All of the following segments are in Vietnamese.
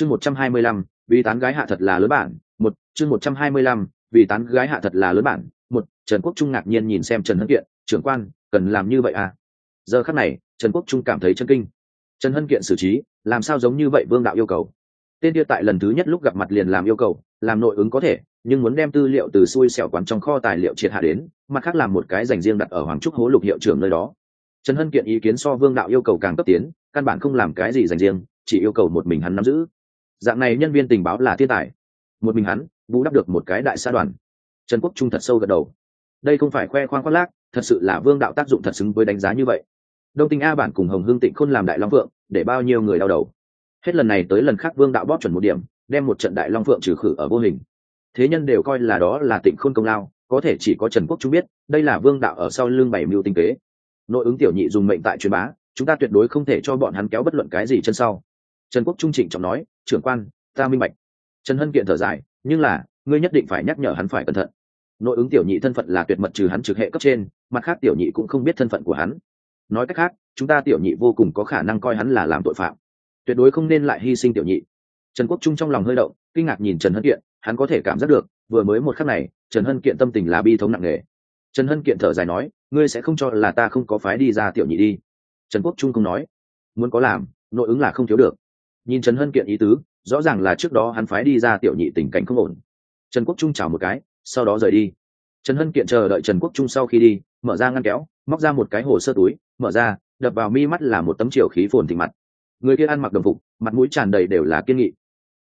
chương một trăm hai mươi lăm, vì tán gái hạ thật là lớn bản, một, chương một trăm hai mươi lăm, vì tán gái hạ thật là lớn bản, một, trần quốc trung ngạc nhiên nhìn xem trần hân kiện, trưởng quan, cần làm như vậy à? Giờ khắc này, trần quốc trung cảm thấy chân kinh. Trần hân kiện xử trí, làm sao giống như vậy vương đạo yêu cầu? Tên kia tại lần thứ nhất lúc gặp mặt liền làm yêu cầu, làm nội ứng có thể, nhưng muốn đem tư liệu từ xui xẻo quán trong kho tài liệu triệt hạ đến, mặt khác làm một cái dành riêng đặt ở hoàng trúc hố lục hiệu trưởng nơi đó. Trần hân kiện ý kiến so vương đạo yêu cầu càng cấp tiến, căn bản không làm cái gì dành riêng, chỉ yêu cầu một mình hắn nắm giữ dạng này nhân viên tình báo là thiên tài. Một mình hắn vũ đắp được một cái đại xã đoàn. Trần quốc trung thật sâu gật đầu. Đây không phải khoe khoang khoác lác, thật sự là vương đạo tác dụng thật xứng với đánh giá như vậy. Đông tinh a bản cùng hồng hương tịnh khôn làm đại long phượng, để bao nhiêu người đau đầu. Hết lần này tới lần khác vương đạo bóp chuẩn một điểm, đem một trận đại long phượng trừ khử ở vô hình. Thế nhân đều coi là đó là tịnh khôn công lao, có thể chỉ có trần quốc trung biết, đây là vương đạo ở sau lưng bảy mưu tinh kế. Nội ứng tiểu nhị dùng mệnh tại truyền bá, chúng ta tuyệt đối không thể cho bọn hắn kéo bất luận cái gì chân sau trần quốc trung trịnh trọng nói, trưởng quan, ta minh bạch. Trần hân kiện thở dài, nhưng là, ngươi nhất định phải nhắc nhở hắn phải cẩn thận. Nội ứng tiểu nhị thân phận là tuyệt mật trừ hắn trực hệ cấp trên, mặt khác tiểu nhị cũng không biết thân phận của hắn. Nói cách khác, chúng ta tiểu nhị vô cùng có khả năng coi hắn là làm tội phạm. Tuyệt đối không nên lại hy sinh tiểu nhị. Trần quốc trung trong lòng hơi động, kinh ngạc nhìn trần hân kiện, hắn có thể cảm giác được, vừa mới một khắc này, trần hân kiện tâm tình là bi thống nặng nề. Trần hân kiện thở dài nói, ngươi sẽ không cho là ta không có phái đi ra tiểu nhị đi. Trần quốc trung không nói, muốn có làm, nội ứng là không thiếu được nhìn trần hân kiện ý tứ, rõ ràng là trước đó hắn phái đi ra tiểu nhị tình cảnh không ổn. Trần quốc trung chào một cái, sau đó rời đi. Trần hân kiện chờ đợi trần quốc trung sau khi đi, mở ra ngăn kéo, móc ra một cái hồ sơ túi, mở ra, đập vào mi mắt là một tấm chiều khí phồn thịnh mặt. Người kia ăn mặc đồng phục, mặt mũi tràn đầy đều là kiên nghị.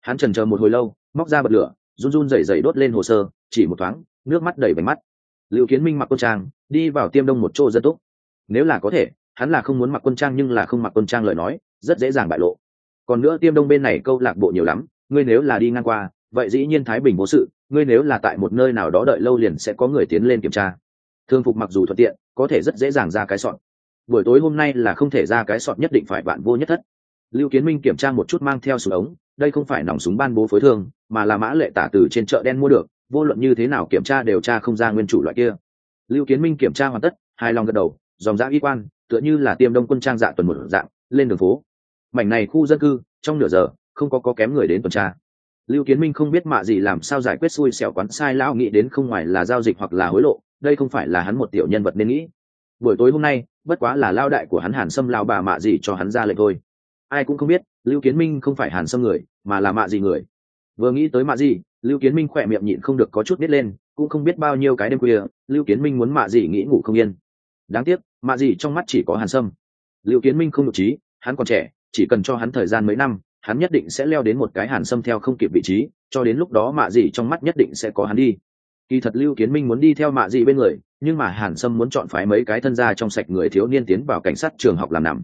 Hắn trần chờ một hồi lâu, móc ra bật lửa, run run rẩy rẩy đốt lên hồ sơ, chỉ một thoáng, nước mắt đầy bánh mắt. Liệu kiến minh mặc quân trang, đi vào tiêm đông một chỗ dân túc. Nếu là có thể, hắn là không muốn mặc quân trang nhưng là không mặc quân trang lời nói, rất dễ dàng bại lộ còn nữa tiêm đông bên này câu lạc bộ nhiều lắm, ngươi nếu là đi ngang qua, vậy dĩ nhiên thái bình vô sự, ngươi nếu là tại một nơi nào đó đợi lâu liền sẽ có người tiến lên kiểm tra. Thương phục mặc dù thuận tiện, có thể rất dễ dàng ra cái sọn buổi tối hôm nay là không thể ra cái sọn nhất định phải bạn vô nhất thất. Lưu kiến minh kiểm tra một chút mang theo súng ống, đây không phải nòng súng ban bố phối thương, mà là mã lệ tả từ trên chợ đen mua được, vô luận như thế nào kiểm tra đều tra không ra nguyên chủ loại kia. Lưu kiến minh kiểm tra hoàn tất hai lòng gật đầu, dòng dã y quan, tựa như là tiêm đông quân trang dạ tuần một dạng, lên đường phố mảnh này khu dân cư, trong nửa giờ, không có có kém người đến tuần tra. Lưu kiến minh không biết mạ gì làm sao giải quyết xui xẻo quán sai lão nghĩ đến không ngoài là giao dịch hoặc là hối lộ, đây không phải là hắn một tiểu nhân vật nên nghĩ. Buổi tối hôm nay, bất quá là lao đại của hắn hàn sâm lao bà mạ gì cho hắn ra lệnh thôi. Ai cũng không biết, lưu kiến minh không phải hàn sâm người, mà là mạ gì người. Vừa nghĩ tới mạ gì, lưu kiến minh khỏe miệng nhịn không được có chút biết lên, cũng không biết bao nhiêu cái đêm khuya, lưu kiến minh muốn mạ gì nghĩ ngủ không yên. Đáng tiếc, mạ gì trong mắt chỉ có hàn sâm. Lưu kiến minh không được trí, hắn còn trẻ chỉ cần cho hắn thời gian mấy năm, hắn nhất định sẽ leo đến một cái hàn sâm theo không kịp vị trí, cho đến lúc đó mạ gì trong mắt nhất định sẽ có hắn đi. Kỳ thật lưu kiến minh muốn đi theo mạ gì bên người, nhưng mà hàn sâm muốn chọn phái mấy cái thân gia trong sạch người thiếu niên tiến vào cảnh sát trường học làm nằm.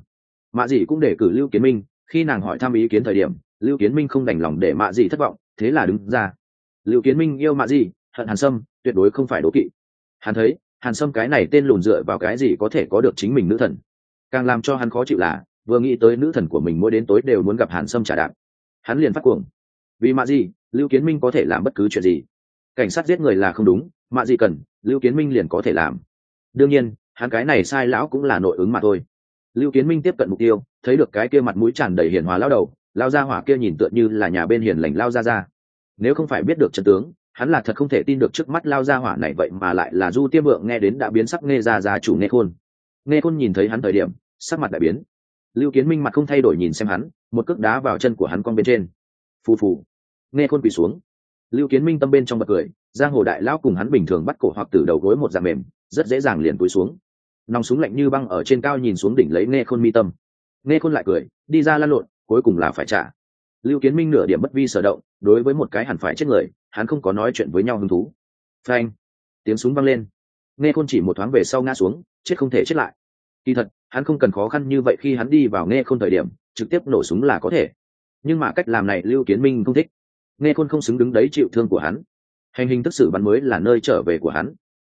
Mạ gì cũng để cử lưu kiến minh, khi nàng hỏi thăm ý kiến thời điểm, lưu kiến minh không đành lòng để mạ gì thất vọng, thế là đứng ra. Lưu kiến minh yêu mạ gì hận hàn sâm, tuyệt đối không phải đố kỵ. Hắn thấy, hàn sâm cái này tên lùn dựa vào cái gì có thể có được chính mình nữ thần. Càng làm cho hắn khó chịu là vừa nghĩ tới nữ thần của mình mỗi đến tối đều muốn gặp hàn sâm trả đạp. Hắn liền phát cuồng. Vì mạ gì lưu kiến minh có thể làm bất cứ chuyện gì? Cảnh sát giết người là không đúng, mạ gì cần, lưu kiến minh liền có thể làm. Đương nhiên, hắn cái này sai lão cũng là nội ứng mà thôi. Lưu kiến minh tiếp cận mục tiêu, thấy được cái kia mặt mũi tràn đầy hiền hòa lao đầu lao ra hỏa kia nhìn tựa như là nhà bên hiền lành lao ra ra nếu không phải biết được trận tướng, hắn là thật không thể tin được trước mắt lao ra hỏa này vậy mà lại là du tiêm vượng nghe đến đã biến sắc nghe ra ra chủ nghe khôn. Nghe khôn nhìn thấy hắn thời điểm, sắc mặt đại biến lưu kiến minh mặt không thay đổi nhìn xem hắn, một cước đá vào chân của hắn con bên trên. Phù phù. Nghe khôn quỳ xuống. Lưu kiến minh tâm bên trong bật cười, giang hồ đại lão cùng hắn bình thường bắt cổ hoặc từ đầu gối một dạng mềm, rất dễ dàng liền túi xuống. Nòng súng lạnh như băng ở trên cao nhìn xuống đỉnh lấy nghe khôn mi tâm. Nghe khôn lại cười, đi ra lăn lộn, cuối cùng là phải trả. Lưu kiến minh nửa điểm bất vi sở động, đối với một cái hẳn phải chết người, hắn không có nói chuyện với nhau hứng thú. Phanh. Tiếng súng văng lên. Nghe khôn chỉ một thoáng về sau ngã xuống, chết không thể chết lại. Kỳ thật hắn không cần khó khăn như vậy khi hắn đi vào nghe khôn thời điểm, trực tiếp nổ súng là có thể. Nhưng mà cách làm này lưu kiến minh không thích. Nghe khôn không xứng đứng đấy chịu thương của hắn. Hành hình tức xử bắn mới là nơi trở về của hắn.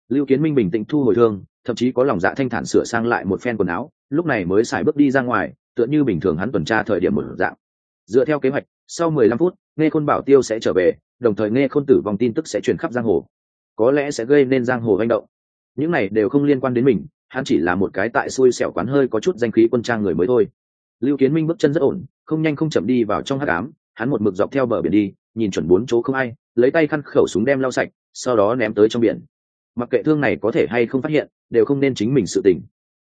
Lưu kiến minh bình tĩnh thu hồi thương, thậm chí có lòng dạ thanh thản sửa sang lại một phen quần áo, lúc này mới xài bước đi ra ngoài, tựa như bình thường hắn tuần tra thời điểm một dạng. Dựa theo kế hoạch, sau mười lăm phút, nghe khôn bảo tiêu sẽ trở về, đồng thời nghe khôn tử vong tin tức sẽ truyền khắp giang hồ. Có lẽ sẽ gây nên giang hồ manh động. Những này đều không liên quan đến mình hắn chỉ là một cái tại xui xẻo quán hơi có chút danh khí quân trang người mới thôi. Lưu kiến minh bước chân rất ổn không nhanh không chậm đi vào trong hát cám hắn một mực dọc theo bờ biển đi nhìn chuẩn bốn chỗ không ai lấy tay khăn khẩu súng đem lau sạch sau đó ném tới trong biển. Mặc kệ thương này có thể hay không phát hiện đều không nên chính mình sự tình.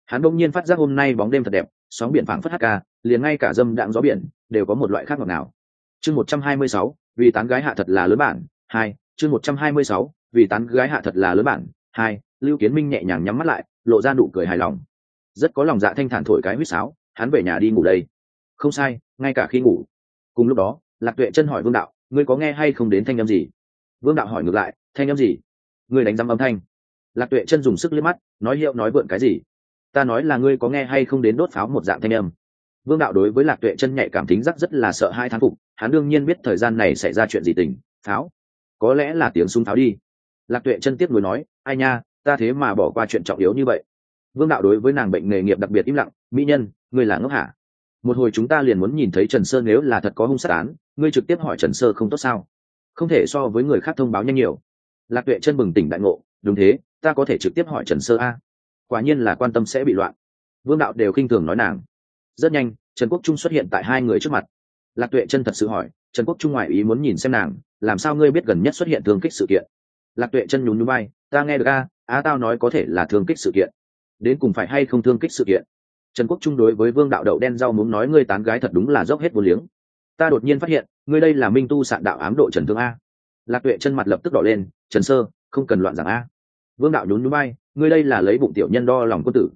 Hắn bỗng nhiên phát giác hôm nay bóng đêm thật đẹp sóng biển phảng phất hát ca, liền ngay cả dâm đạn gió biển đều có một loại khác ngọt nào chương một trăm hai mươi sáu vì tán gái hạ thật là lớn bản hai chương một trăm hai mươi sáu vì tán gái hạ thật là lớn bản hai lưu kiến minh nhẹ nhàng nhắm mắt lại lộ ra nụ cười hài lòng. Rất có lòng dạ thanh thản thổi cái huýt sáo, hắn về nhà đi ngủ đây. Không sai, ngay cả khi ngủ. Cùng lúc đó, lạc tuệ chân hỏi vương đạo, ngươi có nghe hay không đến thanh âm gì? Vương đạo hỏi ngược lại, thanh âm gì? Ngươi đánh giam âm thanh. Lạc tuệ chân dùng sức liếc mắt, nói hiệu nói vượn cái gì? Ta nói là ngươi có nghe hay không đến đốt pháo một dạng thanh âm. Vương đạo đối với lạc tuệ chân nhạy cảm tính giác rất là sợ hai thán phục, hắn đương nhiên biết thời gian này xảy ra chuyện gì tình, pháo. Có lẽ là tiếng súng pháo đi. Lạc tuệ chân tiếp nối nói, ai nha ta thế mà bỏ qua chuyện trọng yếu như vậy. Vương đạo đối với nàng bệnh nghề nghiệp đặc biệt im lặng, mỹ nhân, ngươi là ngốc hả? Một hồi chúng ta liền muốn nhìn thấy trần sơ nếu là thật có hung sát án, ngươi trực tiếp hỏi trần sơ không tốt sao? Không thể so với người khác thông báo nhanh nhiều. Lạc tuệ chân bừng tỉnh đại ngộ, đúng thế, ta có thể trực tiếp hỏi trần sơ a. Quả nhiên là quan tâm sẽ bị loạn. Vương đạo đều khinh thường nói nàng. Rất nhanh, trần quốc trung xuất hiện tại hai người trước mặt. Lạc tuệ chân thật sự hỏi, trần quốc trung ngoại ý muốn nhìn xem nàng, làm sao ngươi biết gần nhất xuất hiện thương kích sự kiện? Lạc tuệ chân nhún nhún bay, ta nghe được a á tao nói có thể là thương kích sự kiện. Đến cùng phải hay không thương kích sự kiện? Trần quốc trung đối với vương đạo đậu đen rau muốn nói ngươi tán gái thật đúng là dốc hết vô liếng. Ta đột nhiên phát hiện, ngươi đây là minh tu sạn đạo ám độ trần thương a. Lạc tuệ chân mặt lập tức đỏ lên, trần sơ, không cần loạn rằng a. Vương đạo nhún núi bay ngươi đây là lấy bụng tiểu nhân đo lòng quân tử.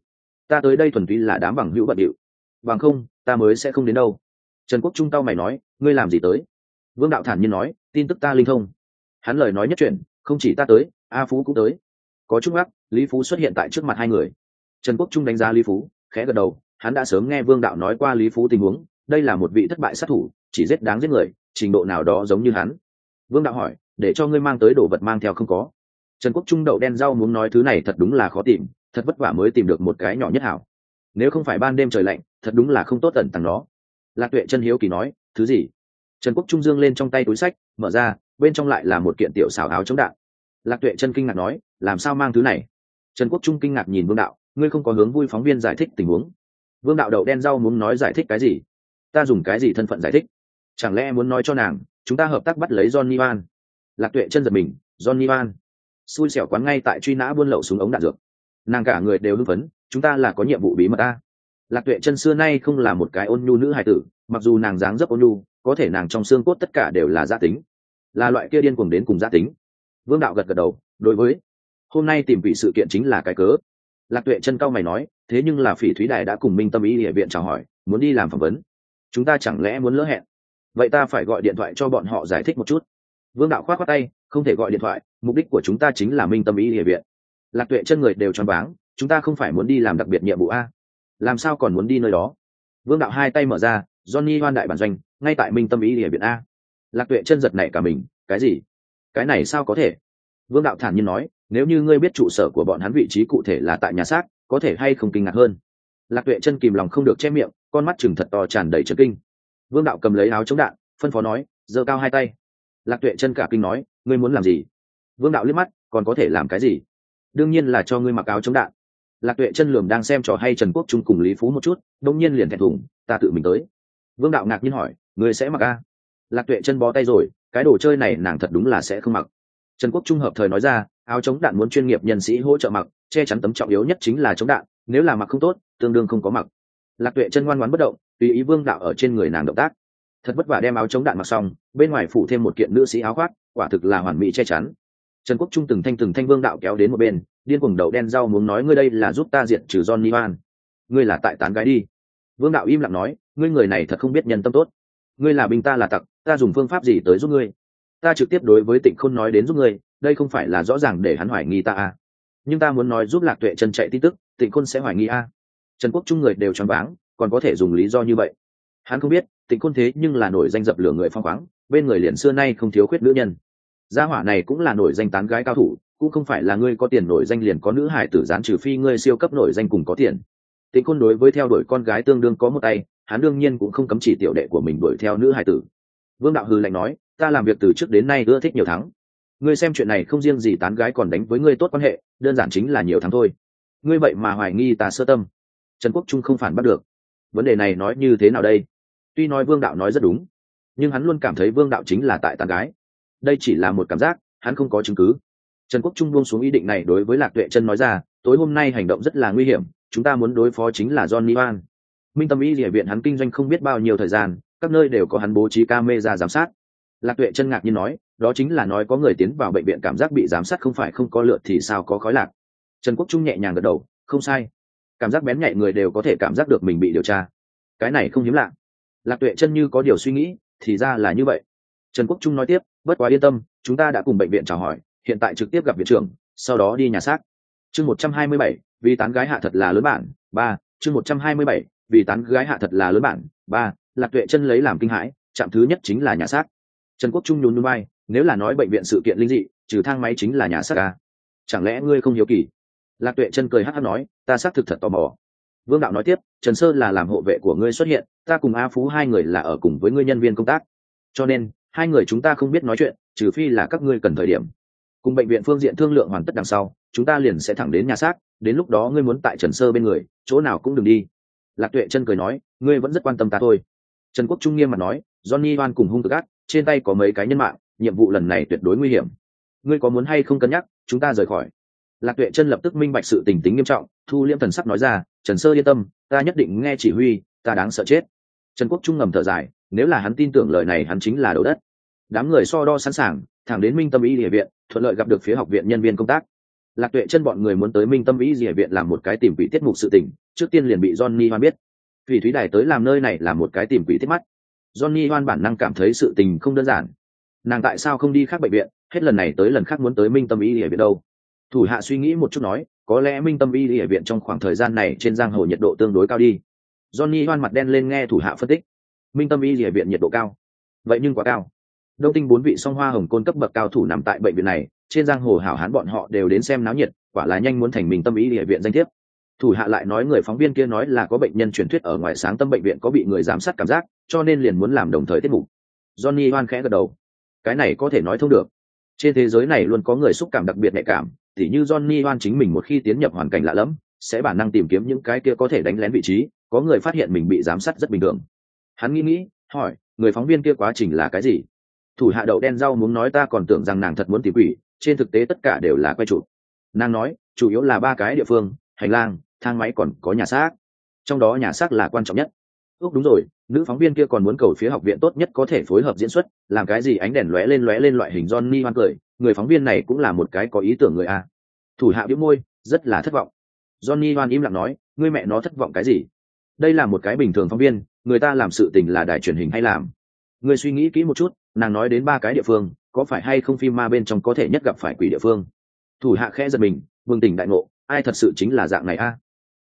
Ta tới đây thuần túy là đám bằng hữu bận điệu. Bằng không, ta mới sẽ không đến đâu. Trần quốc trung tao mày nói, ngươi làm gì tới? Vương đạo thản nhiên nói, tin tức ta linh thông. Hắn lời nói nhất chuyện không chỉ ta tới, a phú cũng tới có chút gác lý phú xuất hiện tại trước mặt hai người. Trần quốc trung đánh giá lý phú, khẽ gật đầu, hắn đã sớm nghe vương đạo nói qua lý phú tình huống, đây là một vị thất bại sát thủ, chỉ giết đáng giết người, trình độ nào đó giống như hắn. Vương đạo hỏi, để cho ngươi mang tới đồ vật mang theo không có? Trần quốc trung đậu đen rau muốn nói thứ này thật đúng là khó tìm, thật vất vả mới tìm được một cái nhỏ nhất hảo. Nếu không phải ban đêm trời lạnh, thật đúng là không tốt tận tằng đó. Lạc tuệ chân hiếu kỳ nói, thứ gì? Trần quốc trung dương lên trong tay túi sách, mở ra, bên trong lại là một kiện tiểu xào áo chống đạn. Lạc tuệ chân kinh ngạc nói làm sao mang thứ này? Trần quốc trung kinh ngạc nhìn vương đạo, ngươi không có hướng vui phóng viên giải thích tình huống. Vương đạo đậu đen rau muốn nói giải thích cái gì? Ta dùng cái gì thân phận giải thích? Chẳng lẽ muốn nói cho nàng, chúng ta hợp tác bắt lấy johnny van? Lạc tuệ chân giật mình, johnny van. Xui xẻo quán ngay tại truy nã buôn lậu súng ống đạn dược. Nàng cả người đều hưng phấn, chúng ta là có nhiệm vụ bí mật ta. Lạc tuệ chân xưa nay không là một cái ôn nhu nữ hài tử, mặc dù nàng dáng dấp ôn nhu, có thể nàng trong xương cốt tất cả đều là gia tính. Là loại kia điên cuồng đến cùng gia tính. Vương đạo gật gật đầu, đối với hôm nay tìm vị sự kiện chính là cái cớ. Lạc tuệ chân cao mày nói, thế nhưng là phỉ thúy đài đã cùng minh tâm ý địa viện chào hỏi, muốn đi làm phỏng vấn. Chúng ta chẳng lẽ muốn lỡ hẹn? Vậy ta phải gọi điện thoại cho bọn họ giải thích một chút. Vương đạo khoát khoát tay, không thể gọi điện thoại, mục đích của chúng ta chính là minh tâm ý địa viện. Lạc tuệ chân người đều choáng váng, chúng ta không phải muốn đi làm đặc biệt nhiệm vụ a? Làm sao còn muốn đi nơi đó? Vương đạo hai tay mở ra, johnny hoan đại bản doanh, ngay tại minh tâm ý địa viện a. Lạc tuệ chân giật này cả mình, cái gì? Cái này sao có thể? Vương đạo thản nhiên nói nếu như ngươi biết trụ sở của bọn hắn vị trí cụ thể là tại nhà xác, có thể hay không kinh ngạc hơn? Lạc tuệ chân kìm lòng không được che miệng, con mắt chừng thật to tràn đầy trấn kinh. Vương đạo cầm lấy áo chống đạn, phân phó nói, giơ cao hai tay. Lạc tuệ chân cả kinh nói, ngươi muốn làm gì? Vương đạo liếc mắt, còn có thể làm cái gì? Đương nhiên là cho ngươi mặc áo chống đạn. Lạc tuệ chân lường đang xem trò hay trần quốc trung cùng lý phú một chút đông nhiên liền thẹn thùng, ta tự mình tới. Vương đạo ngạc nhiên hỏi, ngươi sẽ mặc a? Lạc tuệ chân bó tay rồi, cái đồ chơi này nàng thật đúng là sẽ không mặc trần quốc trung hợp thời nói ra, áo chống đạn muốn chuyên nghiệp nhân sĩ hỗ trợ mặc, che chắn tấm trọng yếu nhất chính là chống đạn, nếu là mặc không tốt, tương đương không có mặc. Lạc tuệ chân ngoan ngoãn bất động, tùy ý vương đạo ở trên người nàng động tác. Thật vất vả đem áo chống đạn mặc xong, bên ngoài phủ thêm một kiện nữ sĩ áo khoác, quả thực là hoàn mỹ che chắn. Trần quốc trung từng thanh từng thanh vương đạo kéo đến một bên, điên cuồng đầu đen rau muốn nói ngươi đây là giúp ta diện trừ john nivan ngươi là tại tán gái đi. Vương đạo im lặng nói, ngươi người này thật không biết nhân tâm tốt. Ngươi là binh ta là tặc, ta dùng phương pháp gì tới giúp ngươi? Ta trực tiếp đối với tịnh khôn nói đến giúp ngươi, đây không phải là rõ ràng để hắn hoài nghi ta à. nhưng ta muốn nói giúp lạc tuệ chân chạy tin tức, tịnh khôn sẽ hoài nghi a à. trần quốc trung người đều choáng váng, còn có thể dùng lý do như vậy hắn không biết, tịnh khôn thế nhưng là nổi danh dập lửa người phong khoáng, bên người liền xưa nay không thiếu khuyết nữ nhân gia hỏa này cũng là nổi danh tán gái cao thủ, cũng không phải là ngươi có tiền nổi danh liền có nữ hải tử gián trừ phi ngươi siêu cấp nổi danh cùng có tiền tịnh khôn đối với theo đuổi con gái tương đương có một tay, hắn đương nhiên cũng không cấm chỉ tiểu đệ của mình đuổi theo nữ hải tử vương đạo hư lạnh nói ta làm việc từ trước đến nay ưa thích nhiều thắng. Ngươi xem chuyện này không riêng gì tán gái còn đánh với ngươi tốt quan hệ, đơn giản chính là nhiều thắng thôi. Ngươi vậy mà hoài nghi ta sơ tâm. Trần quốc trung không phản bắt được. Vấn đề này nói như thế nào đây? Tuy nói vương đạo nói rất đúng, nhưng hắn luôn cảm thấy vương đạo chính là tại tán gái. Đây chỉ là một cảm giác, hắn không có chứng cứ. Trần quốc trung buông xuống ý định này đối với lạc tuệ chân nói ra, tối hôm nay hành động rất là nguy hiểm, chúng ta muốn đối phó chính là johnny van. Minh tâm y địa viện hắn kinh doanh không biết bao nhiêu thời gian, các nơi đều có hắn bố trí camera giám sát lạc tuệ chân ngạc nhiên nói, đó chính là nói có người tiến vào bệnh viện cảm giác bị giám sát không phải không có lượt thì sao có khói lạc. Trần quốc trung nhẹ nhàng gật đầu, không sai. Cảm giác bén nhạy người đều có thể cảm giác được mình bị điều tra. Cái này không hiếm lạ. Lạc tuệ chân như có điều suy nghĩ, thì ra là như vậy. Trần quốc trung nói tiếp, bất quá yên tâm, chúng ta đã cùng bệnh viện chào hỏi, hiện tại trực tiếp gặp viện trưởng, sau đó đi nhà xác. Chương một trăm hai mươi bảy, vì tán gái hạ thật là lớn bản ba, chương một trăm hai mươi bảy, vì tán gái hạ thật là lớn bản ba, lạc tuệ chân lấy làm kinh hãi, trạm thứ nhất chính là nhà xác trần quốc trung nhún núi bay nếu là nói bệnh viện sự kiện linh dị, trừ thang máy chính là nhà xác à? chẳng lẽ ngươi không hiếu kỳ? Lạc tuệ chân cười hát hát nói, ta xác thực thật tò mò. Vương đạo nói tiếp, trần sơ là làm hộ vệ của ngươi xuất hiện, ta cùng a phú hai người là ở cùng với ngươi nhân viên công tác. Cho nên, hai người chúng ta không biết nói chuyện, trừ phi là các ngươi cần thời điểm. Cùng bệnh viện phương diện thương lượng hoàn tất đằng sau, chúng ta liền sẽ thẳng đến nhà xác, đến lúc đó ngươi muốn tại trần sơ bên người, chỗ nào cũng đừng đi. Lạc tuệ chân cười nói, ngươi vẫn rất quan tâm ta thôi. Trần quốc trung nghiêm mặt nói, johnny oan cùng hung cực ác trên tay có mấy cái nhân mạng, nhiệm vụ lần này tuyệt đối nguy hiểm. Ngươi có muốn hay không cân nhắc, chúng ta rời khỏi. Lạc tuệ chân lập tức minh bạch sự tình tính nghiêm trọng, thu liêm thần sắc nói ra, trần sơ yên tâm, ta nhất định nghe chỉ huy, ta đáng sợ chết. Trần quốc trung ngầm thở dài, nếu là hắn tin tưởng lời này hắn chính là đầu đất. Đám người so đo sẵn sàng, thẳng đến minh tâm y địa viện, thuận lợi gặp được phía học viện nhân viên công tác. Lạc tuệ chân bọn người muốn tới minh tâm y địa viện làm một cái tìm quỷ tiết mục sự tình, trước tiên liền bị johnny hoan biết. Vì thúy đài tới làm nơi này là một cái tìm quỷ tiết mắt johnny hoan bản năng cảm thấy sự tình không đơn giản. Nàng tại sao không đi khác bệnh viện? Hết lần này tới lần khác muốn tới minh tâm y địa viện đâu? Thủ hạ suy nghĩ một chút nói, có lẽ minh tâm y địa viện trong khoảng thời gian này trên giang hồ nhiệt độ tương đối cao đi. Johnny hoan mặt đen lên nghe thủ hạ phân tích. Minh tâm y địa viện nhiệt độ cao? Vậy nhưng quá cao. Đông tinh bốn vị song hoa hồng côn cấp bậc cao thủ nằm tại bệnh viện này, trên giang hồ hảo hán bọn họ đều đến xem náo nhiệt, quả là nhanh muốn thành minh tâm y địa viện danh thiếp thủ hạ lại nói người phóng viên kia nói là có bệnh nhân truyền thuyết ở ngoài sáng tâm bệnh viện có bị người giám sát cảm giác, cho nên liền muốn làm đồng thời tiết mục. Johnny hoan khẽ gật đầu. Cái này có thể nói thông được. Trên thế giới này luôn có người xúc cảm đặc biệt nhạy cảm thì như johnny hoan chính mình một khi tiến nhập hoàn cảnh lạ lẫm, sẽ bản năng tìm kiếm những cái kia có thể đánh lén vị trí, có người phát hiện mình bị giám sát rất bình thường. Hắn nghĩ nghĩ, hỏi, người phóng viên kia quá trình là cái gì? Thủ hạ đậu đen rau muốn nói ta còn tưởng rằng nàng thật muốn tìm quỷ, trên thực tế tất cả đều là quay chụp. Nàng nói, chủ yếu là ba cái địa phương, hành lang thang máy còn có nhà xác. Trong đó nhà xác là quan trọng nhất. Ước đúng rồi, nữ phóng viên kia còn muốn cầu phía học viện tốt nhất có thể phối hợp diễn xuất, làm cái gì ánh đèn lóe lên lóe lên loại hình johnny hoan cười, người phóng viên này cũng là một cái có ý tưởng người a. Thủ hạ biếu môi, rất là thất vọng. Johnny hoan im lặng nói, ngươi mẹ nó thất vọng cái gì? Đây là một cái bình thường phóng viên, người ta làm sự tình là đài truyền hình hay làm? Ngươi suy nghĩ kỹ một chút, nàng nói đến ba cái địa phương, có phải hay không phim ma bên trong có thể nhất gặp phải quỷ địa phương? Thủ hạ khẽ giật mình vương tỉnh đại ngộ, ai thật sự chính là dạng này a?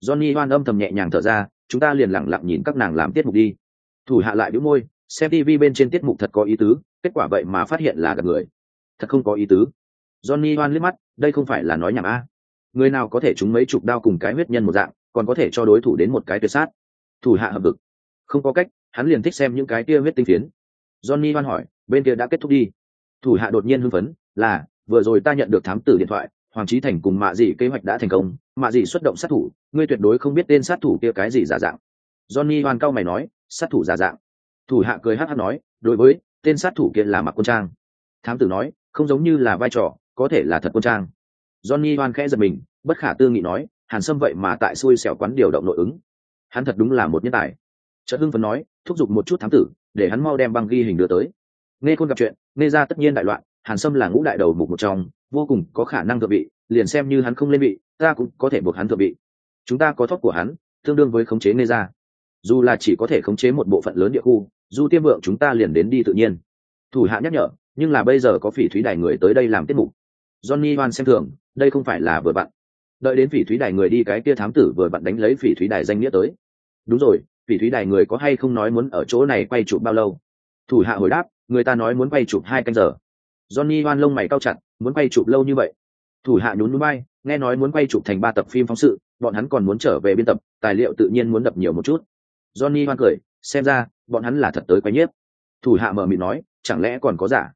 Johnny hoan âm thầm nhẹ nhàng thở ra, chúng ta liền lẳng lặng nhìn các nàng làm tiết mục đi. Thủ hạ lại đĩu môi, xem tv bên trên tiết mục thật có ý tứ, kết quả vậy mà phát hiện là gặp người. Thật không có ý tứ. Johnny hoan liếc mắt, đây không phải là nói nhảm a. Người nào có thể trúng mấy chục đao cùng cái huyết nhân một dạng, còn có thể cho đối thủ đến một cái tuyệt sát. Thủ hạ hợp vực không có cách, hắn liền thích xem những cái kia huyết tinh phiến. Johnny hoan hỏi, bên kia đã kết thúc đi. Thủ hạ đột nhiên hưng phấn, là, vừa rồi ta nhận được thám tử điện thoại, hoàng trí thành cùng mạ dị kế hoạch đã thành công mạ gì xuất động sát thủ, ngươi tuyệt đối không biết tên sát thủ kia cái gì giả dạng. Johnny hoan cao mày nói, sát thủ giả dạng. Thủ hạ cười hát hát nói, đối với, tên sát thủ kia là mặc quân trang. Thám tử nói, không giống như là vai trò, có thể là thật quân trang. Johnny hoan khẽ giật mình, bất khả tư nghị nói, hàn sâm vậy mà tại xui xẻo quán điều động nội ứng. Hắn thật đúng là một nhân tài. Trợ hưng phấn nói, thúc giục một chút thám tử, để hắn mau đem băng ghi hình đưa tới. Nghe khôn gặp chuyện, nghe ra tất nhiên đại loạn, hàn sâm là ngũ đại đầu mục một trong, vô cùng có khả năng thượng vị, liền xem như hắn không lên vị ta cũng có thể buộc hắn thượng vị. Chúng ta có thóp của hắn, tương đương với khống chế nê ra dù là chỉ có thể khống chế một bộ phận lớn địa khu, dù tiêm vượng chúng ta liền đến đi tự nhiên. Thủ hạ nhắc nhở, nhưng là bây giờ có phỉ thúy đài người tới đây làm tiết mục. Johnny hoan xem thường, đây không phải là vừa bạn. Đợi đến phỉ thúy đài người đi cái kia thám tử vừa bạn đánh lấy phỉ thúy đài danh nghĩa tới. Đúng rồi, phỉ thúy đài người có hay không nói muốn ở chỗ này quay chụp bao lâu? Thủ hạ hồi đáp, người ta nói muốn quay chụp hai canh giờ. Johnny hoan lông mày cao chặt, muốn quay chụp lâu như vậy thủ hạ nhún núi bay, nghe nói muốn quay chụp thành ba tập phim phóng sự, bọn hắn còn muốn trở về biên tập, tài liệu tự nhiên muốn đập nhiều một chút. Johnny hoan cười, xem ra, bọn hắn là thật tới quay nhiếp. Thủ hạ mở miệng nói, chẳng lẽ còn có giả?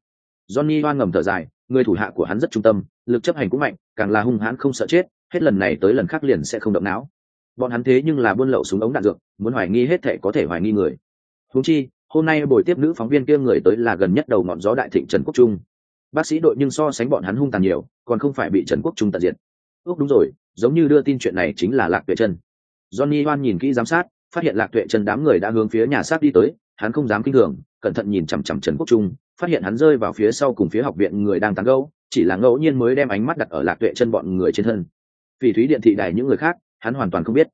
Johnny hoan ngầm thở dài, người thủ hạ của hắn rất trung tâm, lực chấp hành cũng mạnh, càng là hung hãn không sợ chết, hết lần này tới lần khác liền sẽ không động não. Bọn hắn thế nhưng là buôn lậu súng ống đạn dược, muốn hoài nghi hết thệ có thể hoài nghi người. Húng chi, hôm nay buổi tiếp nữ phóng viên kia người tới là gần nhất đầu ngọn gió đại thịnh trần quốc trung bác sĩ đội nhưng so sánh bọn hắn hung tàn nhiều, còn không phải bị trần quốc trung tận diệt. Ước đúng rồi, giống như đưa tin chuyện này chính là lạc tuệ chân johnny hoan nhìn kỹ giám sát, phát hiện lạc tuệ chân đám người đã hướng phía nhà xác đi tới, hắn không dám kinh thường, cẩn thận nhìn chằm chằm trần quốc trung, phát hiện hắn rơi vào phía sau cùng phía học viện người đang tán gẫu, chỉ là ngẫu nhiên mới đem ánh mắt đặt ở lạc tuệ chân bọn người trên thân. Vì thúy điện thị đài những người khác, hắn hoàn toàn không biết.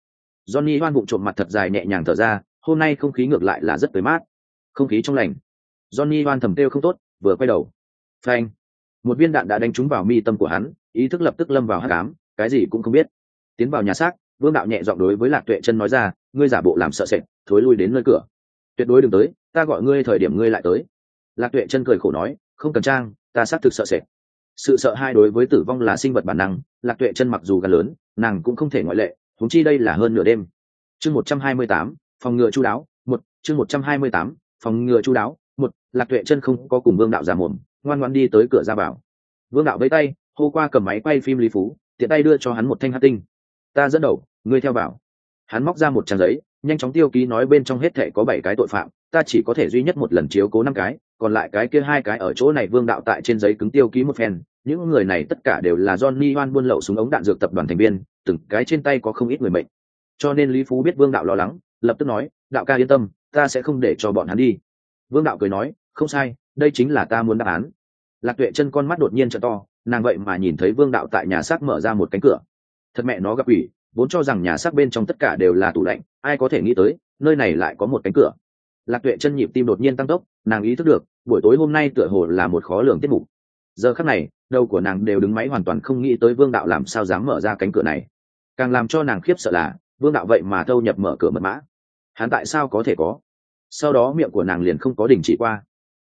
Johnny hoan bụng trộm mặt thật dài nhẹ nhàng thở ra, hôm nay không khí ngược lại là rất tới mát. Không khí trong lành. Johnny hoan thầm têu không tốt, vừa quay đầu phanh. Một viên đạn đã đánh trúng vào mi tâm của hắn, ý thức lập tức lâm vào hát cám cái gì cũng không biết. Tiến vào nhà xác, vương đạo nhẹ dọn đối với lạc tuệ chân nói ra, ngươi giả bộ làm sợ sệt, thối lui đến nơi cửa. Tuyệt đối đừng tới, ta gọi ngươi thời điểm ngươi lại tới. Lạc tuệ chân cười khổ nói, không cần trang, ta xác thực sợ sệt. Sự sợ hai đối với tử vong là sinh vật bản năng, lạc tuệ chân mặc dù gần lớn, nàng cũng không thể ngoại lệ thúng chi đây là hơn nửa đêm. Chương một trăm hai mươi tám, phòng ngừa chú đáo, một, chương một trăm hai mươi tám, phòng ngừa chú đáo, một, lạc tuệ chân không có cùng vương đạo giả mồm ngoan ngoan đi tới cửa ra vào vương đạo với tay hô qua cầm máy quay phim lý phú tiện tay đưa cho hắn một thanh hát tinh ta dẫn đầu ngươi theo vào hắn móc ra một trang giấy nhanh chóng tiêu ký nói bên trong hết thệ có bảy cái tội phạm ta chỉ có thể duy nhất một lần chiếu cố năm cái còn lại cái kia hai cái ở chỗ này vương đạo tại trên giấy cứng tiêu ký một phen những người này tất cả đều là Johnny Hoan buôn lậu súng ống đạn dược tập đoàn thành viên, từng cái trên tay có không ít người mệnh. Cho nên Lý Phú biết Vương đạo lo lắng, lập tức nói, "Đạo ca yên tâm, ta sẽ không để cho bọn hắn đi." Vương đạo cười nói, "Không sai, đây chính là ta muốn đáp án." Lạc Tuệ chân con mắt đột nhiên t to, nàng vậy mà nhìn thấy Vương đạo tại nhà xác mở ra một cánh cửa. Thật mẹ nó gặp ủy, vốn cho rằng nhà xác bên trong tất cả đều là tủ lạnh, ai có thể nghĩ tới, nơi này lại có một cánh cửa. Lạc Tuệ chân nhịp tim đột nhiên tăng tốc, nàng ý thức được, buổi tối hôm nay tựa hồ là một khó lường tiết mục. Giờ khắc này, đầu của nàng đều đứng máy hoàn toàn không nghĩ tới vương đạo làm sao dám mở ra cánh cửa này càng làm cho nàng khiếp sợ là vương đạo vậy mà thâu nhập mở cửa mật mã hắn tại sao có thể có sau đó miệng của nàng liền không có đình chỉ qua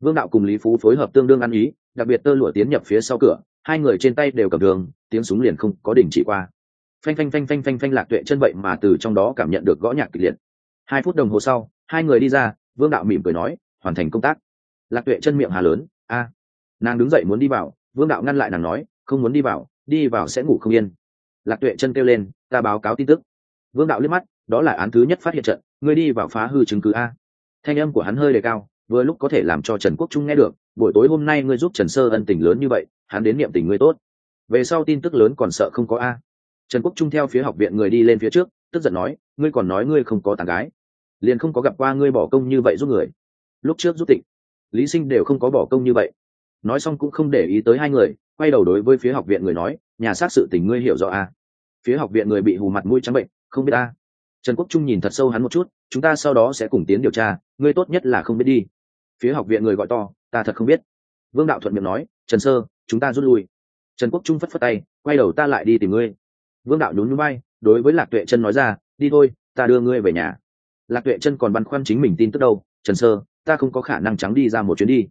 vương đạo cùng lý phú phối hợp tương đương ăn ý, đặc biệt tơ lụa tiến nhập phía sau cửa, hai người trên tay đều cầm đường, tiếng súng liền không có đình chỉ qua. Phanh phanh phanh phanh phanh phanh lạc tuệ chân vậy mà từ trong đó cảm nhận được gõ nhạc kịch liệt. Hai phút đồng hồ sau, hai người đi ra, vương đạo mỉm cười nói, hoàn thành công tác. Lạc tuệ chân miệng hà lớn, a. Nàng đứng dậy muốn đi vào, vương đạo ngăn lại nàng nói, không muốn đi vào đi vào sẽ ngủ không yên. Lạc tuệ chân kêu lên, ta báo cáo tin tức. Vương đạo liếc mắt, đó là án thứ nhất phát hiện trận, ngươi đi vào phá hư chứng cứ a. Thanh âm của hắn hơi đề cao vừa lúc có thể làm cho trần quốc trung nghe được, buổi tối hôm nay ngươi giúp trần sơ ân tình lớn như vậy, hắn đến niệm tình ngươi tốt. Về sau tin tức lớn còn sợ không có a. Trần quốc trung theo phía học viện người đi lên phía trước, tức giận nói, ngươi còn nói ngươi không có tàn gái, liền không có gặp qua ngươi bỏ công như vậy giúp người. Lúc trước giúp tịnh lý sinh đều không có bỏ công như vậy. Nói xong cũng không để ý tới hai người, quay đầu đối với phía học viện người nói, nhà xác sự tình ngươi hiểu rõ à. phía học viện người bị hù mặt mũi trắng bệnh, không biết ta trần quốc trung nhìn thật sâu hắn một chút, chúng ta sau đó sẽ cùng tiến điều tra, ngươi tốt nhất là không biết đi phía học viện người gọi to, ta thật không biết. Vương đạo thuận miệng nói, trần sơ, chúng ta rút lui. Trần quốc trung phất phất tay, quay đầu ta lại đi tìm ngươi. Vương đạo nhún nhún bay đối với lạc tuệ chân nói ra, đi thôi, ta đưa ngươi về nhà. Lạc tuệ chân còn băn khoăn chính mình tin tức đâu, trần sơ, ta không có khả năng trắng đi ra một chuyến đi.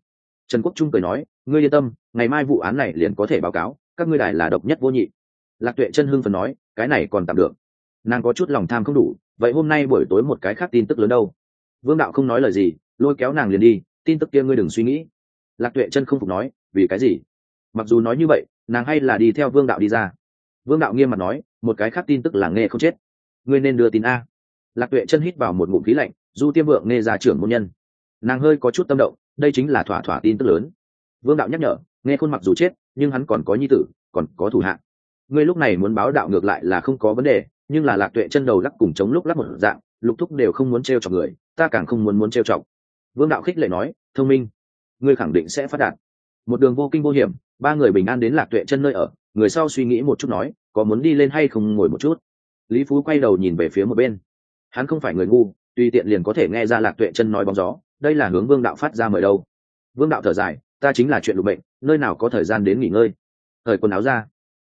Trần quốc trung cười nói, ngươi yên tâm, ngày mai vụ án này liền có thể báo cáo, các ngươi đài là độc nhất vô nhị. Lạc tuệ chân hưng phần nói, cái này còn tạm được. Nàng có chút lòng tham không đủ, vậy hôm nay buổi tối một cái khác tin tức lớn đâu. Vương đạo không nói lời gì, lôi kéo nàng liền đi tin tức kia ngươi đừng suy nghĩ. Lạc tuệ chân không phục nói, vì cái gì? Mặc dù nói như vậy, nàng hay là đi theo vương đạo đi ra. Vương đạo nghiêm mặt nói, một cái khác tin tức là nghe không chết. Ngươi nên đưa tin a. Lạc tuệ chân hít vào một ngụm khí lạnh, du tiêm vượng nghe ra trưởng môn nhân. Nàng hơi có chút tâm động, đây chính là thỏa thỏa tin tức lớn. Vương đạo nhắc nhở, nghe khuôn mặc dù chết, nhưng hắn còn có nhi tử, còn có thủ hạng. Ngươi lúc này muốn báo đạo ngược lại là không có vấn đề, nhưng là lạc tuệ chân đầu lắc cùng chống lúc lắc một dạng, lục thúc đều không muốn t r e o chọc người, ta càng không muốn muốn t r e o chọc vương đạo khích lệ nói, thông minh, ngươi khẳng định sẽ phát đạt. Một đường vô kinh vô hiểm, ba người bình an đến lạc tuệ chân nơi ở, người sau suy nghĩ một chút nói, có muốn đi lên hay không ngồi một chút? Lý phú quay đầu nhìn về phía một bên. Hắn không phải người ngu, tùy tiện liền có thể nghe ra lạc tuệ chân nói bóng gió, đây là hướng vương đạo phát ra mời đâu. Vương đạo thở dài, ta chính là chuyện lục bệnh, nơi nào có thời gian đến nghỉ ngơi. Thời quần áo ra,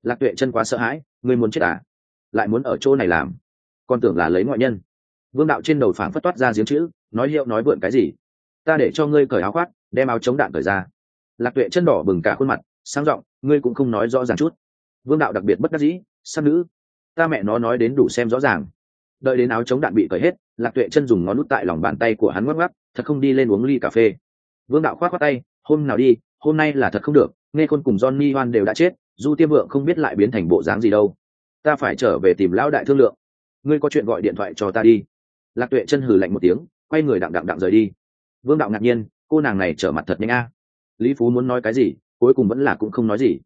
lạc tuệ chân quá sợ hãi, ngươi muốn chết à? Lại muốn ở chỗ này làm? Con tưởng là lấy ngoại nhân. Vương đạo trên đầu phảng phất toát ra giếng chữ, nói hiệu nói vượn cái gì ta để cho ngươi cởi áo khoác, đem áo chống đạn cởi ra. Lạc tuệ chân đỏ bừng cả khuôn mặt, sang giọng, ngươi cũng không nói rõ ràng chút. Vương đạo đặc biệt bất đắc dĩ sắc nữ, ta mẹ nó nói đến đủ xem rõ ràng. Đợi đến áo chống đạn bị cởi hết, lạc tuệ chân dùng ngón nút tại lòng bàn tay của hắn ngoắc ngoắc, thật không đi lên uống ly cà phê. Vương đạo khoát khoát tay, hôm nào đi, hôm nay là thật không được, nghe khôn cùng johnny hoan đều đã chết, du tiêm vượng không biết lại biến thành bộ dáng gì đâu. Ta phải trở về tìm lão đại thương lượng. Ngươi có chuyện gọi điện thoại cho ta đi. Lạc tuệ chân hừ lạnh một tiếng, quay người đặng đặng đặng rời đi vương đạo ngạc nhiên, cô nàng này trở mặt thật nhanh a. Lý phú muốn nói cái gì, cuối cùng vẫn là cũng không nói gì.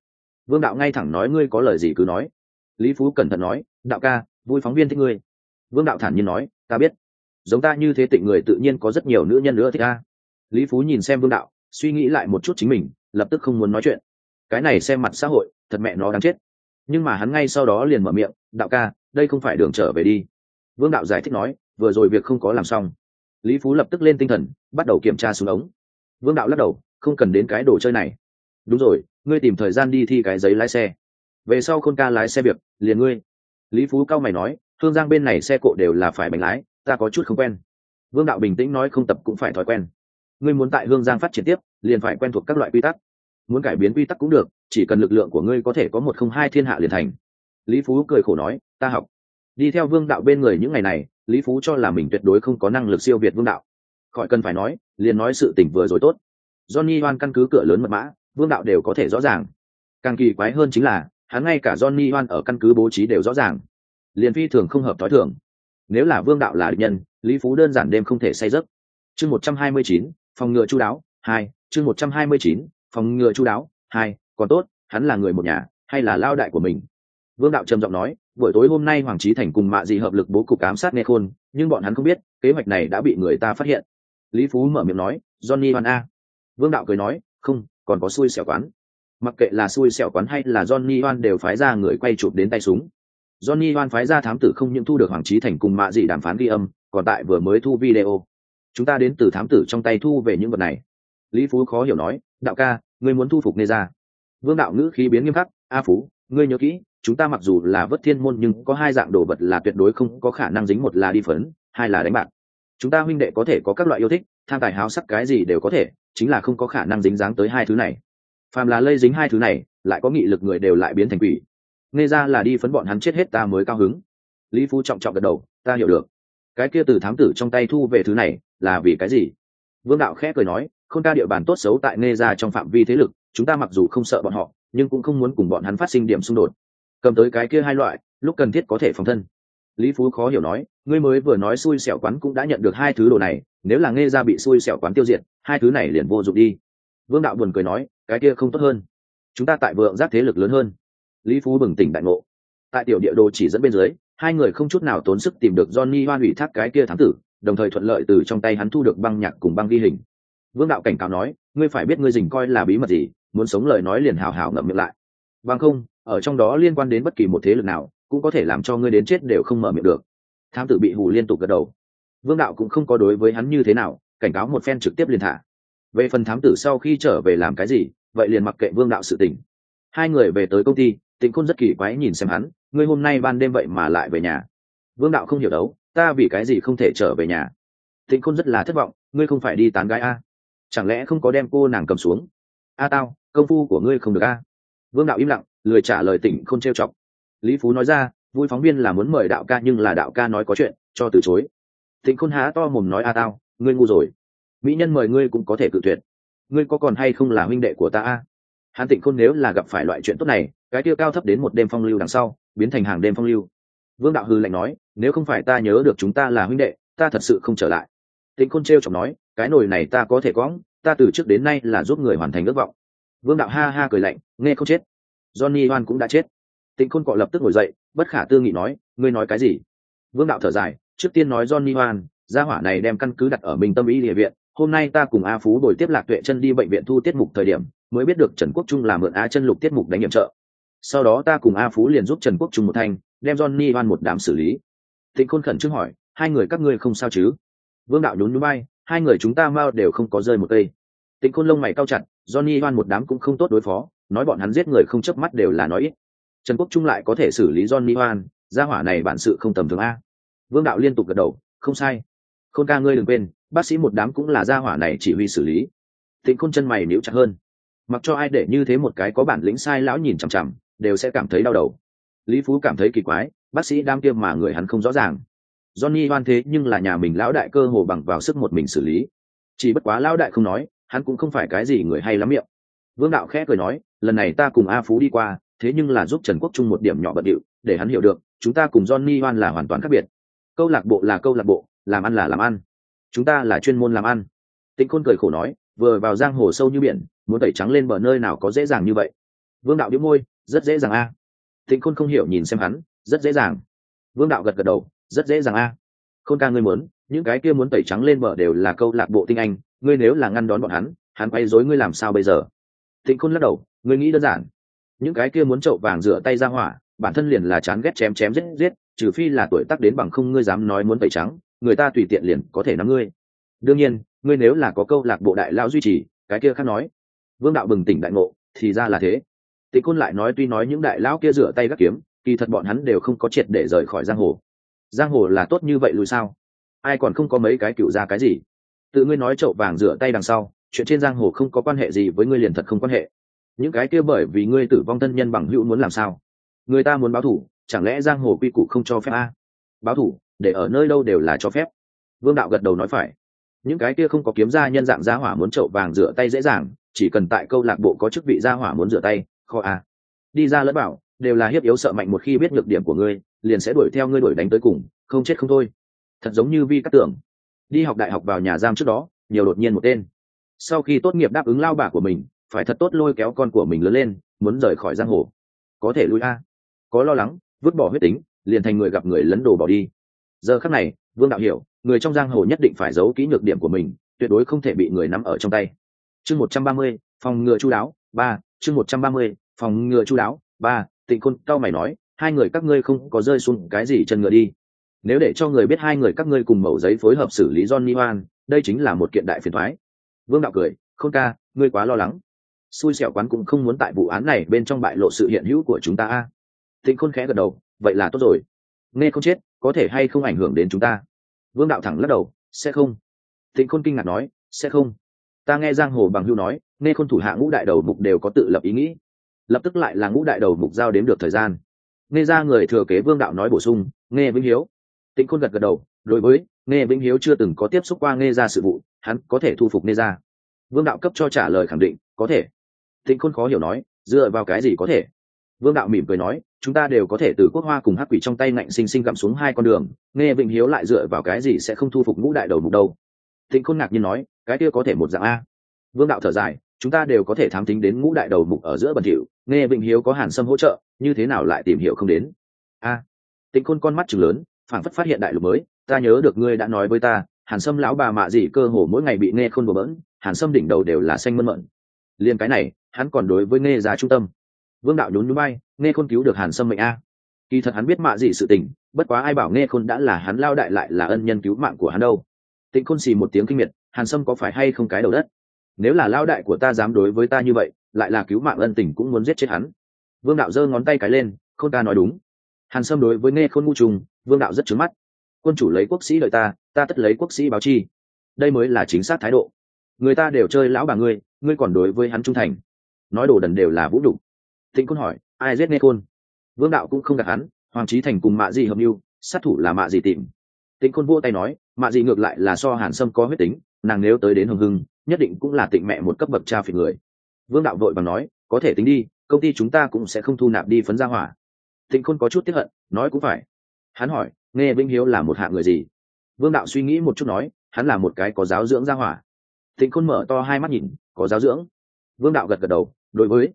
Vương đạo ngay thẳng nói ngươi có lời gì cứ nói. Lý phú cẩn thận nói, đạo ca, vui phóng viên thích ngươi. Vương đạo thản nhiên nói, ta biết. Giống ta như thế tịnh người tự nhiên có rất nhiều nữ nhân nữa thích ta. Lý phú nhìn xem vương đạo, suy nghĩ lại một chút chính mình, lập tức không muốn nói chuyện. Cái này xem mặt xã hội, thật mẹ nó đáng chết. Nhưng mà hắn ngay sau đó liền mở miệng, đạo ca, đây không phải đường trở về đi. Vương đạo giải thích nói, vừa rồi việc không có làm xong lý phú lập tức lên tinh thần, bắt đầu kiểm tra xuống ống. Vương đạo lắc đầu, không cần đến cái đồ chơi này. Đúng rồi, ngươi tìm thời gian đi thi cái giấy lái xe. Về sau khôn ca lái xe việc, liền ngươi. Lý phú cao mày nói, thương giang bên này xe cộ đều là phải bánh lái, ta có chút không quen. Vương đạo bình tĩnh nói không tập cũng phải thói quen. Ngươi muốn tại hương giang phát triển tiếp, liền phải quen thuộc các loại quy tắc. Muốn cải biến quy tắc cũng được, chỉ cần lực lượng của ngươi có thể có một không hai thiên hạ liền thành. Lý phú cười khổ nói, ta học đi theo vương đạo bên người những ngày này, lý phú cho là mình tuyệt đối không có năng lực siêu việt vương đạo. Khỏi cần phải nói, liền nói sự tình vừa rồi tốt. Johnny hoan căn cứ cửa lớn mật mã, vương đạo đều có thể rõ ràng. Càng kỳ quái hơn chính là, hắn ngay cả johnny hoan ở căn cứ bố trí đều rõ ràng. Liền phi thường không hợp thói thường. Nếu là vương đạo là địch nhân, lý phú đơn giản đêm không thể say giấc. Chương một trăm hai mươi chín, phòng ngừa chu đáo, hai, chương một trăm hai mươi chín, phòng ngừa chu đáo, hai, còn tốt, hắn là người một nhà, hay là lao đại của mình? Vương đạo trầm giọng nói buổi tối hôm nay hoàng trí thành cùng mạ dị hợp lực bố cục ám sát nghe khôn, nhưng bọn hắn không biết, kế hoạch này đã bị người ta phát hiện. Lý phú mở miệng nói, johnny hoan a. Vương đạo cười nói, không, còn có xui xẻo quán. Mặc kệ là xui xẻo quán hay là johnny hoan đều phái ra người quay chụp đến tay súng. Johnny hoan phái ra thám tử không những thu được hoàng trí thành cùng mạ dị đàm phán ghi âm, còn tại vừa mới thu video. Chúng ta đến từ thám tử trong tay thu về những vật này. Lý phú khó hiểu nói, đạo ca, ngươi muốn thu phục nê ra vương đạo ngữ khí biến nghiêm khắc, a phú, ngươi nhớ kỹ chúng ta mặc dù là vất thiên môn nhưng có hai dạng đồ vật là tuyệt đối không có khả năng dính, một là đi phấn, hai là đánh bạc. Chúng ta huynh đệ có thể có các loại yêu thích, tham tài háo sắc cái gì đều có thể, chính là không có khả năng dính dáng tới hai thứ này. Phàm là lây dính hai thứ này, lại có nghị lực người đều lại biến thành quỷ. Nghe ra là đi phấn bọn hắn chết hết ta mới cao hứng. Lý phú trọng trọng gật đầu, ta hiểu được. Cái kia từ thám tử trong tay thu về thứ này, là vì cái gì? Vương đạo khẽ cười nói, không ca địa bàn tốt xấu tại nghe ra trong phạm vi thế lực, chúng ta mặc dù không sợ bọn họ, nhưng cũng không muốn cùng bọn hắn phát sinh điểm xung đột cầm tới cái kia hai loại, lúc cần thiết có thể phòng thân. Lý phú khó hiểu nói, ngươi mới vừa nói xui xẻo quán cũng đã nhận được hai thứ đồ này, nếu là nghe ra bị xui xẻo quán tiêu diệt, hai thứ này liền vô dụng đi. Vương đạo buồn cười nói, cái kia không tốt hơn. Chúng ta tại vượng giác thế lực lớn hơn. Lý phú bừng tỉnh đại ngộ. Tại tiểu địa đồ chỉ dẫn bên dưới, hai người không chút nào tốn sức tìm được johnny hoan ủy thác cái kia thám tử, đồng thời thuận lợi từ trong tay hắn thu được băng nhạc cùng băng ghi hình. Vương đạo cảnh cáo nói, ngươi phải biết ngươi dình coi là bí mật gì, muốn sống lời nói liền hào hào ngậm miệng lại. Bằng không ở trong đó liên quan đến bất kỳ một thế lực nào, cũng có thể làm cho ngươi đến chết đều không mở miệng được. Thám tử bị hù liên tục gật đầu. Vương đạo cũng không có đối với hắn như thế nào, cảnh cáo một phen trực tiếp liền thả. Về phần thám tử sau khi trở về làm cái gì, vậy liền mặc kệ vương đạo sự tình. Hai người về tới công ty, tịnh khôn rất kỳ quái nhìn xem hắn, ngươi hôm nay ban đêm vậy mà lại về nhà. Vương đạo không hiểu đấu, ta vì cái gì không thể trở về nhà? Tịnh khôn rất là thất vọng, ngươi không phải đi tán gái a? Chẳng lẽ không có đem cô nàng cầm xuống? A tao, công phu của ngươi không được a? Vương đạo im lặng lười trả lời tịnh không trêu chọc. Lý phú nói ra, vui phóng viên là muốn mời đạo ca nhưng là đạo ca nói có chuyện, cho từ chối. Tịnh khôn há to mồm nói, a tao, ngươi ngu rồi. Mỹ nhân mời ngươi cũng có thể cự tuyệt. Ngươi có còn hay không là huynh đệ của ta a? Hán tịnh khôn nếu là gặp phải loại chuyện tốt này, cái tiêu cao thấp đến một đêm phong lưu đằng sau, biến thành hàng đêm phong lưu. Vương đạo hư lạnh nói, nếu không phải ta nhớ được chúng ta là huynh đệ, ta thật sự không trở lại. Tịnh khôn t r chọc nói, cái nồi này ta có thể quõng, ta từ trước đến nay là giúp người hoàn thành ước vọng. Vương đạo ha ha cười lạnh, nghe không chết johnny hoan cũng đã chết. Tịnh khôn cọ lập tức ngồi dậy, bất khả tư nghị nói, ngươi nói cái gì? Vương đạo thở dài, trước tiên nói johnny hoan, gia hỏa này đem căn cứ đặt ở minh tâm y địa viện, hôm nay ta cùng a phú đổi tiếp lạc tuệ chân đi bệnh viện thu tiết mục thời điểm, mới biết được trần quốc trung làm mượn a chân lục tiết mục đánh nhiệm trợ. Sau đó ta cùng a phú liền giúp trần quốc trung một thanh, đem johnny hoan một đám xử lý. Tịnh khôn khẩn trương hỏi, hai người các ngươi không sao chứ? Vương đạo nhún núi bay hai người chúng ta mau đều không có rơi một cây. Tịnh khôn lông mày cao chặt, johnny hoan một đám cũng không tốt đối phó nói bọn hắn giết người không chớp mắt đều là nói ít. Trần quốc trung lại có thể xử lý johnny hoan, gia hỏa này bản sự không tầm thường a. Vương đạo liên tục gật đầu, không sai. Khôn ca ngươi đừng quên, bác sĩ một đám cũng là gia hỏa này chỉ huy xử lý. Tịnh khôn chân mày níu chặt hơn. Mặc cho ai để như thế một cái có bản lĩnh sai lão nhìn chằm chằm, đều sẽ cảm thấy đau đầu. Lý phú cảm thấy kỳ quái, bác sĩ đam tiêm mà người hắn không rõ ràng. Johnny hoan thế nhưng là nhà mình lão đại cơ hồ bằng vào sức một mình xử lý. Chỉ bất quá lão đại không nói, hắn cũng không phải cái gì người hay lắm miệng. Vương đạo khẽ cười nói lần này ta cùng a phú đi qua, thế nhưng là giúp trần quốc trung một điểm nhỏ bận điệu, để hắn hiểu được, chúng ta cùng johnny hoan là hoàn toàn khác biệt. Câu lạc bộ là câu lạc bộ, làm ăn là làm ăn. Chúng ta là chuyên môn làm ăn. Tịnh khôn cười khổ nói, vừa vào giang hồ sâu như biển, muốn tẩy trắng lên bờ nơi nào có dễ dàng như vậy. Vương đạo đĩu môi, rất dễ dàng a. À. tịnh khôn không hiểu nhìn xem hắn, rất dễ dàng. Vương đạo gật gật đầu, rất dễ dàng a. Khôn ca ngươi muốn, những cái kia muốn tẩy trắng lên bờ đều là câu lạc bộ tinh anh, ngươi nếu là ngăn đón bọn hắn hắn quay dối ngươi làm sao bây giờ? Tịnh khôn lắc đầu ngươi nghĩ đơn giản. Những cái kia muốn trậu vàng rửa tay ra hỏa, bản thân liền là chán ghét chém chém giết giết, trừ phi là tuổi tác đến bằng không ngươi dám nói muốn tẩy trắng, người ta tùy tiện liền có thể nắm ngươi. Đương nhiên, ngươi nếu là có câu lạc bộ đại lao duy trì, cái kia khác nói. Vương đạo bừng tỉnh đại ngộ, thì ra là thế. Tịch côn lại nói tuy nói những đại lão kia rửa tay gắt kiếm, kỳ thật bọn hắn đều không có triệt để rời khỏi giang hồ. Giang hồ là tốt như vậy lùi sao? Ai còn không có mấy cái cựu ra cái gì? Tự ngươi nói chậu vàng rửa tay đằng sau, chuyện trên giang hồ không có quan hệ gì với ngươi liền thật không quan hệ những cái kia bởi vì ngươi tử vong thân nhân bằng hữu muốn làm sao? Người ta muốn báo thủ, chẳng lẽ giang hồ quy củ không cho phép a? Báo thủ, để ở nơi đâu đều là cho phép. Vương đạo gật đầu nói phải. Những cái kia không có kiếm ra nhân dạng gia hỏa muốn trậu vàng rửa tay dễ dàng, chỉ cần tại câu lạc bộ có chức vị gia hỏa muốn rửa tay, kho a. Đi ra lẫn bảo, đều là hiếp yếu sợ mạnh một khi biết nhược điểm của ngươi, liền sẽ đuổi theo ngươi đuổi đánh tới cùng, không chết không thôi. Thật giống như vi cắt tưởng đi học đại học vào nhà giam trước đó, nhiều đột nhiên một tên. Sau khi tốt nghiệp đáp ứng lao bả của mình phải thật tốt lôi kéo con của mình lớn lên muốn rời khỏi giang hồ. Có thể lui a. Có lo lắng vứt bỏ huyết tính liền thành người gặp người lấn đồ bỏ đi. Giờ khắc này vương đạo hiểu người trong giang hồ nhất định phải giấu kỹ nhược điểm của mình tuyệt đối không thể bị người nắm ở trong tay. Chương một trăm ba mươi phòng ngừa chu đáo ba chương một trăm ba mươi phòng ngừa chu đáo ba tịnh khôn cao mày nói hai người các ngươi không có rơi xuống cái gì chân ngựa đi. Nếu để cho người biết hai người các ngươi cùng mẩu giấy phối hợp xử lý Johnny Hoan, đây chính là một kiện đại phiền thoái. Vương đạo cười, "Không ca, ngươi quá lo lắng. Xui xẻo quán cũng không muốn tại vụ án này bên trong bại lộ sự hiện hữu của chúng ta a." Tịnh Khôn khẽ gật đầu, "Vậy là tốt rồi. Nghe không chết, có thể hay không ảnh hưởng đến chúng ta?" Vương đạo thẳng lắc đầu, "Sẽ không." Tịnh Khôn kinh ngạc nói, "Sẽ không." Ta nghe giang hồ bằng hưu nói, nghe khôn thủ hạ ngũ đại đầu mục đều có tự lập ý nghĩ. Lập tức lại là ngũ đại đầu mục giao đến được thời gian. Nghe ra người thừa kế Vương đạo nói bổ sung, "Nghe Vĩnh Hiếu." tĩnh khôn gật gật đầu đối với nghe vĩnh hiếu chưa từng có tiếp xúc qua nghe ra sự vụ hắn có thể thu phục nghe ra vương đạo cấp cho trả lời khẳng định có thể Tịnh khôn khó hiểu nói, dựa vào cái gì có thể? Vương đạo mỉm cười nói, chúng ta đều có thể từ quốc hoa cùng hắc quỷ trong tay ngạnh xinh xinh gặm xuống hai con đường, nghe Vịnh hiếu lại dựa vào cái gì sẽ không thu phục ngũ đại đầu mục đâu? Tịnh khôn ngạc nhiên nói, cái kia có thể một dạng a? Vương đạo thở dài, chúng ta đều có thể thám tính đến ngũ đại đầu mục ở giữa bẩn thỉu, nghe Vịnh hiếu có hàn sâm hỗ trợ, như thế nào lại tìm hiểu không đến? A. Tịnh khôn con mắt chừng lớn, phảng phất phát hiện đại lục mới, ta nhớ được ngươi đã nói với ta, hàn sâm lão bà mạ gì cơ hồ mỗi ngày bị nghe khôn bừa bỡn, hàn sâm đỉnh đầu đều là xanh mơn mận. Liên cái này hắn còn đối với nghe ra trung tâm. Vương đạo nhún nhún bay nghe khôn cứu được hàn sâm mệnh a. Kỳ thật hắn biết mạ gì sự tình, bất quá ai bảo nghe khôn đã là hắn lao đại lại là ân nhân cứu mạng của hắn đâu. Tịnh khôn xì một tiếng kinh miệt, hàn sâm có phải hay không cái đầu đất? Nếu là lao đại của ta dám đối với ta như vậy, lại là cứu mạng ân tình cũng muốn giết chết hắn. Vương đạo giơ ngón tay cái lên không ta nói đúng. Hàn sâm đối với nghe khôn ngu trùng, vương đạo rất trướng mắt. Quân chủ lấy quốc sĩ đợi ta ta tất lấy quốc sĩ báo chi. Đây mới là chính xác thái độ. Người ta đều chơi lão bà ngươi ngươi còn đối với hắn trung thành nói đồ đần đều là vũ đục thịnh côn hỏi, ai giết nghe khôn vương đạo cũng không gặp hắn, hoàng trí thành cùng mạ dì hợp mưu, sát thủ là mạ dì tìm. Tịnh khôn vô tay nói, mạ dì ngược lại là so hàn sâm có huyết tính, nàng nếu tới đến hồng hưng, nhất định cũng là tịnh mẹ một cấp bậc cha phiền người. Vương đạo vội và nói, có thể tính đi, công ty chúng ta cũng sẽ không thu nạp đi phấn ra hỏa. Tịnh khôn có chút tiếp hận, nói cũng phải. Hắn hỏi, nghe vĩnh hiếu là một hạng người gì? Vương đạo suy nghĩ một chút nói, hắn là một cái có giáo dưỡng ra hỏa. Tịnh khôn mở to hai mắt nhìn, có giáo dưỡng? Vương đạo gật gật đầu, đối với.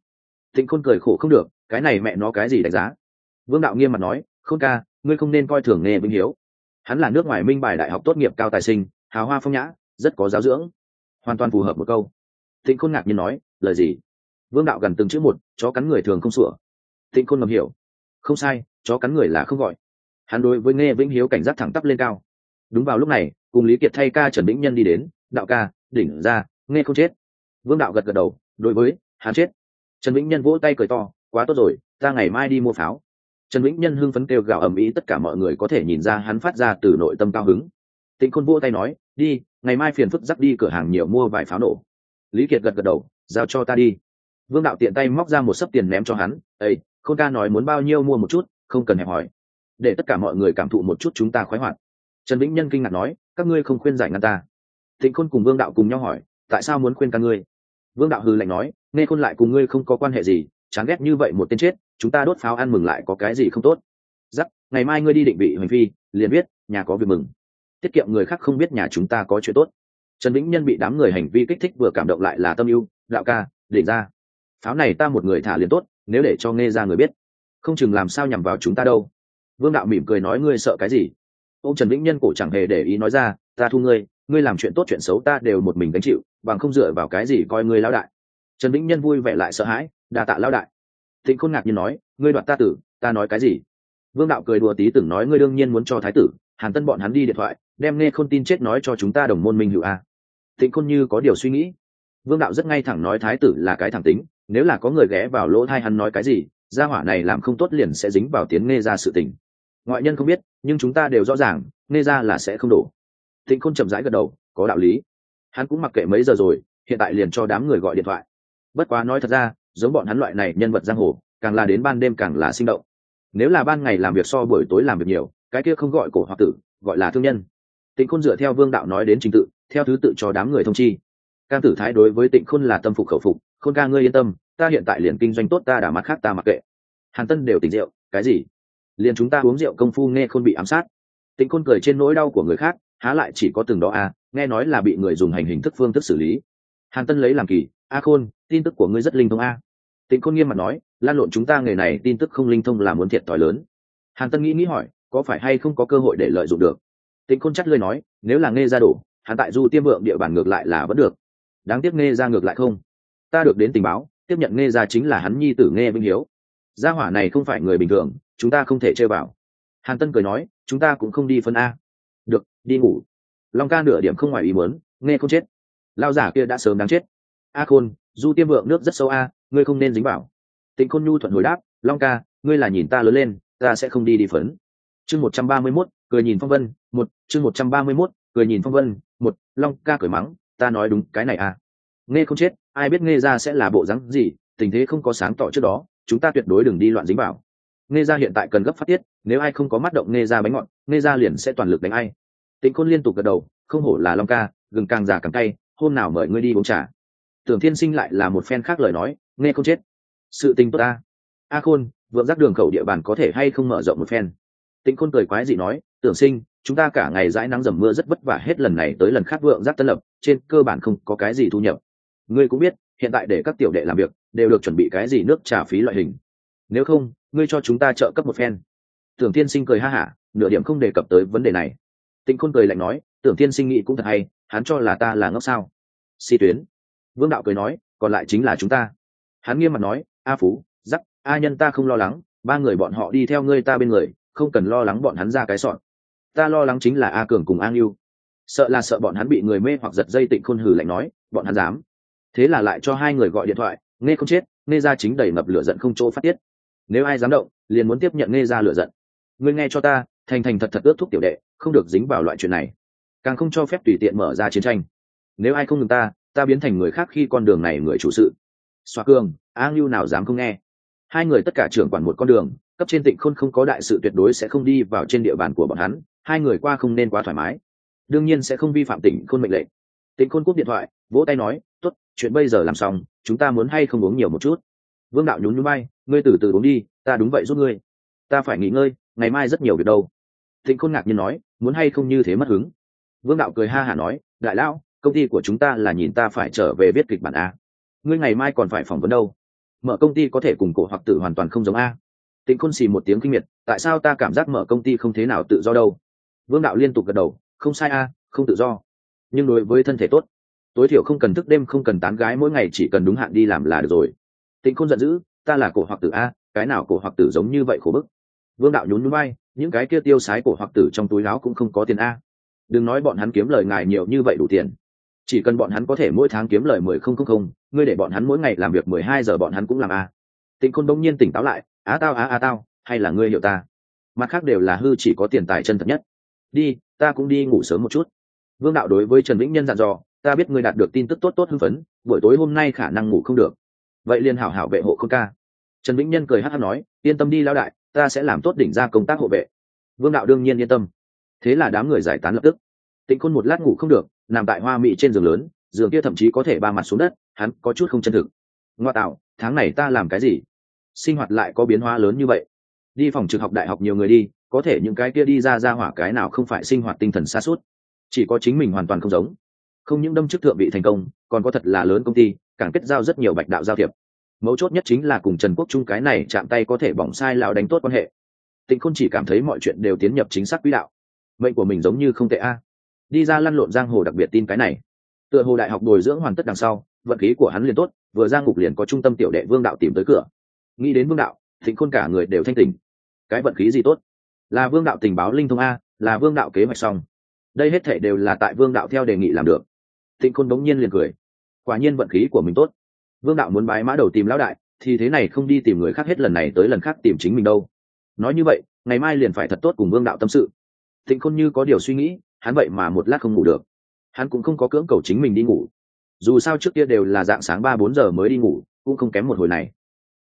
Tịnh khôn cười khổ không được, cái này mẹ nó cái gì đánh giá? Vương đạo nghiêm mặt nói, khôn ca, ngươi không nên coi thường nghề vĩnh hiếu. Hắn là nước ngoài minh bài đại học tốt nghiệp cao tài sinh, hào hoa phong nhã, rất có giáo dưỡng. Hoàn toàn phù hợp một câu. Tịnh khôn ngạc nhiên nói, lời gì? Vương đạo gần từng chữ một, chó cắn người thường không sủa. Tịnh khôn ngầm hiểu, không sai, chó cắn người là không gọi. Hắn đối với nghe vĩnh hiếu cảnh giác thẳng tắp lên cao. Đúng vào lúc này, cùng lý kiệt thay ca trần vĩnh nhân đi đến, đạo ca, đỉnh ra, nghe không chết. Vương đạo gật gật đầu đối với, hắn chết. Trần vĩnh nhân vỗ tay cười to, quá tốt rồi, ta ngày mai đi mua pháo. Trần vĩnh nhân hưng phấn kêu gào ầm ĩ, tất cả mọi người có thể nhìn ra hắn phát ra từ nội tâm cao hứng. Tịnh khôn vỗ tay nói, đi, ngày mai phiền phức dắt đi cửa hàng nhiều mua vài pháo nổ. Lý kiệt gật gật đầu, giao cho ta đi. Vương đạo tiện tay móc ra một sấp tiền ném cho hắn ây khôn ca nói muốn bao nhiêu mua một chút, không cần hẹp hỏi. Để tất cả mọi người cảm thụ một chút chúng ta khoái hoạt. Trần vĩnh nhân kinh ngạc nói, các ngươi không khuyên giải ngăn ta. Thịnh khôn cùng vương đạo cùng nhau hỏi, tại sao muốn khuyên ca ngươi? Vương đạo hư lạnh nói nghe khôn lại cùng ngươi không có quan hệ gì chán ghét như vậy một tên chết chúng ta đốt pháo ăn mừng lại có cái gì không tốt? Giắc ngày mai ngươi đi định vị hành phi liền biết nhà có việc mừng. Tiết kiệm người khác không biết nhà chúng ta có chuyện tốt. Trần vĩnh nhân bị đám người hành vi kích thích vừa cảm động lại là tâm yêu, đạo ca đỉnh ra. Pháo này ta một người thả liền tốt nếu để cho nghe ra người biết. Không chừng làm sao nhằm vào chúng ta đâu. Vương đạo mỉm cười nói ngươi sợ cái gì? Ông trần vĩnh nhân cổ chẳng hề để ý nói ra ta thu ngươi ngươi làm chuyện tốt chuyện xấu ta đều một mình gánh chịu, bằng không dựa vào cái gì coi ngươi lao đại. Trần vĩnh nhân vui vẻ lại sợ hãi đà tạ lao đại. Thịnh khôn ngạc nhiên nói, ngươi đoạt ta tử, ta nói cái gì? Vương đạo cười đùa tí từng nói ngươi đương nhiên muốn cho thái tử, hàn tân bọn hắn đi điện thoại, đem nghe khôn tin chết nói cho chúng ta đồng môn minh hữu a. Thịnh khôn như có điều suy nghĩ. Vương đạo rất ngay thẳng nói thái tử là cái thẳng tính, nếu là có người ghé vào lỗ thai hắn nói cái gì, gia hỏa này làm không tốt liền sẽ dính vào tiếng nghe ra sự tình. Ngoại nhân không biết, nhưng chúng ta đều rõ ràng, nghe ra là sẽ không đổ. Tịnh khôn chậm rãi gật đầu, có đạo lý. Hắn cũng mặc kệ mấy giờ rồi, hiện tại liền cho đám người gọi điện thoại. Bất quá nói thật ra, giống bọn hắn loại này nhân vật giang hồ, càng là đến ban đêm càng là sinh động. Nếu là ban ngày làm việc so buổi tối làm việc nhiều, cái kia không gọi cổ hoặc tử, gọi là thương nhân. Tịnh khôn dựa theo vương đạo nói đến trình tự, theo thứ tự cho đám người thông chi. Cam tử thái đối với tịnh khôn là tâm phục khẩu phục, khôn ca ngươi yên tâm, ta hiện tại liền kinh doanh tốt ta đã mặt khác ta mặc kệ. Hàn tân đều tỉnh rượu, cái gì? Liền chúng ta uống rượu công phu nghe khôn bị ám sát. Tịnh khôn cười trên nỗi đau của người khác há lại chỉ có từng đó à nghe nói là bị người dùng hành hình thức phương thức xử lý. Hàn tân lấy làm kỳ, a khôn, tin tức của ngươi rất linh thông a. Tịnh khôn nghiêm mặt nói, lan lộn chúng ta nghề này, tin tức không linh thông là muốn thiệt thòi lớn. Hàn tân nghĩ nghĩ hỏi, có phải hay không có cơ hội để lợi dụng được? Tịnh khôn chắc lơi nói, nếu là nghe ra đủ hàn tại du tiêm vượng địa bàn ngược lại là vẫn được. Đáng tiếc nghe ra ngược lại không. Ta được đến tình báo, tiếp nhận nghe ra chính là hắn nhi tử nghe vinh hiếu. Gia hỏa này không phải người bình thường, chúng ta không thể chơi vào. Hàn tân cười nói, chúng ta cũng không đi phân a được đi ngủ. Long ca nửa điểm không ngoài ý muốn nghe không chết. Lao giả kia đã sớm đáng chết. A khôn du tiêm vượng nước rất sâu a ngươi không nên dính vào. Tịnh khôn nhu thuận hồi đáp long ca ngươi là nhìn ta lớn lên ta sẽ không đi đi phấn. Chương một trăm ba mươi mốt cười nhìn phong vân một chương một trăm ba mươi mốt cười nhìn phong vân một long ca cười mắng ta nói đúng cái này à nghe không chết ai biết nghe ra sẽ là bộ rắn gì tình thế không có sáng tỏ trước đó chúng ta tuyệt đối đừng đi loạn dính vào. Nghe ra hiện tại cần gấp phát tiết nếu ai không có mắt động nghe ra bánh ngọn, nghe ra liền sẽ toàn lực đánh ai tịnh khôn liên tục gật đầu, không hổ là long ca, gừng càng già càng cay, hôm nào mời ngươi đi uống trà. Tưởng thiên sinh lại là một phen khác lời nói, nghe không chết. Sự tình tốt ta. A khôn, vượng giác đường khẩu địa bàn có thể hay không mở rộng một phen? Tịnh khôn cười quái gì nói, tưởng sinh, chúng ta cả ngày dãi nắng dầm mưa rất vất vả hết lần này tới lần khác vượng giác tân lập, trên cơ bản không có cái gì thu nhập. Ngươi cũng biết, hiện tại để các tiểu đệ làm việc, đều được chuẩn bị cái gì nước trả phí loại hình. Nếu không, ngươi cho chúng ta trợ cấp một phen. Tưởng tiên sinh cười ha hả, nửa điểm không đề cập tới vấn đề này tịnh khôn cười lạnh nói, tưởng Thiên sinh nghĩ cũng thật hay, hắn cho là ta là ngốc sao? Si tuyến. Vương đạo cười nói, còn lại chính là chúng ta. Hắn nghiêm mặt nói, a phú giắc a nhân ta không lo lắng, ba người bọn họ đi theo ngươi ta bên người, không cần lo lắng bọn hắn ra cái sọn. Ta lo lắng chính là a cường cùng a ngưu. Sợ là sợ bọn hắn bị người mê hoặc giật dây tịnh khôn hử lạnh nói, bọn hắn dám. Thế là lại cho hai người gọi điện thoại, nghe không chết, nghe ra chính đầy ngập lửa giận không chỗ phát tiết. Nếu ai dám động, liền muốn tiếp nhận nghe ra lửa giận. Ngươi nghe cho ta thành thành thật thật ước thúc tiểu đệ, không được dính vào loại chuyện này. Càng không cho phép tùy tiện mở ra chiến tranh. Nếu ai không ngừng ta ta biến thành người khác khi con đường này người chủ sự. Xoa cương a ngưu nào dám không nghe? Hai người tất cả trưởng quản một con đường, cấp trên tịnh khôn không có đại sự tuyệt đối sẽ không đi vào trên địa bàn của bọn hắn, hai người qua không nên quá thoải mái. Đương nhiên sẽ không vi phạm tỉnh khôn mệnh lệnh. Tịnh khôn cúp điện thoại, vỗ tay nói t ố t chuyện bây giờ làm xong, chúng ta muốn hay không uống nhiều một chút? Vương đạo nhún nhún bay, ngươi từ từ uống đi, ta đúng vậy giúp ngươi. Ta phải nghỉ ngơi, ngày mai rất nhiều việc đâu tịnh khôn ngạc nhiên nói, muốn hay không như thế mất hứng? Vương đạo cười ha hả nói, đại lão, công ty của chúng ta là nhìn ta phải trở về viết kịch bản a. Ngươi ngày mai còn phải phỏng vấn đâu? Mở công ty có thể cùng cổ hoặc tử hoàn toàn không giống a. Tịnh khôn xì một tiếng kinh miệt, tại sao ta cảm giác mở công ty không thế nào tự do đâu? Vương đạo liên tục gật đầu, không sai a, không tự do. Nhưng đối với thân thể tốt, tối thiểu không cần thức đêm, không cần tán gái, mỗi ngày chỉ cần đúng hạn đi làm là được rồi. Tịnh khôn giận dữ, ta là cổ hoặc tử a, cái nào cổ hoặc tử giống như vậy khổ bức? Vương đạo nhún nhún bay những cái kia tiêu sái cổ hoặc tử trong túi láo cũng không có tiền a. Đừng nói bọn hắn kiếm lời ngài nhiều như vậy đủ tiền. Chỉ cần bọn hắn có thể mỗi tháng kiếm lời mười không không không, ngươi để bọn hắn mỗi ngày làm việc mười hai giờ bọn hắn cũng làm a. Tịnh khôn đông nhiên tỉnh táo lại, á tao, á á tao, hay là ngươi hiểu ta? Mặt khác đều là hư chỉ có tiền tài chân thật nhất. Đi, ta cũng đi ngủ sớm một chút. Vương đạo đối với trần vĩnh nhân dặn dò, ta biết ngươi đạt được tin tức tốt tốt hưng phấn, buổi tối hôm nay khả năng ngủ không được. Vậy liền hảo hảo vệ hộ không ca. Trần vĩnh nhân cười hát hát nói, yên tâm đi lao đại ta sẽ làm tốt đỉnh ra công tác hộ vệ. Vương đạo đương nhiên yên tâm. Thế là đám người giải tán lập tức. Tịnh khôn một lát ngủ không được, nằm tại hoa mị trên giường lớn, giường kia thậm chí có thể ba mặt xuống đất, hắn có chút không chân thực. Ngoa tạo, tháng này ta làm cái gì? Sinh hoạt lại có biến hóa lớn như vậy. Đi phòng trực học đại học nhiều người đi, có thể những cái kia đi ra ra hỏa cái nào không phải sinh hoạt tinh thần xa suốt chỉ có chính mình hoàn toàn không giống. Không những đâm chức thượng vị thành công, còn có thật là lớn công ty càng kết giao rất nhiều bạch đạo giao thiệp mấu chốt nhất chính là cùng trần quốc trung cái này chạm tay có thể bỏng sai lão đánh tốt quan hệ. Tịnh khôn chỉ cảm thấy mọi chuyện đều tiến nhập chính xác quỹ đạo. Mệnh của mình giống như không tệ a. Đi ra lăn lộn giang hồ đặc biệt tin cái này. Tựa hồ đại học bồi dưỡng hoàn tất đằng sau, vận khí của hắn liền tốt, vừa ra ngục liền có trung tâm tiểu đệ vương đạo tìm tới cửa. Nghĩ đến vương đạo thịnh khôn cả người đều thanh tình cái vận khí gì tốt? Là vương đạo tình báo linh thông a, là vương đạo kế hoạch xong. Đây hết thể đều là tại vương đạo theo đề nghị làm được. Thịnh khôn đống nhiên liền cười. Quả nhiên vận khí của mình tốt vương đạo muốn bái mã đầu tìm lão đại, thì thế này không đi tìm người khác hết lần này tới lần khác tìm chính mình đâu. Nói như vậy, ngày mai liền phải thật tốt cùng vương đạo tâm sự. Thịnh khôn như có điều suy nghĩ, hắn vậy mà một lát không ngủ được. Hắn cũng không có cưỡng cầu chính mình đi ngủ. Dù sao trước kia đều là dạng sáng ba bốn giờ mới đi ngủ, cũng không kém một hồi này.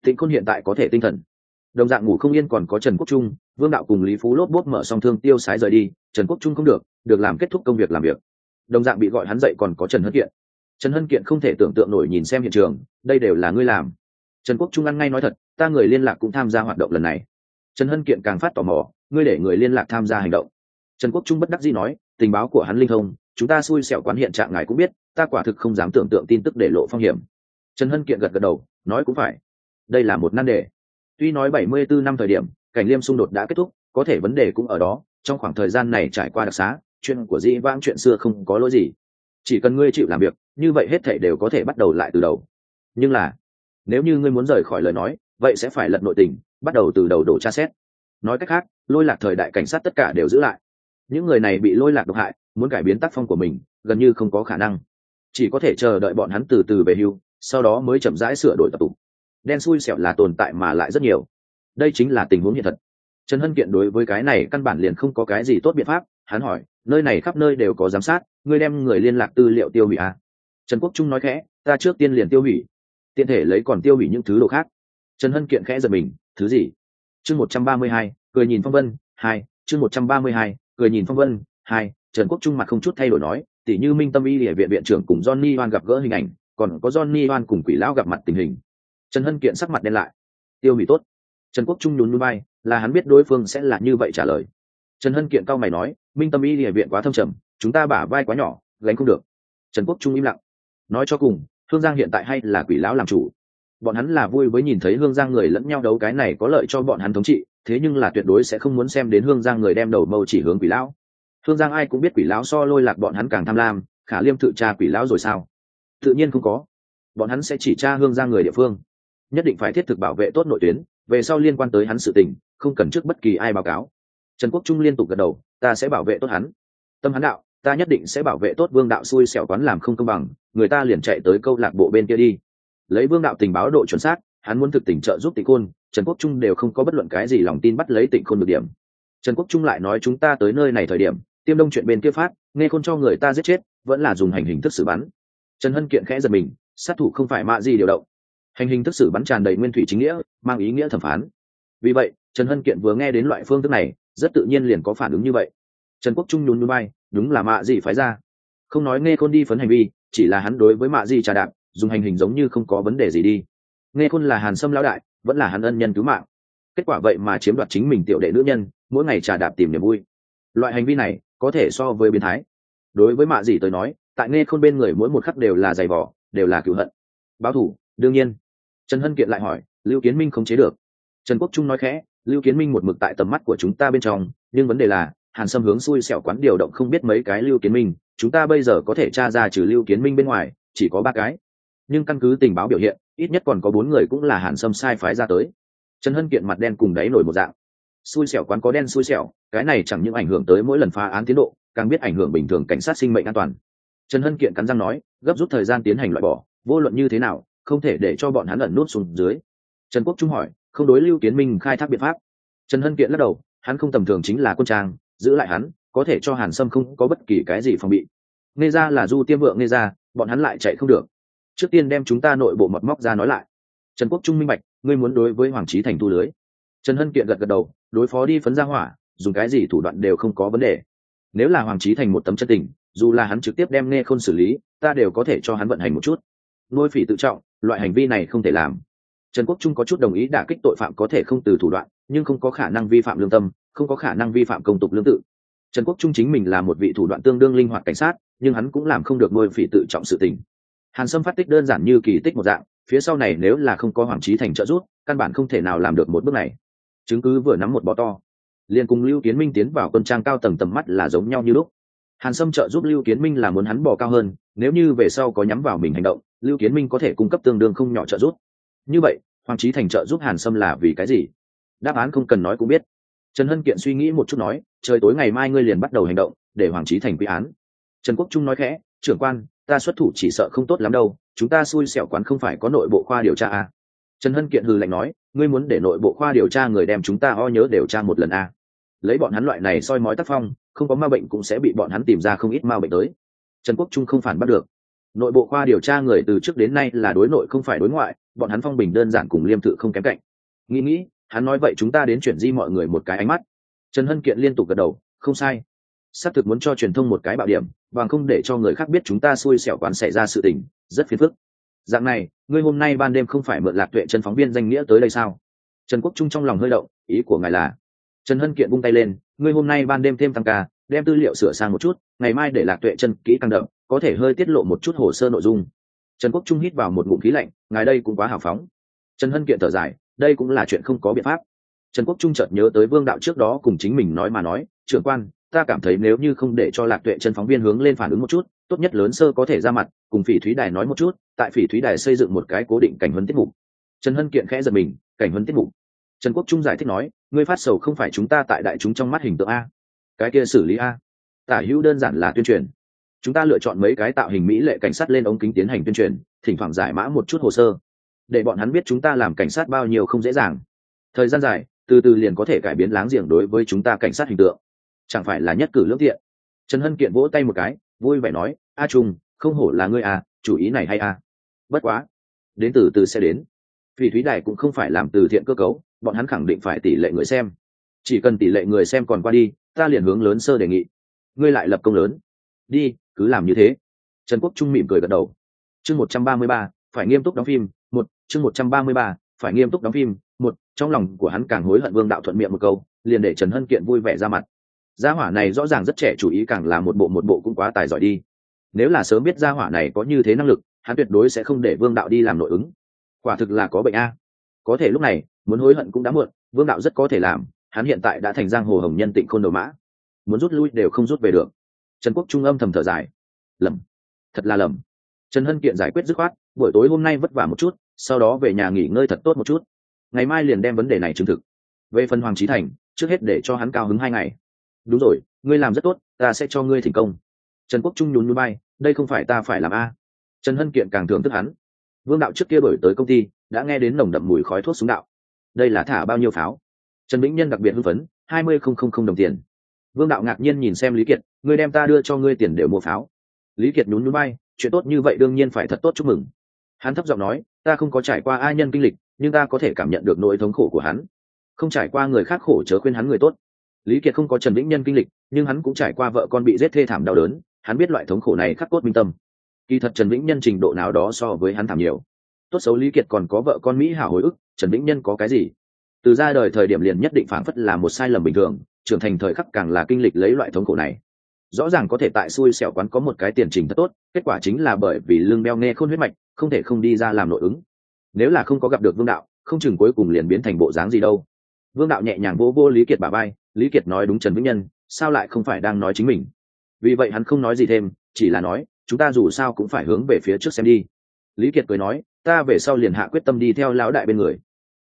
Thịnh khôn hiện tại có thể tinh thần. Đồng dạng ngủ không yên còn có trần quốc trung, vương đạo cùng lý phú lốp bốt mở song thương tiêu sái rời đi, trần quốc trung không được được làm kết thúc công việc làm việc. Đồng dạng bị gọi hắn dậy còn có trần hất kiện trần hân kiện không thể tưởng tượng nổi nhìn xem hiện trường, đây đều là ngươi làm. Trần quốc trung ăn ngay nói thật, ta người liên lạc cũng tham gia hoạt động lần này. Trần hân kiện càng phát tò mò, ngươi để người liên lạc tham gia hành động. Trần quốc trung bất đắc dĩ nói, tình báo của hắn linh thông, chúng ta xui xẻo quán hiện trạng ngài cũng biết, ta quả thực không dám tưởng tượng tin tức để lộ phong hiểm. Trần hân kiện gật gật đầu, nói cũng phải. Đây là một nan đề. Tuy nói bảy mươi bốn năm thời điểm, cảnh liêm xung đột đã kết thúc, có thể vấn đề cũng ở đó, trong khoảng thời gian này trải qua đặc xá, chuyện của dĩ vãng chuyện xưa không có lỗi gì chỉ cần ngươi chịu làm việc, như vậy hết thể đều có thể bắt đầu lại từ đầu. Nhưng là, nếu như ngươi muốn rời khỏi lời nói, vậy sẽ phải lật nội tình, bắt đầu từ đầu đổ tra xét. Nói cách khác, lôi lạc thời đại cảnh sát tất cả đều giữ lại. Những người này bị lôi lạc độc hại, muốn cải biến tác phong của mình, gần như không có khả năng. Chỉ có thể chờ đợi bọn hắn từ từ về hưu, sau đó mới chậm rãi sửa đổi tập tục. Đen xui xẻo là tồn tại mà lại rất nhiều. Đây chính là tình huống hiện thật. Trần hân kiện đối với cái này căn bản liền không có cái gì tốt biện pháp, hắn hỏi, nơi này khắp nơi đều có giám sát ngươi đem người liên lạc tư liệu tiêu hủy à? trần quốc trung nói khẽ, ta trước tiên liền tiêu hủy. Tiện thể lấy còn tiêu hủy những thứ đồ khác. Trần hân kiện khẽ giật mình, thứ gì? Chương một trăm ba mươi hai, cười nhìn phong vân, hai, chương một trăm ba mươi hai, cười nhìn phong vân, hai, trần quốc trung mặt không chút thay đổi nói, tỉ như minh tâm y địa viện viện trưởng cùng johnny hoan gặp gỡ hình ảnh, còn có johnny hoan cùng quỷ lão gặp mặt tình hình. Trần hân kiện sắc mặt đen lại. Tiêu hủy tốt. Trần quốc trung nhún núi bay là hắn biết đối phương sẽ là như vậy trả lời. Trần hân kiện cao mày nói, minh tâm y địa viện quá thâm trầm chúng ta bả vai quá nhỏ, gánh không được. Trần quốc trung im lặng, nói cho cùng, hương giang hiện tại hay là quỷ lão làm chủ. Bọn hắn là vui với nhìn thấy hương giang người lẫn nhau đấu cái này có lợi cho bọn hắn thống trị, thế nhưng là tuyệt đối sẽ không muốn xem đến hương giang người đem đầu mâu chỉ hướng quỷ lão. Hương giang ai cũng biết quỷ lão so lôi lạc bọn hắn càng tham lam, khả liêm tự tra quỷ lão rồi sao? Tự nhiên không có. Bọn hắn sẽ chỉ tra hương giang người địa phương. Nhất định phải thiết thực bảo vệ tốt nội tuyến, về sau liên quan tới hắn sự tình, không cần trước bất kỳ ai báo cáo. Trần quốc trung liên tục gật đầu, ta sẽ bảo vệ tốt hắn. Tâm hắn đạo ta nhất định sẽ bảo vệ tốt vương đạo xui xẻo quán làm không công bằng, người ta liền chạy tới câu lạc bộ bên kia đi. Lấy vương đạo tình báo độ chuẩn xác, hắn muốn thực tình trợ giúp tịnh khôn, trần quốc trung đều không có bất luận cái gì lòng tin bắt lấy tịnh khôn được điểm. Trần quốc trung lại nói chúng ta tới nơi này thời điểm, tiêm đông chuyện bên kia phát, nghe khôn cho người ta giết chết, vẫn là dùng hành hình thức xử bắn. Trần hân kiện khẽ giật mình, sát thủ không phải mạ gì điều động. Hành hình thức xử bắn tràn đầy nguyên thủy chính nghĩa, mang ý nghĩa thẩm phán. Vì vậy, trần hân kiện vừa nghe đến loại phương thức này, rất tự nhiên liền có phản ứng như vậy. Trần quốc trung nhún núi bay đúng là mạ gì phái ra. Không nói nghe khôn đi phấn hành vi, chỉ là hắn đối với mạ gì trà đạp, dùng hành hình giống như không có vấn đề gì đi. Nghe khôn là hàn sâm lão đại, vẫn là hắn ân nhân cứu mạng. Kết quả vậy mà chiếm đoạt chính mình tiểu đệ nữ nhân, mỗi ngày trà đạp tìm niềm vui. Loại hành vi này, có thể so với biến thái. Đối với mạ gì tới nói, tại nghe khôn bên người mỗi một khắc đều là giày vỏ đều là cựu hận. Báo thủ đương nhiên. Trần hân kiện lại hỏi, lưu kiến minh không chế được. Trần quốc trung nói khẽ, lưu kiến minh một mực tại tầm mắt của chúng ta bên trong, nhưng vấn đề là hàn sâm hướng xui xẻo quán điều động không biết mấy cái lưu kiến minh, chúng ta bây giờ có thể tra ra trừ lưu kiến minh bên ngoài, chỉ có ba cái. Nhưng căn cứ tình báo biểu hiện, ít nhất còn có bốn người cũng là hàn sâm sai phái ra tới. Trần hân kiện mặt đen cùng đáy nổi một dạng. Xui xẻo quán có đen xui xẻo, cái này chẳng những ảnh hưởng tới mỗi lần phá án tiến độ, càng biết ảnh hưởng bình thường cảnh sát sinh mệnh an toàn. Trần hân kiện cắn răng nói, gấp rút thời gian tiến hành loại bỏ, vô luận như thế nào, không thể để cho bọn hắn ẩn nút xuống dưới. Trần quốc trung hỏi, không đối lưu kiến minh khai thác biện pháp? Trần hân kiện lắc đầu, hắn không tầm thường chính là quân trang giữ lại hắn, có thể cho hàn sâm không có bất kỳ cái gì phòng bị. Nghe ra là du tiêm vượng nghe ra, bọn hắn lại chạy không được. Trước tiên đem chúng ta nội bộ mật móc ra nói lại. Trần quốc trung minh bạch, ngươi muốn đối với hoàng trí thành tu lưới. Trần hân kiện gật gật đầu, đối phó đi phấn ra hỏa, dùng cái gì thủ đoạn đều không có vấn đề. Nếu là hoàng trí thành một tấm chân tình, dù là hắn trực tiếp đem nghe khôn xử lý, ta đều có thể cho hắn vận hành một chút. Nuôi phỉ tự trọng, loại hành vi này không thể làm. Trần quốc trung có chút đồng ý đả kích tội phạm có thể không từ thủ đoạn, nhưng không có khả năng vi phạm lương tâm không có khả năng vi phạm công tục lương tự. Trần quốc trung chính mình là một vị thủ đoạn tương đương linh hoạt cảnh sát, nhưng hắn cũng làm không được nuôi phỉ tự trọng sự tình. Hàn sâm phát tích đơn giản như kỳ tích một dạng, phía sau này nếu là không có hoàng trí thành trợ giúp, căn bản không thể nào làm được một bước này. Chứng cứ vừa nắm một bó to. Liền cùng lưu kiến minh tiến vào quân trang cao tầng tầm mắt là giống nhau như lúc. Hàn sâm trợ giúp lưu kiến minh là muốn hắn bỏ cao hơn, nếu như về sau có nhắm vào mình hành động, lưu kiến minh có thể cung cấp tương đương không nhỏ trợ giúp. Như vậy, hoàng trí thành trợ giúp hàn sâm là vì cái gì? Đáp án không cần nói cũng biết trần hân kiện suy nghĩ một chút nói, trời tối ngày mai ngươi liền bắt đầu hành động, để hoàng trí thành quy án trần quốc trung nói khẽ, trưởng quan, ta xuất thủ chỉ sợ không tốt lắm đâu, chúng ta xui xẻo quán không phải có nội bộ khoa điều tra à. trần hân kiện hừ lạnh nói, ngươi muốn để nội bộ khoa điều tra người đem chúng ta o nhớ điều tra một lần à. lấy bọn hắn loại này soi mói tác phong, không có ma bệnh cũng sẽ bị bọn hắn tìm ra không ít ma bệnh tới trần quốc trung không phản bắt được nội bộ khoa điều tra người từ trước đến nay là đối nội không phải đối ngoại, bọn hắn phong bình đơn giản cùng liêm tự không kém cạnh nghĩ nghĩ hắn nói vậy chúng ta đến chuyển di mọi người một cái ánh mắt. Trần hân kiện liên tục gật đầu, không sai. Xác thực muốn cho truyền thông một cái bạo điểm, bằng không để cho người khác biết chúng ta xui xẻo quán xảy ra sự tình, rất phiền phức. Dạng này, ngươi hôm nay ban đêm không phải mượn lạc tuệ chân phóng viên danh nghĩa tới đây sao? Trần quốc trung trong lòng hơi động, ý của ngài là. Trần hân kiện vung tay lên, ngươi hôm nay ban đêm thêm tăng ca, đem tư liệu sửa sang một chút, ngày mai để lạc tuệ chân kỹ càng đậm, có thể hơi tiết lộ một chút hồ sơ nội dung. Trần quốc trung hít vào một ngụm khí lạnh, ngài đây cũng quá hào phóng. Trần hân kiện thở dài đây cũng là chuyện không có biện pháp. Trần quốc trung chợt nhớ tới vương đạo trước đó cùng chính mình nói mà nói, trưởng quan, ta cảm thấy nếu như không để cho lạc tuệ chân phóng viên hướng lên phản ứng một chút, tốt nhất lớn sơ có thể ra mặt, cùng phỉ thúy đài nói một chút, tại phỉ thúy đài xây dựng một cái cố định cảnh huấn tiết mục. Trần hân kiện khẽ giật mình, cảnh huấn tiết mục? Trần quốc trung giải thích nói, ngươi phát sầu không phải chúng ta tại đại chúng trong mắt hình tượng a. Cái kia xử lý a. Tả hữu đơn giản là tuyên truyền. Chúng ta lựa chọn mấy cái tạo hình mỹ lệ cảnh sát lên ống kính tiến hành tuyên truyền, thỉnh thoảng giải mã một chút hồ sơ để bọn hắn biết chúng ta làm cảnh sát bao nhiêu không dễ dàng. Thời gian dài, từ từ liền có thể cải biến láng giềng đối với chúng ta cảnh sát hình tượng. Chẳng phải là nhất cử lưỡng thiện trần hân kiện vỗ tay một cái, vui vẻ nói, a trung, không hổ là ngươi à chủ ý này hay à. Bất quá, đến từ từ sẽ đến. Vì thúy đài cũng không phải làm từ thiện cơ cấu, bọn hắn khẳng định phải tỷ lệ người xem. Chỉ cần tỷ lệ người xem còn qua đi, ta liền hướng lớn sơ đề nghị. Ngươi lại lập công lớn. Đi, cứ làm như thế. Trần quốc trung mỉm cười gật đầu. Chương một trăm ba mươi ba, phải nghiêm túc đóng phim chương một trăm ba mươi ba, phải nghiêm túc đóng phim. Một, trong lòng của hắn càng hối hận vương đạo thuận miệng một câu, liền để trần hân kiện vui vẻ ra mặt. Gia hỏa này rõ ràng rất trẻ chủ ý, càng là một bộ một bộ cũng quá tài giỏi đi. Nếu là sớm biết gia hỏa này có như thế năng lực, hắn tuyệt đối sẽ không để vương đạo đi làm nội ứng. Quả thực là có bệnh a. Có thể lúc này, muốn hối hận cũng đã muộn, vương đạo rất có thể làm, hắn hiện tại đã thành giang hồ hồng nhân tịnh khôn đầu mã. Muốn rút lui đều không rút về được. Trần quốc trung âm thầm thở dài. Lầm. Thật là lầm. Trần hân kiện giải quyết dứt khoát, buổi tối hôm nay vất vả một chút sau đó về nhà nghỉ ngơi thật tốt một chút. Ngày mai liền đem vấn đề này chứng thực. Về phần hoàng trí thành, trước hết để cho hắn cao hứng hai ngày. Đúng rồi, ngươi làm rất tốt, ta sẽ cho ngươi thành công. Trần quốc trung nhún núi bay đây không phải ta phải làm a. Trần hân kiện càng thưởng thức hắn. Vương đạo trước kia đổi tới công ty, đã nghe đến nồng đậm mùi khói thuốc súng đạo. Đây là thả bao nhiêu pháo? Trần vĩnh nhân đặc biệt hưng phấn, hai mươi không không không đồng tiền. Vương đạo ngạc nhiên nhìn xem lý kiệt, ngươi đem ta đưa cho ngươi tiền để mua pháo. Lý kiệt nhún núi bay chuyện tốt như vậy đương nhiên phải thật tốt chúc mừng. Hắn thấp giọng nói ta không có trải qua ai nhân kinh lịch, nhưng ta có thể cảm nhận được nỗi thống khổ của hắn. Không trải qua người khác khổ chớ khuyên hắn người tốt. Lý kiệt không có trần vĩnh nhân kinh lịch, nhưng hắn cũng trải qua vợ con bị giết thê thảm đau đớn, hắn biết loại thống khổ này khắc cốt minh tâm. Kỳ thật trần vĩnh nhân trình độ nào đó so với hắn thảm nhiều. Tốt xấu lý kiệt còn có vợ con mỹ hảo hồi ức, trần vĩnh nhân có cái gì? Từ ra đời thời điểm liền nhất định phản phất là một sai lầm bình thường, trưởng thành thời khắc càng là kinh lịch lấy loại thống khổ này. Rõ ràng có thể tại xui xẻo quán có một cái tiền trình thật tốt, kết quả chính là bởi vì lương beo nghe khôn huyết mạch không thể không đi ra làm nội ứng. Nếu là không có gặp được vương đạo, không chừng cuối cùng liền biến thành bộ dáng gì đâu. Vương đạo nhẹ nhàng vô vô lý kiệt bà bay lý kiệt nói đúng trần vĩnh nhân, sao lại không phải đang nói chính mình? Vì vậy hắn không nói gì thêm, chỉ là nói, chúng ta dù sao cũng phải hướng về phía trước xem đi. Lý kiệt cười nói, ta về sau liền hạ quyết tâm đi theo lão đại bên người.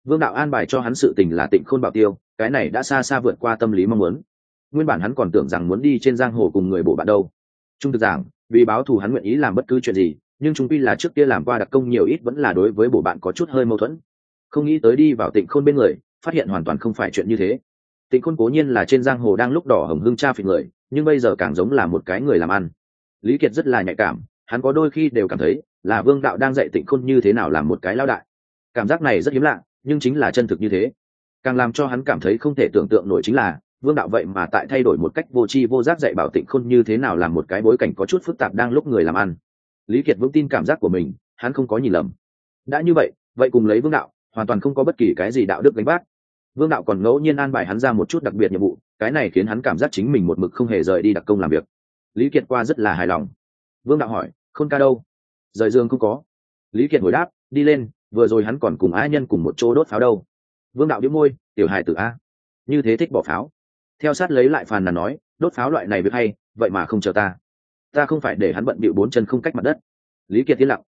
Vương đạo an bài cho hắn sự tình là tịnh khôn bảo tiêu, cái này đã xa xa vượt qua tâm lý mong muốn. Nguyên bản hắn còn tưởng rằng muốn đi trên giang hồ cùng người bộ bạn đâu. Trung thực giảng, vì báo thù hắn nguyện ý làm bất cứ chuyện gì nhưng chúng quy là trước kia làm qua đặc công nhiều ít vẫn là đối với bổ bạn có chút hơi mâu thuẫn. Không nghĩ tới đi vào tịnh khôn bên người, phát hiện hoàn toàn không phải chuyện như thế. Tịnh khôn cố nhiên là trên giang hồ đang lúc đỏ hồng hưng cha phịt người, nhưng bây giờ càng giống là một cái người làm ăn. Lý kiệt rất là nhạy cảm, hắn có đôi khi đều cảm thấy là vương đạo đang dạy tịnh khôn như thế nào làm một cái lao đại. Cảm giác này rất hiếm lạ, nhưng chính là chân thực như thế. Càng làm cho hắn cảm thấy không thể tưởng tượng nổi chính là, vương đạo vậy mà tại thay đổi một cách vô tri vô giác dạy bảo tịnh khôn như thế nào làm một cái bối cảnh có chút phức tạp đang lúc người làm ăn lý kiệt vững tin cảm giác của mình, hắn không có nhìn lầm. Đã như vậy vậy cùng lấy vương đạo, hoàn toàn không có bất kỳ cái gì đạo đức đánh bác vương đạo còn ngẫu nhiên an bài hắn ra một chút đặc biệt nhiệm vụ, cái này khiến hắn cảm giác chính mình một mực không hề rời đi đặc công làm việc. Lý kiệt qua rất là hài lòng. Vương đạo hỏi, khôn ca đâu? Rời dương không có. Lý kiệt hồi đáp, đi lên, vừa rồi hắn còn cùng a nhân cùng một chỗ đốt pháo đâu. Vương đạo đĩu môi, tiểu hài tử a, như thế thích bỏ pháo. Theo sát lấy lại phàn là nói, đốt pháo loại này việc hay, vậy mà không chờ ta ta không phải để hắn bận bịu bốn chân không cách mặt đất. Lý kiệt yên lặng.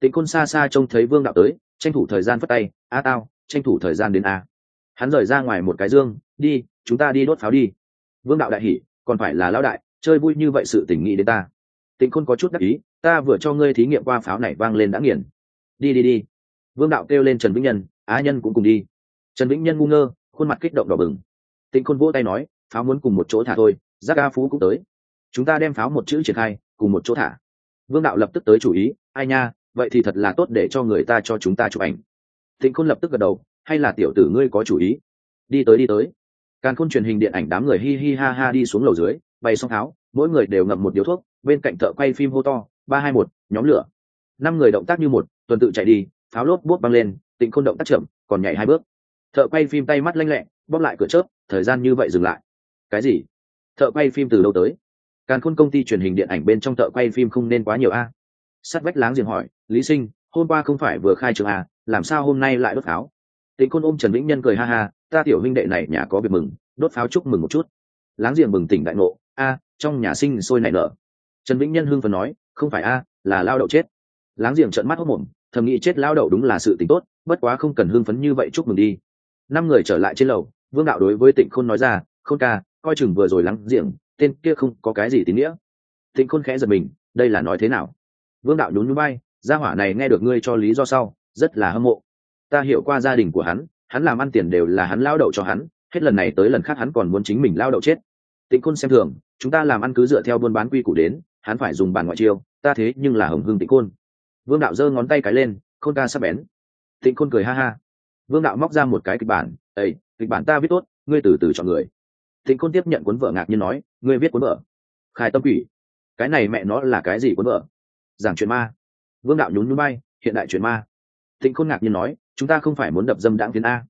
Tịnh côn xa xa trông thấy vương đạo tới, tranh thủ thời gian phất tay, a tao, tranh thủ thời gian đến a. Hắn rời ra ngoài một cái dương, đi, chúng ta đi đốt pháo đi. Vương đạo đại hỉ, còn phải là lão đại, chơi vui như vậy sự tình nghĩ đến ta. Tịnh khôn có chút đắc ý, ta vừa cho ngươi thí nghiệm qua pháo này vang lên đã nghiền. Đi đi đi. Vương đạo kêu lên trần vĩnh nhân, á nhân cũng cùng đi. Trần vĩnh nhân ngu ngơ, khuôn mặt kích động đỏ bừng. Tịnh khôn vỗ tay nói, pháo muốn cùng một chỗ thả thôi, giác ca phú cũng tới chúng ta đem pháo một chữ triển khai, cùng một chỗ thả. Vương đạo lập tức tới chủ ý, ai nha, vậy thì thật là tốt để cho người ta cho chúng ta chụp ảnh. Tịnh khôn lập tức gật đầu, hay là tiểu tử ngươi có chủ ý? Đi tới đi tới. Càn khôn truyền hình điện ảnh đám người hi hi ha ha đi xuống lầu dưới bay xong tháo mỗi người đều ngậm một điếu thuốc, bên cạnh thợ quay phim hô to, ba hai một, nhóm lửa. Năm người động tác như một, tuần tự chạy đi, pháo lốp bút băng lên tịnh khôn động tác chậm, còn nhảy hai bước. Thợ quay phim tay mắt lanh lẹ, bóp lại cửa chớp, thời gian như vậy dừng lại. Cái gì? Thợ quay phim từ đâu tới? Càn khôn công ty truyền hình điện ảnh bên trong thợ quay phim không nên quá nhiều a. À? sắt vách láng giềng hỏi, lý sinh, hôm qua không phải vừa khai trường à làm sao hôm nay lại đốt pháo? Tịnh khôn ôm trần vĩnh nhân cười ha ha, ta tiểu huynh đệ này nhà có việc mừng, đốt pháo chúc mừng một chút. Láng giềng bừng tỉnh đại ngộ, a, trong nhà sinh sôi nảy nở. Trần vĩnh nhân hưng phần nói, không phải a, là lao đậu chết. Láng giềng trợn mắt hốc mồm, thầm nghĩ chết lao đậu đúng là sự tính tốt, bất quá không cần hưng phấn như vậy chúc mừng đi. Năm người trở lại trên lầu, vương đạo đối với tịnh khôn nói ra, khôn ca, coi chừng vừa rồi lắng giềng tên kia không có cái gì tín nghĩa. Tịnh khôn khẽ giật mình, đây là nói thế nào? Vương đạo nhún núi bay gia hỏa này nghe được ngươi cho lý do sau, rất là hâm mộ. Ta hiểu qua gia đình của hắn hắn làm ăn tiền đều là hắn lao đậu cho hắn, hết lần này tới lần khác hắn còn muốn chính mình lao đậu chết. Tịnh khôn xem thường, chúng ta làm ăn cứ dựa theo buôn bán quy củ đến, hắn phải dùng bàn ngoại chiêu, ta thế nhưng là hồng hưng tịnh khôn. Vương đạo giơ ngón tay cái lên, khôn ca sắp bén. Tịnh khôn cười ha ha. Vương đạo móc ra một cái kịch bản ây kịch bản ta viết tốt, ngươi từ từ chọn người tịnh Côn tiếp nhận cuốn vợ ngạc nhiên nói, ngươi viết cuốn vợ khai tâm quỷ. Cái này mẹ nó là cái gì cuốn vợ giảng chuyện ma. Vương đạo nhún núi bay, hiện đại chuyện ma. Tịnh khôn ngạc nhiên nói, chúng ta không phải muốn đập dâm đãng phiến a.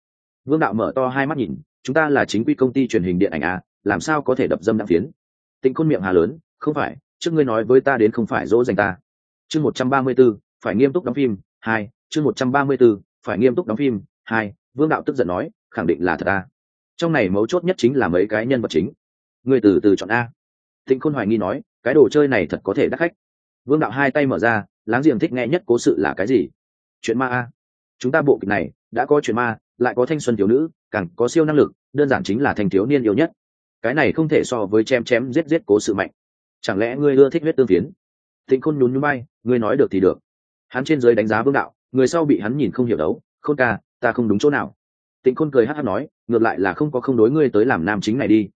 Vương đạo mở to hai mắt nhìn, chúng ta là chính quy công ty truyền hình điện ảnh a, làm sao có thể đập dâm đãng phiến? Tịnh khôn miệng hà lớn, không phải, trước ngươi nói với ta đến không phải dỗ dành ta. Chương một trăm ba mươi b ố phải nghiêm túc đóng phim, hai, chương một trăm ba mươi b ố phải nghiêm túc đóng phim, hai, vương đạo tức giận nói, khẳng định là thật ta trong này mấu chốt nhất chính là mấy cái nhân vật chính. Ngươi từ từ chọn a. Tịnh khôn hoài nghi nói, cái đồ chơi này thật có thể đắt khách. Vương đạo hai tay mở ra, láng giềng thích nghe nhất cố sự là cái gì? Chuyện ma a. Chúng ta bộ kịch này, đã có chuyện ma, lại có thanh xuân thiếu nữ, càng có siêu năng lực, đơn giản chính là thanh thiếu niên yêu nhất. Cái này không thể so với chém chém giết giết cố sự mạnh. Chẳng lẽ ngươi ưa thích huyết tương phiến? Thịnh khôn nhún nhún bay ngươi nói được thì được. Hắn trên giới đánh giá vương đạo, người sau bị hắn nhìn không hiểu đấu. Khôn ca, ta không đúng chỗ nào tịnh khôn cười hát hát nói, ngược lại là không có không đối ngươi tới làm nam chính này đi.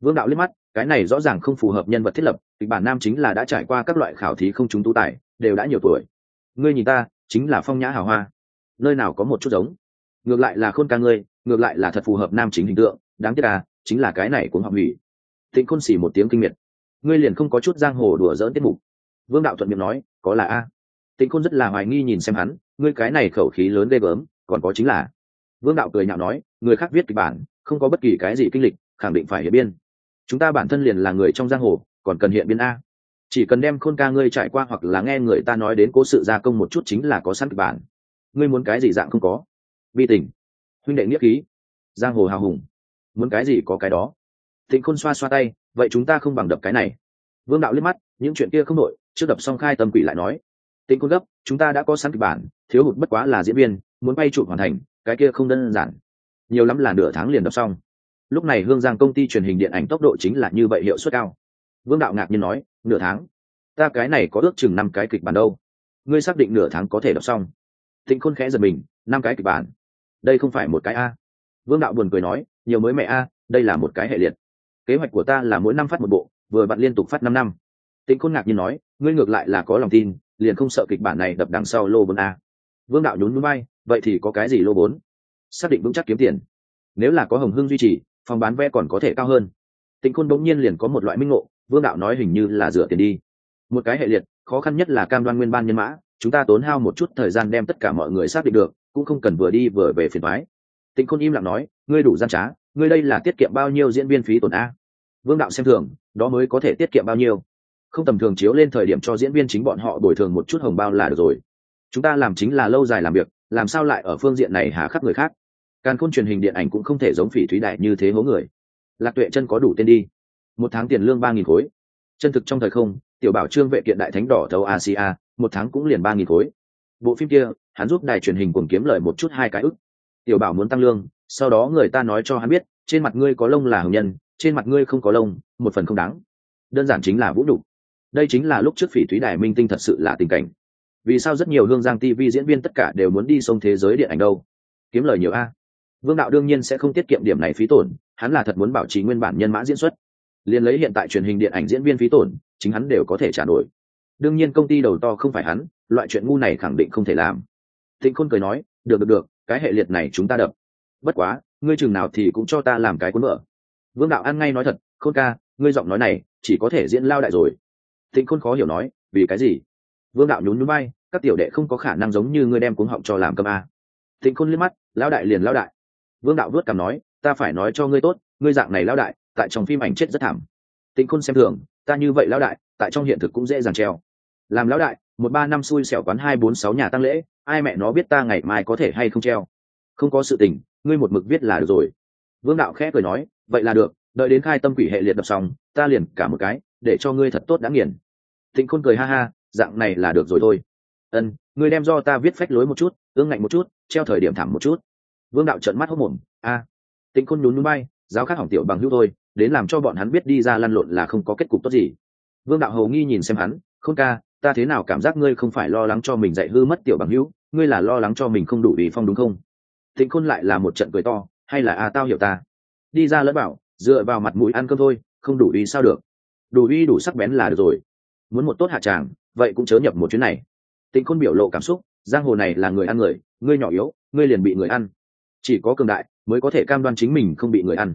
Vương đạo liếc mắt, cái này rõ ràng không phù hợp nhân vật thiết lập kịch bản nam chính là đã trải qua các loại khảo thí không chúng tú tài, đều đã nhiều tuổi. Ngươi nhìn ta, chính là phong nhã hào hoa. Nơi nào có một chút giống? Ngược lại là khôn ca ngươi, ngược lại là thật phù hợp nam chính hình tượng, đáng tiếc à chính là cái này cũng họ hủy. Tịnh khôn xỉ một tiếng kinh miệt. Ngươi liền không có chút giang hồ đùa dỡn tiết mục. Vương đạo thuận miệng nói, có là a. Tịnh khôn rất là hoài nghi nhìn xem hắn, ngươi cái này khẩu khí lớn ghê gớm, còn có chính là vương đạo cười nhạo nói, người khác viết kịch bản, không có bất kỳ cái gì kinh lịch, khẳng định phải hiện biên. Chúng ta bản thân liền là người trong giang hồ, còn cần hiện biên a. Chỉ cần đem khôn ca ngươi trải qua hoặc là nghe người ta nói đến cố sự gia công một chút chính là có sẵn kịch bản. Ngươi muốn cái gì dạng không có? Bi tình. Huynh đệ nghĩa khí. Giang hồ hào hùng. Muốn cái gì có cái đó. Thịnh khôn xoa xoa tay, vậy chúng ta không bằng đập cái này. Vương đạo liếc mắt, những chuyện kia không nội chưa đập xong khai tâm quỷ lại nói. Tịnh khôn gấp, chúng ta đã có sẵn kịch bản, thiếu hụt bất quá là diễn viên, muốn bay chụp hoàn thành cái kia không đơn giản. Nhiều lắm là nửa tháng liền đọc xong. Lúc này hương giang công ty truyền hình điện ảnh tốc độ chính là như vậy hiệu suất cao. Vương đạo ngạc nhiên nói, nửa tháng? Ta cái này có ước chừng năm cái kịch bản đâu. Ngươi xác định nửa tháng có thể đọc xong. Thịnh khôn khẽ giật mình, năm cái kịch bản? Đây không phải một cái a. Vương đạo buồn cười nói, nhiều mới mẹ a, đây là một cái hệ liệt. Kế hoạch của ta là mỗi năm phát một bộ, vừa bạn liên tục phát năm năm. Tĩnh khôn ngạc nhiên nói, ngươi ngược lại là có lòng tin, liền không sợ kịch bản này đập đằng sau lô bốn a. Vương đạo nhún núi bay vậy thì có cái gì lô bốn? Xác định vững chắc kiếm tiền. Nếu là có hồng hưng duy trì, phòng bán vé còn có thể cao hơn. Tịnh khôn bỗng nhiên liền có một loại minh ngộ, vương đạo nói hình như là rửa tiền đi. Một cái hệ liệt, khó khăn nhất là cam đoan nguyên ban nhân mã, chúng ta tốn hao một chút thời gian đem tất cả mọi người xác định được, cũng không cần vừa đi vừa về phiền thoái tịnh khôn im lặng nói, ngươi đủ gian trá, ngươi đây là tiết kiệm bao nhiêu diễn viên phí tổn a? Vương đạo xem thường, đó mới có thể tiết kiệm bao nhiêu? Không tầm thường chiếu lên thời điểm cho diễn viên chính bọn họ bồi thường một chút hồng bao là được rồi. Chúng ta làm chính là lâu dài làm việc làm sao lại ở phương diện này hà khắc người khác? Càn khôn truyền hình điện ảnh cũng không thể giống phỉ thúy đại như thế hố người. Lạc tuệ chân có đủ tên đi. Một tháng tiền lương ba nghìn khối. Chân thực trong thời không, tiểu bảo trương vệ kiện đại thánh đỏ thấu asia, một tháng cũng liền ba nghìn khối. Bộ phim kia, hắn giúp đài truyền hình cùng kiếm lời một chút hai cái ức. Tiểu bảo muốn tăng lương, sau đó người ta nói cho hắn biết, trên mặt ngươi có lông là hồng nhân, trên mặt ngươi không có lông, một phần không đáng. Đơn giản chính là vũ đủ. đây chính là lúc trước phỉ thúy đài minh tinh thật sự là tình cảnh vì sao rất nhiều hương giang tv diễn viên tất cả đều muốn đi sông thế giới điện ảnh đâu? Kiếm lời nhiều a. Vương đạo đương nhiên sẽ không tiết kiệm điểm này phí tổn, hắn là thật muốn bảo trì nguyên bản nhân mã diễn xuất. Liền lấy hiện tại truyền hình điện ảnh diễn viên phí tổn, chính hắn đều có thể trả nổi. Đương nhiên công ty đầu to không phải hắn, loại chuyện ngu này khẳng định không thể làm. Thịnh khôn cười nói, được được được, cái hệ liệt này chúng ta đập. Bất quá, ngươi chừng nào thì cũng cho ta làm cái cuốn vợ vương đạo ăn ngay nói thật, khôn ca, ngươi giọng nói này chỉ có thể diễn lao đại rồi. Thịnh khôn khó hiểu nói, vì cái gì? Vương đạo nhún nhún bay các tiểu đệ không có khả năng giống như ngươi đem cuống họng cho làm cơm a thịnh khôn liếc mắt, lão đại liền lão đại. Vương đạo vớt cảm nói, ta phải nói cho ngươi tốt, ngươi dạng này lão đại, tại trong phim ảnh chết rất thảm. Tịnh khôn xem thường, ta như vậy lão đại, tại trong hiện thực cũng dễ dàng treo. Làm lão đại, một ba năm xui xẻo quán hai bốn sáu nhà tăng lễ, ai mẹ nó biết ta ngày mai có thể hay không treo. Không có sự tình, ngươi một mực viết là được rồi. Vương đạo khẽ cười nói, vậy là được, đợi đến khai tâm quỷ hệ liệt đập xong, ta liền cả một cái, để cho ngươi thật tốt đã nghiền. Thịnh khôn cười ha ha, dạng này là được rồi thôi ân ngươi đem do ta viết phách lối một chút ương ngạnh một chút treo thời điểm thảm một chút. Vương đạo trợn mắt hốc mồm a à. tịnh khôn nhún núi bay giáo khác hỏng tiểu bằng hữu thôi đến làm cho bọn hắn biết đi ra lăn lộn là không có kết cục tốt gì. Vương đạo hầu nghi nhìn xem hắn không ca ta thế nào cảm giác ngươi không phải lo lắng cho mình dạy hư mất tiểu bằng hữu ngươi là lo lắng cho mình không đủ ý phong đúng không? Tịnh khôn lại là một trận cười to hay là a à, tao hiểu ta. Đi ra lẫn bảo dựa vào mặt mũi ăn cơm thôi không đủ ý sao được. Đủ uy đủ sắc bén là được rồi. Muốn một tốt hạ tràng vậy cũng chớ nhập một chuyến này tịnh khôn biểu lộ cảm xúc, giang hồ này là người ăn người, ngươi nhỏ yếu, ngươi liền bị người ăn. Chỉ có cường đại mới có thể cam đoan chính mình không bị người ăn.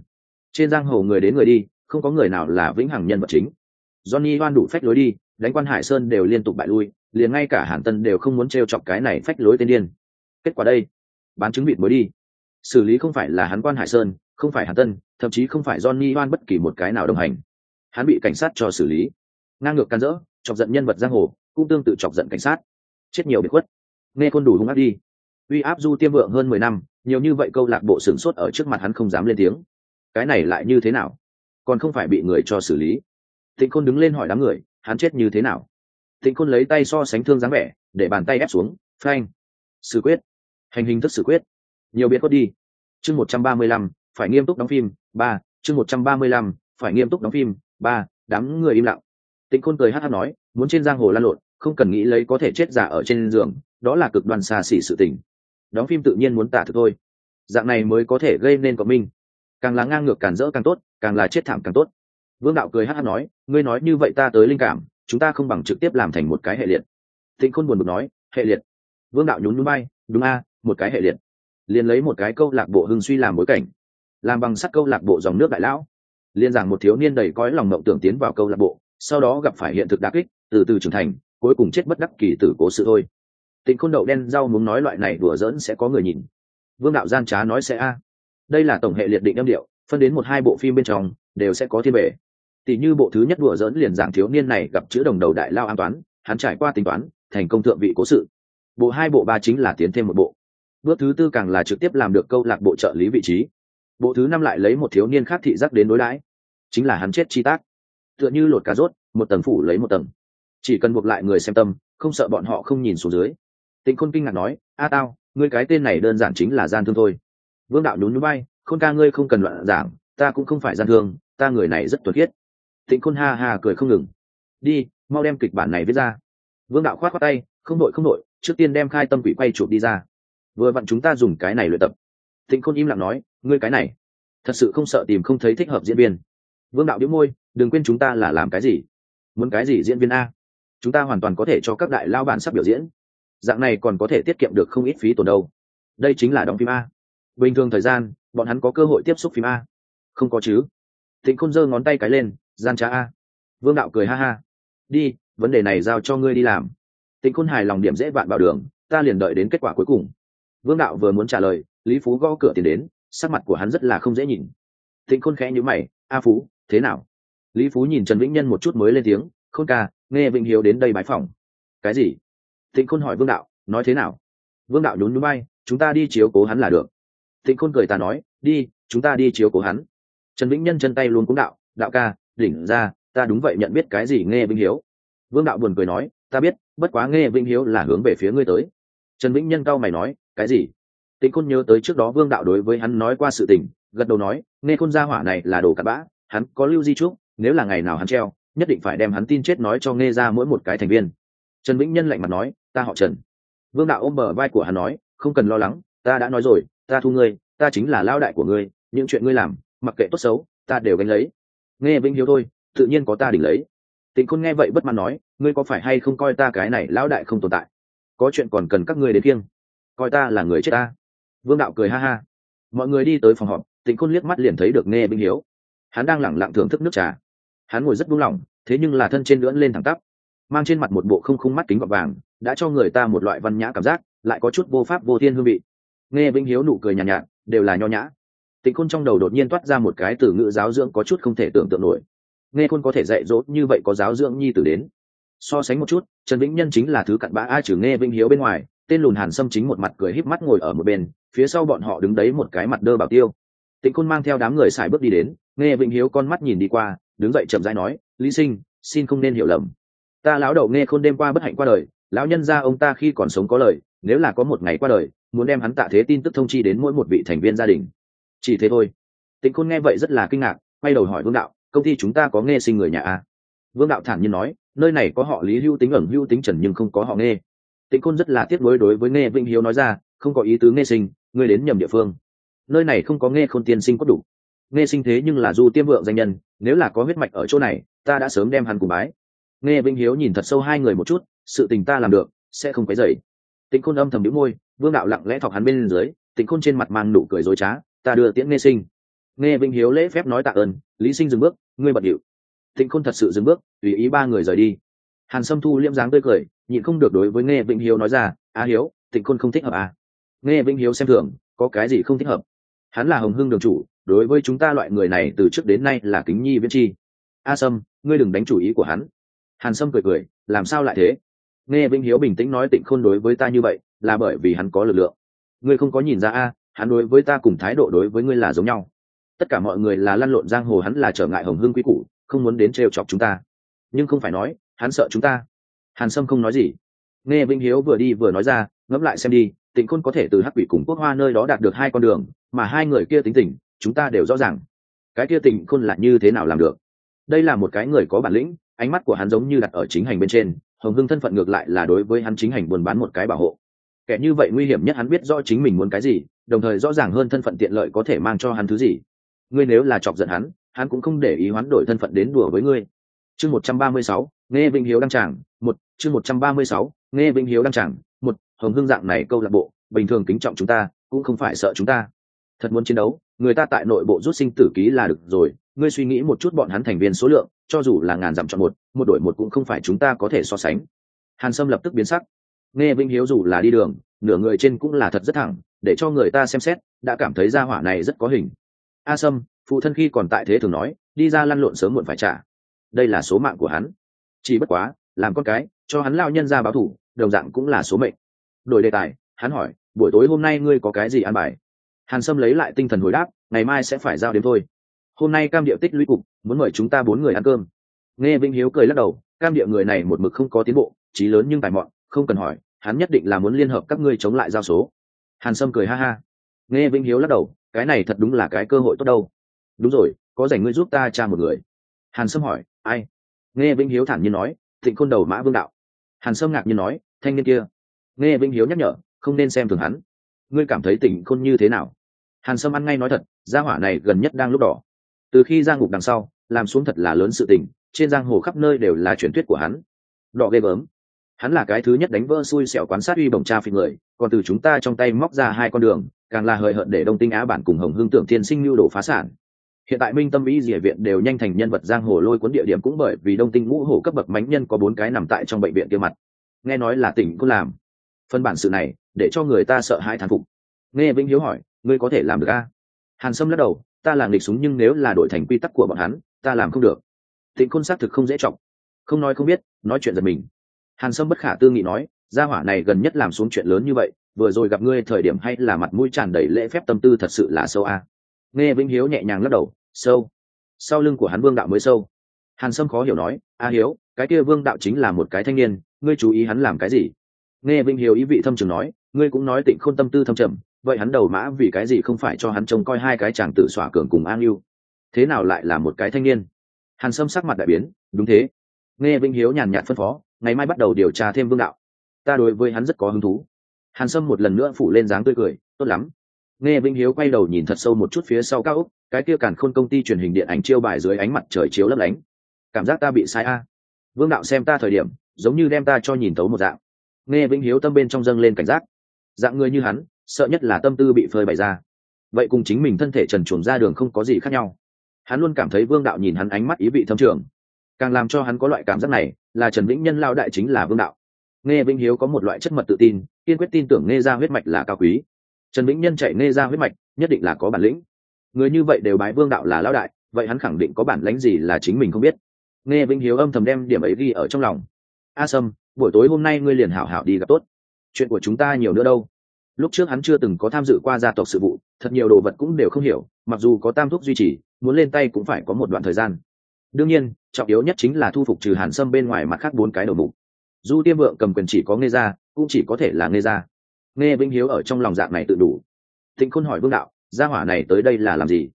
Trên giang hồ người đến người đi, không có người nào là vĩnh hằng nhân vật chính. Johnny oan đủ phách lối đi, đánh quan hải sơn đều liên tục bại lui, liền ngay cả hàn tân đều không muốn t r e o chọc cái này phách lối tên điên. Kết quả đây, bán chứng vịt mới đi. Xử lý không phải là hắn quan hải sơn, không phải hàn tân, thậm chí không phải johnny oan bất kỳ một cái nào đồng hành. Hắn bị cảnh sát cho xử lý. Ngang ngược can dỡ, chọc giận nhân vật giang hồ, cũng tương tự chọc giận cảnh sát chết nhiều biệt khuất. Nghe côn đủ hung ác đi. Uy áp du tiêm vượng hơn mười năm, nhiều như vậy câu lạc bộ sửng sốt ở trước mặt hắn không dám lên tiếng. Cái này lại như thế nào? Còn không phải bị người cho xử lý. Thịnh khôn đứng lên hỏi đám người, hắn chết như thế nào? Thịnh khôn lấy tay so sánh thương dáng vẻ, để bàn tay ép xuống, phanh. Xử quyết. Hành hình thức xử quyết. Nhiều biệt khuất đi. Chương một trăm ba mươi lăm, phải nghiêm túc đóng phim, ba. Chương một trăm ba mươi lăm, phải nghiêm túc đóng phim, ba. Đám người im lặng. Tịnh khôn cười hát hát nói, muốn trên giang hồ lan lộn không cần nghĩ lấy có thể chết giả ở trên giường, đó là cực đoan xa xỉ sự tình. Đóng phim tự nhiên muốn tả thực thôi. Dạng này mới có thể gây nên cộng minh. Càng là ngang ngược càng rỡ càng tốt, càng là chết thảm càng tốt. Vương đạo cười hát hát nói, ngươi nói như vậy ta tới linh cảm, chúng ta không bằng trực tiếp làm thành một cái hệ liệt. Thịnh khôn buồn bực nói, hệ liệt? Vương đạo nhún nhún bay đúng a, một cái hệ liệt. Liền lấy một cái câu lạc bộ hưng suy làm bối cảnh. Làm bằng sắt câu lạc bộ dòng nước đại lão. Liền giảng một thiếu niên đầy cõi lòng mộng tưởng tiến vào câu lạc bộ, sau đó gặp phải hiện thực đa kích, từ từ trưởng thành cuối cùng chết bất đắc kỳ tử cố sự thôi. Tịnh khôn đậu đen rau muốn nói loại này đùa giỡn sẽ có người nhìn. Vương đạo gian trá nói sẽ a. Đây là tổng hệ liệt định âm điệu, phân đến một hai bộ phim bên trong, đều sẽ có thiên bể tỷ như bộ thứ nhất đùa giỡn liền giảng thiếu niên này gặp chữ đồng đầu đại lao an toán, hắn trải qua tính toán, thành công thượng vị cố sự. Bộ hai bộ ba chính là tiến thêm một bộ. Bước thứ tư càng là trực tiếp làm được câu lạc bộ trợ lý vị trí. Bộ thứ năm lại lấy một thiếu niên khác thị giác đến đối đãi. Chính là hắn chết chi tác. Tựa như lột cà rốt, một tầng phủ lấy một tầng chỉ cần buộc lại người xem tâm, không sợ bọn họ không nhìn xuống dưới. Tịnh khôn kinh ngạc nói, a tao, ngươi cái tên này đơn giản chính là gian thương thôi. Vương đạo nhún núi bay khôn ca ngươi không cần loạn giảng, ta cũng không phải gian thương, ta người này rất tuột thiết tịnh khôn ha ha cười không ngừng. Đi, mau đem kịch bản này viết ra. Vương đạo khoát khoát tay, không đội không đội, trước tiên đem khai tâm quỷ quay chụp đi ra. Vừa vặn chúng ta dùng cái này luyện tập. Tịnh khôn im lặng nói, ngươi cái này, thật sự không sợ tìm không thấy thích hợp diễn viên. Vương đạo đĩu môi, đừng quên chúng ta là làm cái gì? Muốn cái gì diễn viên a? Chúng ta hoàn toàn có thể cho các đại lao bản sắp biểu diễn. Dạng này còn có thể tiết kiệm được không ít phí tổn đâu. Đây chính là đóng phim a. Bình thường thời gian, bọn hắn có cơ hội tiếp xúc phim a. Không có chứ. Thịnh khôn giơ ngón tay cái lên, gian trá a. Vương đạo cười ha ha. Đi, vấn đề này giao cho ngươi đi làm. Tịnh khôn hài lòng điểm dễ vạn bảo đường, ta liền đợi đến kết quả cuối cùng. Vương đạo vừa muốn trả lời, lý phú gõ cửa tiền đến, sắc mặt của hắn rất là không dễ nhìn. Tịnh khôn khẽ nhữ mày, a phú, thế nào? Lý phú nhìn trần vĩnh nhân một chút mới lên tiếng, khôn ca nghe vĩnh hiếu đến đây bái phòng cái gì? Tịnh khôn hỏi vương đạo, nói thế nào? Vương đạo nhún núi bay chúng ta đi chiếu cố hắn là được. Tịnh khôn cười ta nói, đi, chúng ta đi chiếu cố hắn. Trần vĩnh nhân chân tay luôn cũng đạo đạo ca, đỉnh ra, ta đúng vậy nhận biết cái gì nghe vĩnh hiếu. Vương đạo buồn cười nói, ta biết, bất quá nghe vĩnh hiếu là hướng về phía ngươi tới. Trần vĩnh nhân cao mày nói, cái gì? Tịnh khôn nhớ tới trước đó vương đạo đối với hắn nói qua sự tình, gật đầu nói, nghe khôn gia hỏa này là đồ cặn bã, hắn có lưu di trúc nếu là ngày nào hắn treo nhất định phải đem hắn tin chết nói cho nghe ra mỗi một cái thành viên. Trần vĩnh nhân lạnh mặt nói, ta họ trần. Vương đạo ôm bờ vai của hắn nói, không cần lo lắng, ta đã nói rồi, ta thu ngươi, ta chính là lao đại của ngươi, những chuyện ngươi làm, mặc kệ tốt xấu, ta đều gánh lấy. Nghe vĩnh hiếu thôi, tự nhiên có ta đỉnh lấy. Tịnh khôn nghe vậy bất mãn nói, ngươi có phải hay không coi ta cái này lão đại không tồn tại? Có chuyện còn cần các ngươi đến kiêng. Coi ta là người chết ta. Vương đạo cười ha ha. Mọi người đi tới phòng họp, tịnh khôn liếc mắt liền thấy được nghe vĩnh hiếu. Hắn đang lẳng lặng thưởng thức nước trà hắn ngồi rất buông lỏng thế nhưng là thân trên lưỡn lên thẳng tắp mang trên mặt một bộ không khung mắt kính gọt vàng đã cho người ta một loại văn nhã cảm giác lại có chút vô pháp vô thiên hương vị. Nghe vĩnh hiếu nụ cười nhàn nhạt, nhạt đều là nho nhã. Tịnh khôn trong đầu đột nhiên toát ra một cái từ ngữ giáo dưỡng có chút không thể tưởng tượng nổi. Nghe khôn có thể dạy dỗ như vậy có giáo dưỡng nhi tử đến. So sánh một chút trần vĩnh nhân chính là thứ cặn bã ai trừ nghe vĩnh hiếu bên ngoài tên lùn hàn sâm chính một mặt cười híp mắt ngồi ở một bên phía sau bọn họ đứng đấy một cái mặt đơ bảo tiêu. Tịnh khôn mang theo đám người xài bước đi đến nghe vĩnh hiếu con mắt nhìn đi qua đứng dậy chậm rãi nói, lý sinh, xin không nên hiểu lầm. Ta lão đầu nghe khôn đêm qua bất hạnh qua đời, lão nhân gia ông ta khi còn sống có lời, nếu là có một ngày qua đời, muốn đem hắn tạ thế tin tức thông chi đến mỗi một vị thành viên gia đình. Chỉ thế thôi. Tịnh khôn nghe vậy rất là kinh ngạc, quay đầu hỏi vương đạo, công ty chúng ta có nghe sinh người nhà a vương đạo thản nhiên nói, nơi này có họ lý hưu tính ẩn hưu tính trần nhưng không có họ nghe. Tịnh khôn rất là tiếc nuối đối với nghe vĩnh hiếu nói ra, không có ý tứ nghe sinh, ngươi đến nhầm địa phương. Nơi này không có nghe khôn tiên sinh có đủ nghe sinh thế nhưng là du tiêm vượng danh nhân, nếu là có huyết mạch ở chỗ này, ta đã sớm đem hắn cùng bái. Nghe vinh hiếu nhìn thật sâu hai người một chút, sự tình ta làm được, sẽ không quấy dậy tịnh khôn âm thầm đĩu môi, vương đạo lặng lẽ thọc hắn bên dưới, tịnh khôn trên mặt mang nụ cười dối trá, ta đưa tiễn nghe sinh. Nghe vinh hiếu lễ phép nói tạ ơn, lý sinh dừng bước, ngươi bật điệu. Tịnh khôn thật sự dừng bước, tùy ý ba người rời đi. Hàn sâm thu liễm dáng tươi cười, nhịn không được đối với nghe vinh hiếu nói ra, a hiếu, tịnh khôn không thích hợp à. nghe vinh hiếu xem thường, có cái gì không thích hợp? Hắn là hồng hưng đường chủ, đối với chúng ta loại người này từ trước đến nay là kính nhi viễn chi. A sâm, ngươi đừng đánh chủ ý của hắn. Hàn sâm cười cười, làm sao lại thế? Nghe vĩnh hiếu bình tĩnh nói tịnh khôn đối với ta như vậy, là bởi vì hắn có lực lượng. Ngươi không có nhìn ra a, hắn đối với ta cùng thái độ đối với ngươi là giống nhau. Tất cả mọi người là lăn lộn giang hồ, hắn là trở ngại hồng hưng quý củ, không muốn đến trêu chọc chúng ta. Nhưng không phải nói, hắn sợ chúng ta. Hàn sâm không nói gì. Nghe vĩnh hiếu vừa đi vừa nói ra, ngẫm lại xem đi, tịnh khôn có thể từ hắc quỷ cùng quốc hoa nơi đó đạt được hai con đường mà hai người kia tính tình, chúng ta đều rõ ràng. Cái kia tình khôn là như thế nào làm được? Đây là một cái người có bản lĩnh, ánh mắt của hắn giống như đặt ở chính hành bên trên, hồng hưng thân phận ngược lại là đối với hắn chính hành buôn bán một cái bảo hộ. Kẻ như vậy nguy hiểm nhất hắn biết rõ chính mình muốn cái gì, đồng thời rõ ràng hơn thân phận tiện lợi có thể mang cho hắn thứ gì. Ngươi nếu là chọc giận hắn hắn cũng không để ý hoán đổi thân phận đến đùa với ngươi. Chương một trăm ba mươi sáu, nghe vĩnh hiếu đăng tràng, một, chương một trăm ba mươi sáu, nghe vĩnh hiếu đăng tràng, một, hồng hưng dạng này câu lạc bộ, bình thường kính trọng chúng ta, cũng không phải sợ chúng ta thật muốn chiến đấu, người ta tại nội bộ rút sinh tử ký là được rồi, ngươi suy nghĩ một chút bọn hắn thành viên số lượng, cho dù là ngàn dặm chọn một một đội một cũng không phải chúng ta có thể so sánh. Hàn sâm lập tức biến sắc. Nghe vinh hiếu dù là đi đường, nửa người trên cũng là thật rất thẳng, để cho người ta xem xét, đã cảm thấy ra hỏa này rất có hình. A sâm, phụ thân khi còn tại thế thường nói, đi ra lăn lộn sớm muộn phải trả. Đây là số mạng của hắn. Chỉ bất quá, làm con cái, cho hắn lao nhân ra báo thủ, đồng dạng cũng là số mệnh. Đổi đề tài, hắn hỏi, buổi tối hôm nay ngươi có cái gì ăn bài? Hàn sâm lấy lại tinh thần hồi đáp, ngày mai sẽ phải giao đến thôi. Hôm nay cam điệu tích lũy cục, muốn mời chúng ta bốn người ăn cơm. Nghe vinh hiếu cười lắc đầu, cam điệu người này một mực không có tiến bộ trí lớn nhưng tài mọn, không cần hỏi, hắn nhất định là muốn liên hợp các ngươi chống lại giao số. Hàn sâm cười ha ha. Nghe vinh hiếu lắc đầu, cái này thật đúng là cái cơ hội tốt đâu. Đúng rồi, có dành ngươi giúp ta tra một người. Hàn sâm hỏi, ai? Nghe vĩnh hiếu thản nhiên nói, thịnh khôn đầu mã vương đạo. Hàn sâm ngạc nhiên nói, thanh niên kia. Nghe vĩnh hiếu nhắc nhở, không nên xem thường hắn ngươi cảm thấy tỉnh khôn như thế nào? Hàn sâm ăn ngay nói thật, gia hỏa này gần nhất đang lúc đỏ. Từ khi ra ngục đằng sau, làm xuống thật là lớn sự tình, trên giang hồ khắp nơi đều là truyền thuyết của hắn. Đỏ ghê gớm. Hắn là cái thứ nhất đánh vỡ xui xẻo quán sát uy bồng cha phi người, còn từ chúng ta trong tay móc ra hai con đường, càng là hời hợt để đông tinh á bản cùng hồng hương tưởng thiên sinh lưu đồ phá sản. Hiện tại minh tâm ý dỉa viện đều nhanh thành nhân vật giang hồ lôi cuốn địa điểm cũng bởi vì đông tinh ngũ hổ cấp bậc mánh nhân có bốn cái nằm tại trong bệnh viện kia mặt. Nghe nói là tỉnh cũng làm phân bản sự này, để cho người ta sợ hãi thán phục. Nghe vĩnh hiếu hỏi, ngươi có thể làm được a? Hàn sâm lắc đầu, ta làm địch súng nhưng nếu là đổi thành quy tắc của bọn hắn, ta làm không được. Tịnh khôn xác thực không dễ trọng. không nói không biết, nói chuyện giật mình. Hàn sâm bất khả tư nghị nói, gia hỏa này gần nhất làm xuống chuyện lớn như vậy, vừa rồi gặp ngươi thời điểm hay là mặt mũi tràn đầy lễ phép tâm tư thật sự là sâu a. Nghe vĩnh hiếu nhẹ nhàng lắc đầu, sâu. Sau lưng của hắn vương đạo mới sâu. Hàn sâm khó hiểu nói, a hiếu, cái kia vương đạo chính là một cái thanh niên, ngươi chú ý hắn làm cái gì? Nghe Vinh hiếu ý vị thâm trường nói, ngươi cũng nói tịnh khôn tâm tư thâm trầm, vậy hắn đầu mã vì cái gì không phải cho hắn trông coi hai cái chàng tử xỏa cường cùng an yêu thế nào lại là một cái thanh niên? Hàn sâm sắc mặt đại biến, đúng thế. Nghe Vinh hiếu nhàn nhạt phân phó, ngày mai bắt đầu điều tra thêm vương đạo. Ta đối với hắn rất có hứng thú. Hàn sâm một lần nữa phủ lên dáng tươi cười, tốt lắm. Nghe Vinh hiếu quay đầu nhìn thật sâu một chút phía sau cao úc cái kia càn khôn công ty truyền hình điện ảnh chiêu bài dưới ánh mặt trời chiếu lấp lánh. Cảm giác ta bị sai a. Vương đạo xem ta thời điểm, giống như đem ta cho nhìn tấu một dạng nghe vĩnh hiếu tâm bên trong dâng lên cảnh giác. Dạng người như hắn, sợ nhất là tâm tư bị phơi bày ra. Vậy cùng chính mình thân thể trần chuồng ra đường không có gì khác nhau. Hắn luôn cảm thấy vương đạo nhìn hắn ánh mắt ý vị thâm trường. Càng làm cho hắn có loại cảm giác này, là trần vĩnh nhân lao đại chính là vương đạo. Nghe vĩnh hiếu có một loại chất mật tự tin, kiên quyết tin tưởng nghe ra huyết mạch là cao quý. Trần vĩnh nhân chạy nghe ra huyết mạch, nhất định là có bản lĩnh. Người như vậy đều bái vương đạo là lao đại, vậy hắn khẳng định có bản lãnh gì là chính mình không biết. Nghe vĩnh hiếu âm thầm đem điểm ấy ghi ở trong lòng. A sâm buổi tối hôm nay ngươi liền hảo hảo đi gặp tốt. Chuyện của chúng ta nhiều nữa đâu. Lúc trước hắn chưa từng có tham dự qua gia tộc sự vụ, thật nhiều đồ vật cũng đều không hiểu, mặc dù có tam thuốc duy trì, muốn lên tay cũng phải có một đoạn thời gian. Đương nhiên, trọng yếu nhất chính là thu phục trừ hàn sâm bên ngoài mặt khác bốn cái đầu mục. Du tiêm vượng cầm quyền chỉ có nghe ra cũng chỉ có thể là nghe ra nghe vĩnh hiếu ở trong lòng dạng này tự đủ. Thịnh khôn hỏi vương đạo, gia hỏa này tới đây là làm gì?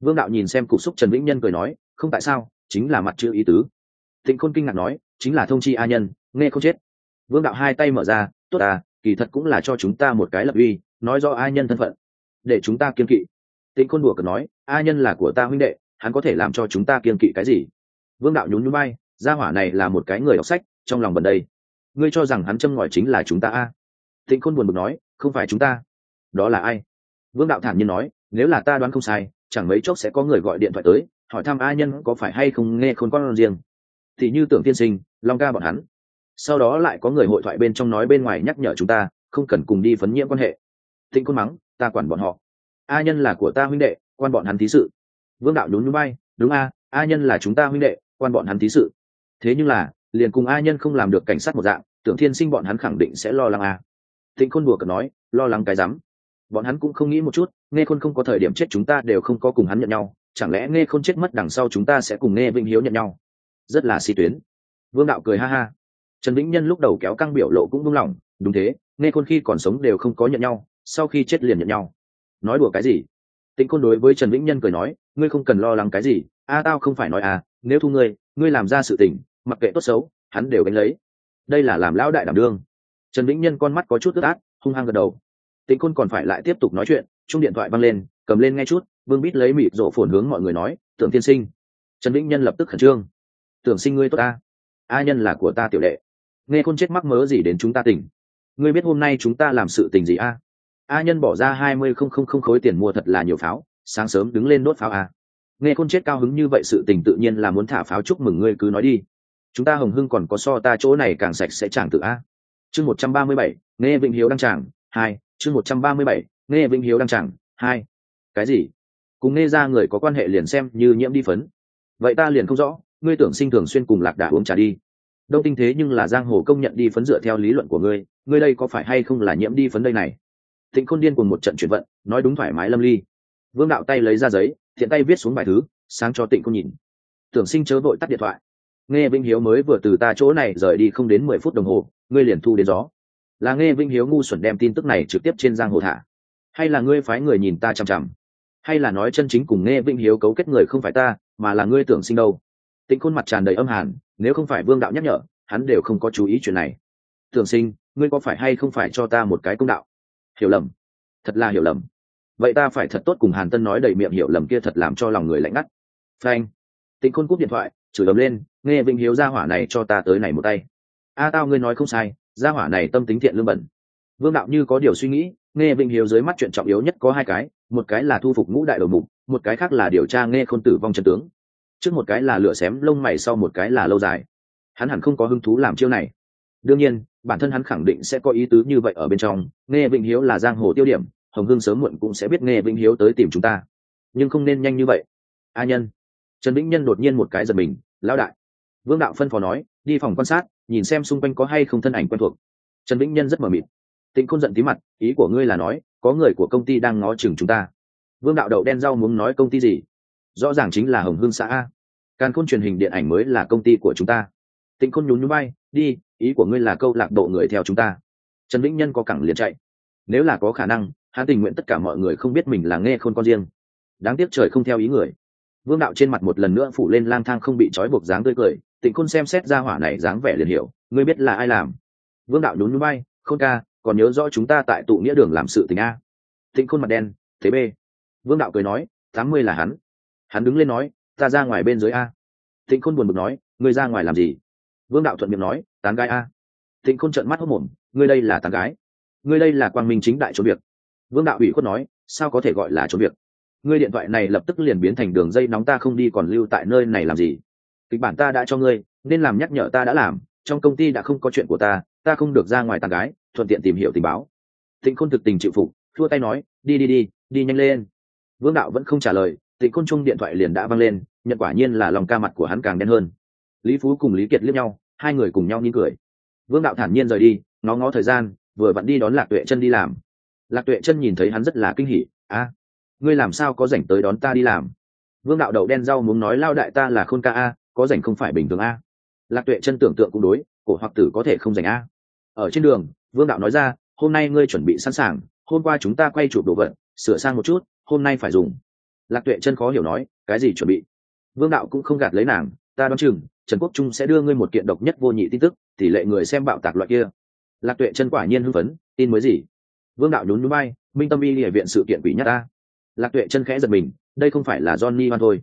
Vương đạo nhìn xem cục xúc trần vĩnh nhân cười nói, không tại sao, chính là mặt chữ ý tứ. Thịnh khôn kinh ngạc nói, chính là thông chi a nhân nghe không chết. Vương đạo hai tay mở ra, tốt à kỳ thật cũng là cho chúng ta một cái lập uy, nói do a nhân thân phận, để chúng ta kiên kỵ. Tịnh khôn đùa cợt nói, a nhân là của ta huynh đệ, hắn có thể làm cho chúng ta kiên kỵ cái gì? Vương đạo nhún nhún bay gia hỏa này là một cái người đọc sách, trong lòng bần đây. Ngươi cho rằng hắn châm ngòi chính là chúng ta a? Tịnh khôn buồn bực nói, không phải chúng ta. Đó là ai? Vương đạo thản nhiên nói, nếu là ta đoán không sai, chẳng mấy chốc sẽ có người gọi điện thoại tới, hỏi thăm a nhân có phải hay không nghe khôn con riêng. Thì như tưởng tiên sinh, long ca bọn hắn sau đó lại có người hội thoại bên trong nói bên ngoài nhắc nhở chúng ta, không cần cùng đi phấn nhiễm quan hệ. Thịnh côn mắng, ta quản bọn họ. A nhân là của ta huynh đệ, quan bọn hắn thí sự. Vương đạo nhún núi bay, đúng a a nhân là chúng ta huynh đệ, quan bọn hắn thí sự. Thế nhưng là, liền cùng a nhân không làm được cảnh sát một dạng, tưởng thiên sinh bọn hắn khẳng định sẽ lo lắng a. Thịnh khôn đùa cợt nói, lo lắng cái rắm. Bọn hắn cũng không nghĩ một chút nghe khôn không có thời điểm chết chúng ta đều không có cùng hắn nhận nhau, chẳng lẽ nghe khôn chết mất đằng sau chúng ta sẽ cùng nghe vĩnh hiếu nhận nhau? Rất là si tuyến. Vương đạo cười ha ha trần vĩnh nhân lúc đầu kéo căng biểu lộ cũng buông lỏng, đúng thế, nghe khôn khi còn sống đều không có nhận nhau, sau khi chết liền nhận nhau. Nói đùa cái gì? Tĩnh Côn đối với trần vĩnh nhân cười nói, ngươi không cần lo lắng cái gì, a tao không phải nói à nếu thu ngươi ngươi làm ra sự tình, mặc kệ tốt xấu, hắn đều gánh lấy. Đây là làm lão đại đảm đương. Trần vĩnh nhân con mắt có chút ướt át, hung hăng gật đầu. Tĩnh Côn còn phải lại tiếp tục nói chuyện, chung điện thoại văng lên, cầm lên nghe chút, vương bít lấy mịt rộ phồn hướng mọi người nói, tưởng tiên sinh. Trần vĩnh nhân lập tức khẩn trương. Tưởng sinh ngươi tốt ta, a nhân là của ta tiểu đệ nghe khôn chết mắc mớ gì đến chúng ta tỉnh? Ngươi biết hôm nay chúng ta làm sự tình gì a? A nhân bỏ ra hai mươi không không không khối tiền mua thật là nhiều pháo, sáng sớm đứng lên đốt pháo a. Nghe khôn chết cao hứng như vậy sự tình tự nhiên là muốn thả pháo chúc mừng ngươi cứ nói đi. Chúng ta hồng hưng còn có so ta chỗ này càng sạch sẽ chẳng tự a. Chương một trăm ba mươi bảy, nghe vĩnh hiếu đăng chẳng hai, chương một trăm ba mươi bảy, nghe vĩnh hiếu đăng chẳng hai. Cái gì? Cùng nghe ra người có quan hệ liền xem như nhiễm đi phấn. Vậy ta liền không rõ, ngươi tưởng sinh thường xuyên cùng lạc đà uống trà đi đông tinh thế nhưng là giang hồ công nhận đi phấn dựa theo lý luận của ngươi ngươi đây có phải hay không là nhiễm đi phấn đây này? Thịnh khôn điên cùng một trận chuyển vận, nói đúng thoải mái lâm ly. Vương đạo tay lấy ra giấy, thiện tay viết xuống bài thứ, sáng cho tịnh khôn nhìn. Tưởng sinh chớ vội tắt điện thoại. Nghe vinh hiếu mới vừa từ ta chỗ này rời đi không đến mười phút đồng hồ, ngươi liền thu đến gió. Là nghe vinh hiếu ngu xuẩn đem tin tức này trực tiếp trên giang hồ thả. Hay là ngươi phái người nhìn ta chằm chằm? Hay là nói chân chính cùng nghe vinh hiếu cấu kết người không phải ta, mà là ngươi tưởng sinh đâu? Tịnh khôn mặt tràn đầy âm hàn nếu không phải vương đạo nhắc nhở, hắn đều không có chú ý chuyện này. Tưởng sinh, ngươi có phải hay không phải cho ta một cái công đạo? Hiểu lầm. Thật là hiểu lầm. Vậy ta phải thật tốt cùng hàn tân nói đầy miệng hiểu lầm kia thật làm cho lòng người lạnh ngắt. Frank tịnh khôn cúp điện thoại, chửi ấm lên, nghe vinh hiếu gia hỏa này cho ta tới này một tay. A tao ngươi nói không sai, gia hỏa này tâm tính thiện lương bẩn. Vương đạo như có điều suy nghĩ, nghe vinh hiếu dưới mắt chuyện trọng yếu nhất có hai cái, một cái là thu phục ngũ đại đầu mục, một cái khác là điều tra nghe khôn tử vong trần tướng trước một cái là lửa xém lông mày, sau một cái là lâu dài. Hắn hẳn không có hứng thú làm chiêu này. Đương nhiên, bản thân hắn khẳng định sẽ có ý tứ như vậy ở bên trong. Nghe vĩnh hiếu là giang hồ tiêu điểm, hồng hương sớm muộn cũng sẽ biết nghe vĩnh hiếu tới tìm chúng ta. Nhưng không nên nhanh như vậy. A nhân. Trần vĩnh nhân đột nhiên một cái giật mình, lão đại. Vương đạo phân phó nói, đi phòng quan sát, nhìn xem xung quanh có hay không thân ảnh quen thuộc. Trần vĩnh nhân rất mờ mịt. Tịnh khôn giận tí mặt, ý của ngươi là nói, có người của công ty đang ngó chừng chúng ta. Vương đạo đậu đen rau muốn nói, công ty gì? Rõ ràng chính là hồng hương xã a. Càn khôn truyền hình điện ảnh mới là công ty của chúng ta. Tịnh khôn nhún nhún bay đi, ý của ngươi là câu lạc bộ người theo chúng ta. Trần vĩnh nhân có cẳng liền chạy. Nếu là có khả năng, hắn tình nguyện tất cả mọi người không biết mình là nghe khôn con riêng. Đáng tiếc trời không theo ý người. Vương đạo trên mặt một lần nữa phủ lên lang thang không bị trói buộc dáng tươi cười, tịnh khôn xem xét ra hỏa này dáng vẻ liền hiểu, ngươi biết là ai làm? Vương đạo nhún nhún bay khôn ca, còn nhớ rõ chúng ta tại tụ nghĩa đường làm sự tình a. Tịnh khôn mặt đen, thế b vương đạo cười nói, tám mươi là hắn hắn đứng lên nói, ta ra ngoài bên dưới a. Thịnh khôn buồn bực nói, ngươi ra ngoài làm gì? Vương đạo thuận miệng nói, tán gái a. Thịnh khôn trợn mắt hốc mồm, ngươi đây là tán gái. Ngươi đây là quang minh chính đại trốn việc. Vương đạo ủy khuất nói, sao có thể gọi là trốn việc? Ngươi điện thoại này lập tức liền biến thành đường dây nóng ta không đi còn lưu tại nơi này làm gì? Kịch bản ta đã cho ngươi, nên làm nhắc nhở ta đã làm. Trong công ty đã không có chuyện của ta ta không được ra ngoài tàn gái, thuận tiện tìm hiểu tình báo. Thịnh khôn thực tình chịu phục, thua tay nói, đi đi đi đi nhanh lên. Vương đạo vẫn không trả lời tịnh côn trung điện thoại liền đã văng lên, nhận quả nhiên là lòng ca mặt của hắn càng đen hơn. Lý phú cùng lý kiệt liếc nhau, hai người cùng nhau nín cười. Vương đạo thản nhiên rời đi, ngó ngó thời gian, vừa vặn đi đón lạc tuệ chân đi làm. Lạc tuệ chân nhìn thấy hắn rất là kinh hỉ, a, ngươi làm sao có rảnh tới đón ta đi làm? Vương đạo đậu đen rau muốn nói, lao đại ta là khôn ca a, có rảnh không phải bình thường a? Lạc tuệ chân tưởng tượng cũng đối, cổ hoặc tử có thể không rảnh a. Ở trên đường, vương đạo nói ra, hôm nay ngươi chuẩn bị sẵn sàng, hôm qua chúng ta quay chụp đồ vật, sửa sang một chút, hôm nay phải dùng lạc tuệ chân khó hiểu nói, cái gì chuẩn bị? Vương đạo cũng không gạt lấy nàng, ta đoán chừng, trần quốc trung sẽ đưa ngươi một kiện độc nhất vô nhị tin tức, tỷ lệ người xem bạo tạc loại kia. Lạc tuệ chân quả nhiên hưng phấn, tin mới gì? Vương đạo nhún núi bay minh tâm y địa viện sự kiện quỷ nhất ta. Lạc tuệ chân khẽ giật mình, đây không phải là johnny hoan thôi.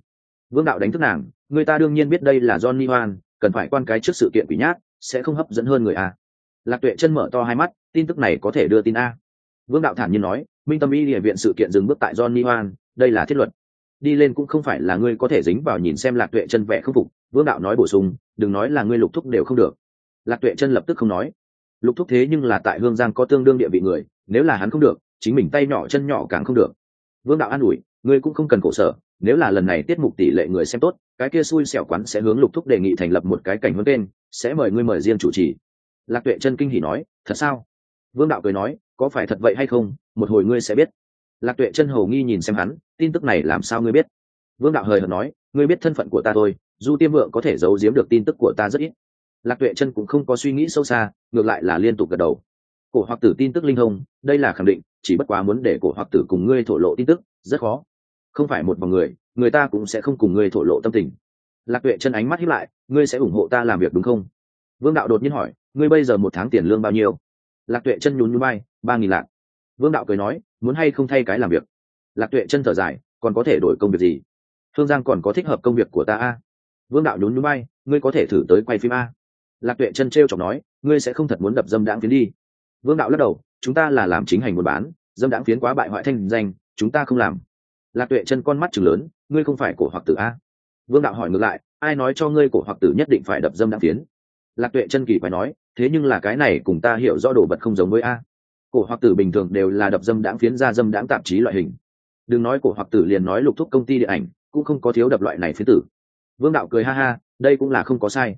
Vương đạo đánh thức nàng, người ta đương nhiên biết đây là johnny hoan, cần phải quan cái trước sự kiện quỷ nhát, sẽ không hấp dẫn hơn người a lạc tuệ chân mở to hai mắt, tin tức này có thể đưa tin a. Vương đạo thản nhiên nói, minh tâm y địa viện sự kiện dừng bước tại johnny hoan đây là thiết luật. Đi lên cũng không phải là ngươi có thể dính vào nhìn xem lạc tuệ chân vẻ không phục, vương đạo nói bổ sung, đừng nói là ngươi lục thúc đều không được. Lạc tuệ chân lập tức không nói. Lục thúc thế nhưng là tại hương giang có tương đương địa vị người, nếu là hắn không được, chính mình tay nhỏ chân nhỏ càng không được. Vương đạo an ủi, ngươi cũng không cần khổ sở, nếu là lần này tiết mục tỷ lệ người xem tốt, cái kia xui xẻo quán sẽ hướng lục thúc đề nghị thành lập một cái cảnh huấn tên, sẽ mời ngươi mời riêng chủ trì. Lạc tuệ chân kinh hỉ nói, thật sao? Vương đạo cười nói, có phải thật vậy hay không, một hồi ngươi sẽ biết lạc tuệ chân hầu nghi nhìn xem hắn, tin tức này làm sao ngươi biết? Vương đạo hời hợt nói, ngươi biết thân phận của ta thôi, du tiêm vượng có thể giấu giếm được tin tức của ta rất ít. Lạc tuệ chân cũng không có suy nghĩ sâu xa, ngược lại là liên tục gật đầu. Cổ hoặc tử tin tức linh thông, đây là khẳng định, chỉ bất quá muốn để cổ hoặc tử cùng ngươi thổ lộ tin tức, rất khó. Không phải một vòng người người ta cũng sẽ không cùng ngươi thổ lộ tâm tình. Lạc tuệ chân ánh mắt hiếp lại, ngươi sẽ ủng hộ ta làm việc đúng không? Vương đạo đột nhiên hỏi, ngươi bây giờ một tháng tiền lương bao nhiêu? Lạc tuệ chân nhún nhún bay ba nghìn lạc. Vương đạo cười nói muốn hay không thay cái làm việc? Lạc tuệ chân thở dài, còn có thể đổi công việc gì? Thương giang còn có thích hợp công việc của ta a? Vương đạo nhún nhún bay ngươi có thể thử tới quay phim a. Lạc tuệ chân t r e o chọc nói, ngươi sẽ không thật muốn đập dâm đãng phiến đi. Vương đạo lắc đầu, chúng ta là làm chính hành buôn bán, dâm đãng phiến quá bại hoại thanh danh, chúng ta không làm. Lạc tuệ chân con mắt chừng lớn, ngươi không phải cổ hoặc tử a? Vương đạo hỏi ngược lại, ai nói cho ngươi cổ hoặc tử nhất định phải đập dâm đãng phiến? Lạc tuệ chân kỳ phải nói, thế nhưng là cái này cùng ta hiểu rõ đồ vật không giống với a cổ hoặc tử bình thường đều là đập dâm đãng phiến ra dâm đãng tạp chí loại hình. Đừng nói cổ hoặc tử liền nói lục thúc công ty điện ảnh cũng không có thiếu đập loại này phiến tử. Vương đạo cười ha ha đây cũng là không có sai.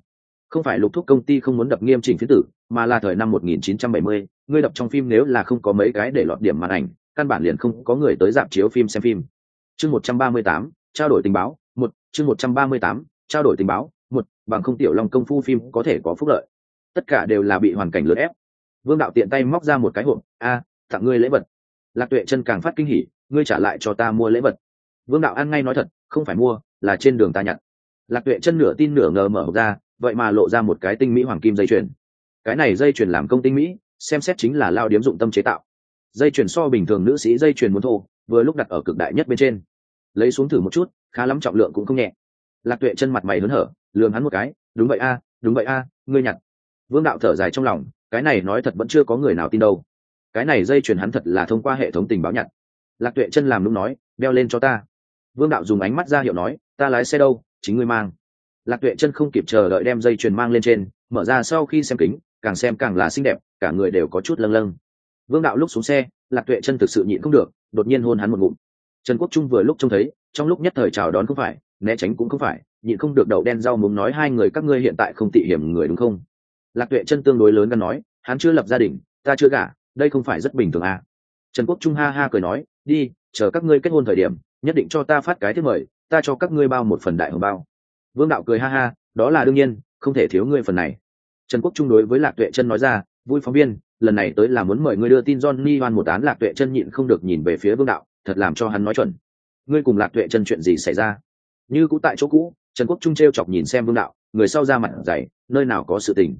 Không phải lục thúc công ty không muốn đập nghiêm chỉnh phiến tử mà là thời năm 1970, ngươi đập trong phim nếu là không có mấy cái để lọt điểm màn ảnh căn bản liền không có người tới dạp chiếu phim xem phim. Chương 138, trao đổi tình báo một chương 138, trao đổi tình báo một bằng không tiểu long công phu phim có thể có phúc lợi. Tất cả đều là bị hoàn cảnh lướt ép vương đạo tiện tay móc ra một cái hộp, a, tặng ngươi lễ vật. Lạc tuệ chân càng phát kinh hỉ, ngươi trả lại cho ta mua lễ vật. Vương đạo ăn ngay nói thật, không phải mua, là trên đường ta nhận lạc tuệ chân nửa tin nửa ngờ mở hộp ra, vậy mà lộ ra một cái tinh mỹ hoàng kim dây chuyền. Cái này dây chuyền làm công tinh mỹ, xem xét chính là lao điếm dụng tâm chế tạo. Dây chuyền so bình thường nữ sĩ dây chuyền muốn thô, vừa lúc đặt ở cực đại nhất bên trên. Lấy xuống thử một chút, khá lắm trọng lượng cũng không nhẹ. Lạc tuệ chân mặt mày hớn hở lường hắn một cái, đúng vậy a, đúng vậy a, ngươi nhặt. Vương đạo thở dài trong lòng cái này nói thật vẫn chưa có người nào tin đâu. Cái này dây chuyền hắn thật là thông qua hệ thống tình báo nhặt. Lạc tuệ chân làm lúc nói, đeo lên cho ta. Vương đạo dùng ánh mắt ra hiệu nói, ta lái xe đâu, chính ngươi mang. Lạc tuệ chân không kịp chờ đợi đem dây chuyền mang lên trên, mở ra sau khi xem kính, càng xem càng là xinh đẹp, cả người đều có chút lâng lâng. Vương đạo lúc xuống xe, lạc tuệ chân thực sự nhịn không được, đột nhiên hôn hắn một ngụm. Trần quốc trung vừa lúc trông thấy, trong lúc nhất thời chào đón không phải, né tránh cũng không phải, nhịn không được đậu đen rau muốn nói, hai người các ngươi hiện tại không tị hiểm người đúng không? Lạc tuệ chân tương đối lớn gần nói, hắn chưa lập gia đình, ta chưa gả, đây không phải rất bình thường à. trần quốc trung ha ha cười nói, đi, chờ các ngươi kết hôn thời điểm, nhất định cho ta phát cái thiết mời, ta cho các ngươi bao một phần đại hồng bao. Vương đạo cười ha ha, đó là đương nhiên, không thể thiếu ngươi phần này. Trần quốc trung đối với lạc tuệ chân nói ra, vui phóng viên, lần này tới là muốn mời ngươi đưa tin johnny hoan một án lạc tuệ chân nhịn không được nhìn về phía vương đạo, thật làm cho hắn nói chuẩn. Ngươi cùng lạc tuệ chân chuyện gì xảy ra? Như cũ tại chỗ cũ, trần quốc trung t r e o chọc nhìn xem vương đạo, người sau ra mặt dày, nơi nào có sự tình?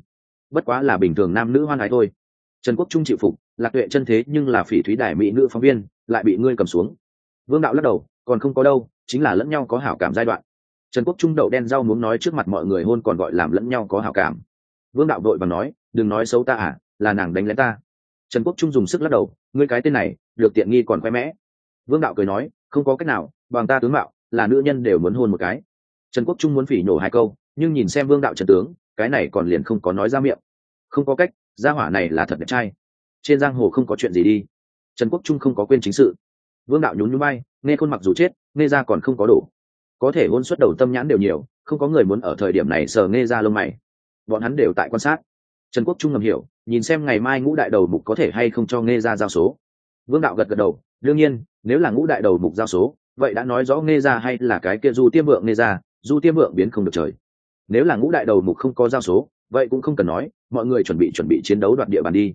Bất quá là bình thường nam nữ hoan ái thôi. Trần quốc trung chịu phục, lạc tuệ chân thế nhưng là phỉ thúy đại mỹ nữ phóng viên, lại bị ngươi cầm xuống. Vương đạo lắc đầu, còn không có đâu, chính là lẫn nhau có hảo cảm giai đoạn. Trần quốc trung đậu đen rau muốn nói trước mặt mọi người hôn còn gọi làm lẫn nhau có hảo cảm. Vương đạo đội và nói, đừng nói xấu ta à là nàng đánh lén ta. Trần quốc trung dùng sức lắc đầu, ngươi cái tên này, được tiện nghi còn khoe mẽ. Vương đạo cười nói, không có cách nào, bằng ta tướng mạo, là nữ nhân đều muốn hôn một cái. Trần quốc trung muốn phỉ nhổ hai câu, nhưng nhìn xem vương đạo trần tướng cái này còn liền không có nói ra miệng. Không có cách, gia hỏa này là thật đẹp trai. Trên giang hồ không có chuyện gì đi. Trần quốc trung không có quên chính sự. Vương đạo nhún nhún bay nghe khôn mặc dù chết, nghe ra còn không có đủ. Có thể hôn xuất đầu tâm nhãn đều nhiều, không có người muốn ở thời điểm này sờ nghe ra lông mày. Bọn hắn đều tại quan sát. Trần quốc trung ngầm hiểu, nhìn xem ngày mai ngũ đại đầu mục có thể hay không cho nghe ra giao số. Vương đạo gật gật đầu, đương nhiên, nếu là ngũ đại đầu mục giao số, vậy đã nói rõ nghe ra hay là cái kia du tiêm vượng nghe ra, du tiêm vượng biến không được trời nếu là ngũ đại đầu mục không có giao số, vậy cũng không cần nói, mọi người chuẩn bị chuẩn bị chiến đấu đoạt địa bàn đi.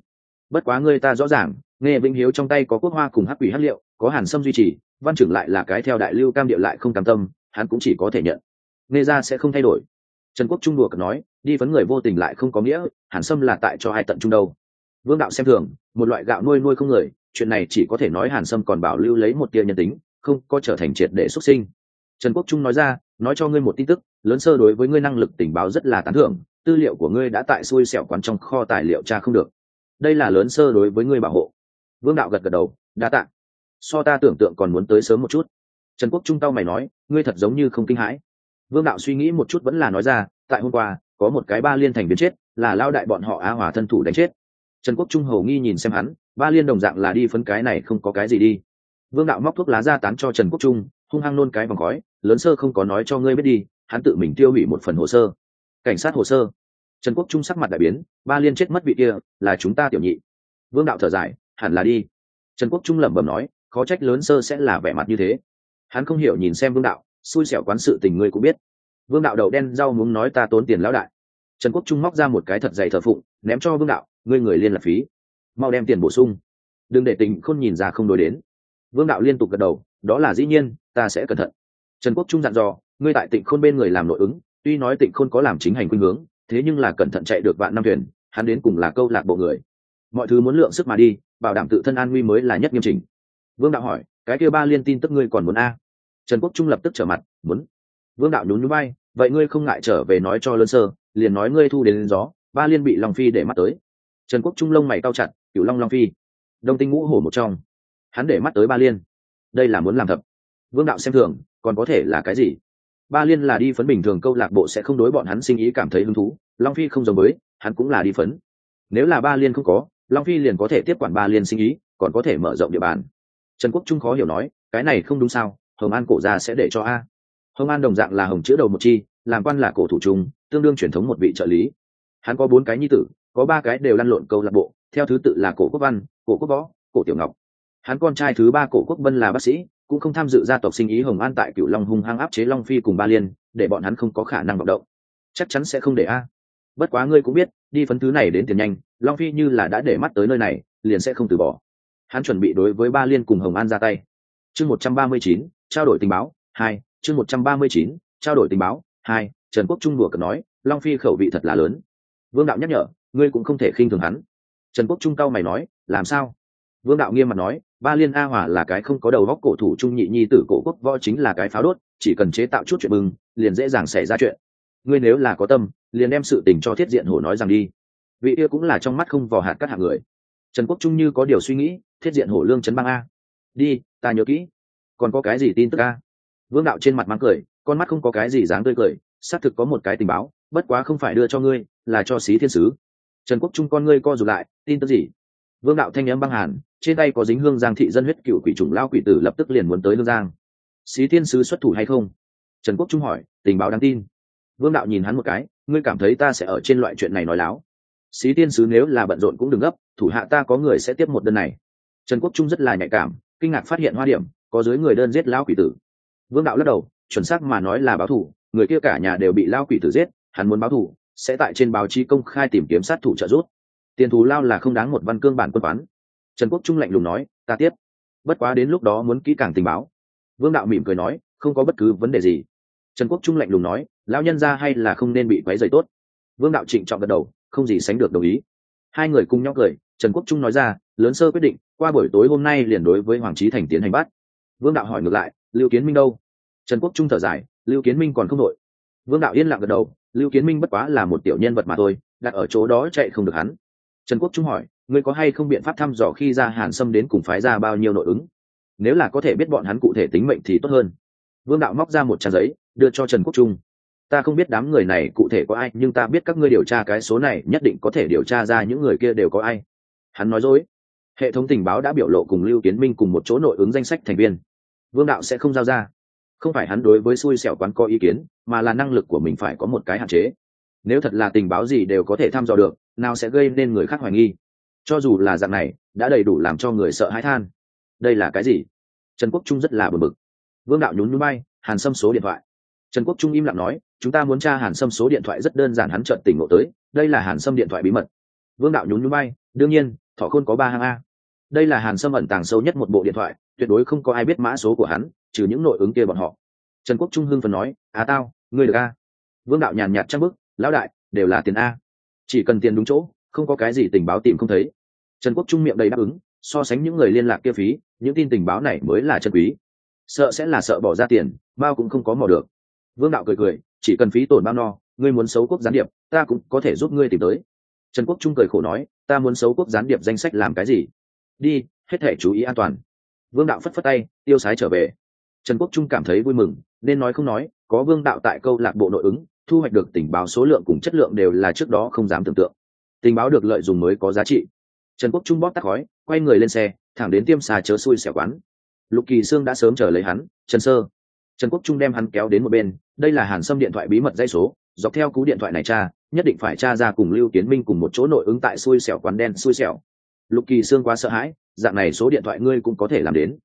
Bất quá ngươi ta rõ ràng, nghe vĩnh hiếu trong tay có quốc hoa cùng hắc quỷ hắc liệu, có hàn sâm duy trì, văn trưởng lại là cái theo đại lưu cam điệu lại không cam tâm, hắn cũng chỉ có thể nhận. Nghe ra sẽ không thay đổi. Trần quốc trung đùa cợt nói, đi vấn người vô tình lại không có nghĩa, hàn sâm là tại cho hai tận trung đâu. Vương đạo xem thường, một loại gạo nuôi nuôi không người, chuyện này chỉ có thể nói hàn sâm còn bảo lưu lấy một tia nhân tính, không có trở thành triệt để xuất sinh. Trần quốc trung nói ra, nói cho ngươi một tin tức lớn sơ đối với ngươi năng lực tình báo rất là tán thưởng, tư liệu của ngươi đã tại xui xẻo quán trong kho tài liệu tra không được. Đây là lớn sơ đối với ngươi bảo hộ. Vương đạo gật gật đầu đã tạ. So ta tưởng tượng còn muốn tới sớm một chút. Trần quốc trung tao mày nói, ngươi thật giống như không kinh hãi. Vương đạo suy nghĩ một chút vẫn là nói ra, tại hôm qua, có một cái ba liên thành biến chết, là lao đại bọn họ á hòa thân thủ đánh chết. Trần quốc trung hầu nghi nhìn xem hắn, ba liên đồng dạng là đi phân cái này không có cái gì đi. Vương đạo móc thuốc lá ra tán cho trần quốc trung, hung hăng nôn cái vòng khói, lớn sơ không có nói cho ngươi biết đi hắn tự mình tiêu hủy một phần hồ sơ. Cảnh sát hồ sơ. Trần quốc trung sắc mặt đại biến, ba liên chết mất vị kia, là chúng ta tiểu nhị. Vương đạo thở dài, hẳn là đi. Trần quốc trung lẩm bẩm nói, khó trách lớn sơ sẽ là vẻ mặt như thế. Hắn không hiểu nhìn xem vương đạo, xui xẻo quán sự tình ngươi cũng biết. Vương đạo đầu đen rau muốn nói ta tốn tiền lão đại. Trần quốc trung móc ra một cái thật dày thờ phụng, ném cho vương đạo, ngươi người liên lạc phí. Mau đem tiền bổ sung. Đừng để tình khôn nhìn ra không đối đến. Vương đạo liên tục gật đầu, đó là dĩ nhiên, ta sẽ cẩn thận. Trần quốc trung dặn dò ngươi tại tịnh khôn bên người làm nội ứng tuy nói tịnh khôn có làm chính hành khuynh hướng thế nhưng là cẩn thận chạy được vạn năm thuyền hắn đến cùng là câu lạc bộ người. Mọi thứ muốn lượng sức mà đi bảo đảm tự thân an nguy mới là nhất nghiêm chỉnh. Vương đạo hỏi cái kia ba liên tin tức ngươi còn muốn a? Trần quốc trung lập tức trở mặt muốn. Vương đạo nhún nhún bay vậy ngươi không ngại trở về nói cho lơn sơ liền nói ngươi thu đến, đến gió ba liên bị long phi để mắt tới. Trần quốc trung lông mày cao chặt cựu long long phi. Đông tinh ngũ hổ một trong. Hắn để mắt tới ba liên. Đây là muốn làm thập vương đạo xem thường còn có thể là cái gì? Ba liên là đi phấn bình thường câu lạc bộ sẽ không đối bọn hắn sinh ý cảm thấy hứng thú, long phi không giống với, hắn cũng là đi phấn. Nếu là ba liên không có, long phi liền có thể tiếp quản ba liên sinh ý, còn có thể mở rộng địa bàn. Trần quốc trung khó hiểu nói, cái này không đúng sao, hồng an cổ ra sẽ để cho a. Hồng an đồng dạng là hồng chữ đầu một chi, làm quan là cổ thủ trung, tương đương truyền thống một vị trợ lý. Hắn có bốn cái nhi tử, có ba cái đều lăn lộn câu lạc bộ, theo thứ tự là cổ quốc văn, cổ quốc võ, cổ tiểu ngọc. Hắn con trai thứ ba cổ quốc vân là bác sĩ cũng không tham dự gia tộc sinh ý hồng an tại cựu long hung hăng áp chế long phi cùng ba liên, để bọn hắn không có khả năng vận động. Chắc chắn sẽ không để a. Bất quá ngươi cũng biết, đi phấn thứ này đến tiền nhanh, long phi như là đã để mắt tới nơi này, liền sẽ không từ bỏ. Hắn chuẩn bị đối với ba liên cùng hồng an ra tay. Chương một trăm ba mươi chín, trao đổi tình báo, hai, chương một trăm ba mươi chín, trao đổi tình báo, hai, trần quốc trung đùa cợt nói, long phi khẩu vị thật là lớn. Vương đạo nhắc nhở, ngươi cũng không thể khinh thường hắn. Trần quốc trung cao mày nói, làm sao? Vương đạo nghiêm mặt nói ba liên a hỏa là cái không có đầu góc cổ thủ trung nhị nhi tử cổ quốc, võ chính là cái pháo đốt, chỉ cần chế tạo chút chuyện bừng liền dễ dàng xảy ra chuyện. Ngươi nếu là có tâm, liền đem sự tình cho thiết diện hổ nói rằng đi. Vị kia cũng là trong mắt không vò hạt các hạng người. Trần quốc trung như có điều suy nghĩ, thiết diện hổ lương chấn băng a. Đi, ta nhớ kỹ. Còn có cái gì tin tức a? Vương đạo trên mặt mắng cười, con mắt không có cái gì dáng tươi cười, xác thực có một cái tình báo, bất quá không phải đưa cho ngươi, là cho xí thiên sứ. Trần quốc trung con ngươi co rụt lại, tin tức gì? Vương đạo thanh n băng hàn, trên tay có dính hương giang thị dân huyết cựu quỷ trùng lao quỷ tử lập tức liền muốn tới hương giang. Xí thiên sứ xuất thủ hay không? Trần quốc trung hỏi, tình báo đáng tin. Vương đạo nhìn hắn một cái, ngươi cảm thấy ta sẽ ở trên loại chuyện này nói láo. Xí tiên sứ nếu là bận rộn cũng đừng gấp, thủ hạ ta có người sẽ tiếp một đơn này. Trần quốc trung rất là nhạy cảm, kinh ngạc phát hiện hoa điểm, có dưới người đơn giết lao quỷ tử. Vương đạo lắc đầu, chuẩn xác mà nói là báo thủ, người kia cả nhà đều bị lao quỷ tử giết, hắn muốn báo thủ, sẽ tại trên báo chí công khai tìm kiếm sát thủ trợ giúp tiền thù lao là không đáng một văn cương bản quân toán trần quốc trung lạnh lùng nói, ta tiếp. Bất quá đến lúc đó muốn kỹ càng tình báo. Vương đạo mỉm cười nói, không có bất cứ vấn đề gì. Trần quốc trung lạnh lùng nói, lão nhân ra hay là không nên bị quấy dày tốt. Vương đạo trịnh trọng gật đầu, không gì sánh được đồng ý. Hai người cùng nhau cười, trần quốc trung nói ra, lớn sơ quyết định, qua buổi tối hôm nay liền đối với hoàng trí thành tiến hành bắt. Vương đạo hỏi ngược lại, lưu kiến minh đâu? Trần quốc trung thở dài, lưu kiến minh còn không đội. Vương đạo yên lặng gật đầu, lưu kiến minh bất quá là một tiểu nhân vật mà thôi, đặt ở chỗ đó chạy không được hắn trần quốc trung hỏi, ngươi có hay không biện pháp thăm dò khi ra hàn sâm đến cùng phái ra bao nhiêu nội ứng? Nếu là có thể biết bọn hắn cụ thể tính mệnh thì tốt hơn. Vương đạo móc ra một trang giấy, đưa cho trần quốc trung. Ta không biết đám người này cụ thể có ai, nhưng ta biết các ngươi điều tra cái số này, nhất định có thể điều tra ra những người kia đều có ai. Hắn nói dối. Hệ thống tình báo đã biểu lộ cùng lưu kiến minh cùng một chỗ nội ứng danh sách thành viên. Vương đạo sẽ không giao ra. Không phải hắn đối với xui xẻo quán có ý kiến, mà là năng lực của mình phải có một cái hạn chế nếu thật là tình báo gì đều có thể thăm dò được, nào sẽ gây nên người khác hoài nghi. Cho dù là dạng này, đã đầy đủ làm cho người sợ hãi than. Đây là cái gì? Trần quốc trung rất là bực bực. Vương đạo nhún nhún bay, hàn xâm số điện thoại. Trần quốc trung im lặng nói, chúng ta muốn tra hàn xâm số điện thoại rất đơn giản, hắn trợn tỉnh ngộ tới, đây là hàn xâm điện thoại bí mật. Vương đạo nhún nhún bay, đương nhiên thọ khôn có ba hang a. Đây là hàn xâm ẩn tàng sâu nhất một bộ điện thoại, tuyệt đối không có ai biết mã số của hắn, trừ những nội ứng kia bọn họ. Trần quốc trung hưng phần nói á tao, ngươi được a. Vương đạo nhàn nhạt trang bức lão đại, đều là tiền a. Chỉ cần tiền đúng chỗ, không có cái gì tình báo tìm không thấy. Trần quốc trung miệng đầy đáp ứng, so sánh những người liên lạc kia phí, những tin tình báo này mới là chân quý. Sợ sẽ là sợ bỏ ra tiền bao cũng không có mò được. Vương đạo cười cười, chỉ cần phí tổn bao no, ngươi muốn xấu quốc gián điệp, ta cũng có thể giúp ngươi tìm tới. Trần quốc trung cười khổ nói, ta muốn xấu quốc gián điệp danh sách làm cái gì? Đi, hết thể chú ý an toàn. Vương đạo phất phất tay, tiêu sái trở về. Trần quốc trung cảm thấy vui mừng, nên nói không nói, có vương đạo tại câu lạc bộ nội ứng thu hoạch được tình báo số lượng cùng chất lượng đều là trước đó không dám tưởng tượng. Tình báo được lợi dùng mới có giá trị. Trần quốc trung bóp tắt khói, quay người lên xe, thẳng đến tiêm xà chớ xui xẻo quán. Lục kỳ sương đã sớm chờ lấy hắn, trần sơ. Trần quốc trung đem hắn kéo đến một bên, đây là hàn sâm điện thoại bí mật dây số, dọc theo cú điện thoại này cha nhất định phải cha ra cùng lưu kiến minh cùng một chỗ nội ứng tại xui xẻo quán đen xui xẻo. Lục kỳ sương quá sợ hãi, dạng này số điện thoại ngươi cũng có thể làm đến.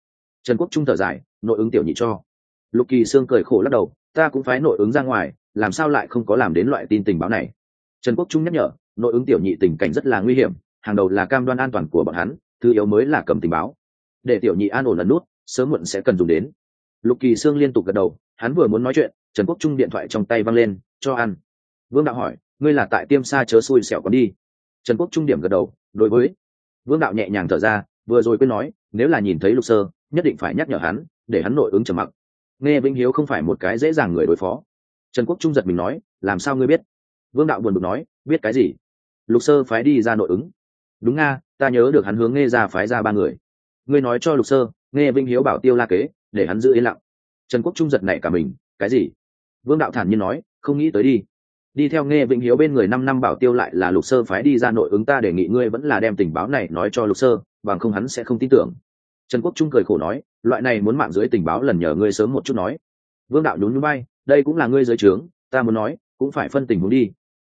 Trần quốc trung thở dài, nội ứng tiểu nhị cho. Lục kỳ sương cười khổ lắc đầu, ta cũng phải nội ứng ra ngoài làm sao lại không có làm đến loại tin tình báo này? Trần quốc trung nhắc nhở, nội ứng tiểu nhị tình cảnh rất là nguy hiểm, hàng đầu là cam đoan an toàn của bọn hắn, thứ yếu mới là cầm tình báo. Để tiểu nhị an ổn lần nút, sớm muộn sẽ cần dùng đến. Lục kỳ sương liên tục gật đầu, hắn vừa muốn nói chuyện, trần quốc trung điện thoại trong tay văng lên, cho ăn. Vương đạo hỏi, ngươi là tại tiêm xa chớ xui xẻo còn đi? Trần quốc trung điểm gật đầu, đối với. Vương đạo nhẹ nhàng thở ra, vừa rồi quên nói, nếu là nhìn thấy lục sơ, nhất định phải nhắc nhở hắn, để hắn nội ứng trầm mặc. Nghe vĩnh hiếu không phải một cái dễ dàng người đối phó trần quốc trung giật mình nói, làm sao ngươi biết? Vương đạo buồn bực nói, biết cái gì? Lục sơ phái đi ra nội ứng. Đúng nga, ta nhớ được hắn hướng nghe ra phái ra ba người. Ngươi nói cho lục sơ, nghe vinh hiếu bảo tiêu la kế, để hắn giữ yên lặng. Trần quốc trung giật nảy cả mình, cái gì? Vương đạo thản nhiên nói, không nghĩ tới đi. Đi theo nghe vĩnh hiếu bên người năm năm bảo tiêu lại là lục sơ phái đi ra nội ứng ta đề nghị ngươi vẫn là đem tình báo này nói cho lục sơ, bằng không hắn sẽ không tin tưởng. Trần quốc trung cười khổ nói, loại này muốn mạng dưới tình báo lần nhờ ngươi sớm một chút nói. Vương đạo nhún nhún bay đây cũng là ngươi dưới trướng, ta muốn nói, cũng phải phân tình huống đi.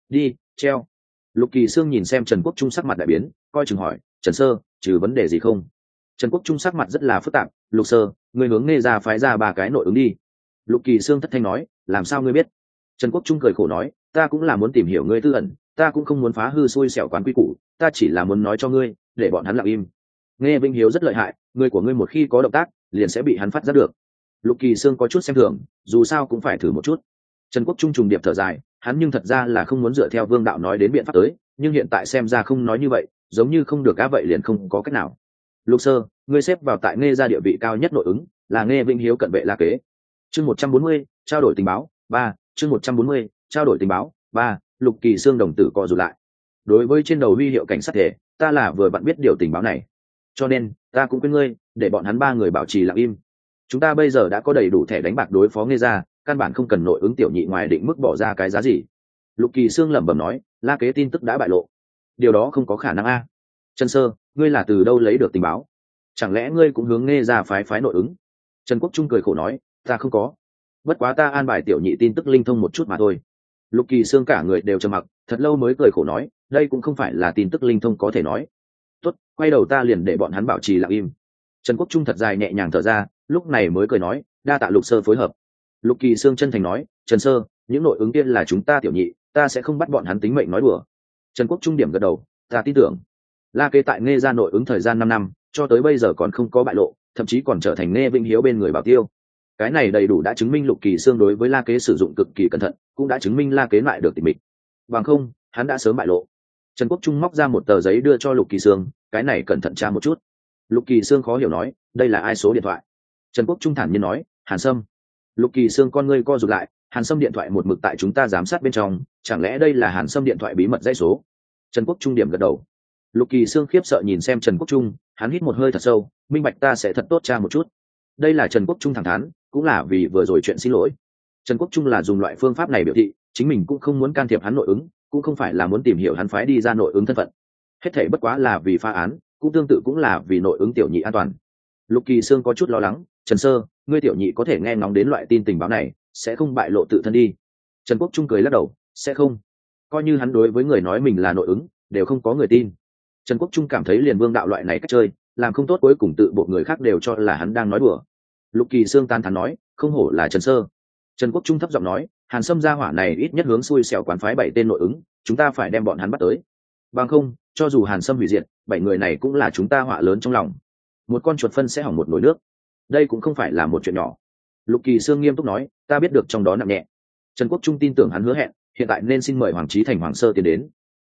Đi, treo. Lục kỳ sương nhìn xem trần quốc trung sắc mặt đại biến, coi chừng hỏi, trần sơ, trừ vấn đề gì không? Trần quốc trung sắc mặt rất là phức tạp, lục sơ người hướng nghe ra phái ra ba cái nội ứng đi. Lục kỳ sương thất thanh nói, làm sao ngươi biết? Trần quốc trung cười khổ nói, ta cũng là muốn tìm hiểu ngươi tư ẩn, ta cũng không muốn phá hư xui xẻo quán quy củ, ta chỉ là muốn nói cho ngươi, để bọn hắn lặng im. Nghe vinh hiếu rất lợi hại, người của ngươi một khi có động tác, liền sẽ bị hắn phát giác được lục kỳ sương có chút xem thường, dù sao cũng phải thử một chút. Trần quốc trung trùng điệp thở dài, hắn nhưng thật ra là không muốn dựa theo vương đạo nói đến biện pháp tới, nhưng hiện tại xem ra không nói như vậy, giống như không được á vậy liền không có cách nào. Lục sơ, ngươi xếp vào tại nghe ra địa vị cao nhất nội ứng, là nghe vinh hiếu cận vệ la kế. Chương một trăm bốn mươi, trao đổi tình báo, ba, chương một trăm bốn mươi, trao đổi tình báo, ba, lục kỳ xương đồng tử co rụt lại. Đối với trên đầu huy hiệu cảnh sát thể, ta là vừa bạn biết điều tình báo này. Cho nên, ta cũng khuyên ngươi, để bọn hắn ba người bảo trì lặng im chúng ta bây giờ đã có đầy đủ thẻ đánh bạc đối phó nghe ra căn bản không cần nội ứng tiểu nhị ngoài định mức bỏ ra cái giá gì. Lục kỳ sương lẩm bẩm nói, la kế tin tức đã bại lộ. Điều đó không có khả năng a. Trần sơ, ngươi là từ đâu lấy được tình báo? Chẳng lẽ ngươi cũng hướng nghe ra phái phái nội ứng? Trần quốc trung cười khổ nói, ta không có. Bất quá ta an bài tiểu nhị tin tức linh thông một chút mà thôi. Lục kỳ xương cả người đều trầm mặc, thật lâu mới cười khổ nói, đây cũng không phải là tin tức linh thông có thể nói. Tốt, quay đầu ta liền để bọn hắn bảo trì lặng im. Trần quốc trung thật dài nhẹ nhàng thở ra lúc này mới cười nói, đa tạ lục sơ phối hợp. Lục kỳ sương chân thành nói, trần sơ, những nội ứng tiên là chúng ta tiểu nhị, ta sẽ không bắt bọn hắn tính mệnh nói đùa. Trần quốc trung điểm gật đầu, ta tin tưởng. La kế tại nghe ra nội ứng thời gian năm năm, cho tới bây giờ còn không có bại lộ, thậm chí còn trở thành nghe vinh hiếu bên người bảo tiêu. Cái này đầy đủ đã chứng minh lục kỳ xương đối với la kế sử dụng cực kỳ cẩn thận, cũng đã chứng minh la kế lại được tỉ mịch. Bằng không, hắn đã sớm bại lộ. Trần quốc trung móc ra một tờ giấy đưa cho lục kỳ sương, cái này cẩn thận tra một chút. Lục kỳ sương khó hiểu nói, đây là ai số điện thoại? Trần quốc trung thản nhiên nói, hàn sâm, lục kỳ sương con ngươi co rụt lại, hàn sâm điện thoại một mực tại chúng ta giám sát bên trong, chẳng lẽ đây là hàn sâm điện thoại bí mật dãy số? Trần quốc trung điểm gật đầu. Lục kỳ sương khiếp sợ nhìn xem trần quốc trung, hắn hít một hơi thật sâu, minh bạch ta sẽ thật tốt cha một chút. Đây là trần quốc trung thẳng thắn, cũng là vì vừa rồi chuyện xin lỗi. Trần quốc trung là dùng loại phương pháp này biểu thị, chính mình cũng không muốn can thiệp hắn nội ứng, cũng không phải là muốn tìm hiểu hắn phái đi ra nội ứng thân phận. Hết thể bất quá là vì pha án, cũng tương tự cũng là vì nội ứng tiểu nhị an toàn. Lục kỳ sương có chút lo lắng trần sơ, ngươi tiểu nhị có thể nghe ngóng đến loại tin tình báo này, sẽ không bại lộ tự thân đi. Trần quốc trung cười lắc đầu, sẽ không. Coi như hắn đối với người nói mình là nội ứng, đều không có người tin. Trần quốc trung cảm thấy liền vương đạo loại này cách chơi, làm không tốt cuối cùng tự bộ người khác đều cho là hắn đang nói đùa. Lục kỳ sương tan thắn nói, không hổ là trần sơ. Trần quốc trung thấp giọng nói, hàn sâm gia hỏa này ít nhất hướng xui xẻo quán phái bảy tên nội ứng, chúng ta phải đem bọn hắn bắt tới. Bằng không, cho dù hàn sâm hủy diệt, bảy người này cũng là chúng ta họa lớn trong lòng. Một con chuột phân sẽ hỏng một nồi nước đây cũng không phải là một chuyện nhỏ. Lục kỳ sương nghiêm túc nói, ta biết được trong đó nặng nhẹ. Trần quốc trung tin tưởng hắn hứa hẹn, hiện tại nên xin mời hoàng trí thành, hoàng sơ tiến đến.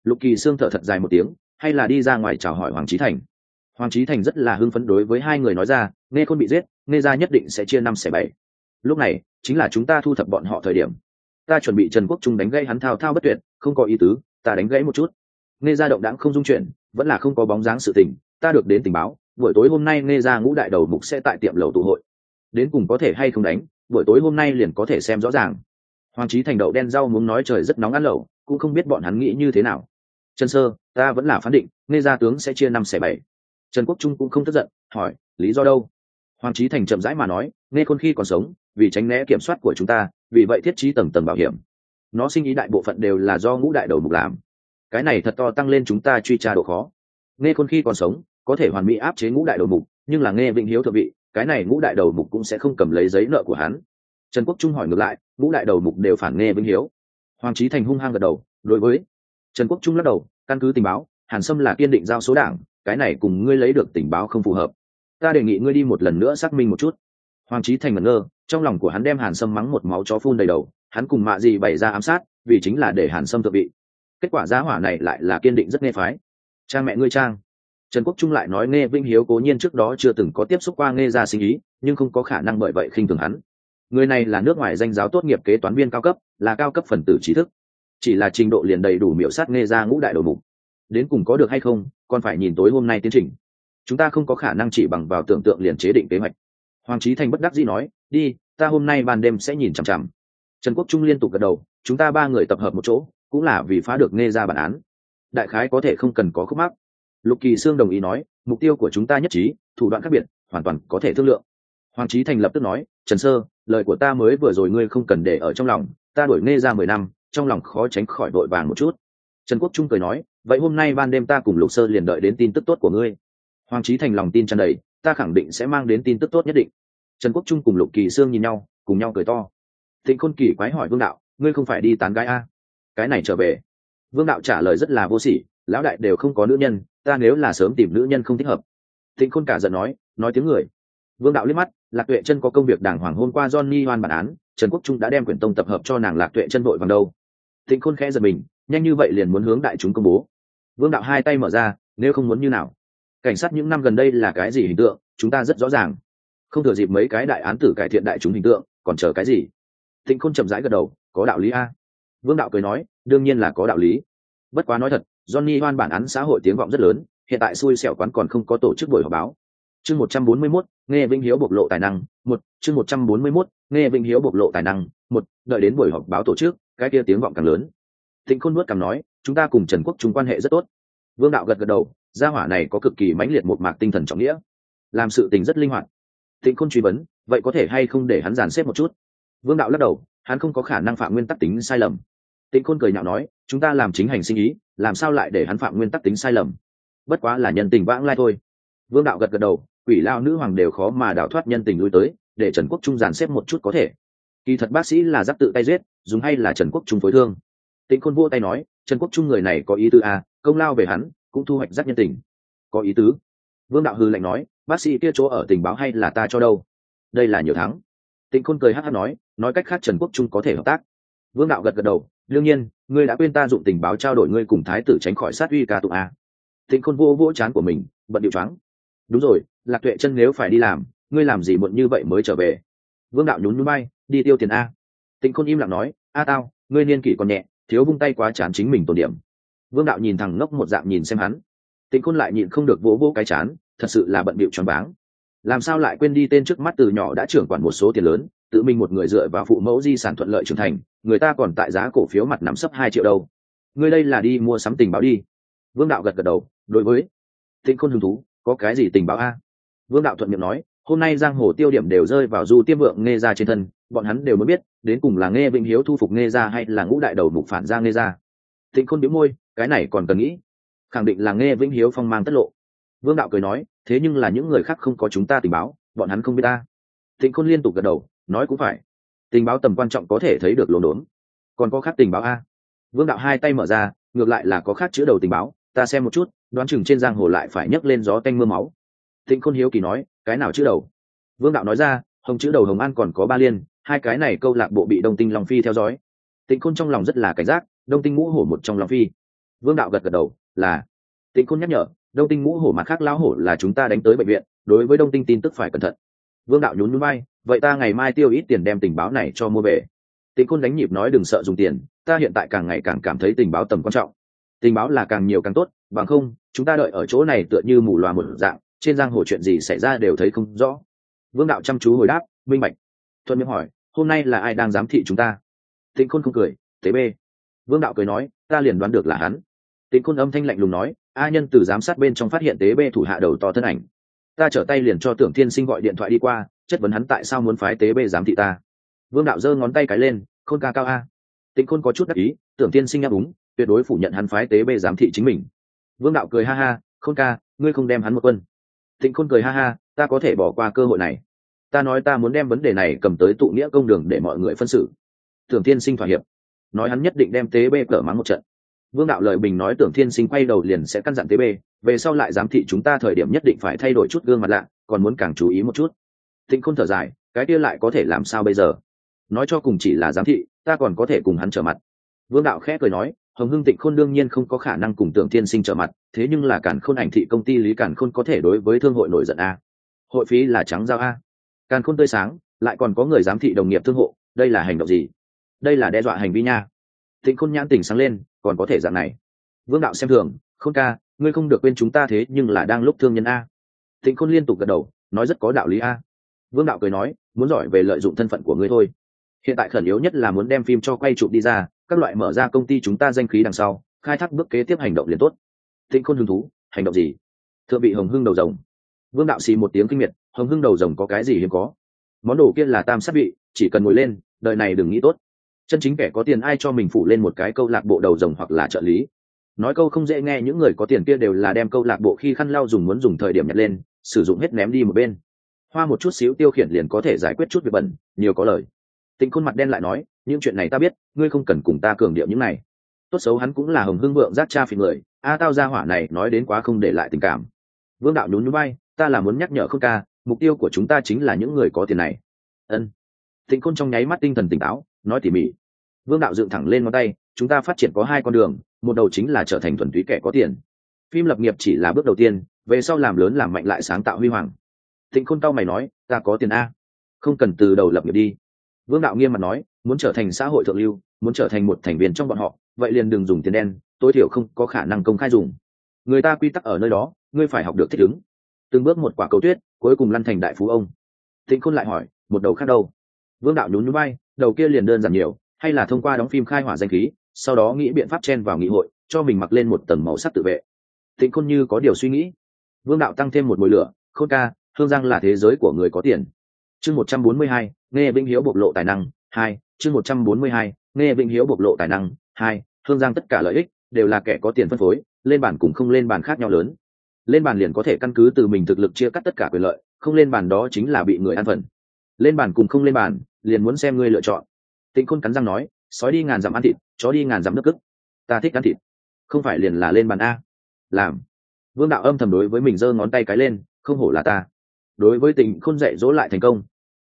Lục kỳ sương thở thật dài một tiếng, hay là đi ra ngoài chào hỏi hoàng trí thành. Hoàng trí thành rất là hưng phấn đối với hai người nói ra, nghe khôn bị giết, nghe ra nhất định sẽ chia năm xẻ bảy. Lúc này, chính là chúng ta thu thập bọn họ thời điểm. Ta chuẩn bị trần quốc trung đánh gãy hắn thao thao bất tuyệt, không có ý tứ, ta đánh gãy một chút. Nghe ra động đãng không dung chuyển vẫn là không có bóng dáng sự tình, ta được đến tình báo buổi tối hôm nay nghe ra ngũ đại đầu mục sẽ tại tiệm lầu tụ hội. Đến cùng có thể hay không đánh, buổi tối hôm nay liền có thể xem rõ ràng. Hoàng trí thành đậu đen rau muốn nói trời rất nóng ăn lẩu, cũng không biết bọn hắn nghĩ như thế nào. Trần sơ, ta vẫn là phán định, nghe ra tướng sẽ chia năm xẻ bảy. Trần quốc trung cũng không tức giận, hỏi, lý do đâu? Hoàng trí thành chậm rãi mà nói, nghe khôn khi còn sống, vì tránh né kiểm soát của chúng ta, vì vậy thiết trí tầng tầng bảo hiểm. Nó sinh ý đại bộ phận đều là do ngũ đại đầu mục làm. Cái này thật to tăng lên chúng ta truy tra độ khó. Nghe khôn khi còn sống có thể hoàn mỹ áp chế ngũ đại đầu mục, nhưng là nghe vĩnh hiếu thượng vị, cái này ngũ đại đầu mục cũng sẽ không cầm lấy giấy nợ của hắn. Trần quốc trung hỏi ngược lại, ngũ đại đầu mục đều phản nghe vĩnh hiếu. Hoàng trí thành hung hăng gật đầu, đối với. Trần quốc trung lắc đầu, căn cứ tình báo, hàn sâm là kiên định giao số đảng, cái này cùng ngươi lấy được tình báo không phù hợp. Ta đề nghị ngươi đi một lần nữa xác minh một chút. Hoàng trí thành ngẩn ngơ, trong lòng của hắn đem hàn sâm mắng một máu chó phun đầy đầu, hắn cùng mạ gì bày ra ám sát, vì chính là để hàn sâm thượng vị. Kết quả giá hỏa này lại là kiên định rất nghe phái. Cha mẹ ngươi trang trần quốc trung lại nói nghe vinh hiếu cố nhiên trước đó chưa từng có tiếp xúc qua nghe ra sinh ý, nhưng không có khả năng bởi vậy khinh thường hắn. Người này là nước ngoài danh giáo tốt nghiệp kế toán viên cao cấp, là cao cấp phần tử trí thức. Chỉ là trình độ liền đầy đủ miểu sát nghe ra ngũ đại đầu mục. Đến cùng có được hay không, còn phải nhìn tối hôm nay tiến trình. Chúng ta không có khả năng chỉ bằng vào tưởng tượng liền chế định kế hoạch. Hoàng trí thành bất đắc dĩ nói, đi, ta hôm nay ban đêm sẽ nhìn chằm chằm. Trần quốc trung liên tục gật đầu, chúng ta ba người tập hợp một chỗ, cũng là vì phá được nghe ra bản án. Đại khái có thể không cần có khúc mắc lục kỳ sương đồng ý nói, mục tiêu của chúng ta nhất trí, thủ đoạn khác biệt, hoàn toàn có thể thương lượng. Hoàng trí thành lập tức nói, trần sơ, lời của ta mới vừa rồi ngươi không cần để ở trong lòng, ta đổi nghe ra mười năm, trong lòng khó tránh khỏi vội vàng một chút. Trần quốc trung cười nói, vậy hôm nay ban đêm ta cùng lục sơ liền đợi đến tin tức tốt của ngươi. Hoàng trí thành lòng tin tràn đầy, ta khẳng định sẽ mang đến tin tức tốt nhất định. Trần quốc trung cùng lục kỳ sương nhìn nhau, cùng nhau cười to. Thịnh khôn kỳ quái hỏi vương đạo, ngươi không phải đi tán gái a? Cái này trở về. Vương đạo trả lời rất là vô sỉ, lão đại đều không có nữ nhân ta nếu là sớm tìm nữ nhân không thích hợp. Thịnh khôn cả giận nói nói tiếng người. Vương đạo liếc mắt, lạc tuệ chân có công việc đàng hoàng hôm qua johnny hoan bản án, trần quốc trung đã đem quyển tông tập hợp cho nàng lạc tuệ chân vội vàng đâu. Thịnh khôn khẽ giật mình, nhanh như vậy liền muốn hướng đại chúng công bố. Vương đạo hai tay mở ra, nếu không muốn như nào? Cảnh sát những năm gần đây là cái gì hình tượng, chúng ta rất rõ ràng. Không thừa dịp mấy cái đại án tử cải thiện đại chúng hình tượng, còn chờ cái gì? Thịnh khôn chậm rãi gật đầu, có đạo lý a. Vương đạo cười nói, đương nhiên là có đạo lý. Bất quá nói thật johnny hoan bản án xã hội tiếng vọng rất lớn hiện tại xui xẻo quán còn không có tổ chức buổi họp báo. Chương một trăm bốn mươi 141, nghe vinh hiếu bộc lộ tài năng một chương một trăm bốn mươi 141, nghe vinh hiếu bộc lộ tài năng một đợi đến buổi họp báo tổ chức cái kia tiếng vọng càng lớn. Thịnh khôn nuốt cằm nói chúng ta cùng trần quốc chúng quan hệ rất tốt. Vương đạo gật gật đầu gia hỏa này có cực kỳ mãnh liệt một mạc tinh thần trọng nghĩa. Làm sự tình rất linh hoạt. Thịnh khôn truy vấn vậy có thể hay không để hắn dàn xếp một chút? Vương đạo lắc đầu hắn không có khả năng phạm nguyên tắc tính sai lầm. Tịnh khôn cười nhạo nói chúng ta làm chính hành sinh ý làm sao lại để hắn phạm nguyên tắc tính sai lầm? Bất quá là nhân tình vãng lai thôi. Vương đạo gật gật đầu quỷ lao nữ hoàng đều khó mà đào thoát nhân tình lui tới để trần quốc trung giàn xếp một chút có thể. Kỳ thật bác sĩ là giáp tự tay giết dùng hay là trần quốc trung phối thương. Tĩnh khôn vua tay nói trần quốc trung người này có ý tứ à, công lao về hắn cũng thu hoạch giác nhân tình. Có ý tứ. Vương đạo hư lệnh nói bác sĩ kia chỗ ở tình báo hay là ta cho đâu? Đây là nhiều tháng. tịnh khôn cười hát hát nói nói cách khác trần quốc trung có thể hợp tác vương đạo gật gật đầu, đương nhiên, ngươi đã quên ta dụng tình báo trao đổi ngươi cùng thái tử tránh khỏi sát uy ca tụng a. Tịnh khôn vô vỗ chán của mình, bận điệu choáng. Đúng rồi, lạc tuệ chân nếu phải đi làm, ngươi làm gì muộn như vậy mới trở về? Vương đạo nhún nhún bay đi tiêu tiền a. Tịnh khôn im lặng nói, a tao, ngươi niên kỷ còn nhẹ, thiếu vung tay quá chán chính mình tổn điểm. Vương đạo nhìn thằng ngốc một dạng nhìn xem hắn. Tịnh khôn lại nhịn không được vỗ vỗ cái chán, thật sự là bận bịu choáng váng. Làm sao lại quên đi tên trước mắt từ nhỏ đã trưởng quản một số tiền lớn tự mình một người dựa vào phụ mẫu di sản thuận lợi trưởng thành, người ta còn tại giá cổ phiếu mặt nắm sấp hai triệu đâu. Ngươi đây là đi mua sắm tình báo đi. Vương đạo gật gật đầu, đối với. Tịnh khôn hứng thú, có cái gì tình báo a? Vương đạo thuận miệng nói, hôm nay giang hồ tiêu điểm đều rơi vào du tiêm vượng nghe ra trên thân, bọn hắn đều mới biết, đến cùng là nghe vĩnh hiếu thu phục nghe ra hay là ngũ đại đầu mục phản ra nghe ra tịnh khôn biếu môi, cái này còn cần nghĩ. Khẳng định là nghe vĩnh hiếu phong mang tất lộ. Vương đạo cười nói, thế nhưng là những người khác không có chúng ta tình báo, bọn hắn không biết ta. Tịnh khôn liên tục gật đầu nói cũng phải. Tình báo tầm quan trọng có thể thấy được lồn đốn. Còn có khác tình báo a. Vương đạo hai tay mở ra, ngược lại là có khác chữ đầu tình báo, ta xem một chút, đoán chừng trên giang hồ lại phải nhấc lên gió tanh mưa máu. Tịnh khôn hiếu kỳ nói, cái nào chữ đầu? Vương đạo nói ra, hồng chữ đầu hồng an còn có ba liên, hai cái này câu lạc bộ bị đông tinh long phi theo dõi. Tịnh khôn trong lòng rất là cảnh giác, đông tinh ngũ hổ một trong long phi. Vương đạo gật gật đầu, là. Tịnh khôn nhắc nhở, đông tinh ngũ hổ mà khác lão hổ là chúng ta đánh tới bệnh viện, đối với đông tinh tin tức phải cẩn thận. Vương đạo nhún núi bay vậy ta ngày mai tiêu ít tiền đem tình báo này cho mua về. Tịnh khôn đánh nhịp nói đừng sợ dùng tiền, ta hiện tại càng ngày càng cảm thấy tình báo tầm quan trọng. Tình báo là càng nhiều càng tốt, bằng không, chúng ta đợi ở chỗ này tựa như mù loà một dạng, trên giang hồ chuyện gì xảy ra đều thấy không rõ. Vương đạo chăm chú hồi đáp, minh bạch. Thuận miệng hỏi, hôm nay là ai đang giám thị chúng ta? Tịnh khôn không cười, tế b vương đạo cười nói, ta liền đoán được là hắn. Tịnh khôn âm thanh lạnh lùng nói, a nhân từ giám sát bên trong phát hiện tế b thủ hạ đầu to thân ảnh. Ta trở tay liền cho tưởng thiên sinh gọi điện thoại đi qua chất vấn hắn tại sao muốn phái tế bê giám thị ta. Vương đạo giơ ngón tay cái lên, khôn ca cao a. Tịnh khôn có chút đắc ý, tưởng thiên sinh nhắc đúng tuyệt đối phủ nhận hắn phái tế bê giám thị chính mình. Vương đạo cười ha ha, khôn ca, ngươi không đem hắn một quân. Tịnh khôn cười ha ha, ta có thể bỏ qua cơ hội này. Ta nói ta muốn đem vấn đề này cầm tới tụ nghĩa công đường để mọi người phân xử. Tưởng thiên sinh thỏa hiệp. Nói hắn nhất định đem tế bê cỡ mắng một trận. Vương đạo lợi bình nói tưởng thiên sinh quay đầu liền sẽ căn dặn tế bê, về sau lại giám thị chúng ta thời điểm nhất định phải thay đổi chút gương mặt lạ, còn muốn càng chú ý một chút thịnh khôn thở dài, cái kia lại có thể làm sao bây giờ? Nói cho cùng chỉ là giám thị, ta còn có thể cùng hắn trở mặt. Vương đạo khẽ cười nói, hồng hưng tịnh khôn đương nhiên không có khả năng cùng tưởng thiên sinh trở mặt, thế nhưng là cản khôn ảnh thị công ty lý cản khôn có thể đối với thương hội nổi giận a. Hội phí là trắng giao a. Càn khôn tươi sáng, lại còn có người giám thị đồng nghiệp thương hộ, đây là hành động gì? Đây là đe dọa hành vi nha. Tịnh khôn nhãn tỉnh sáng lên, còn có thể dạng này. Vương đạo xem thường, khôn ca, ngươi không được quên chúng ta thế nhưng là đang lúc thương nhân a. Tịnh khôn liên tục gật đầu, nói rất có đạo lý a vương đạo cười nói, muốn giỏi về lợi dụng thân phận của ngươi thôi. Hiện tại khẩn yếu nhất là muốn đem phim cho quay chụp đi ra, các loại mở ra công ty chúng ta danh khí đằng sau, khai thác bước kế tiếp hành động liền tốt. Tịnh khôn hứng thú, hành động gì? Thượng vị hồng hưng đầu rồng. Vương đạo xì một tiếng kinh miệt, hồng hưng đầu rồng có cái gì hiếm có? Món đồ kia là tam sát vị, chỉ cần ngồi lên, đời này đừng nghĩ tốt. Chân chính kẻ có tiền ai cho mình phụ lên một cái câu lạc bộ đầu rồng hoặc là trợ lý? Nói câu không dễ nghe, những người có tiền kia đều là đem câu lạc bộ khi khăn lau dùng muốn dùng thời điểm nhặt lên, sử dụng hết ném đi một bên hoa một chút xíu tiêu khiển liền có thể giải quyết chút việc bẩn, nhiều có lời. Tịnh khuôn mặt đen lại nói, những chuyện này ta biết, ngươi không cần cùng ta cường điệu những này. Tốt xấu hắn cũng là hồng hưng vượng giác cha phì người, a tao ra hỏa này nói đến quá không để lại tình cảm. Vương đạo nhún nhún bay ta là muốn nhắc nhở không ca, mục tiêu của chúng ta chính là những người có tiền này. Ân. Tịnh khôn trong nháy mắt tinh thần tỉnh táo, nói tỉ mỉ. Vương đạo dựng thẳng lên ngón tay, chúng ta phát triển có hai con đường, một đầu chính là trở thành thuần túy kẻ có tiền. Phim lập nghiệp chỉ là bước đầu tiên, về sau làm lớn làm mạnh lại sáng tạo huy hoàng tịnh khôn tao mày nói, ta có tiền a. Không cần từ đầu lập nghiệp đi. Vương đạo nghiêm mặt nói, muốn trở thành xã hội thượng lưu, muốn trở thành một thành viên trong bọn họ, vậy liền đừng dùng tiền đen, tối thiểu không có khả năng công khai dùng. Người ta quy tắc ở nơi đó, ngươi phải học được thích ứng. Từng bước một quả cầu tuyết, cuối cùng lăn thành đại phú ông. Thịnh khôn lại hỏi, một đầu khác đâu? Vương đạo nhún nhún bay đầu kia liền đơn giản nhiều, hay là thông qua đóng phim khai hỏa danh khí, sau đó nghĩ biện pháp chen vào nghị hội, cho mình mặc lên một tầng màu sắc tự vệ. Thịnh khôn như có điều suy nghĩ. Vương đạo tăng thêm một mùi lửa, khôn ca hương giang là thế giới của người có tiền. Chương một trăm bốn mươi hai, nghe binh hiếu bộc lộ tài năng, hai. Chương một trăm bốn mươi hai, nghe vĩnh hiếu bộc lộ tài năng, hai. Hương giang tất cả lợi ích đều là kẻ có tiền phân phối, lên bản cũng không lên bản khác nhau lớn. Lên bàn liền có thể căn cứ từ mình thực lực chia cắt tất cả quyền lợi, không lên bàn đó chính là bị người ăn phần. Lên bàn cùng không lên bàn, liền muốn xem ngươi lựa chọn. Tịnh khôn cắn răng nói, sói đi ngàn dặm ăn thịt, chó đi ngàn dặm nước cức. Ta thích ăn thịt. Không phải liền là lên bàn a. Làm. Vương đạo âm thầm đối với mình giơ ngón tay cái lên, không hổ là ta đối với tình khôn dạy dỗ lại thành công.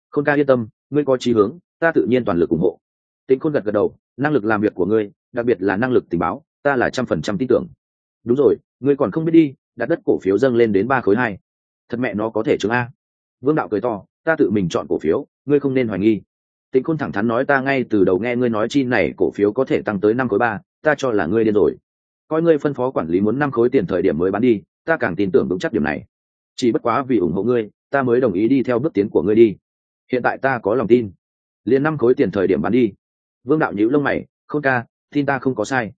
Khôn ca yên tâm, ngươi có trí hướng, ta tự nhiên toàn lực ủng hộ. Tịnh khôn gật gật đầu, năng lực làm việc của ngươi, đặc biệt là năng lực tình báo, ta là trăm phần trăm tin tưởng. Đúng rồi, ngươi còn không biết đi, đặt đất cổ phiếu dâng lên đến ba khối hai. Thật mẹ nó có thể chứng a. Vương đạo cười to, ta tự mình chọn cổ phiếu, ngươi không nên hoài nghi. Tịnh khôn thẳng thắn nói ta ngay từ đầu nghe ngươi nói chi này cổ phiếu có thể tăng tới năm khối ba, ta cho là ngươi điên rồi. Coi ngươi phân phó quản lý muốn năm khối tiền thời điểm mới bán đi, ta càng tin tưởng vững chắc điểm này. Chỉ bất quá vì ủng hộ ngươi ta mới đồng ý đi theo bước tiến của ngươi đi. Hiện tại ta có lòng tin. Liền năm khối tiền thời điểm bán đi. Vương đạo nhíu lông mày không ca, tin ta không có sai.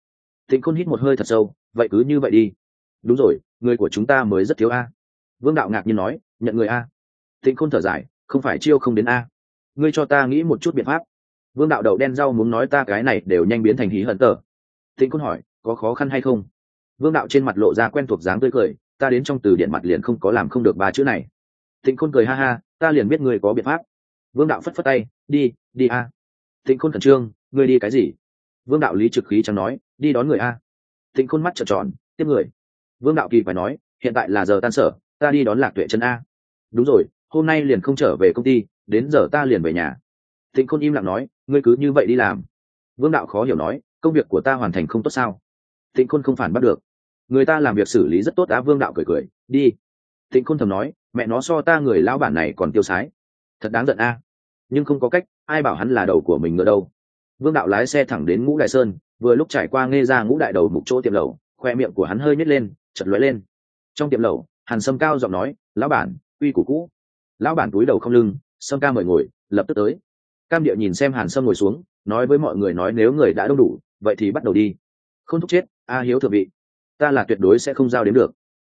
Tịnh khôn hít một hơi thật sâu, vậy cứ như vậy đi. Đúng rồi, người của chúng ta mới rất thiếu a. Vương đạo ngạc nhiên nói, nhận người a. Tịnh khôn thở dài, không phải chiêu không đến a. Ngươi cho ta nghĩ một chút biện pháp. Vương đạo đậu đen rau muốn nói ta cái này đều nhanh biến thành hí hận tờ. Tịnh khôn hỏi, có khó khăn hay không? Vương đạo trên mặt lộ ra quen thuộc dáng tươi cười, ta đến trong từ điện mặt liền không có làm không được ba chữ này tịnh khôn cười ha ha, ta liền biết ngươi có biện pháp. Vương đạo phất phất tay, đi đi a. Tịnh khôn khẩn trương, ngươi đi cái gì? Vương đạo lý trực khí chẳng nói, đi đón người a. Tịnh khôn mắt trợn tròn, tiếp người. Vương đạo kỳ phải nói, hiện tại là giờ tan sở, ta đi đón lạc tuệ chân a. Đúng rồi, hôm nay liền không trở về công ty, đến giờ ta liền về nhà. Tịnh khôn im lặng nói, ngươi cứ như vậy đi làm. Vương đạo khó hiểu nói, công việc của ta hoàn thành không tốt sao? Tịnh khôn không phản bắt được. Người ta làm việc xử lý rất tốt á, vương đạo cười cười, đi. Tịnh khôn thầm nói mẹ nó so ta người lão bản này còn tiêu sái. Thật đáng giận a. Nhưng không có cách, ai bảo hắn là đầu của mình nữa đâu. Vương đạo lái xe thẳng đến ngũ đại sơn, vừa lúc trải qua nghe ra ngũ đại đầu mục chỗ tiệm lầu khoe miệng của hắn hơi nhét lên chật lóe lên. Trong tiệm lầu hàn sâm cao giọng nói, lão bản, uy củ cũ. Lão bản túi đầu không lưng, sâm ca mời ngồi, lập tức tới. Cam điệu nhìn xem hàn sâm ngồi xuống, nói với mọi người nói, nếu người đã đông đủ, vậy thì bắt đầu đi. Không thúc chết, a hiếu thượng vị, ta là tuyệt đối sẽ không giao đến được.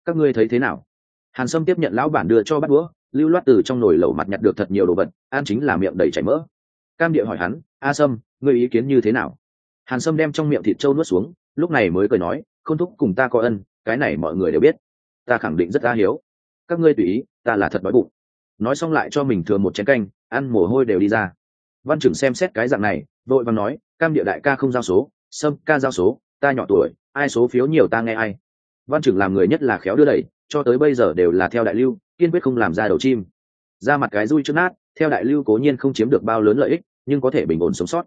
Các ngươi thấy thế nào? Hàn sâm tiếp nhận lão bản đưa cho bắt đũa, lưu loát từ trong nồi lẩu mặt nhặt được thật nhiều đồ vật an chính là miệng đầy chảy mỡ. Cam Địa hỏi hắn, a sâm, ngươi ý kiến như thế nào? Hàn sâm đem trong miệng thịt trâu nuốt xuống, lúc này mới cười nói, không thúc cùng ta có ân, cái này mọi người đều biết. Ta khẳng định rất a hiếu. Các ngươi tùy ý, ta là thật đói bụng. Nói xong lại cho mình thừa một chén canh, ăn mồ hôi đều đi ra. Văn trưởng xem xét cái dạng này, vội vàng nói, cam địa đại ca không giao số, sâm ca giao số, ta nhỏ tuổi, ai số phiếu nhiều ta nghe ai. Văn trưởng làm người nhất là khéo đưa đẩy cho tới bây giờ đều là theo đại lưu, kiên quyết không làm ra đầu chim. Ra mặt cái rui trước nát, theo đại lưu cố nhiên không chiếm được bao lớn lợi ích, nhưng có thể bình ổn sống sót.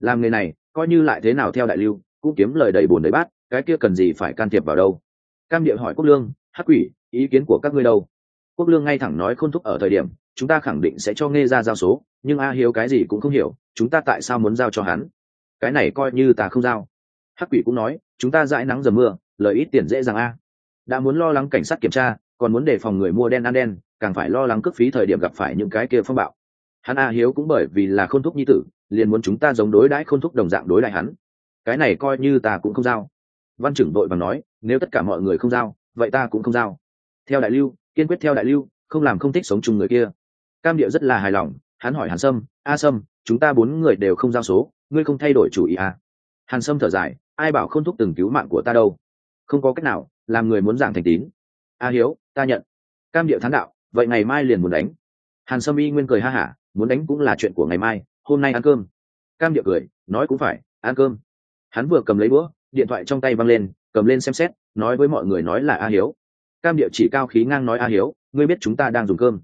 Làm nghề này, coi như lại thế nào theo đại lưu, cũng kiếm lời đầy bùn đầy bát, cái kia cần gì phải can thiệp vào đâu? Cam điệu hỏi quốc lương, hắc quỷ, ý kiến của các ngươi đâu? Quốc lương ngay thẳng nói khôn thúc ở thời điểm, chúng ta khẳng định sẽ cho nghe ra giao số, nhưng a hiếu cái gì cũng không hiểu, chúng ta tại sao muốn giao cho hắn? Cái này coi như ta không giao. Hắc quỷ cũng nói, chúng ta dãi nắng dầm mưa, lời ít tiền dễ dàng a đã muốn lo lắng cảnh sát kiểm tra, còn muốn đề phòng người mua đen ăn đen, càng phải lo lắng cước phí thời điểm gặp phải những cái kia phong bạo. Hắn a hiếu cũng bởi vì là khôn thúc nhi tử, liền muốn chúng ta giống đối đãi khôn thúc đồng dạng đối lại hắn. Cái này coi như ta cũng không giao. Văn trưởng đội và nói, nếu tất cả mọi người không giao, vậy ta cũng không giao. Theo đại lưu, kiên quyết theo đại lưu, không làm không thích sống chung người kia. Cam điệu rất là hài lòng, hắn hỏi hàn sâm, a sâm, chúng ta bốn người đều không giao số, ngươi không thay đổi chủ ý à? Hàn sâm thở dài, ai bảo không thúc từng cứu mạng của ta đâu? Không có cách nào làm người muốn giảng thành tín. A hiếu, ta nhận. Cam điệu thán đạo, vậy ngày mai liền muốn đánh. Hàn sâm y nguyên cười ha hả, muốn đánh cũng là chuyện của ngày mai, hôm nay ăn cơm. Cam điệu cười, nói cũng phải, ăn cơm. Hắn vừa cầm lấy bữa điện thoại trong tay văng lên, cầm lên xem xét, nói với mọi người nói là a hiếu. Cam điệu chỉ cao khí ngang nói a hiếu, ngươi biết chúng ta đang dùng cơm.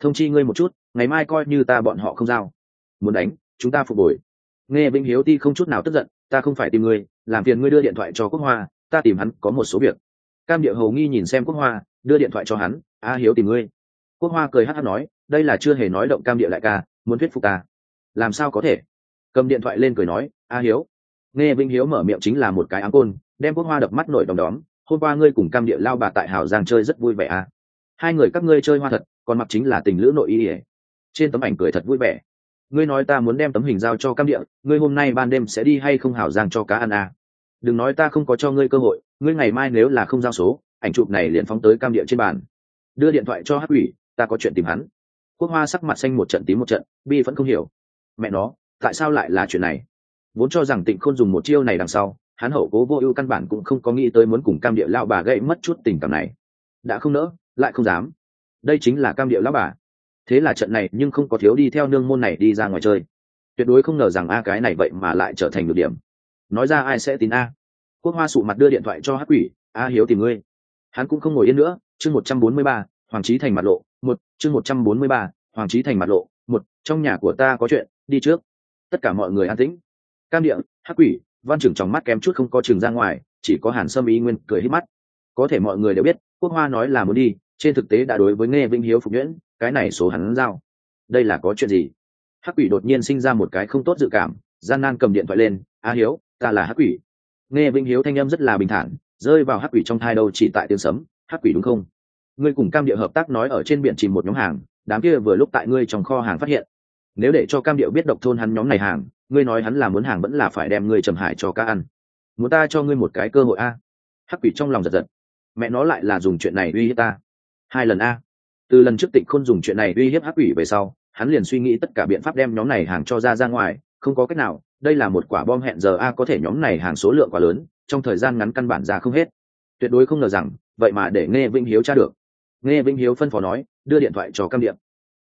Thông chi ngươi một chút, ngày mai coi như ta bọn họ không giao. Muốn đánh, chúng ta phục hồi. Nghe vĩnh hiếu ti không chút nào tức giận, ta không phải tìm ngươi, làm phiền ngươi đưa điện thoại cho quốc hoa, ta tìm hắn có một số việc cam địa hầu nghi nhìn xem quốc hoa, đưa điện thoại cho hắn, a hiếu tìm ngươi. Quốc hoa cười hát hát nói, đây là chưa hề nói động cam địa lại ca, muốn thuyết phục ta. Làm sao có thể? Cầm điện thoại lên cười nói, a hiếu. Nghe Vinh hiếu mở miệng chính là một cái áng côn, đem quốc hoa đập mắt nổi đom đóm, hôm qua ngươi cùng cam địa lao bà tại hào giang chơi rất vui vẻ à? Hai người các ngươi chơi hoa thật, còn mặc chính là tình lữ nội y ỉa trên tấm ảnh cười thật vui vẻ. Ngươi nói ta muốn đem tấm hình giao cho cam địa, ngươi hôm nay ban đêm sẽ đi hay không hào giang cho cá ăn à? Đừng nói ta không có cho ngươi cơ hội ngươi ngày mai nếu là không giao số, ảnh chụp này liền phóng tới cam địa trên bàn. Đưa điện thoại cho hát ủy ta có chuyện tìm hắn. Quốc hoa sắc mặt xanh một trận tím một trận, bi vẫn không hiểu. Mẹ nó, tại sao lại là chuyện này? Vốn cho rằng tịnh khôn dùng một chiêu này đằng sau, hắn hậu cố vô ưu căn bản cũng không có nghĩ tới muốn cùng cam địa lão bà gây mất chút tình cảm này. Đã không nỡ, lại không dám. Đây chính là cam địa lão bà. Thế là trận này nhưng không có thiếu đi theo nương môn này đi ra ngoài chơi. Tuyệt đối không ngờ rằng a cái này vậy mà lại trở thành được điểm. Nói ra ai sẽ tin a? Quốc hoa sụ mặt đưa điện thoại cho hắc quỷ, a hiếu tìm ngươi. Hắn cũng không ngồi yên nữa. Chương một trăm bốn mươi ba, hoàng trí thành mặt lộ một, chương một trăm bốn mươi ba, hoàng trí thành mặt lộ một, trong nhà của ta có chuyện, đi trước. Tất cả mọi người an tĩnh. Cam địa, hắc quỷ, văn trưởng trong mắt kém chút không có trường ra ngoài, chỉ có hàn sâm ý nguyên cười hít mắt. Có thể mọi người đều biết, quốc hoa nói là muốn đi, trên thực tế đã đối với nghe vinh hiếu phục nhuyễn cái này số hắn giao. Đây là có chuyện gì? Hắc quỷ đột nhiên sinh ra một cái không tốt dự cảm, gian nan cầm điện thoại lên, a hiếu, ta là hắc quỷ nghe vinh hiếu thanh âm rất là bình thản, rơi vào hắc quỷ trong thai đâu chỉ tại tiếng sấm, hắc quỷ đúng không? Ngươi cùng cam địa hợp tác nói ở trên biển chìm một nhóm hàng, đám kia vừa lúc tại ngươi trong kho hàng phát hiện. Nếu để cho cam điệu biết độc thôn hắn nhóm này hàng, ngươi nói hắn là muốn hàng vẫn là phải đem ngươi trầm hải cho cá ăn. Muốn ta cho ngươi một cái cơ hội a? Hắc quỷ trong lòng giật giật. Mẹ nó lại là dùng chuyện này uy hiếp ta. Hai lần a. Từ lần trước tịnh khôn dùng chuyện này uy hiếp hắc quỷ về sau, hắn liền suy nghĩ tất cả biện pháp đem nhóm này hàng cho ra ra ngoài, không có cách nào đây là một quả bom hẹn giờ a, có thể nhóm này hàng số lượng quá lớn, trong thời gian ngắn căn bản ra không hết. Tuyệt đối không ngờ rằng, vậy mà để nghe vĩnh hiếu tra được. Nghe vĩnh hiếu phân phó nói, đưa điện thoại cho cam điệp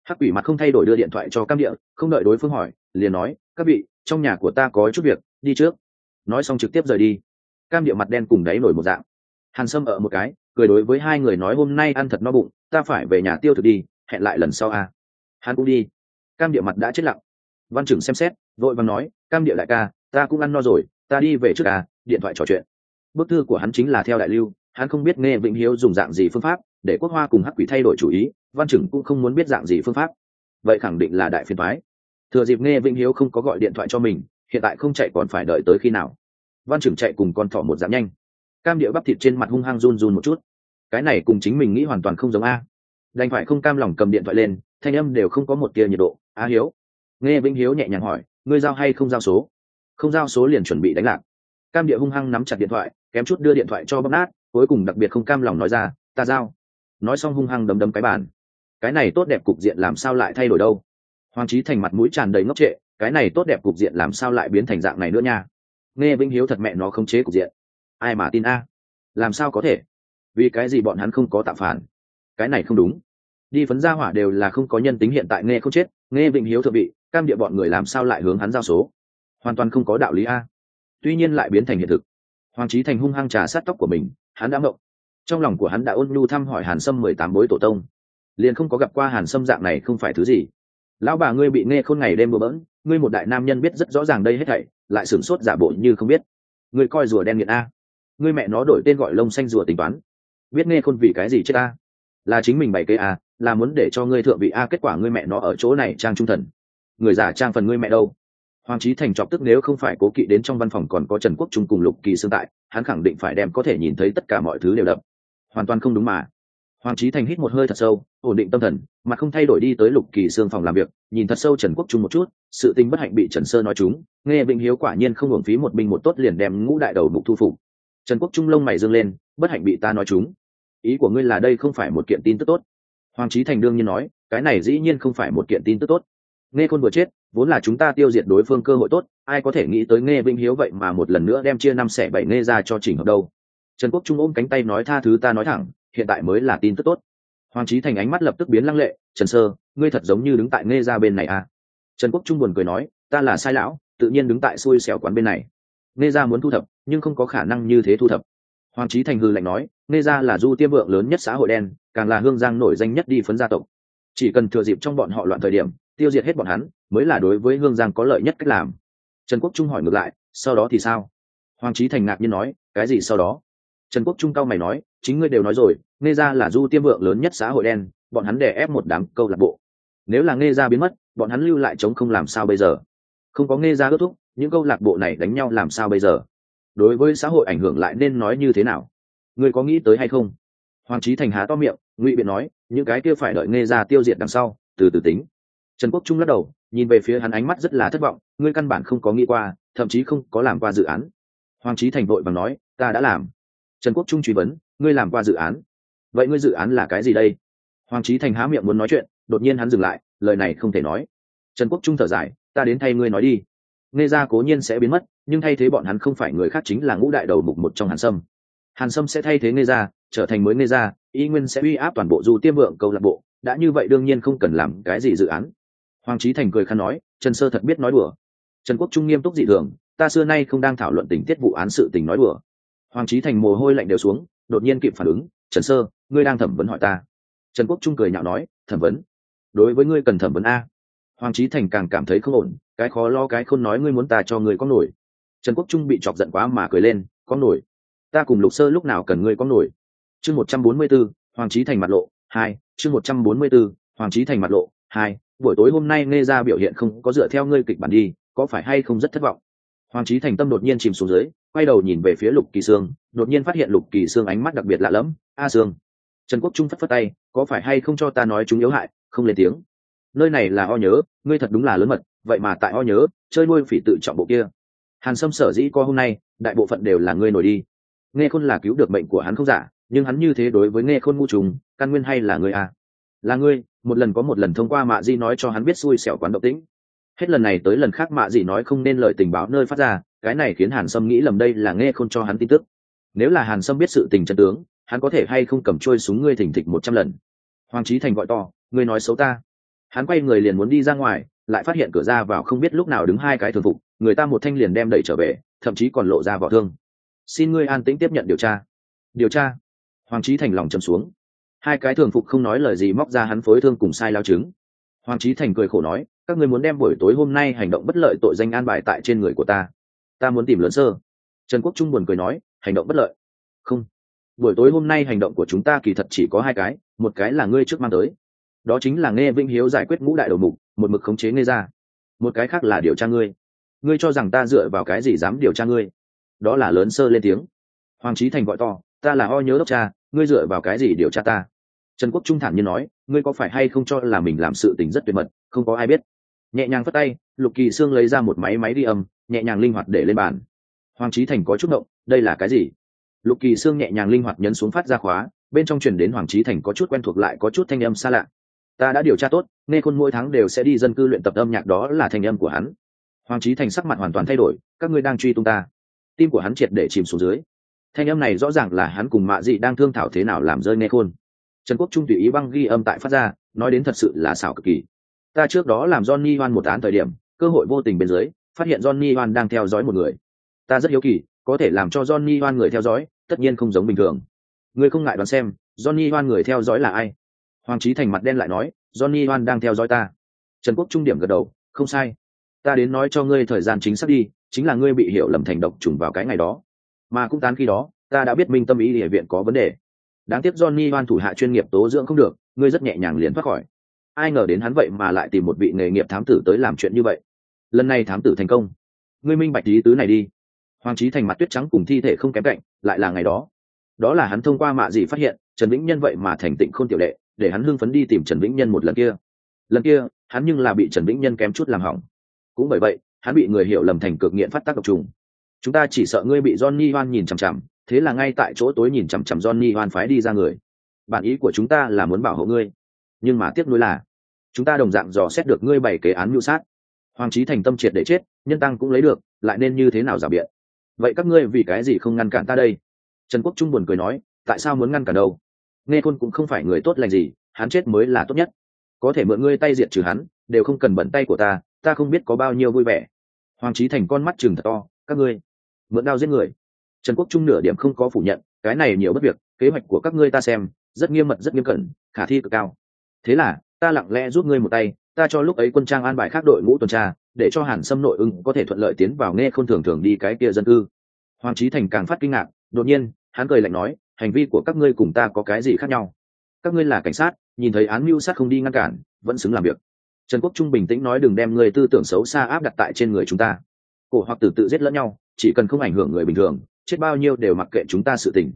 hắc quỷ mặt không thay đổi đưa điện thoại cho cam điệp không đợi đối phương hỏi, liền nói, các vị, trong nhà của ta có chút việc, đi trước. Nói xong trực tiếp rời đi. Cam địa mặt đen cùng đáy nổi một dạng. Hàn sâm ở một cái, cười đối với hai người nói, hôm nay ăn thật no bụng, ta phải về nhà tiêu thực đi, hẹn lại lần sau a. Hắn cũng đi. Cam địa mặt đã chết lặng. Văn trưởng xem xét, vội vàng nói cam địa đại ca, ta cũng ăn no rồi, ta đi về trước à điện thoại trò chuyện. Bức thư của hắn chính là theo đại lưu, hắn không biết nghe vĩnh hiếu dùng dạng gì phương pháp, để quốc hoa cùng hắc quỷ thay đổi chủ ý, văn trưởng cũng không muốn biết dạng gì phương pháp. Vậy khẳng định là đại phiền thoái thừa dịp nghe vĩnh hiếu không có gọi điện thoại cho mình, hiện tại không chạy còn phải đợi tới khi nào. Văn trưởng chạy cùng con thỏ một dạng nhanh. Cam địa bắp thịt trên mặt hung hăng run run một chút. Cái này cùng chính mình nghĩ hoàn toàn không giống a. Đành phải không cam lòng cầm điện thoại lên, thanh âm đều không có một tia nhiệt độ. A hiếu. Nghe vĩnh hiếu nhẹ nhàng hỏi ngươi giao hay không giao số? Không giao số liền chuẩn bị đánh lạc. Cam địa hung hăng nắm chặt điện thoại, kém chút đưa điện thoại cho bóc nát, cuối cùng đặc biệt không cam lòng nói ra, ta giao. Nói xong hung hăng đấm đấm cái bàn. Cái này tốt đẹp cục diện làm sao lại thay đổi đâu? Hoàng trí thành mặt mũi tràn đầy ngốc trệ, cái này tốt đẹp cục diện làm sao lại biến thành dạng này nữa nha? Nghe vĩnh hiếu thật mẹ nó không chế cục diện. Ai mà tin a? Làm sao có thể? Vì cái gì bọn hắn không có tạo phản? Cái này không đúng. Đi phấn gia hỏa đều là không có nhân tính hiện tại nghe không chết, nghe vĩnh hiếu thượng vị cam địa bọn người làm sao lại hướng hắn giao số? Hoàn toàn không có đạo lý a. Tuy nhiên lại biến thành hiện thực. Hoàng trí thành hung hăng trà sát tóc của mình, hắn đã mộng trong lòng của hắn đã ôn nhu thăm hỏi hàn sâm mười tám bối tổ tông. Liền không có gặp qua hàn sâm dạng này không phải thứ gì. Lão bà ngươi bị nghe khôn ngày đêm bừa bỡn, ngươi một đại nam nhân biết rất rõ ràng đây hết thảy, lại sửng sốt giả bộ như không biết. Ngươi coi rùa đen nghiện a. Ngươi mẹ nó đổi tên gọi lông xanh rùa tính toán. Biết nghe khôn vì cái gì chết a? Là chính mình bày cây a, là muốn để cho ngươi thượng vị a, kết quả ngươi mẹ nó ở chỗ này trang trung thần người giả trang phần ngươi mẹ đâu? Hoàng trí thành chọc tức nếu không phải cố kỵ đến trong văn phòng còn có trần quốc trung cùng lục kỳ xương tại, hắn khẳng định phải đem có thể nhìn thấy tất cả mọi thứ đều đập. Hoàn toàn không đúng mà. Hoàng trí thành hít một hơi thật sâu, ổn định tâm thần, mà không thay đổi đi tới lục kỳ xương phòng làm việc, nhìn thật sâu trần quốc trung một chút, sự tình bất hạnh bị trần sơ nói chúng, nghe vĩnh hiếu quả nhiên không hưởng phí một binh một tốt liền đem ngũ đại đầu bục thu phục. Trần quốc trung lông mày dâng lên, bất hạnh bị ta nói chúng. Ý của ngươi là đây không phải một kiện tin tức tốt. Hoàng trí thành đương nhiên nói, cái này dĩ nhiên không phải một kiện tin tức tốt nghe khôn vừa chết, vốn là chúng ta tiêu diệt đối phương cơ hội tốt, ai có thể nghĩ tới nghe vinh hiếu vậy mà một lần nữa đem chia năm xẻ bảy nghe ra cho chỉnh hợp đâu. Trần quốc trung ôm cánh tay nói tha thứ ta nói thẳng, hiện tại mới là tin tức tốt. Hoàng trí thành ánh mắt lập tức biến lăng lệ, trần sơ, ngươi thật giống như đứng tại nghe ra bên này à? Trần quốc trung buồn cười nói, ta là sai lão, tự nhiên đứng tại xui xẻo quán bên này. Nghe ra muốn thu thập, nhưng không có khả năng như thế thu thập. Hoàng trí thành hư lạnh nói, nghe ra là du tiêm vượng lớn nhất xã hội đen, càng là hương giang nổi danh nhất đi phấn gia tộc. Chỉ cần thừa dịp trong bọn họ loạn thời điểm tiêu diệt hết bọn hắn, mới là đối với hương giang có lợi nhất cách làm. Trần quốc trung hỏi ngược lại, sau đó thì sao? Hoàng trí thành ngạc nhiên nói, cái gì sau đó? Trần quốc trung cao mày nói, chính ngươi đều nói rồi nghe ra là du tiêm vượng lớn nhất xã hội đen, bọn hắn đè ép một đám câu lạc bộ. Nếu là nghe ra biến mất, bọn hắn lưu lại chống không làm sao bây giờ? Không có nghe ra kết thúc, những câu lạc bộ này đánh nhau làm sao bây giờ? Đối với xã hội ảnh hưởng lại nên nói như thế nào? Ngươi có nghĩ tới hay không? Hoàng trí thành há to miệng, ngụy biện nói, những cái kia phải đợi nghe ra tiêu diệt đằng sau, từ từ tính trần quốc trung lắc đầu, nhìn về phía hắn ánh mắt rất là thất vọng, ngươi căn bản không có nghĩ qua, thậm chí không có làm qua dự án. Hoàng trí thành vội và nói, ta đã làm. Trần quốc trung truy vấn, ngươi làm qua dự án? Vậy ngươi dự án là cái gì đây? Hoàng trí thành há miệng muốn nói chuyện, đột nhiên hắn dừng lại, lời này không thể nói. Trần quốc trung thở dài, ta đến thay ngươi nói đi. Nghe ra cố nhiên sẽ biến mất, nhưng thay thế bọn hắn không phải người khác chính là ngũ đại đầu mục một trong hàn sâm. Hàn sâm sẽ thay thế nghe ra, trở thành mới nghe ra, y nguyên sẽ uy áp toàn bộ du tiêm vượng câu lạc bộ, đã như vậy đương nhiên không cần làm cái gì dự án hoàng trí thành cười khăn nói, trần sơ thật biết nói đùa. Trần quốc trung nghiêm túc dị thường, ta xưa nay không đang thảo luận tình tiết vụ án sự tình nói đùa. Hoàng trí thành mồ hôi lạnh đều xuống, đột nhiên kịp phản ứng, trần sơ, ngươi đang thẩm vấn hỏi ta. Trần quốc trung cười nhạo nói, thẩm vấn? Đối với ngươi cần thẩm vấn a. Hoàng trí thành càng cảm thấy không ổn, cái khó lo, cái không nói ngươi muốn ta cho ngươi có nổi. Trần quốc trung bị chọc giận quá mà cười lên, có nổi. Ta cùng lục sơ lúc nào cần ngươi có nổi? Chương một trăm bốn mươi b ố hoàng trí thành mặt lộ, hai, chương một trăm bốn mươi b ố hoàng trí thành mặt lộ, hai buổi tối hôm nay nghe ra biểu hiện không có dựa theo ngươi kịch bản đi, có phải hay không rất thất vọng? Hoàng trí thành tâm đột nhiên chìm xuống dưới, quay đầu nhìn về phía lục kỳ sương, đột nhiên phát hiện lục kỳ sương ánh mắt đặc biệt lạ lẫm. A sương, trần quốc trung phất phất tay, có phải hay không cho ta nói chúng yếu hại, không lên tiếng? Nơi này là o nhớ, ngươi thật đúng là lớn mật, vậy mà tại o nhớ, chơi nuôi phỉ tự trọng bộ kia. Hàn sâm sở dĩ co hôm nay, đại bộ phận đều là ngươi nổi đi. Nghe khôn là cứu được mệnh của hắn không giả, nhưng hắn như thế đối với nghe khôn ngu trùng, căn nguyên hay là ngươi à? Là ngươi, một lần có một lần thông qua mạ di nói cho hắn biết xui xẻo quán động tĩnh. Hết lần này tới lần khác mạ di nói không nên lời tình báo nơi phát ra, cái này khiến hàn sâm nghĩ lầm đây là nghe không cho hắn tin tức. Nếu là hàn sâm biết sự tình chân tướng, hắn có thể hay không cầm trôi súng ngươi thỉnh thịch một trăm lần. Hoàng trí thành gọi to, ngươi nói xấu ta. Hắn quay người liền muốn đi ra ngoài, lại phát hiện cửa ra vào không biết lúc nào đứng hai cái thường phục, người ta một thanh liền đem đẩy trở về, thậm chí còn lộ ra vỏ thương. Xin ngươi an tĩnh tiếp nhận điều tra. Điều tra. Hoàng trí thành lòng chầm xuống hai cái thường phục không nói lời gì móc ra hắn phối thương cùng sai lao chứng. Hoàng trí thành cười khổ nói, các ngươi muốn đem buổi tối hôm nay hành động bất lợi tội danh an bài tại trên người của ta. Ta muốn tìm lớn sơ. Trần quốc trung buồn cười nói, hành động bất lợi? Không. Buổi tối hôm nay hành động của chúng ta kỳ thật chỉ có hai cái, một cái là ngươi trước mang tới. Đó chính là nghe vĩnh hiếu giải quyết ngũ đại đầu mục, một mực khống chế nghe ra. Một cái khác là điều tra ngươi. Ngươi cho rằng ta dựa vào cái gì dám điều tra ngươi? Đó là lớn sơ lên tiếng. Hoàng trí thành gọi to ta là ho nhớ đốc cha, ngươi dựa vào cái gì điều tra ta? Trần quốc trung thản như nói, ngươi có phải hay không cho là mình làm sự tình rất tuyệt mật, không có ai biết. Nhẹ nhàng phất tay, lục kỳ sương lấy ra một máy máy đi âm, nhẹ nhàng linh hoạt để lên bàn. Hoàng trí thành có chút động đây là cái gì? Lục kỳ sương nhẹ nhàng linh hoạt nhấn xuống phát ra khóa, bên trong truyền đến hoàng trí thành có chút quen thuộc lại có chút thanh âm xa lạ. Ta đã điều tra tốt, nghe khôn mỗi tháng đều sẽ đi dân cư luyện tập âm nhạc đó là thanh âm của hắn. Hoàng trí thành sắc mặt hoàn toàn thay đổi, các ngươi đang truy tung ta. Tim của hắn triệt để chìm xuống dưới thanh âm này rõ ràng là hắn cùng mạ dị đang thương thảo thế nào làm rơi nghe khôn. Trần quốc trung tùy ý băng ghi âm tại phát ra, nói đến thật sự là xảo cực kỳ. Ta trước đó làm johnny hoan một án thời điểm, cơ hội vô tình bên dưới, phát hiện johnny hoan đang theo dõi một người. Ta rất hiếu kỳ, có thể làm cho johnny hoan người theo dõi, tất nhiên không giống bình thường. Ngươi không ngại đoán xem, johnny hoan người theo dõi là ai? Hoàng trí thành mặt đen lại nói, johnny hoan đang theo dõi ta. Trần quốc trung điểm gật đầu, không sai. Ta đến nói cho ngươi thời gian chính xác đi, chính là ngươi bị hiểu lầm thành độc trùng vào cái ngày đó mà cũng tán khi đó ta đã biết minh tâm ý địa viện có vấn đề. Đáng tiếc johnny hoan thủ hạ chuyên nghiệp tố dưỡng không được ngươi rất nhẹ nhàng liền thoát khỏi. Ai ngờ đến hắn vậy mà lại tìm một vị nghề nghiệp thám tử tới làm chuyện như vậy. Lần này thám tử thành công. Ngươi minh bạch lý tứ này đi. Hoàng trí thành mặt tuyết trắng cùng thi thể không kém cạnh lại là ngày đó. Đó là hắn thông qua mạ gì phát hiện trần vĩnh nhân vậy mà thành tịnh khôn tiểu lệ, để hắn hưng phấn đi tìm trần vĩnh nhân một lần kia. Lần kia hắn nhưng là bị trần vĩnh nhân kém chút làm hỏng. Cũng bởi vậy hắn bị người hiểu lầm thành cực nghiện phát tác độc trùng chúng ta chỉ sợ ngươi bị johnny hoan nhìn chằm chằm, thế là ngay tại chỗ tối nhìn chằm chằm johnny hoan phái đi ra người. Bản ý của chúng ta là muốn bảo hộ ngươi. Nhưng mà tiếc nuối là, chúng ta đồng dạng dò xét được ngươi bảy kế án mưu sát. Hoàng trí thành tâm triệt để chết, nhân tăng cũng lấy được, lại nên như thế nào giả biện? Vậy các ngươi vì cái gì không ngăn cản ta đây? Trần quốc trung buồn cười nói, tại sao muốn ngăn cản đâu? Nghe khôn cũng không phải người tốt lành gì, hắn chết mới là tốt nhất. Có thể mượn ngươi tay diệt trừ hắn, đều không cần bận tay của ta ta không biết có bao nhiêu vui vẻ. Hoàng trí thành con mắt chừng thật to, các ngươi mượn đao giết người. Trần quốc trung nửa điểm không có phủ nhận, cái này nhiều bất việc, kế hoạch của các ngươi ta xem, rất nghiêm mật, rất nghiêm cẩn, khả thi cực cao. Thế là, ta lặng lẽ giúp ngươi một tay, ta cho lúc ấy quân trang an bài khác đội ngũ tuần tra, để cho hàn sâm nội ưng có thể thuận lợi tiến vào nghe không thường thường đi cái kia dân cư. Hoàng trí thành càng phát kinh ngạc, đột nhiên, hắn cười lạnh nói, hành vi của các ngươi cùng ta có cái gì khác nhau? Các ngươi là cảnh sát, nhìn thấy án mưu sát không đi ngăn cản, vẫn xứng làm việc. Trần quốc trung bình tĩnh nói, đừng đem người tư tưởng xấu xa áp đặt tại trên người chúng ta cổ hoặc tử tự giết lẫn nhau, chỉ cần không ảnh hưởng người bình thường, chết bao nhiêu đều mặc kệ chúng ta sự tình.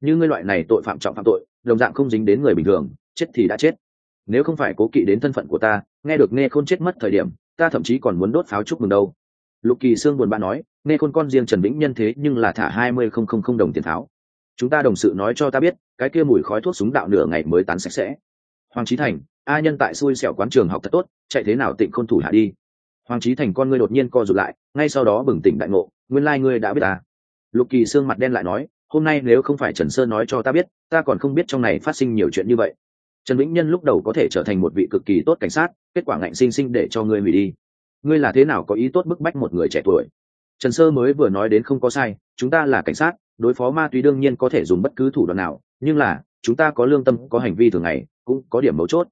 Như ngươi loại này tội phạm trọng phạm tội, đồng dạng không dính đến người bình thường, chết thì đã chết. Nếu không phải cố kỵ đến thân phận của ta, nghe được nghe khôn chết mất thời điểm, ta thậm chí còn muốn đốt pháo chúc mừng đâu. Lục kỳ sương buồn bã nói, nghe khôn con riêng trần vĩnh nhân thế nhưng là thả hai mươi không không không đồng tiền pháo. Chúng ta đồng sự nói cho ta biết, cái kia mùi khói thuốc súng đạo nửa ngày mới tán sạch sẽ. Hoàng trí thành, a nhân tại xui xẻo quán trường học thật tốt, chạy thế nào tịnh khôn thủ hạ đi hoàng trí thành con ngươi đột nhiên co rụt lại, ngay sau đó bừng tỉnh đại ngộ, nguyên lai ngươi đã biết ta. Lục kỳ xương mặt đen lại nói, hôm nay nếu không phải trần sơn nói cho ta biết, ta còn không biết trong này phát sinh nhiều chuyện như vậy. Trần vĩnh nhân lúc đầu có thể trở thành một vị cực kỳ tốt cảnh sát, kết quả ngạnh sinh sinh để cho ngươi hủy đi. Ngươi là thế nào có ý tốt bức bách một người trẻ tuổi? Trần sơ mới vừa nói đến không có sai, chúng ta là cảnh sát, đối phó ma túy đương nhiên có thể dùng bất cứ thủ đoạn nào, nhưng là, chúng ta có lương tâm, có hành vi thường ngày, cũng có điểm mấu chốt.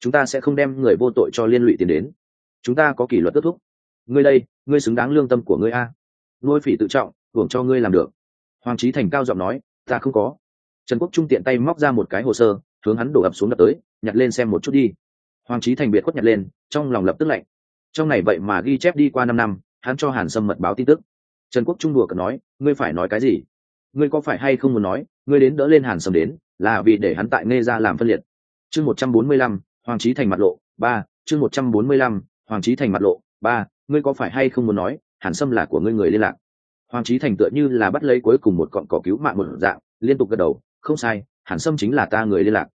Chúng ta sẽ không đem người vô tội cho liên lụy tiền đến chúng ta có kỷ luật kết thúc. Ngươi đây, ngươi xứng đáng lương tâm của ngươi a. Nuôi phỉ tự trọng, hưởng cho ngươi làm được. Hoàng trí thành cao giọng nói, ta không có. Trần quốc trung tiện tay móc ra một cái hồ sơ, hướng hắn đổ ập xuống đập tới, nhặt lên xem một chút đi. Hoàng trí thành biệt khuất nhặt lên, trong lòng lập tức lạnh. Trong này vậy mà ghi chép đi qua năm năm, hắn cho hàn sâm mật báo tin tức. Trần quốc trung đùa cợt nói, ngươi phải nói cái gì? Ngươi có phải hay không muốn nói, ngươi đến đỡ lên hàn sâm đến, là vì để hắn tại nghe ra làm phân liệt. Chương một trăm bốn mươi lăm, hoàng trí thành mặt lộ, ba, chương một trăm bốn mươi lăm hoàng trí thành mặt lộ, ba, ngươi có phải hay không muốn nói, hàn sâm là của ngươi người liên lạc? Hoàng trí thành tựa như là bắt lấy cuối cùng một cọn cỏ cứu mạng một dạng, liên tục gật đầu, không sai, hàn sâm chính là ta người liên lạc.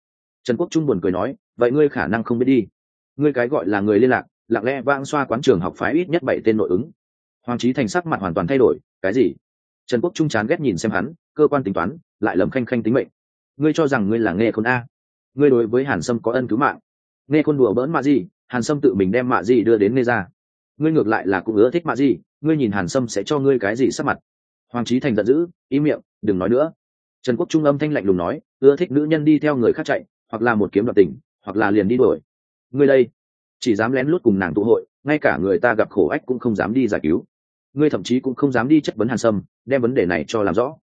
Trần quốc trung buồn cười nói, vậy ngươi khả năng không biết đi. Ngươi cái gọi là người liên lạc, lặng lẽ vang xoa quán trường học phái ít nhất bảy tên nội ứng. Hoàng trí thành sắc mặt hoàn toàn thay đổi, cái gì? Trần quốc trung chán ghét nhìn xem hắn, cơ quan tính toán, lại lầm khanh khanh tính mệnh. Ngươi cho rằng ngươi là nghe khôn a? Ngươi đối với hàn sâm có ân cứu mạng? Nghe khôn đùa bỡn mạ gì? Hàn sâm tự mình đem mạ di đưa đến nghe ra ngươi ngược lại là cũng ưa thích mạ di, ngươi nhìn hàn sâm sẽ cho ngươi cái gì sắp mặt? Hoàng trí thành giận dữ, im miệng, đừng nói nữa. Trần quốc trung âm thanh lạnh lùng nói, ưa thích nữ nhân đi theo người khác chạy, hoặc là một kiếm đoạt tình hoặc là liền đi đuổi. Ngươi đây, chỉ dám lén lút cùng nàng tụ hội, ngay cả người ta gặp khổ ách cũng không dám đi giải cứu. Ngươi thậm chí cũng không dám đi chất vấn hàn sâm, đem vấn đề này cho làm rõ.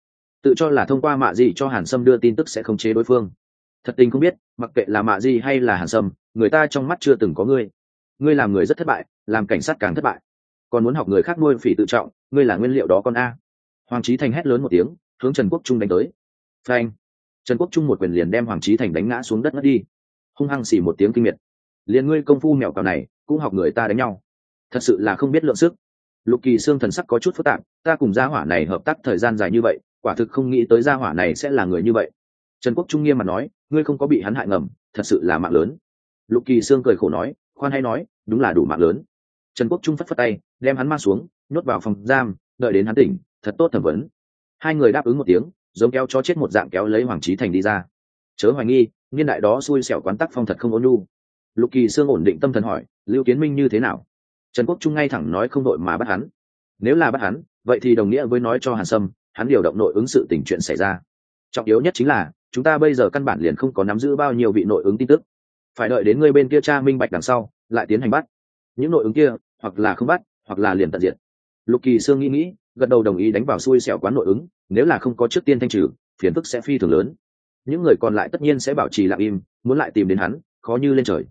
Tự cho là thông qua mạ gì cho hàn sâm đưa tin tức sẽ không chế đối phương thật tình không biết, mặc kệ là mạ gì hay là hàn sâm, người ta trong mắt chưa từng có ngươi. Ngươi làm người rất thất bại, làm cảnh sát càng thất bại. Còn muốn học người khác nuôi phỉ tự trọng, ngươi là nguyên liệu đó con a. Hoàng trí thành hét lớn một tiếng, hướng trần quốc trung đánh tới. Phanh! Trần quốc trung một quyền liền đem hoàng trí thành đánh ngã xuống đất ngất đi. Hung hăng xỉ một tiếng kinh miệt. Liền ngươi công phu mèo cào này, cũng học người ta đánh nhau. Thật sự là không biết lượng sức. Lục kỳ xương thần sắc có chút phức tạp, ta cùng gia hỏa này hợp tác thời gian dài như vậy, quả thực không nghĩ tới gia hỏa này sẽ là người như vậy trần quốc trung nghiêm mặt nói, ngươi không có bị hắn hại ngầm, thật sự là mạng lớn. Lục kỳ Sương cười khổ nói, khoan hay nói, đúng là đủ mạng lớn. Trần quốc trung phất phất tay, đem hắn mang xuống, nhốt vào phòng giam, đợi đến hắn tỉnh, thật tốt thẩm vấn. Hai người đáp ứng một tiếng, giống kéo cho chết một dạng kéo lấy hoàng trí thành đi ra. Chớ hoài nghi, niên đại đó xui xẻo quán tắc phong thật không ôn nhu. Lục kỳ sương ổn định tâm thần hỏi, lưu kiến minh như thế nào? Trần quốc trung ngay thẳng nói không đội mà bắt hắn. Nếu là bắt hắn, vậy thì đồng nghĩa với nói cho hàn sâm, hắn điều động nội ứng sự tình chuyện xảy ra. Trọng yếu nhất chính là chúng ta bây giờ căn bản liền không có nắm giữ bao nhiêu vị nội ứng tin tức. Phải đợi đến người bên kia cha minh bạch đằng sau, lại tiến hành bắt. Những nội ứng kia, hoặc là không bắt, hoặc là liền tận diệt. Lục kỳ sương nghĩ nghĩ, gật đầu đồng ý đánh vào xui xẻo quán nội ứng, nếu là không có trước tiên thanh trừ, phiền phức sẽ phi thường lớn. Những người còn lại tất nhiên sẽ bảo trì lặng im, muốn lại tìm đến hắn, khó như lên trời.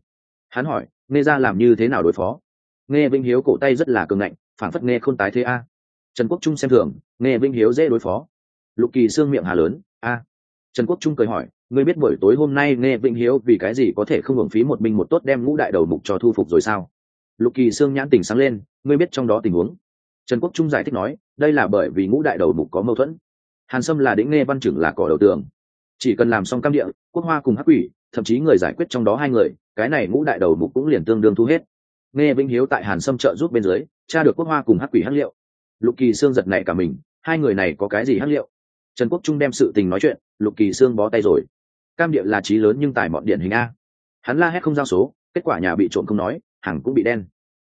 Hắn hỏi, nghe ra làm như thế nào đối phó? Nghe vinh hiếu cổ tay rất là cường ngạnh phản phất nghe khôn tái thế a. Trần quốc trung xem thường, nghe vinh hiếu dễ đối phó. Lục kỳ xương miệng hà lớn, a trần quốc trung cười hỏi, ngươi biết buổi tối hôm nay nghe vinh hiếu vì cái gì có thể không hưởng phí một mình một tốt đem ngũ đại đầu mục cho thu phục rồi sao? Lục kỳ sương nhãn tình sáng lên, ngươi biết trong đó tình huống? Trần quốc trung giải thích nói, đây là bởi vì ngũ đại đầu mục có mâu thuẫn. Hàn sâm là đĩnh nghe văn trưởng là cỏ đầu tường. Chỉ cần làm xong cam địa, quốc hoa cùng hắc quỷ, thậm chí người giải quyết trong đó hai người, cái này ngũ đại đầu mục cũng liền tương đương thu hết. Nghe vĩnh hiếu tại hàn sâm trợ giúp bên dưới cha được quốc hoa cùng hắc quỷ hắc liệu. Lục kỳ sương giật này cả mình, hai người này có cái gì hắc liệu? Trần quốc trung đem sự tình nói chuyện, lục kỳ sương bó tay rồi. Cam địa là trí lớn nhưng tài mọn điện hình a. Hắn la hét không giao số, kết quả nhà bị trộm không nói, hàng cũng bị đen.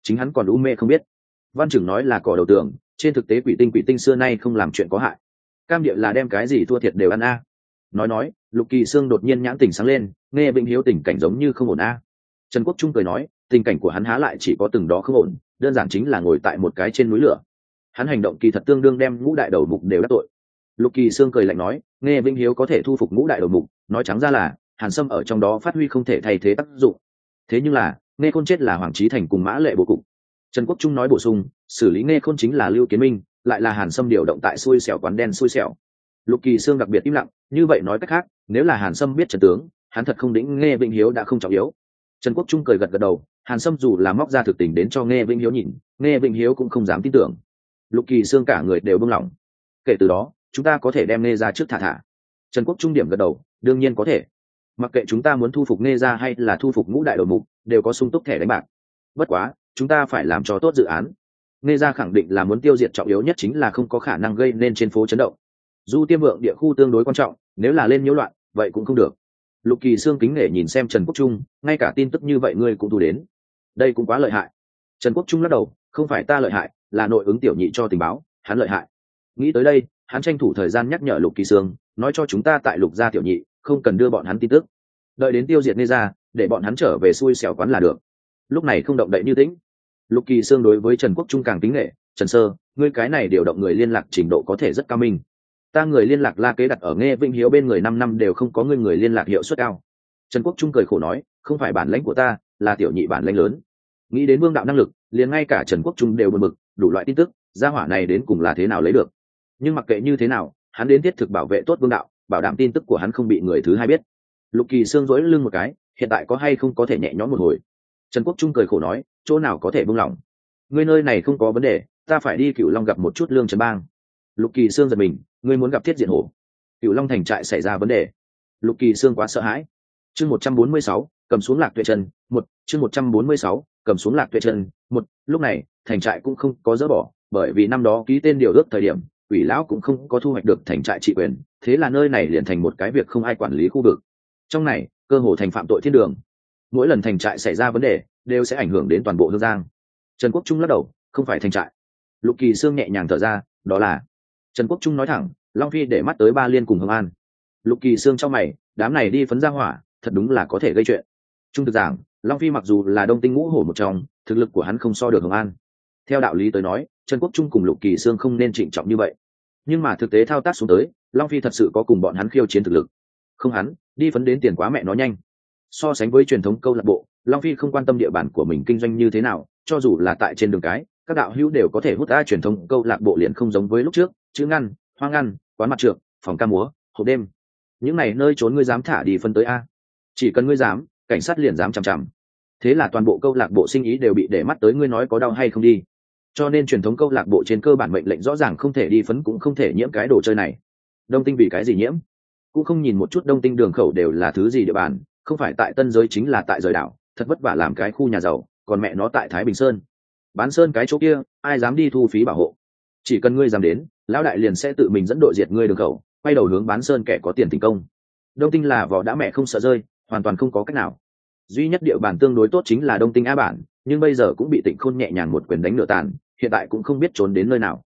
Chính hắn còn u mê không biết. Văn trưởng nói là cỏ đầu tường, trên thực tế quỷ tinh quỷ tinh xưa nay không làm chuyện có hại. Cam địa là đem cái gì thua thiệt đều ăn a. Nói nói, lục kỳ sương đột nhiên nhãn tình sáng lên, nghe vĩnh hiếu tình cảnh giống như không ổn a. Trần quốc trung cười nói, tình cảnh của hắn há lại chỉ có từng đó không ổn, đơn giản chính là ngồi tại một cái trên núi lửa. Hắn hành động kỳ thật tương đương đem ngũ đại đầu mục đều đắc tội lục kỳ sương cười lạnh nói, nghe vĩnh hiếu có thể thu phục ngũ đại đầu mục, nói trắng ra là, hàn sâm ở trong đó phát huy không thể thay thế tác dụng. Thế nhưng là, nghe khôn chết là hoàng trí thành cùng mã lệ bố cục. Trần quốc trung nói bổ sung, xử lý nghe khôn chính là lưu kiến minh, lại là hàn sâm điều động tại xui xẻo quán đen xui xẻo. Lục kỳ sương đặc biệt im lặng, như vậy nói cách khác, nếu là hàn sâm biết trần tướng, hắn thật không đĩnh nghe vĩnh hiếu đã không trọng yếu. Trần quốc trung cười gật gật đầu, hàn sâm dù là móc ra thực tình đến cho nghe vĩnh hiếu nhìn, nghe vĩnh hiếu cũng không dám tin tưởng. Lục kỳ xương cả người đều bưng lỏng. Kể từ đó chúng ta có thể đem nghe ra trước thả thả. Trần quốc trung điểm gật đầu, đương nhiên có thể. Mặc kệ chúng ta muốn thu phục nghe ra hay là thu phục ngũ đại đội mục, đều có sung túc thẻ đánh bạc. Bất quá, chúng ta phải làm cho tốt dự án. Nghe ra khẳng định là muốn tiêu diệt trọng yếu nhất chính là không có khả năng gây nên trên phố chấn động. Du tiêm vượng địa khu tương đối quan trọng, nếu là lên nhiễu loạn, vậy cũng không được. Lục kỳ xương kính nể nhìn xem trần quốc trung, ngay cả tin tức như vậy ngươi cũng thu đến. Đây cũng quá lợi hại. Trần quốc trung lắc đầu, không phải ta lợi hại, là nội ứng tiểu nhị cho tình báo, hắn lợi hại. Nghĩ tới đây hắn tranh thủ thời gian nhắc nhở lục kỳ sương, nói cho chúng ta tại lục gia tiểu nhị, không cần đưa bọn hắn tin tức. Đợi đến tiêu diệt nê ra để bọn hắn trở về xui xẻo quán là được. Lúc này không động đậy như tĩnh. Lục kỳ sương đối với trần quốc trung càng tính nghệ trần sơ, ngươi cái này điều động người liên lạc trình độ có thể rất cao minh. Ta người liên lạc la kế đặt ở nghe vinh hiếu bên người năm năm đều không có người người liên lạc hiệu suất cao. Trần quốc trung cười khổ nói, không phải bản lãnh của ta, là tiểu nhị bản lãnh lớn. Nghĩ đến vương đạo năng lực, liền ngay cả trần quốc trung đều bật mực đủ loại tin tức, gia hỏa này đến cùng là thế nào lấy được? Nhưng mặc kệ như thế nào, hắn đến thiết thực bảo vệ tốt vương đạo, bảo đảm tin tức của hắn không bị người thứ hai biết. Lục kỳ xương rỗi lưng một cái, hiện tại có hay không có thể nhẹ nhõm một hồi? Trần quốc trung cười khổ nói, chỗ nào có thể buông lỏng? Ngươi nơi này không có vấn đề, ta phải đi cựu long gặp một chút lương trần bang. Lục kỳ sương giật mình, ngươi muốn gặp thiết diện hổ. Cựu long thành trại xảy ra vấn đề. Lục kỳ sương quá sợ hãi. Chương một trăm bốn mươi sáu, cầm xuống lạc tuệ chân một, chương một trăm bốn mươi sáu, cầm xuống lạc tuệ chân một, lúc này, thành trại cũng không có dỡ bỏ, bởi vì năm đó ký tên điều ước thời điểm quỷ lão cũng không có thu hoạch được thành trại trị quyền, thế là nơi này liền thành một cái việc không ai quản lý khu vực. Trong này, cơ hồ thành phạm tội thiên đường. Mỗi lần thành trại xảy ra vấn đề, đều sẽ ảnh hưởng đến toàn bộ hương giang. Trần quốc trung lắc đầu, không phải thành trại. Lục kỳ sương nhẹ nhàng thở ra, đó là. Trần quốc trung nói thẳng, long phi để mắt tới ba liên cùng hương an. Lục kỳ sương trong mày, đám này đi phấn ra hỏa, thật đúng là có thể gây chuyện. Trung thực giảng, long phi mặc dù là đông tinh ngũ hổ một trong, thực lực của hắn không so được hương an. Theo đạo lý tới nói, trần quốc trung cùng lục kỳ sương không nên trịnh trọng như vậy nhưng mà thực tế thao tác xuống tới, long phi thật sự có cùng bọn hắn khiêu chiến thực lực. Không hắn, đi phấn đến tiền quá mẹ nó nhanh. So sánh với truyền thống câu lạc bộ, long phi không quan tâm địa bàn của mình kinh doanh như thế nào, cho dù là tại trên đường cái, các đạo hữu đều có thể hút ra truyền thống câu lạc bộ liền không giống với lúc trước, chữ ngăn, hoa ngăn, quán mặt trượt phòng ca múa, hộp đêm. Những này nơi trốn ngươi dám thả đi phân tới a? Chỉ cần ngươi dám, cảnh sát liền dám chằm chằm. Thế là toàn bộ câu lạc bộ sinh ý đều bị để mắt tới ngươi nói có đau hay không đi cho nên truyền thống câu lạc bộ trên cơ bản mệnh lệnh rõ ràng không thể đi phấn cũng không thể nhiễm cái đồ chơi này. Đông tinh vì cái gì nhiễm? Cũng không nhìn một chút đông tinh đường khẩu đều là thứ gì địa bàn, không phải tại tân giới chính là tại rời đảo, thật vất vả làm cái khu nhà giàu, còn mẹ nó tại thái bình sơn. Bán sơn cái chỗ kia, ai dám đi thu phí bảo hộ? Chỉ cần ngươi dám đến, lão đại liền sẽ tự mình dẫn đội diệt ngươi đường khẩu, quay đầu hướng bán sơn kẻ có tiền thành công. Đông tinh là vỏ đã mẹ không sợ rơi, hoàn toàn không có cách nào. Duy nhất địa bàn tương đối tốt chính là đông tinh a bản nhưng bây giờ cũng bị tịnh khôn nhẹ nhàng một quyền đánh nửa tàn, hiện tại cũng không biết trốn đến nơi nào.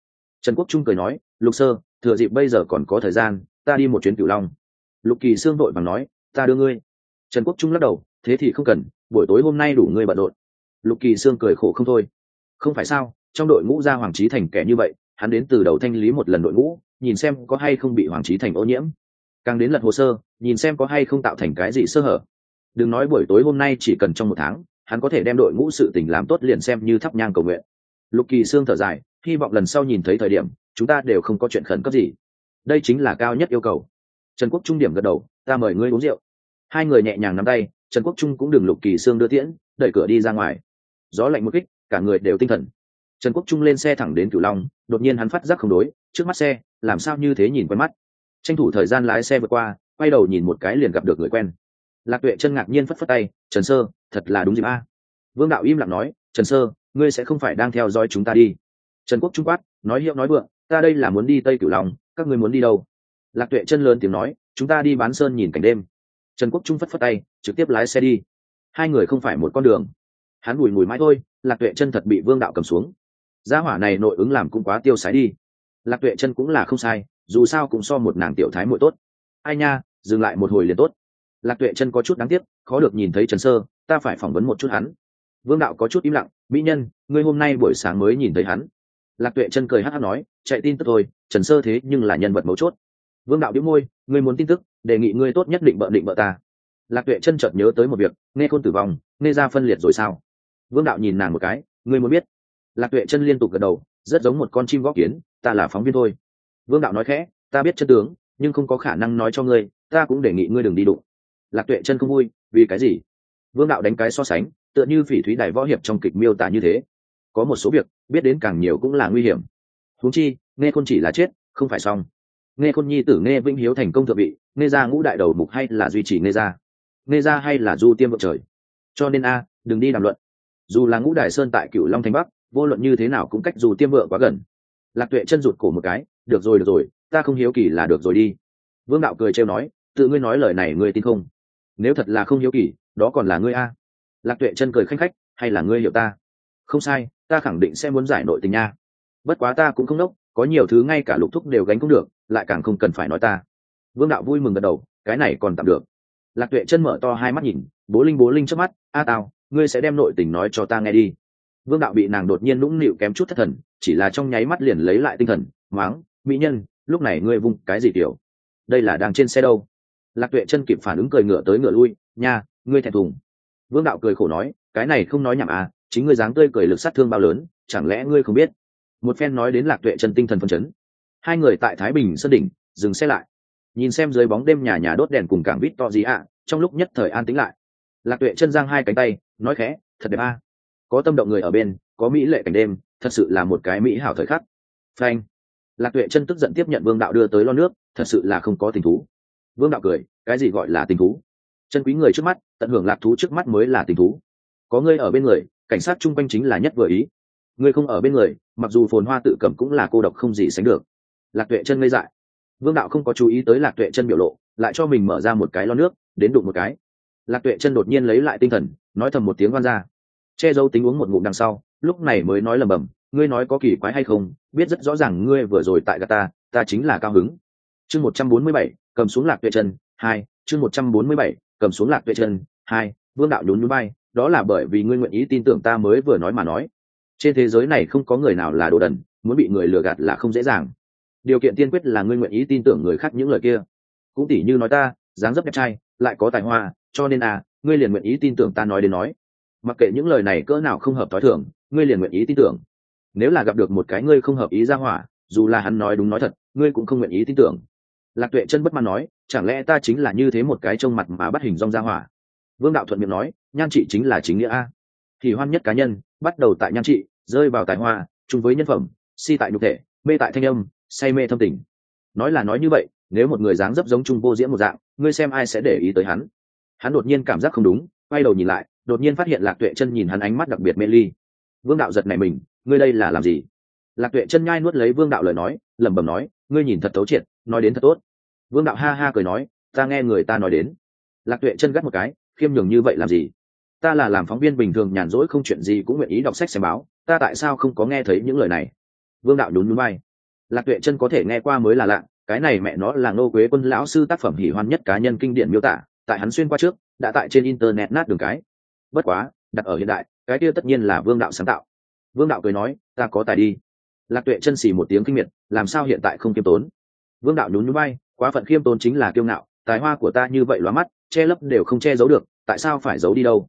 Trần quốc trung cười nói, lục sơ, thừa dịp bây giờ còn có thời gian, ta đi một chuyến cửu long. Lục kỳ sương vội bằng nói, ta đưa ngươi. Trần quốc trung lắc đầu, thế thì không cần, buổi tối hôm nay đủ ngươi bận rộn. Lục kỳ sương cười khổ không thôi. Không phải sao, trong đội ngũ ra hoàng trí thành kẻ như vậy, hắn đến từ đầu thanh lý một lần đội ngũ, nhìn xem có hay không bị hoàng trí thành ô nhiễm. Càng đến lật hồ sơ, nhìn xem có hay không tạo thành cái gì sơ hở. Đừng nói buổi tối hôm nay chỉ cần trong một tháng hắn có thể đem đội ngũ sự tình làm tốt liền xem như thắp nhang cầu nguyện. Lục kỳ sương thở dài, hy vọng lần sau nhìn thấy thời điểm, chúng ta đều không có chuyện khẩn cấp gì. Đây chính là cao nhất yêu cầu. Trần quốc trung điểm gật đầu, ta mời ngươi uống rượu. Hai người nhẹ nhàng nắm tay, trần quốc trung cũng đừng lục kỳ sương đưa tiễn, đẩy cửa đi ra ngoài. Gió lạnh một kích, cả người đều tinh thần. Trần quốc trung lên xe thẳng đến cửu long, đột nhiên hắn phát giác không đối, trước mắt xe, làm sao như thế nhìn quen mắt. Tranh thủ thời gian lái xe vượt qua, quay đầu nhìn một cái liền gặp được người quen. Lạc tuệ chân ngạc nhiên phất phất tay, trần sơ thật là đúng dịp a. Vương đạo im lặng nói, trần sơ, ngươi sẽ không phải đang theo dõi chúng ta đi. Trần quốc trung quát, nói hiệu nói vượng, ta đây là muốn đi tây cửu long, các ngươi muốn đi đâu? Lạc tuệ chân lớn tiếng nói, chúng ta đi bán sơn nhìn cảnh đêm. Trần quốc trung phất phất tay, trực tiếp lái xe đi. Hai người không phải một con đường. Hắn bùi mùi mãi thôi, lạc tuệ chân thật bị vương đạo cầm xuống. Gia hỏa này nội ứng làm cũng quá tiêu sái đi. Lạc tuệ chân cũng là không sai, dù sao cũng so một nàng tiểu thái muội tốt. Ai nha, dừng lại một hồi liền tốt. Lạc tuệ chân có chút đáng tiếc, khó được nhìn thấy trần sơ ta phải phỏng vấn một chút hắn. Vương đạo có chút im lặng, mỹ nhân, ngươi hôm nay buổi sáng mới nhìn thấy hắn. Lạc tuệ chân cười hát hát nói, chạy tin tức thôi, trần sơ thế nhưng là nhân vật mấu chốt. Vương đạo đĩu môi, ngươi muốn tin tức, đề nghị ngươi tốt nhất định bợ định bợ ta. Lạc tuệ chân chợt nhớ tới một việc, nghe khôn tử vong, nghe ra phân liệt rồi sao? Vương đạo nhìn nàng một cái, ngươi muốn biết? Lạc tuệ chân liên tục gật đầu, rất giống một con chim góp kiến, ta là phóng viên thôi. Vương đạo nói khẽ, ta biết chân tướng, nhưng không có khả năng nói cho ngươi, ta cũng đề nghị ngươi đừng đi đụng. Lạc tuệ chân không vui, vì cái gì? Vương đạo đánh cái so sánh, tựa như phỉ thúy đài võ hiệp trong kịch miêu tả như thế. Có một số việc, biết đến càng nhiều cũng là nguy hiểm. Huống chi, nghe khôn chỉ là chết, không phải xong. Nghe khôn nhi tử nghe vĩnh hiếu thành công thượng vị, nghe ra ngũ đại đầu mục hay là duy trì nghe ra nghe ra hay là du tiêm vợ trời? Cho nên a, đừng đi đàm luận. Dù là ngũ Đại sơn tại cựu long thanh bắc, vô luận như thế nào cũng cách dù tiêm vợ quá gần. Lạc tuệ chân rụt cổ một cái, được rồi được rồi, ta không hiếu kỳ là được rồi đi. Vương đạo cười trêu nói, tự ngươi nói lời này ngươi tin không? Nếu thật là không hiếu kỳ đó còn là ngươi a. Lạc tuệ chân cười khanh khách hay là ngươi hiểu ta? Không sai ta khẳng định sẽ muốn giải nội tình nha. Bất quá ta cũng không nốc, có nhiều thứ ngay cả lục thúc đều gánh không được lại càng không cần phải nói ta. Vương đạo vui mừng gật đầu cái này còn tạm được. Lạc tuệ chân mở to hai mắt nhìn bố linh bố linh trước mắt a tao ngươi sẽ đem nội tình nói cho ta nghe đi. Vương đạo bị nàng đột nhiên nũng nịu kém chút thất thần chỉ là trong nháy mắt liền lấy lại tinh thần máng mỹ nhân lúc này ngươi vung cái gì kiểu đây là đang trên xe đâu? Lạc tuệ chân kịp phản ứng cười ngựa tới ngựa lui, nha, ngươi thẹn thùng. Vương đạo cười khổ nói, cái này không nói nhảm à chính ngươi dáng tươi cười lực sát thương bao lớn, chẳng lẽ ngươi không biết? Một phen nói đến lạc tuệ chân tinh thần phân chấn. Hai người tại thái bình sơn đỉnh, dừng xe lại. Nhìn xem dưới bóng đêm nhà nhà đốt đèn cùng cảng vít to gì ạ, trong lúc nhất thời an tĩnh lại. Lạc tuệ chân giang hai cánh tay, nói khẽ, thật đẹp a. Có tâm động người ở bên, có mỹ lệ cảnh đêm, thật sự là một cái mỹ hảo thời khắc. Phanh. Lạc tuệ chân tức giận tiếp nhận vương đạo đưa tới lo nước, thật sự là không có tình thú vương đạo cười, cái gì gọi là tình thú? Chân quý người trước mắt, tận hưởng lạc thú trước mắt mới là tình thú. Có ngươi ở bên người, cảnh sát chung quanh chính là nhất vừa ý. Ngươi không ở bên người, mặc dù phồn hoa tự cầm cũng là cô độc không gì sánh được. Lạc tuệ chân ngây dại. Vương đạo không có chú ý tới lạc tuệ chân biểu lộ, lại cho mình mở ra một cái lo nước, đến đụng một cái. Lạc tuệ chân đột nhiên lấy lại tinh thần, nói thầm một tiếng oan ra che giấu tính uống một ngụm đằng sau, lúc này mới nói lầm bầm, ngươi nói có kỳ quái hay không? Biết rất rõ ràng ngươi vừa rồi tại gà ta ta chính là cao hứng. Chương một trăm bốn mươi bảy cầm xuống lạc tuệ chân hai, chương một trăm bốn mươi bảy, cầm xuống lạc tuệ chân hai, vương đạo nhún núi bay, đó là bởi vì ngươi nguyện ý tin tưởng ta mới vừa nói mà nói. Trên thế giới này không có người nào là đồ đần, muốn bị người lừa gạt là không dễ dàng. Điều kiện tiên quyết là ngươi nguyện ý tin tưởng người khác những lời kia. Cũng tỉ như nói ta, dáng dấp đẹp trai, lại có tài hoa, cho nên à ngươi liền nguyện ý tin tưởng ta nói đến nói. Mặc kệ những lời này cỡ nào không hợp t h o i thường, ngươi liền nguyện ý tin tưởng. Nếu là gặp được một cái ngươi không hợp ý ra hỏa, dù là hắn nói đúng nói thật, ngươi cũng không nguyện ý tin tưởng lạc tuệ chân bất mãn nói, chẳng lẽ ta chính là như thế một cái trông mặt mà bắt hình dong ra hỏa? Vương đạo thuận miệng nói, nhan trị chính là chính nghĩa a. Thì hoan nhất cá nhân, bắt đầu tại nhan trị, rơi vào tài hoa, chung với nhân phẩm, si tại nhục thể, mê tại thanh âm, say mê thâm tình. Nói là nói như vậy, nếu một người dáng dấp giống trung vô diễn một dạng, ngươi xem ai sẽ để ý tới hắn? Hắn đột nhiên cảm giác không đúng, quay đầu nhìn lại, đột nhiên phát hiện lạc tuệ chân nhìn hắn ánh mắt đặc biệt mê ly. Vương đạo giật này mình, ngươi đây là làm gì? Lạc tuệ chân nhai nuốt lấy vương đạo lời nói, lẩm bẩm nói, ngươi nhìn thật thấu triệt nói đến thật tốt. Vương đạo ha ha cười nói, ta nghe người ta nói đến. Lạc tuệ chân gắt một cái, khiêm nhường như vậy làm gì? Ta là làm phóng viên bình thường, nhàn rỗi không chuyện gì cũng nguyện ý đọc sách xem báo, ta tại sao không có nghe thấy những lời này? Vương đạo nhún núi bay lạc tuệ chân có thể nghe qua mới là lạ, cái này mẹ nó là ngô quế quân lão sư tác phẩm hỉ hoan nhất cá nhân kinh điển miêu tả, tại hắn xuyên qua trước, đã tại trên internet nát đường cái. Bất quá, đặt ở hiện đại, cái kia tất nhiên là vương đạo sáng tạo. Vương đạo cười nói, ta có tài đi. Lạc tuệ chân xì một tiếng kinh miệt, làm sao hiện tại không kiêm tốn? Vương đạo nhún nhún bay quá phận khiêm tốn chính là kiêu ngạo, tài hoa của ta như vậy lóa mắt, che lấp đều không che giấu được, tại sao phải giấu đi đâu?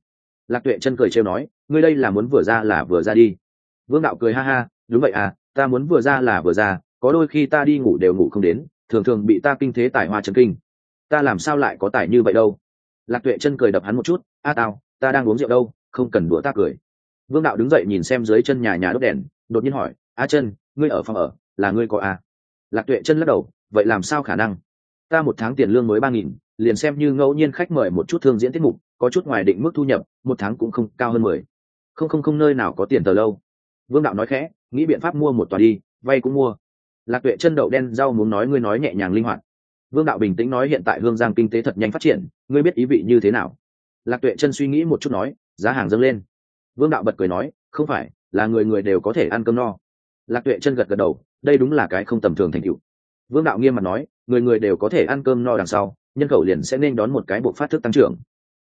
Lạc tuệ chân cười trêu nói, ngươi đây là muốn vừa ra là vừa ra đi. Vương đạo cười ha ha, đúng vậy à ta muốn vừa ra là vừa ra, có đôi khi ta đi ngủ đều ngủ không đến, thường thường bị ta kinh thế tài hoa trần kinh. Ta làm sao lại có tài như vậy đâu? Lạc tuệ chân cười đập hắn một chút, a tao, ta đang uống rượu đâu, không cần đùa ta cười. Vương đạo đứng dậy nhìn xem dưới chân nhà nhà đốt đèn, đột nhiên hỏi, a chân, ngươi ở phòng ở, là ngươi có a lạc tuệ chân lắc đầu vậy làm sao khả năng? Ta một tháng tiền lương mới ba nghìn, liền xem như ngẫu nhiên khách mời một chút thương diễn tiết mục, có chút ngoài định mức thu nhập, một tháng cũng không cao hơn mười. Không không không, nơi nào có tiền tờ lâu. Vương đạo nói khẽ, nghĩ biện pháp mua một tòa đi, vay cũng mua. Lạc tuệ chân đậu đen rau muốn nói ngươi nói nhẹ nhàng linh hoạt. Vương đạo bình tĩnh nói hiện tại hương giang kinh tế thật nhanh phát triển, ngươi biết ý vị như thế nào? Lạc tuệ chân suy nghĩ một chút nói, giá hàng dâng lên. Vương đạo bật cười nói, không phải, là người người đều có thể ăn cơm no. Lạc tuệ chân gật gật đầu, đây đúng là cái không tầm thường thành tựu vương đạo nghiêm mặt nói, người người đều có thể ăn cơm no đằng sau, nhân khẩu liền sẽ nên đón một cái buộc phát thức tăng trưởng.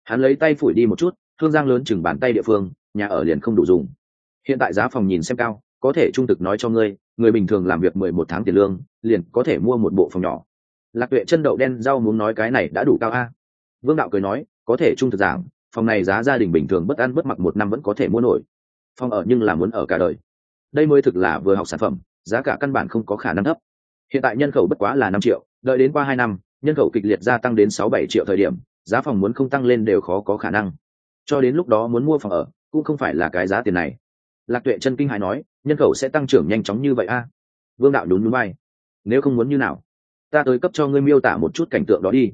Hắn lấy tay phủi đi một chút, thương giang lớn chừng bàn tay địa phương, nhà ở liền không đủ dùng. Hiện tại giá phòng nhìn xem cao, có thể trung thực nói cho ngươi, người bình thường làm việc mười một tháng tiền lương, liền có thể mua một bộ phòng nhỏ. Lạc tuệ chân đậu đen rau muốn nói cái này đã đủ cao a. Vương đạo cười nói, có thể trung thực giảng, phòng này giá gia đình bình thường bất ăn bất mặc một năm vẫn có thể mua nổi. Phòng ở nhưng là muốn ở cả đời. Đây mới thực là vừa học sản phẩm, giá cả căn bản không có khả năng thấp hiện tại nhân khẩu bất quá là năm triệu, đợi đến qua hai năm, nhân khẩu kịch liệt gia tăng đến sáu bảy triệu thời điểm, giá phòng muốn không tăng lên đều khó có khả năng. Cho đến lúc đó muốn mua phòng ở, cũng không phải là cái giá tiền này. Lạc tuệ chân kinh hài nói, nhân khẩu sẽ tăng trưởng nhanh chóng như vậy a? Vương đạo đúng núi bay nếu không muốn như nào? Ta tới cấp cho ngươi miêu tả một chút cảnh tượng đó đi.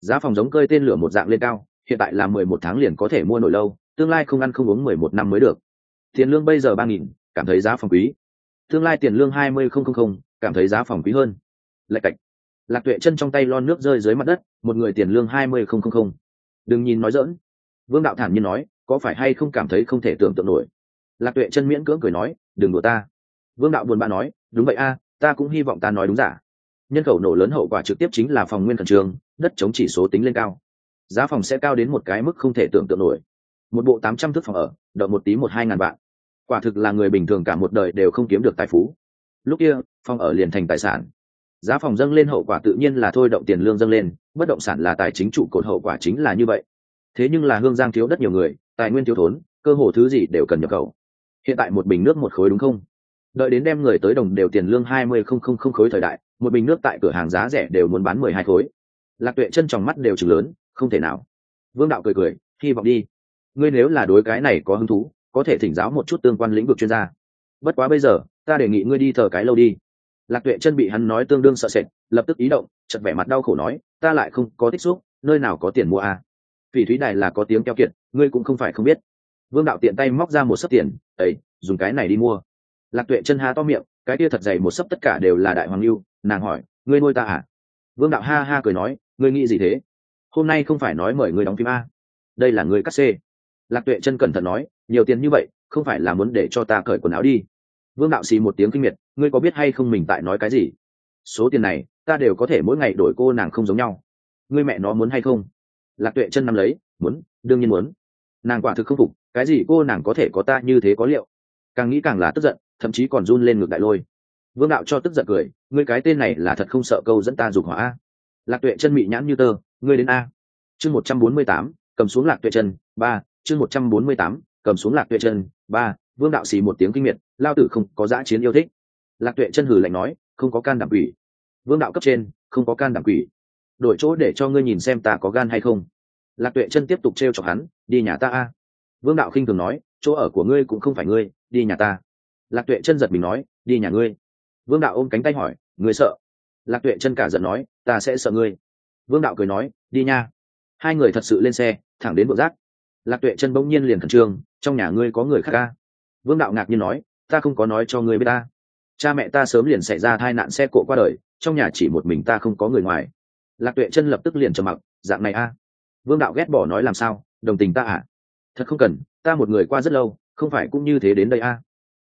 Giá phòng giống cơi tên lửa một dạng lên cao, hiện tại là mười một tháng liền có thể mua nổi lâu, tương lai không ăn không uống mười một năm mới được. Tiền lương bây giờ ba nghìn, cảm thấy giá phòng quý. Tương lai tiền lương hai mươi không không không cảm thấy giá phòng quý hơn. Lạch cạch. Lạc tuệ chân trong tay lon nước rơi dưới mặt đất một người tiền lương hai mươi không không không. Đừng nhìn nói dỡn vương đạo thản nhiên nói có phải hay không cảm thấy không thể tưởng tượng nổi? Lạc tuệ chân miễn cưỡng cười nói đừng đùa ta. Vương đạo buồn bã nói đúng vậy a ta cũng hy vọng ta nói đúng giả. Nhân khẩu nổ lớn hậu quả trực tiếp chính là phòng nguyên khẩn trường, đất chống chỉ số tính lên cao. Giá phòng sẽ cao đến một cái mức không thể tưởng tượng nổi. Một bộ tám trăm thước phòng ở đợi một tí một hai ngàn vạn. Quả thực là người bình thường cả một đời đều không kiếm được tài phú. Lúc kia phòng ở liền thành tài sản. Giá phòng dâng lên hậu quả tự nhiên là thôi động tiền lương dâng lên, bất động sản là tài chính trụ cột hậu quả chính là như vậy. Thế nhưng là hương giang thiếu đất nhiều người, tài nguyên thiếu thốn, cơ hồ thứ gì đều cần nhập khẩu. Hiện tại một bình nước một khối đúng không? Đợi đến đem người tới đồng đều tiền lương hai mươi không không không khối thời đại, một bình nước tại cửa hàng giá rẻ đều muốn bán mười hai khối. Lạc tuệ chân tròng mắt đều chừng lớn, không thể nào. Vương đạo cười cười, hy vọng đi. Ngươi nếu là đối cái này có hứng thú, có thể thỉnh giáo một chút tương quan lĩnh vực chuyên gia. Bất quá bây giờ, ta đề nghị ngươi đi thờ cái lâu đi lạc tuệ chân bị hắn nói tương đương sợ sệt, lập tức ý động chật vẻ mặt đau khổ nói, ta lại không có tích xúc, nơi nào có tiền mua à. phỉ thúy đài là có tiếng keo kiệt, ngươi cũng không phải không biết. Vương đạo tiện tay móc ra một sấp tiền ấy dùng cái này đi mua. Lạc tuệ chân ha to miệng, cái kia thật dày một sấp tất cả đều là đại hoàng lưu, nàng hỏi, ngươi nuôi ta à? Vương đạo ha ha cười nói, ngươi nghĩ gì thế? Hôm nay không phải nói mời ngươi đóng phim a đây là người cắt xê. Lạc tuệ chân cẩn thận nói, nhiều tiền như vậy, không phải là muốn để cho ta cởi quần áo đi vương đạo xì một tiếng kinh miệt, ngươi có biết hay không mình tại nói cái gì? Số tiền này, ta đều có thể mỗi ngày đổi cô nàng không giống nhau. Ngươi mẹ nó muốn hay không? Lạc tuệ chân nắm lấy, muốn, đương nhiên muốn. Nàng quả thực không phục, cái gì cô nàng có thể có ta như thế có liệu? Càng nghĩ càng là tức giận, thậm chí còn run lên ngược đại lôi. Vương đạo cho tức giận cười, ngươi cái tên này là thật không sợ câu dẫn ta dục hỏa lạc tuệ chân mị nhãn như tơ, ngươi đến a? Chương một trăm bốn mươi tám, cầm xuống lạc tuệ chân, ba, chương một trăm bốn mươi tám, cầm xuống lạc tuệ chân, ba vương đạo xì một tiếng kinh miệt, lao tử không có giã chiến yêu thích. Lạc tuệ chân hử lạnh nói, không có can đảm quỷ. Vương đạo cấp trên, không có can đảm quỷ. Đổi chỗ để cho ngươi nhìn xem ta có gan hay không. Lạc tuệ chân tiếp tục t r e o chọc hắn, đi nhà ta a. Vương đạo khinh thường nói, chỗ ở của ngươi cũng không phải ngươi, đi nhà ta. Lạc tuệ chân giật mình nói, đi nhà ngươi. Vương đạo ôm cánh tay hỏi, ngươi sợ? Lạc tuệ chân cả giận nói, ta sẽ sợ ngươi. Vương đạo cười nói, đi nha. Hai người thật sự lên xe, thẳng đến bộ rác. Lạc tuệ chân bỗng nhiên liền khẩn trương, trong nhà ngươi có người khác ca vương đạo ngạc nhiên nói, ta không có nói cho ngươi biết ta. Cha mẹ ta sớm liền xảy ra tai nạn xe cộ qua đời, trong nhà chỉ một mình ta không có người ngoài. Lạc tuệ chân lập tức liền trầm mặc, dạng này a? Vương đạo ghét bỏ nói, làm sao? Đồng tình ta à? Thật không cần, ta một người qua rất lâu, không phải cũng như thế đến đây a?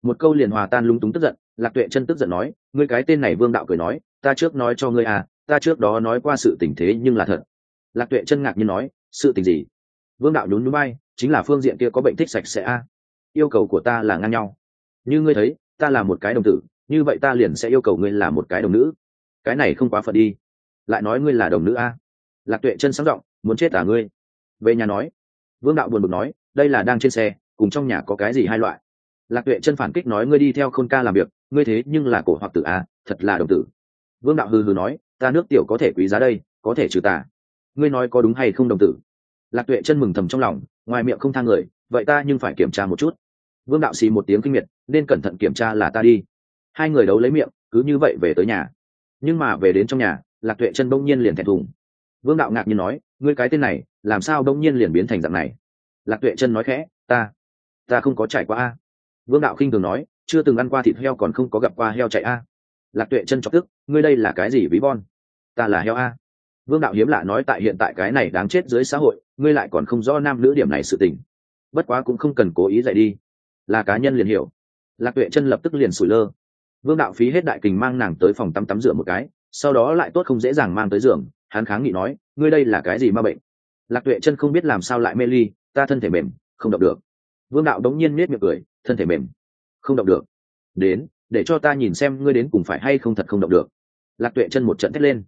Một câu liền hòa tan lúng túng tức giận, lạc tuệ chân tức giận nói, ngươi cái tên này vương đạo cười nói, ta trước nói cho ngươi à ta trước đó nói qua sự tình thế nhưng là thật. Lạc tuệ chân ngạc nhiên nói, sự tình gì? Vương đạo nhún núi bay chính là phương diện kia có bệnh thích sạch sẽ a yêu cầu của ta là ngang nhau. Như ngươi thấy, ta là một cái đồng tử, như vậy ta liền sẽ yêu cầu ngươi là một cái đồng nữ. Cái này không quá phận đi. Lại nói ngươi là đồng nữ a. Lạc tuệ chân sáng giọng, muốn chết à ngươi? Về nhà nói. Vương đạo buồn bực nói, đây là đang trên xe, cùng trong nhà có cái gì hai loại? Lạc tuệ chân phản kích nói ngươi đi theo khôn ca làm việc, ngươi thế nhưng là cổ hoặc tử a thật là đồng tử. Vương đạo hừ hừ nói, ta nước tiểu có thể quý giá đây, có thể trừ tà. Ngươi nói có đúng hay không đồng tử? Lạc tuệ chân mừng thầm trong lòng, ngoài miệng không thang người, vậy ta nhưng phải kiểm tra một chút vương đạo xì một tiếng kinh miệt, nên cẩn thận kiểm tra là ta đi. Hai người đấu lấy miệng, cứ như vậy về tới nhà. Nhưng mà về đến trong nhà, lạc tuệ chân bỗng nhiên liền thẹn thùng. Vương đạo ngạc nhiên nói, ngươi cái tên này, làm sao bỗng nhiên liền biến thành dạng này? Lạc tuệ chân nói khẽ, ta ta không có trải qua a. Vương đạo khinh thường nói, chưa từng ăn qua thịt heo còn không có gặp qua heo chạy a. Lạc tuệ chân chọc tức, ngươi đây là cái gì ví von ta là heo a. Vương đạo hiếm lạ nói, tại hiện tại cái này đáng chết dưới xã hội, ngươi lại còn không rõ nam nữ điểm này sự tình. Bất quá cũng không cần cố ý dạy đi là cá nhân liền hiểu. Lạc tuệ chân lập tức liền sủi lơ. Vương đạo phí hết đại kình mang nàng tới phòng tắm tắm rửa một cái, sau đó lại tốt không dễ dàng mang tới giường, hắn kháng nghị nói, ngươi đây là cái gì ma bệnh? Lạc tuệ chân không biết làm sao lại mê ly, ta thân thể mềm, không động được. Vương đạo đống nhiên nết miệng cười, thân thể mềm, không động được. Đến, để cho ta nhìn xem ngươi đến cùng phải hay không thật không động được. Lạc tuệ chân một trận thét lên.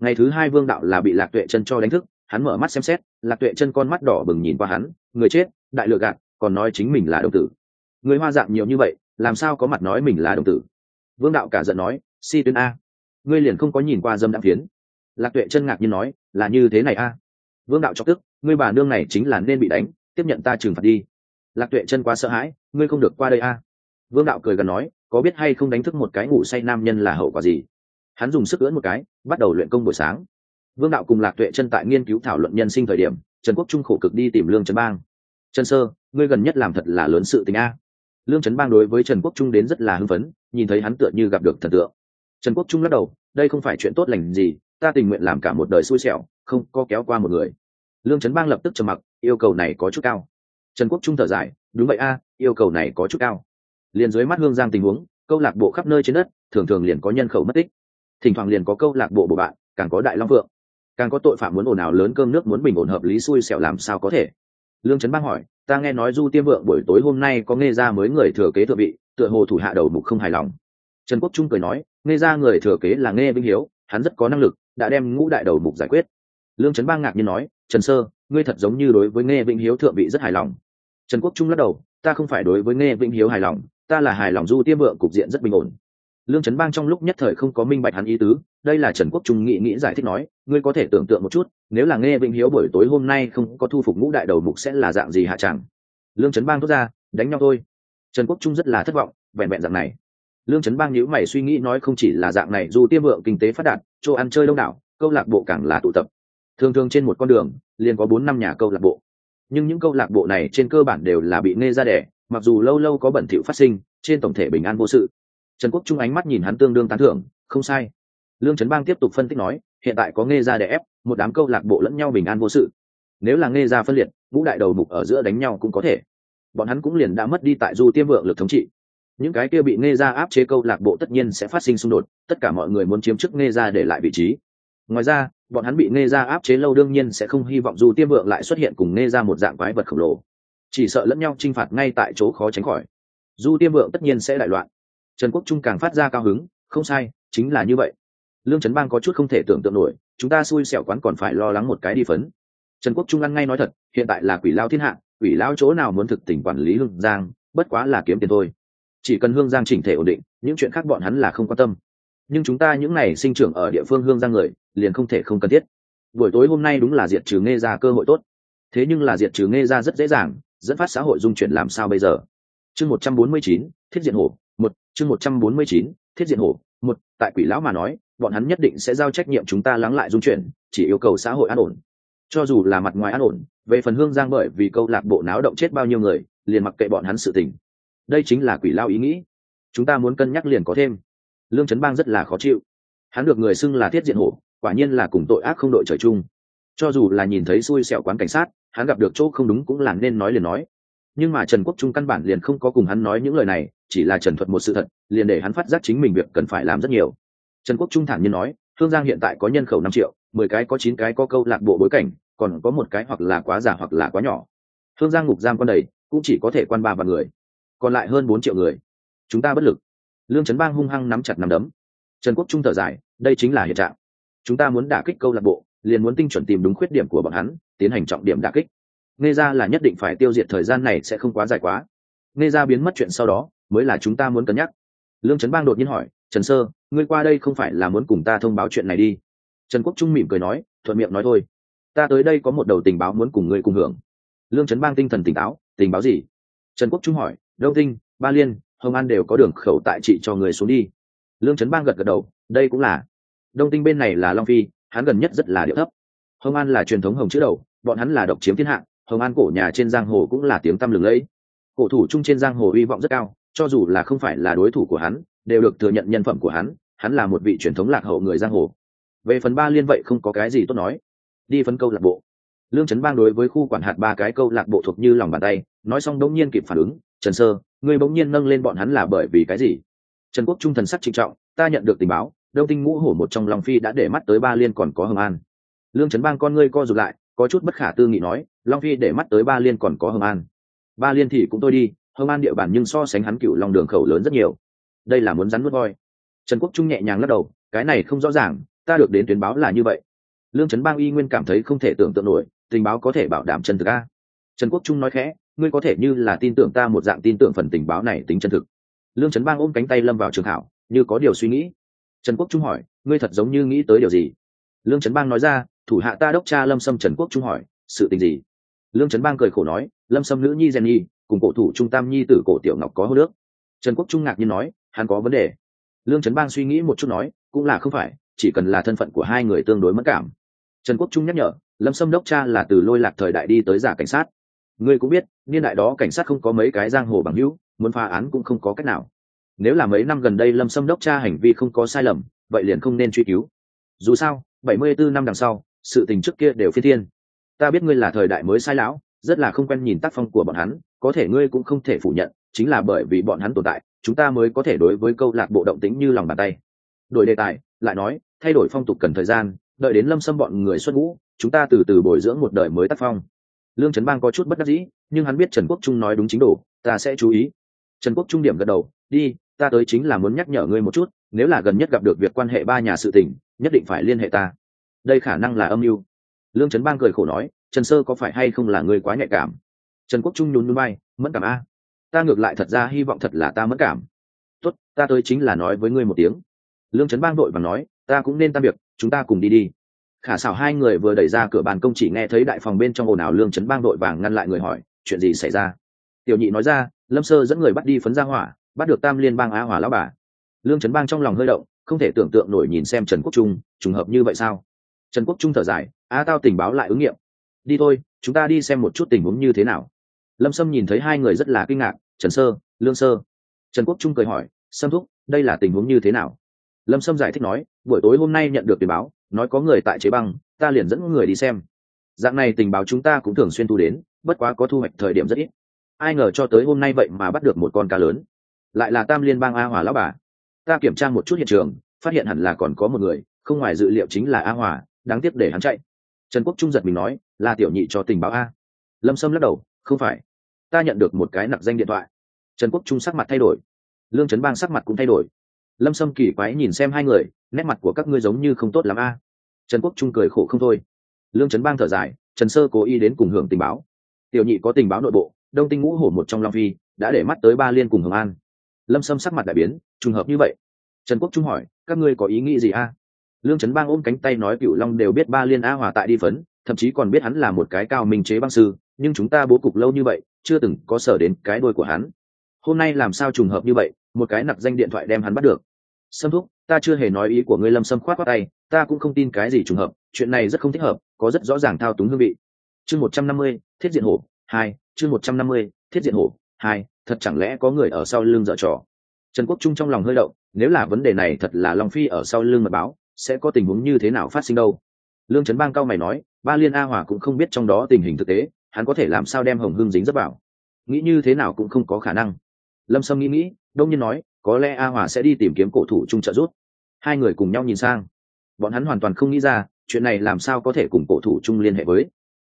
Ngày thứ hai vương đạo là bị lạc tuệ chân cho đánh thức, hắn mở mắt xem xét, lạc tuệ chân con mắt đỏ bừng nhìn qua hắn, người chết, đại lựa gạt, còn nói chính mình là đồng tử người hoa dạng nhiều như vậy, làm sao có mặt nói mình là đồng tử? Vương đạo cả giận nói, si tuyến a, ngươi liền không có nhìn qua dâm đạm phiến. Lạc tuệ chân ngạc nhiên nói, là như thế này a. Vương đạo chọc tức, ngươi bà nương này chính là nên bị đánh, tiếp nhận ta trừng phạt đi. Lạc tuệ chân quá sợ hãi, ngươi không được qua đây a. Vương đạo cười gần nói, có biết hay không đánh thức một cái ngủ say nam nhân là hậu quả gì? Hắn dùng sức ưỡn một cái, bắt đầu luyện công buổi sáng. Vương đạo cùng lạc tuệ chân tại nghiên cứu thảo luận nhân sinh thời điểm, trần quốc trung khổ cực đi tìm lương trần bang. Trần sơ, ngươi gần nhất làm thật là lớn sự tình a lương trấn bang đối với trần quốc trung đến rất là hưng phấn, nhìn thấy hắn tựa như gặp được thần tượng. Trần quốc trung lắc đầu, đây không phải chuyện tốt lành gì, ta tình nguyện làm cả một đời xui xẻo, không có kéo qua một người. Lương trấn bang lập tức trầm mặc, yêu cầu này có chút cao. Trần quốc trung thở dài, đúng vậy a à, yêu cầu này có chút cao. Liền dưới mắt hương giang tình huống, câu lạc bộ khắp nơi trên đất, thường thường liền có nhân khẩu mất tích. Thỉnh thoảng liền có câu lạc bộ bộ bạn, càng có đại long vượng càng có tội phạm muốn ồn ào lớn cơm nước muốn bình ổn hợp lý xui xẻo làm sao có thể lương trấn bang hỏi, ta nghe nói du tiêm vượng buổi tối hôm nay có nghe ra mới người thừa kế thừa vị, tựa hồ thủ hạ đầu mục không hài lòng. Trần quốc trung cười nói nghe ra người thừa kế là nghe vinh hiếu, hắn rất có năng lực, đã đem ngũ đại đầu mục giải quyết. Lương trấn bang ngạc nhiên nói, trần sơ, ngươi thật giống như đối với nghe vĩnh hiếu thượng vị rất hài lòng. Trần quốc trung lắc đầu, ta không phải đối với nghe vĩnh hiếu hài lòng, ta là hài lòng du tiêm vượng cục diện rất bình ổn lương trấn bang trong lúc nhất thời không có minh bạch hắn ý tứ, đây là trần quốc trung nghĩ nghĩ giải thích nói, ngươi có thể tưởng tượng một chút, nếu là nghe vĩnh hiếu buổi tối hôm nay không có thu phục ngũ đại đầu mục sẽ là dạng gì hạ chẳng lương trấn bang thốt ra, đánh nhau thôi. Trần quốc trung rất là thất vọng, vẹn vẹn dạng này. Lương trấn bang nhữ mày suy nghĩ nói không chỉ là dạng này, dù tiêm vượng kinh tế phát đạt, chỗ ăn chơi đông đảo, câu lạc bộ càng là tụ tập. Thường thường trên một con đường, liền có bốn năm nhà câu lạc bộ. Nhưng những câu lạc bộ này trên cơ bản đều là bị nê ra đẻ, mặc dù lâu lâu có bẩn thỉu phát sinh, trên tổng thể bình an vô sự trần quốc trung ánh mắt nhìn hắn tương đương tán thưởng, không sai. Lương trấn bang tiếp tục phân tích nói, hiện tại có nghe ra để ép, một đám câu lạc bộ lẫn nhau bình an vô sự. Nếu là nghe ra phân liệt, vũ đại đầu mục ở giữa đánh nhau cũng có thể. Bọn hắn cũng liền đã mất đi tại du tiêm vượng lực thống trị. Những cái kia bị nghe ra áp chế câu lạc bộ tất nhiên sẽ phát sinh xung đột, tất cả mọi người muốn chiếm chức nghe ra để lại vị trí. Ngoài ra, bọn hắn bị nghe ra áp chế lâu đương nhiên sẽ không hy vọng du tiêm vượng lại xuất hiện cùng nghe ra một dạng quái vật khổng lồ. Chỉ sợ lẫn nhau t r i n h phạt ngay tại chỗ khó tránh khỏi. Du tiêm vượng tất nhiên sẽ đại loạn trần quốc trung càng phát ra cao hứng, không sai, chính là như vậy. Lương trấn bang có chút không thể tưởng tượng nổi, chúng ta xui xẻo quán còn phải lo lắng một cái đi phấn. Trần quốc trung ăn ngay nói thật, hiện tại là quỷ lao thiên hạ, quỷ lao chỗ nào muốn thực tỉnh quản lý hương giang, bất quá là kiếm tiền thôi. Chỉ cần hương giang chỉnh thể ổn định, những chuyện khác bọn hắn là không quan tâm. Nhưng chúng ta những n à y sinh trưởng ở địa phương hương giang người, liền không thể không cần thiết. Buổi tối hôm nay đúng là diệt trừ nghe ra cơ hội tốt. Thế nhưng là diệt trừ nghe ra rất dễ dàng, dẫn phát xã hội dung chuyển làm sao bây giờ? Chương một trăm bốn mươi chín, thiết diện hổ chương một trăm bốn mươi chín, thiết diện hổ. Một, tại quỷ lão mà nói, bọn hắn nhất định sẽ giao trách nhiệm chúng ta lắng lại dung chuyển, chỉ yêu cầu xã hội an ổn. Cho dù là mặt ngoài an ổn, về phần hương giang bởi vì câu lạc bộ náo động chết bao nhiêu người, liền mặc kệ bọn hắn sự tình. Đây chính là quỷ lao ý nghĩ. Chúng ta muốn cân nhắc liền có thêm. Lương trấn bang rất là khó chịu. Hắn được người xưng là thiết diện hổ, quả nhiên là cùng tội ác không đội trời chung. Cho dù là nhìn thấy xui xẻo quán cảnh sát, hắn gặp được chỗ không đúng cũng là nên nói liền nói nhưng mà trần quốc trung căn bản liền không có cùng hắn nói những lời này, chỉ là trần thuật một sự thật, liền để hắn phát giác chính mình việc cần phải làm rất nhiều. Trần quốc trung thản nhiên nói, Thương giang hiện tại có nhân khẩu năm triệu, mười cái có chín cái có câu lạc bộ bối cảnh, còn có một cái hoặc là quá giả hoặc là quá nhỏ. Thương giang ngục giam con đầy, cũng chỉ có thể quan ba và người. Còn lại hơn bốn triệu người. Chúng ta bất lực. Lương trấn bang hung hăng nắm chặt nắm đấm. Trần quốc trung thở dài, đây chính là hiện trạng. Chúng ta muốn đả kích câu lạc bộ, liền muốn tinh chuẩn tìm đúng khuyết điểm của bọn hắn, tiến hành trọng điểm đả kích nghe ra là nhất định phải tiêu diệt thời gian này sẽ không quá dài quá. Nghe ra biến mất chuyện sau đó, mới là chúng ta muốn cân nhắc. Lương trấn bang đột nhiên hỏi, trần sơ, ngươi qua đây không phải là muốn cùng ta thông báo chuyện này đi? Trần quốc trung mỉm cười nói, thuận miệng nói thôi. Ta tới đây có một đầu tình báo muốn cùng ngươi cùng hưởng. Lương trấn bang tinh thần tỉnh táo, tình báo gì? Trần quốc trung hỏi, đông tinh, ba liên, hồng an đều có đường khẩu tại trị cho người xuống đi. Lương trấn bang gật gật đầu, đây cũng là. Đông tinh bên này là long phi, hắn gần nhất rất là điệu thấp. Hồng an là truyền thống hồng chữ đầu, bọn hắn là độc chiếm thiên hạ hồng an cổ nhà trên giang hồ cũng là tiếng tăm lừng lẫy. Cổ thủ chung trên giang hồ hy vọng rất cao, cho dù là không phải là đối thủ của hắn, đều được thừa nhận nhân phẩm của hắn hắn là một vị truyền thống lạc hậu người giang hồ. Về phần ba liên vậy không có cái gì tốt nói. Đi phân câu lạc bộ. Lương trấn bang đối với khu quản hạt ba cái câu lạc bộ thuộc như lòng bàn tay, nói xong đống nhiên kịp phản ứng, trần sơ người bỗng nhiên nâng lên bọn hắn là bởi vì cái gì? Trần quốc trung thần sắc trịnh trọng, ta nhận được tình báo, đông tinh ngũ hổ một trong long phi đã để mắt tới ba liên còn có hồng an. Lương trấn bang con ngươi co rụt lại, có chút bất khả tư nghị nói long phi để mắt tới ba liên còn có hồng an. Ba liên thì cũng tôi đi, hồng an địa bàn nhưng so sánh hắn cựu lòng đường khẩu lớn rất nhiều. Đây là muốn rắn nuốt voi. Trần quốc trung nhẹ nhàng lắc đầu, cái này không rõ ràng, ta được đến tuyến báo là như vậy. Lương trấn bang y nguyên cảm thấy không thể tưởng tượng nổi, tình báo có thể bảo đảm chân thực a. Trần quốc trung nói khẽ, ngươi có thể như là tin tưởng ta một dạng tin tưởng phần tình báo này tính chân thực. Lương trấn bang ôm cánh tay lâm vào trường thảo như có điều suy nghĩ. Trần quốc trung hỏi, ngươi thật giống như nghĩ tới điều gì? Lương trấn bang nói ra, thủ hạ ta đốc cha lâm sâm trần quốc trung hỏi, sự tình gì? Lương trấn bang cười khổ nói, lâm sâm nữ nhi rèn nhi, cùng cổ thủ trung tam nhi tử cổ tiểu ngọc có hô nước trần quốc trung ngạc nhiên nói, hắn có vấn đề. Lương trấn bang suy nghĩ một chút nói, cũng là không phải, chỉ cần là thân phận của hai người tương đối mất cảm. Trần quốc trung nhắc nhở, lâm sâm đốc cha là từ lôi lạc thời đại đi tới giả cảnh sát. Ngươi cũng biết, niên đại đó cảnh sát không có mấy cái giang hồ bằng hữu, muốn phá án cũng không có cách nào. Nếu là mấy năm gần đây lâm Sâm đốc Cha hành vi không có sai lầm, vậy liền không nên truy cứu. Dù sao, bảy mươi bốn năm đằng sau, sự tình trước kia đều phi thiên ta biết ngươi là thời đại mới sai lão, rất là không quen nhìn tác phong của bọn hắn, có thể ngươi cũng không thể phủ nhận, chính là bởi vì bọn hắn tồn tại, chúng ta mới có thể đối với câu lạc bộ động tính như lòng bàn tay. Đổi đề tài, lại nói, thay đổi phong tục cần thời gian, đợi đến lâm xâm bọn người xuất ngũ, chúng ta từ từ bồi dưỡng một đời mới tác phong. Lương trấn bang có chút bất đắc dĩ, nhưng hắn biết trần quốc trung nói đúng chính đủ ta sẽ chú ý. Trần quốc trung điểm gật đầu, đi, ta tới chính là muốn nhắc nhở ngươi một chút, nếu là gần nhất gặp được việc quan hệ ba nhà sự tình, nhất định phải liên hệ ta. Đây khả năng là âm mưu lương trấn bang cười khổ nói, trần sơ có phải hay không là người quá nhạy cảm? Trần quốc trung nhún núi bay mẫn cảm a. Ta ngược lại thật ra hy vọng thật là ta mẫn cảm. Tốt, ta tới chính là nói với ngươi một tiếng. Lương trấn bang đội và nói, ta cũng nên tam việc, chúng ta cùng đi đi. Khả xảo hai người vừa đẩy ra cửa bàn công chỉ nghe thấy đại phòng bên trong ồn ào lương trấn bang đội vàng ngăn lại người hỏi, chuyện gì xảy ra? Tiểu nhị nói ra, lâm sơ dẫn người bắt đi phấn ra hỏa, bắt được tam liên bang á hỏa lão bà. Lương trấn bang trong lòng hơi động, không thể tưởng tượng nổi nhìn xem trần quốc trung, trùng hợp như vậy sao? Trần quốc trung thở dài a tao tình báo lại ứng nghiệm. Đi thôi, chúng ta đi xem một chút tình huống như thế nào. Lâm sâm nhìn thấy hai người rất là kinh ngạc, trần sơ, lương sơ. Trần quốc trung cười hỏi, sâm thúc, đây là tình huống như thế nào? Lâm sâm giải thích nói, buổi tối hôm nay nhận được tình báo, nói có người tại chế băng, ta liền dẫn người đi xem. Dạng này tình báo chúng ta cũng thường xuyên thu đến, bất quá có thu hoạch thời điểm rất ít. Ai ngờ cho tới hôm nay vậy mà bắt được một con cá lớn. Lại là tam liên bang a hòa lão bà. Ta kiểm tra một chút hiện trường, phát hiện hẳn là còn có một người, không ngoài dự liệu chính là a hòa, đáng tiếc để hắn chạy trần quốc trung giật mình nói là tiểu nhị cho tình báo a. Lâm sâm lắc đầu, không phải. Ta nhận được một cái nặc danh điện thoại. Trần quốc trung sắc mặt thay đổi. Lương trấn bang sắc mặt cũng thay đổi. Lâm sâm kỳ quái nhìn xem hai người, nét mặt của các ngươi giống như không tốt l ắ m a. Trần quốc trung cười khổ không thôi. Lương trấn bang thở dài, trần sơ cố ý đến cùng hưởng tình báo. Tiểu nhị có tình báo nội bộ, đông tinh ngũ hổ một trong long phi, đã để mắt tới ba liên cùng hưởng an. Lâm sâm sắc mặt đại biến, trùng hợp như vậy. Trần quốc trung hỏi, các ngươi có ý nghĩ gì a? Lương trấn bang ôm cánh tay nói cựu long đều biết ba liên a hòa tại đi phấn, thậm chí còn biết hắn là một cái cao minh chế băng sư, nhưng chúng ta bố cục lâu như vậy, chưa từng có sở đến cái đôi của hắn. Hôm nay làm sao trùng hợp như vậy, một cái nặc danh điện thoại đem hắn bắt được. Sâm thúc, ta chưa hề nói ý của ngươi lâm sâm khoát khoát tay, ta cũng không tin cái gì trùng hợp, chuyện này rất không thích hợp, có rất rõ ràng thao túng hương vị. Chương một trăm năm mươi, thiết diện hổ, hai, chương một trăm năm mươi, thiết diện hổ, hai, thật chẳng lẽ có người ở sau lưng dở trò? Trần quốc trung trong lòng hơi động, nếu là vấn đề này thật là long phi ở sau lưng mật báo sẽ có tình huống như thế nào phát sinh đâu? Lương trấn bang cao mày nói, ba liên a hòa cũng không biết trong đó tình hình thực tế, hắn có thể làm sao đem hồng hưng dính dấp vào? Nghĩ như thế nào cũng không có khả năng. Lâm sâm nghĩ nghĩ, đông nhiên nói, có lẽ a hòa sẽ đi tìm kiếm cổ thủ trung trợ giúp. Hai người cùng nhau nhìn sang. Bọn hắn hoàn toàn không nghĩ ra, chuyện này làm sao có thể cùng cổ thủ trung liên hệ với?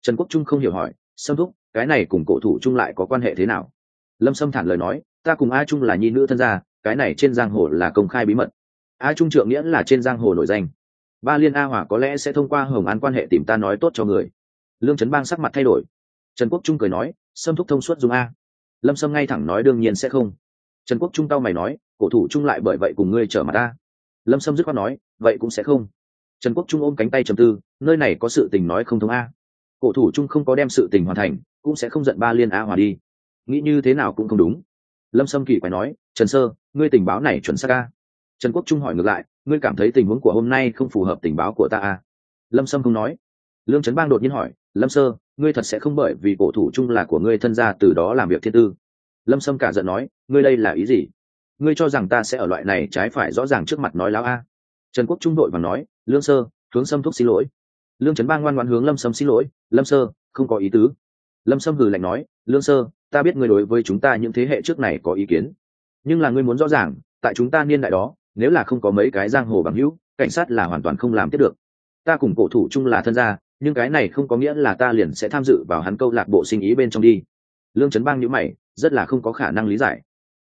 Trần quốc trung không hiểu hỏi, sâm thúc, cái này cùng cổ thủ trung lại có quan hệ thế nào? Lâm sâm thản lời nói, ta cùng a trung là nhi nữ thân gia, cái này trên giang hồ là công khai bí mật a trung trượng nghĩa là trên giang hồ nổi danh. Ba liên a hòa có lẽ sẽ thông qua hồng an quan hệ tìm ta nói tốt cho người. Lương trấn bang sắc mặt thay đổi. Trần quốc trung cười nói, sâm thúc thông suốt dùng a. Lâm sâm ngay thẳng nói đương nhiên sẽ không. Trần quốc trung tao mày nói, cổ thủ trung lại bởi vậy cùng ngươi trở mặt ta lâm sâm dứt khoát nói, vậy cũng sẽ không. Trần quốc trung ôm cánh tay trầm tư, nơi này có sự tình nói không thông a. Cổ thủ trung không có đem sự tình hoàn thành, cũng sẽ không giận ba liên a hòa đi. Nghĩ như thế nào cũng không đúng. Lâm sâm kỳ quái nói, trần sơ, ngươi tình báo này chuẩn xác a trần quốc trung hỏi ngược lại, ngươi cảm thấy tình huống của hôm nay không phù hợp tình báo của ta à? lâm sâm không nói. Lương trấn bang đột nhiên hỏi, lâm sơ, ngươi thật sẽ không bởi vì cổ thủ chung là của ngươi thân gia từ đó làm việc thiên tư? Lâm sâm cả giận nói, ngươi đây là ý gì? Ngươi cho rằng ta sẽ ở loại này trái phải rõ ràng trước mặt nói láo a? Trần quốc trung đội và nói, lương sơ, hướng sâm thúc xin lỗi. Lương trấn bang ngoan ngoan hướng lâm sâm xin lỗi, lâm sơ, không có ý tứ. Lâm sâm hừ lạnh nói, lương sơ, ta biết ngươi đối với chúng ta những thế hệ trước này có ý kiến, nhưng là ngươi muốn rõ ràng, tại chúng ta niên đại đó nếu là không có mấy cái giang hồ bằng hữu, cảnh sát là hoàn toàn không làm tiếp được. Ta cùng cổ thủ chung là thân gia, nhưng cái này không có nghĩa là ta liền sẽ tham dự vào hắn câu lạc bộ sinh ý bên trong đi. Lương trấn bang nhữ mày, rất là không có khả năng lý giải.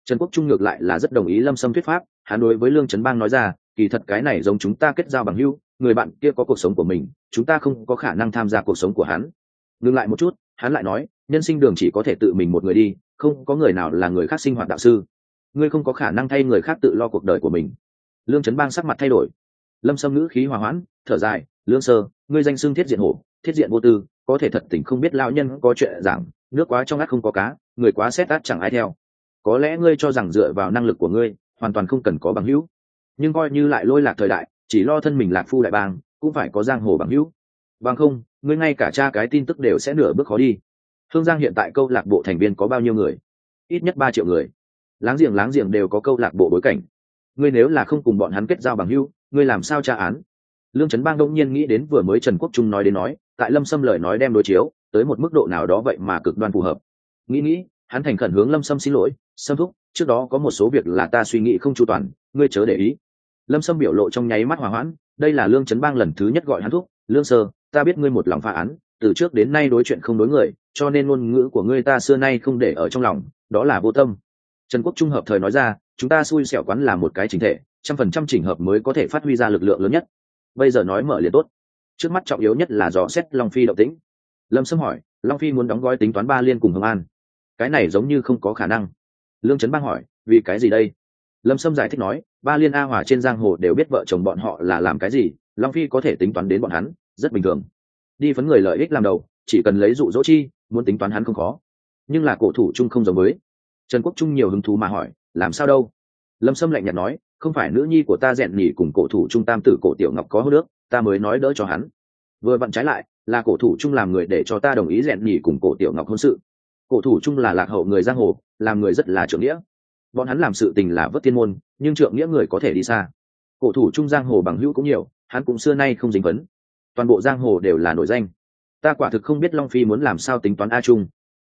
Trần quốc trung ngược lại là rất đồng ý lâm sâm thuyết pháp, hắn đối với lương trấn bang nói ra, kỳ thật cái này giống chúng ta kết giao bằng hữu, người bạn kia có cuộc sống của mình, chúng ta không có khả năng tham gia cuộc sống của hắn. Ngừng lại một chút, hắn lại nói, nhân sinh đường chỉ có thể tự mình một người đi, không có người nào là người khác sinh hoạt đạo sư ngươi không có khả năng thay người khác tự lo cuộc đời của mình. Lương trấn bang sắc mặt thay đổi. Lâm sâm ngữ khí hòa hoãn, thở dài, lương sơ, ngươi danh xưng thiết diện hổ, thiết diện vô tư, có thể thật tình không biết lao nhân có chuyện giảng, nước quá trong át không có cá, người quá xét át chẳng ai theo. Có lẽ ngươi cho rằng dựa vào năng lực của ngươi, hoàn toàn không cần có bằng hữu. Nhưng coi như lại lôi lạc thời đại, chỉ lo thân mình lạc phu đại bang, cũng phải có giang hồ bằng hữu. Bằng không, ngươi ngay cả cha cái tin tức đều sẽ nửa bước khó đi. Hương giang hiện tại câu lạc bộ thành viên có bao nhiêu người? Ít nhất ba triệu người láng giềng láng giềng đều có câu lạc bộ bối cảnh. Ngươi nếu là không cùng bọn hắn kết giao bằng hưu ngươi làm sao tra án? Lương trấn bang đông nhiên nghĩ đến vừa mới trần quốc trung nói đến nói, tại lâm sâm lời nói đem đối chiếu, tới một mức độ nào đó vậy mà cực đoan phù hợp. Nghĩ nghĩ, hắn thành khẩn hướng lâm sâm xin lỗi, sâm thúc, trước đó có một số việc là ta suy nghĩ không chu toàn, ngươi chớ để ý. Lâm sâm biểu lộ trong nháy mắt hòa hoãn, đây là lương trấn bang lần thứ nhất gọi hắn thúc, lương sơ, ta biết ngươi một lòng phá án, từ trước đến nay đối chuyện không đối người, cho nên ngôn ngữ của ngươi ta xưa nay không để ở trong lòng, đó là vô tâm trần quốc trung hợp thời nói ra, chúng ta xui xẻo quán là một cái chính thể, trăm phần trăm chỉnh hợp mới có thể phát huy ra lực lượng lớn nhất. Bây giờ nói mở liền tốt. Trước mắt trọng yếu nhất là dò xét long phi động tĩnh. Lâm sâm hỏi, long phi muốn đóng gói tính toán ba liên cùng hồng an. Cái này giống như không có khả năng. Lương trấn bang hỏi, vì cái gì đây? Lâm sâm giải thích nói, ba liên a hòa trên giang hồ đều biết vợ chồng bọn họ là làm cái gì, long phi có thể tính toán đến bọn hắn, rất bình thường. Đi phấn người lợi ích làm đầu, chỉ cần lấy dụ dỗ chi, muốn tính toán hắn không khó. Nhưng là cổ thủ chung không giống với trần quốc trung nhiều hứng thú mà hỏi, làm sao đâu? Lâm sâm lạnh nhạt nói, không phải nữ nhi của ta rèn nhỉ cùng cổ thủ trung tam tử cổ tiểu ngọc có hô nước, ta mới nói đỡ cho hắn. Vừa vặn trái lại, là cổ thủ trung làm người để cho ta đồng ý rèn nhỉ cùng cổ tiểu ngọc hôn sự. Cổ thủ trung là lạc hậu người giang hồ, làm người rất là trưởng nghĩa. Bọn hắn làm sự tình là vất tiên môn, nhưng trượng nghĩa người có thể đi xa. Cổ thủ trung giang hồ bằng hữu cũng nhiều, hắn cũng xưa nay không dính vấn. Toàn bộ giang hồ đều là nổi danh. Ta quả thực không biết long phi muốn làm sao tính toán a trung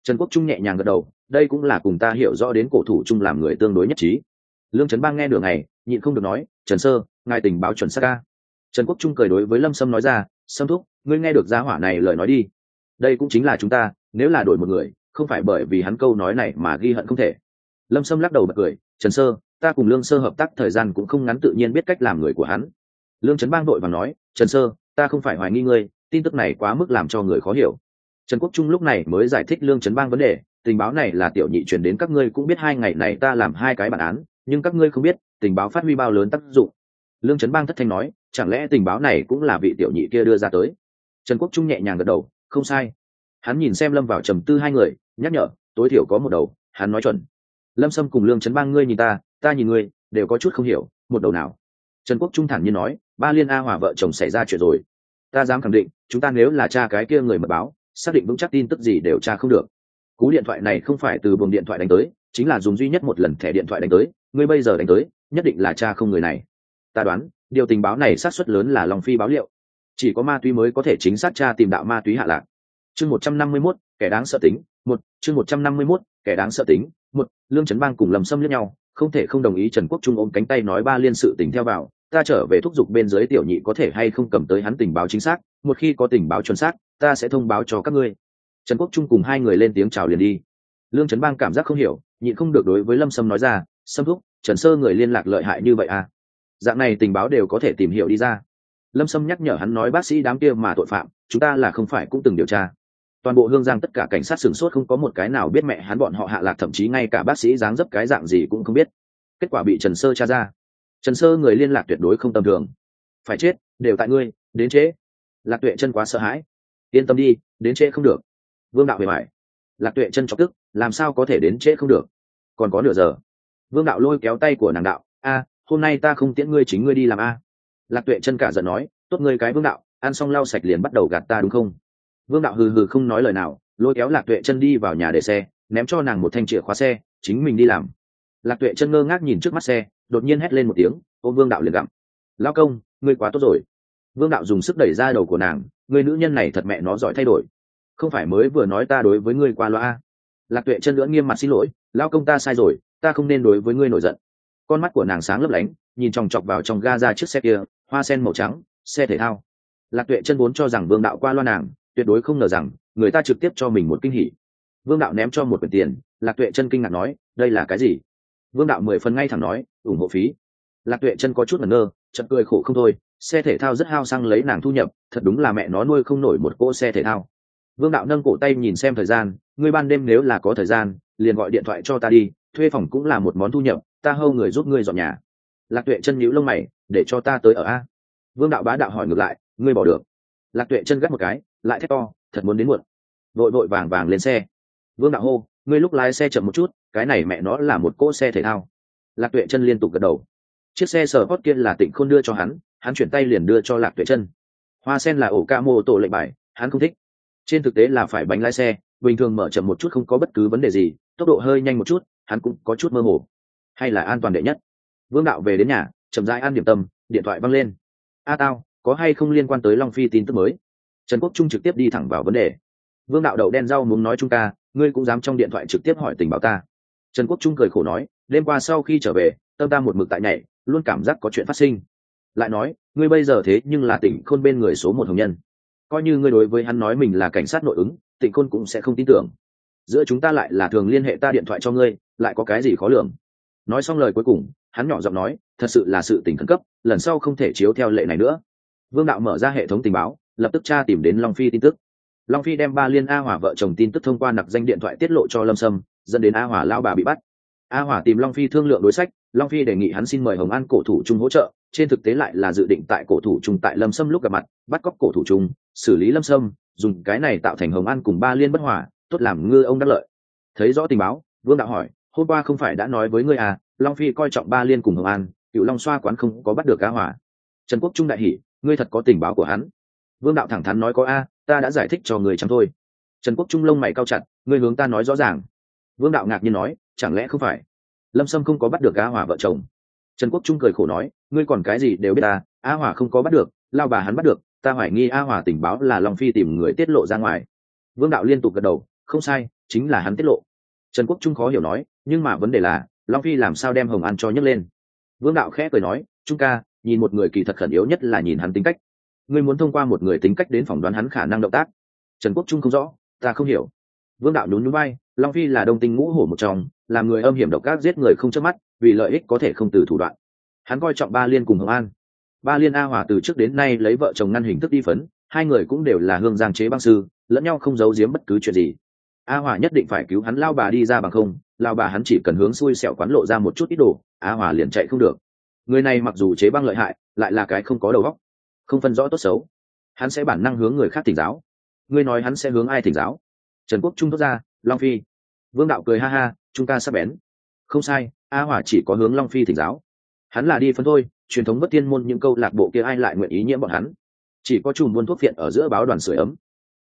trần quốc trung nhẹ nhàng gật đầu, đây cũng là cùng ta hiểu rõ đến cổ thủ trung làm người tương đối nhất trí. Lương trấn bang nghe được này nhịn không được nói, trần sơ, ngài tình báo chuẩn xác ca trần quốc trung cười đối với lâm sâm nói ra, sâm thúc, ngươi nghe được gia hỏa này lời nói đi. Đây cũng chính là chúng ta, nếu là đổi một người, không phải bởi vì hắn câu nói này mà ghi hận không thể. Lâm sâm lắc đầu bật cười, trần sơ, ta cùng lương sơ hợp tác thời gian cũng không ngắn tự nhiên biết cách làm người của hắn. Lương trấn bang đội và nói, trần sơ, ta không phải hoài nghi ngươi, tin tức này quá mức làm cho người khó hiểu trần quốc trung lúc này mới giải thích lương trấn bang vấn đề, tình báo này là tiểu nhị truyền đến các ngươi cũng biết hai ngày này ta làm hai cái bản án, nhưng các ngươi không biết, tình báo phát huy bao lớn tác dụng. Lương trấn bang thất thanh nói, chẳng lẽ tình báo này cũng là vị tiểu nhị kia đưa ra tới? Trần quốc trung nhẹ nhàng gật đầu, không sai. Hắn nhìn xem lâm vào trầm tư hai người, nhắc nhở, tối thiểu có một đầu, hắn nói chuẩn. Lâm sâm cùng lương trấn bang ngươi nhìn ta ta nhìn ngươi, đều có chút không hiểu, một đầu nào? Trần quốc trung thản nhiên nói, ba liên a hòa vợ chồng xảy ra chuyện rồi. Ta dám khẳng định, chúng ta nếu là cha cái kia người mật báo xác định vững chắc tin tức gì đều tra không được. Cú điện thoại này không phải từ buồng điện thoại đánh tới, chính là dùng duy nhất một lần thẻ điện thoại đánh tới, ngươi bây giờ đánh tới, nhất định là cha không người này. Ta đoán, điều tình báo này sát xuất lớn là lòng phi báo liệu. Chỉ có ma túy mới có thể chính xác tra tìm đạo ma túy hạ lạc. Chương một trăm năm mươi mốt, kẻ đáng sợ tính, một, chương một trăm năm mươi mốt, kẻ đáng sợ tính, một, lương trấn bang cùng lầm xâm lẫn nhau, không thể không đồng ý trần quốc trung ôm cánh tay nói ba liên sự tình theo vào ta trở về thúc giục bên dưới tiểu nhị có thể hay không cầm tới hắn tình báo chính xác, một khi có tình báo chuẩn xác, ta sẽ thông báo cho các ngươi. Trần quốc trung cùng hai người lên tiếng chào liền đi. Lương trấn bang cảm giác không hiểu, nhịn không được đối với lâm sâm nói ra, sâm thúc, trần sơ người liên lạc lợi hại như vậy à? Dạng này tình báo đều có thể tìm hiểu đi ra. Lâm sâm nhắc nhở hắn nói, bác sĩ đám kia mà tội phạm, chúng ta là không phải cũng từng điều tra. Toàn bộ hương giang tất cả cảnh sát sửng sốt không có một cái nào biết mẹ hắn bọn họ hạ lạc, thậm chí ngay cả bác sĩ dáng dấp cái dạng gì cũng không biết. Kết quả bị trần sơ tra ra trần sơ người liên lạc tuyệt đối không tầm thường. Phải chết, đều tại ngươi, đến trễ. Lạc tuệ chân quá sợ hãi. Yên tâm đi, đến trễ không được. Vương đạo về mải lạc tuệ chân chọc tức, làm sao có thể đến trễ không được? Còn có nửa giờ. Vương đạo lôi kéo tay của nàng đạo, a, hôm nay ta không tiễn ngươi chính ngươi đi làm a. Lạc tuệ chân cả giận nói, tốt ngươi cái vương đạo, ăn xong lau sạch liền bắt đầu gạt ta đúng không? Vương đạo hừ hừ không nói lời nào, lôi kéo lạc tuệ chân đi vào nhà để xe, ném cho nàng một thanh chìa khóa xe, chính mình đi làm. Lạc tuệ chân ngơ ngác nhìn trước mắt xe đột nhiên hét lên một tiếng ôm vương đạo liền gặm lao công, ngươi quá tốt rồi. Vương đạo dùng sức đẩy ra đầu của nàng người nữ nhân này thật mẹ nó giỏi thay đổi. Không phải mới vừa nói ta đối với ngươi qua loa lạc tuệ chân lưỡng nghiêm mặt xin lỗi lao công ta sai rồi, ta không nên đối với ngươi nổi giận. Con mắt của nàng sáng lấp lánh, nhìn chòng chọc vào trong ga ra chiếc xe kia, hoa sen màu trắng, xe thể thao. Lạc tuệ chân vốn cho rằng vương đạo qua loa nàng, tuyệt đối không ngờ rằng, người ta trực tiếp cho mình một kinh hỉ. Vương đạo ném cho một quyển tiền, lạc tuệ chân kinh ngạc nói, đây là cái gì? Vương đạo mười phần ngay thẳng nói, ủng hộ phí. Lạc tuệ chân có chút ngẩn ngơ chật cười khổ không thôi, xe thể thao rất hao xăng lấy nàng thu nhập, thật đúng là mẹ nó nuôi không nổi một cỗ xe thể thao. Vương đạo nâng cổ tay nhìn xem thời gian, ngươi ban đêm nếu là có thời gian, liền gọi điện thoại cho ta đi, thuê phòng cũng là một món thu nhập, ta hâu người giúp ngươi dọn nhà. Lạc tuệ chân nhíu lông mày, để cho ta tới ở a. Vương đạo bá đạo hỏi ngược lại, ngươi bỏ được. Lạc tuệ chân gắt một cái, lại thét to, thật muốn đến muộn. Vội vội vàng vàng lên xe. Vương đạo hô, ngươi lúc lái xe chậm một chút cái này mẹ nó là một cỗ xe thể thao. Lạc tuệ chân liên tục gật đầu. Chiếc xe sở hót kia là tịnh khôn đưa cho hắn hắn chuyển tay liền đưa cho lạc tuệ chân. Hoa sen là ổ ca mô tổ lệnh bài, hắn không thích. Trên thực tế là phải bánh lái xe, bình thường mở chậm một chút không có bất cứ vấn đề gì, tốc độ hơi nhanh một chút, hắn cũng có chút mơ hồ. Hay là an toàn đệ nhất. Vương đạo về đến nhà, chậm rãi ăn điểm tâm, điện thoại văng lên. A tao, có hay không liên quan tới long phi tin tức mới? Trần quốc trung trực tiếp đi thẳng vào vấn đề. Vương đạo đậu đen rau muốn nói chúng ta, ngươi cũng dám trong điện thoại trực tiếp hỏi tình báo ta trần quốc trung cười khổ nói, đêm qua sau khi trở về, tâm ta một mực tại nhảy, luôn cảm giác có chuyện phát sinh. Lại nói, ngươi bây giờ thế nhưng là tỉnh khôn bên người số một hồng nhân. Coi như ngươi đối với hắn nói mình là cảnh sát nội ứng, tỉnh khôn cũng sẽ không tin tưởng. Giữa chúng ta lại là thường liên hệ ta điện thoại cho ngươi, lại có cái gì khó lường? Nói xong lời cuối cùng, hắn nhỏ giọng nói, thật sự là sự tình khẩn cấp, lần sau không thể chiếu theo lệ này nữa. Vương đạo mở ra hệ thống tình báo, lập tức tra tìm đến long phi tin tức. Long phi đem ba liên a hỏa vợ chồng tin tức thông qua nặc danh điện thoại tiết lộ cho lâm sâm dẫn đến a hỏa lao bà bị bắt. A hỏa tìm long phi thương lượng đối sách, long phi đề nghị hắn xin mời hồng an cổ thủ trung hỗ trợ, trên thực tế lại là dự định tại cổ thủ trung tại lâm sâm lúc gặp mặt, bắt cóc cổ thủ trung xử lý lâm sâm, dùng cái này tạo thành hồng an cùng ba liên bất hòa, tốt làm ngư ông đắc lợi. Thấy rõ tình báo, vương đạo hỏi, hôm qua không phải đã nói với ngươi à long phi coi trọng ba liên cùng hồng an cựu long xoa quán không có bắt được cá hỏa. Trần quốc trung đại hỷ ngươi thật có tình báo của hắn. Vương đạo thẳng thắn nói, có a, ta đã giải thích cho người chẳng thôi. Trần quốc trung lông mày cao chặt, ngươi hướng ta nói rõ ràng vương đạo ngạc nhiên nói, chẳng lẽ không phải? Lâm sâm không có bắt được a Hòa vợ chồng. Trần quốc trung cười khổ nói, ngươi còn cái gì đều biết ta a Hòa không có bắt được, lao bà hắn bắt được, ta hoài nghi a Hòa tình báo là long phi tìm người tiết lộ ra ngoài. Vương đạo liên tục gật đầu, không sai, chính là hắn tiết lộ. Trần quốc trung khó hiểu nói, nhưng mà vấn đề là, long phi làm sao đem hồng an cho nhấc lên? Vương đạo khẽ cười nói, trung ca, nhìn một người kỳ thật khẩn yếu nhất là nhìn hắn tính cách. Ngươi muốn thông qua một người tính cách đến phỏng đoán hắn khả năng động tác. Trần quốc trung không rõ, ta không hiểu vương đạo nhún nhún bay long phi là đông tinh ngũ hổ một trong là người âm hiểm độc ác giết người không chớp mắt, vì lợi ích có thể không từ thủ đoạn. Hắn coi trọng ba liên cùng hồng an. Ba liên a hòa từ trước đến nay lấy vợ chồng ngăn hình thức đi phấn, hai người cũng đều là hương giang chế băng sư, lẫn nhau không giấu giếm bất cứ chuyện gì. A hòa nhất định phải cứu hắn lao bà đi ra bằng không, lao bà hắn chỉ cần hướng xui xẻo quán lộ ra một chút ít đồ, a hòa liền chạy không được. Người này mặc dù chế băng lợi hại, lại là cái không có đầu óc, không phân rõ tốt xấu. Hắn sẽ bản năng hướng người khác thỉnh giáo. Ngươi nói hắn sẽ hướng ai thỉnh giáo? Trần quốc trung thốt ra, long phi. Vương đạo cười ha ha, chúng ta sắp bén. Không sai, a hỏa chỉ có hướng long phi thỉnh giáo. Hắn là đi phân thôi, truyền thống bất tiên môn những câu lạc bộ kia ai lại nguyện ý nhiễm bọn hắn? Chỉ có chùm buôn thuốc phiện ở giữa báo đoàn sửa ấm.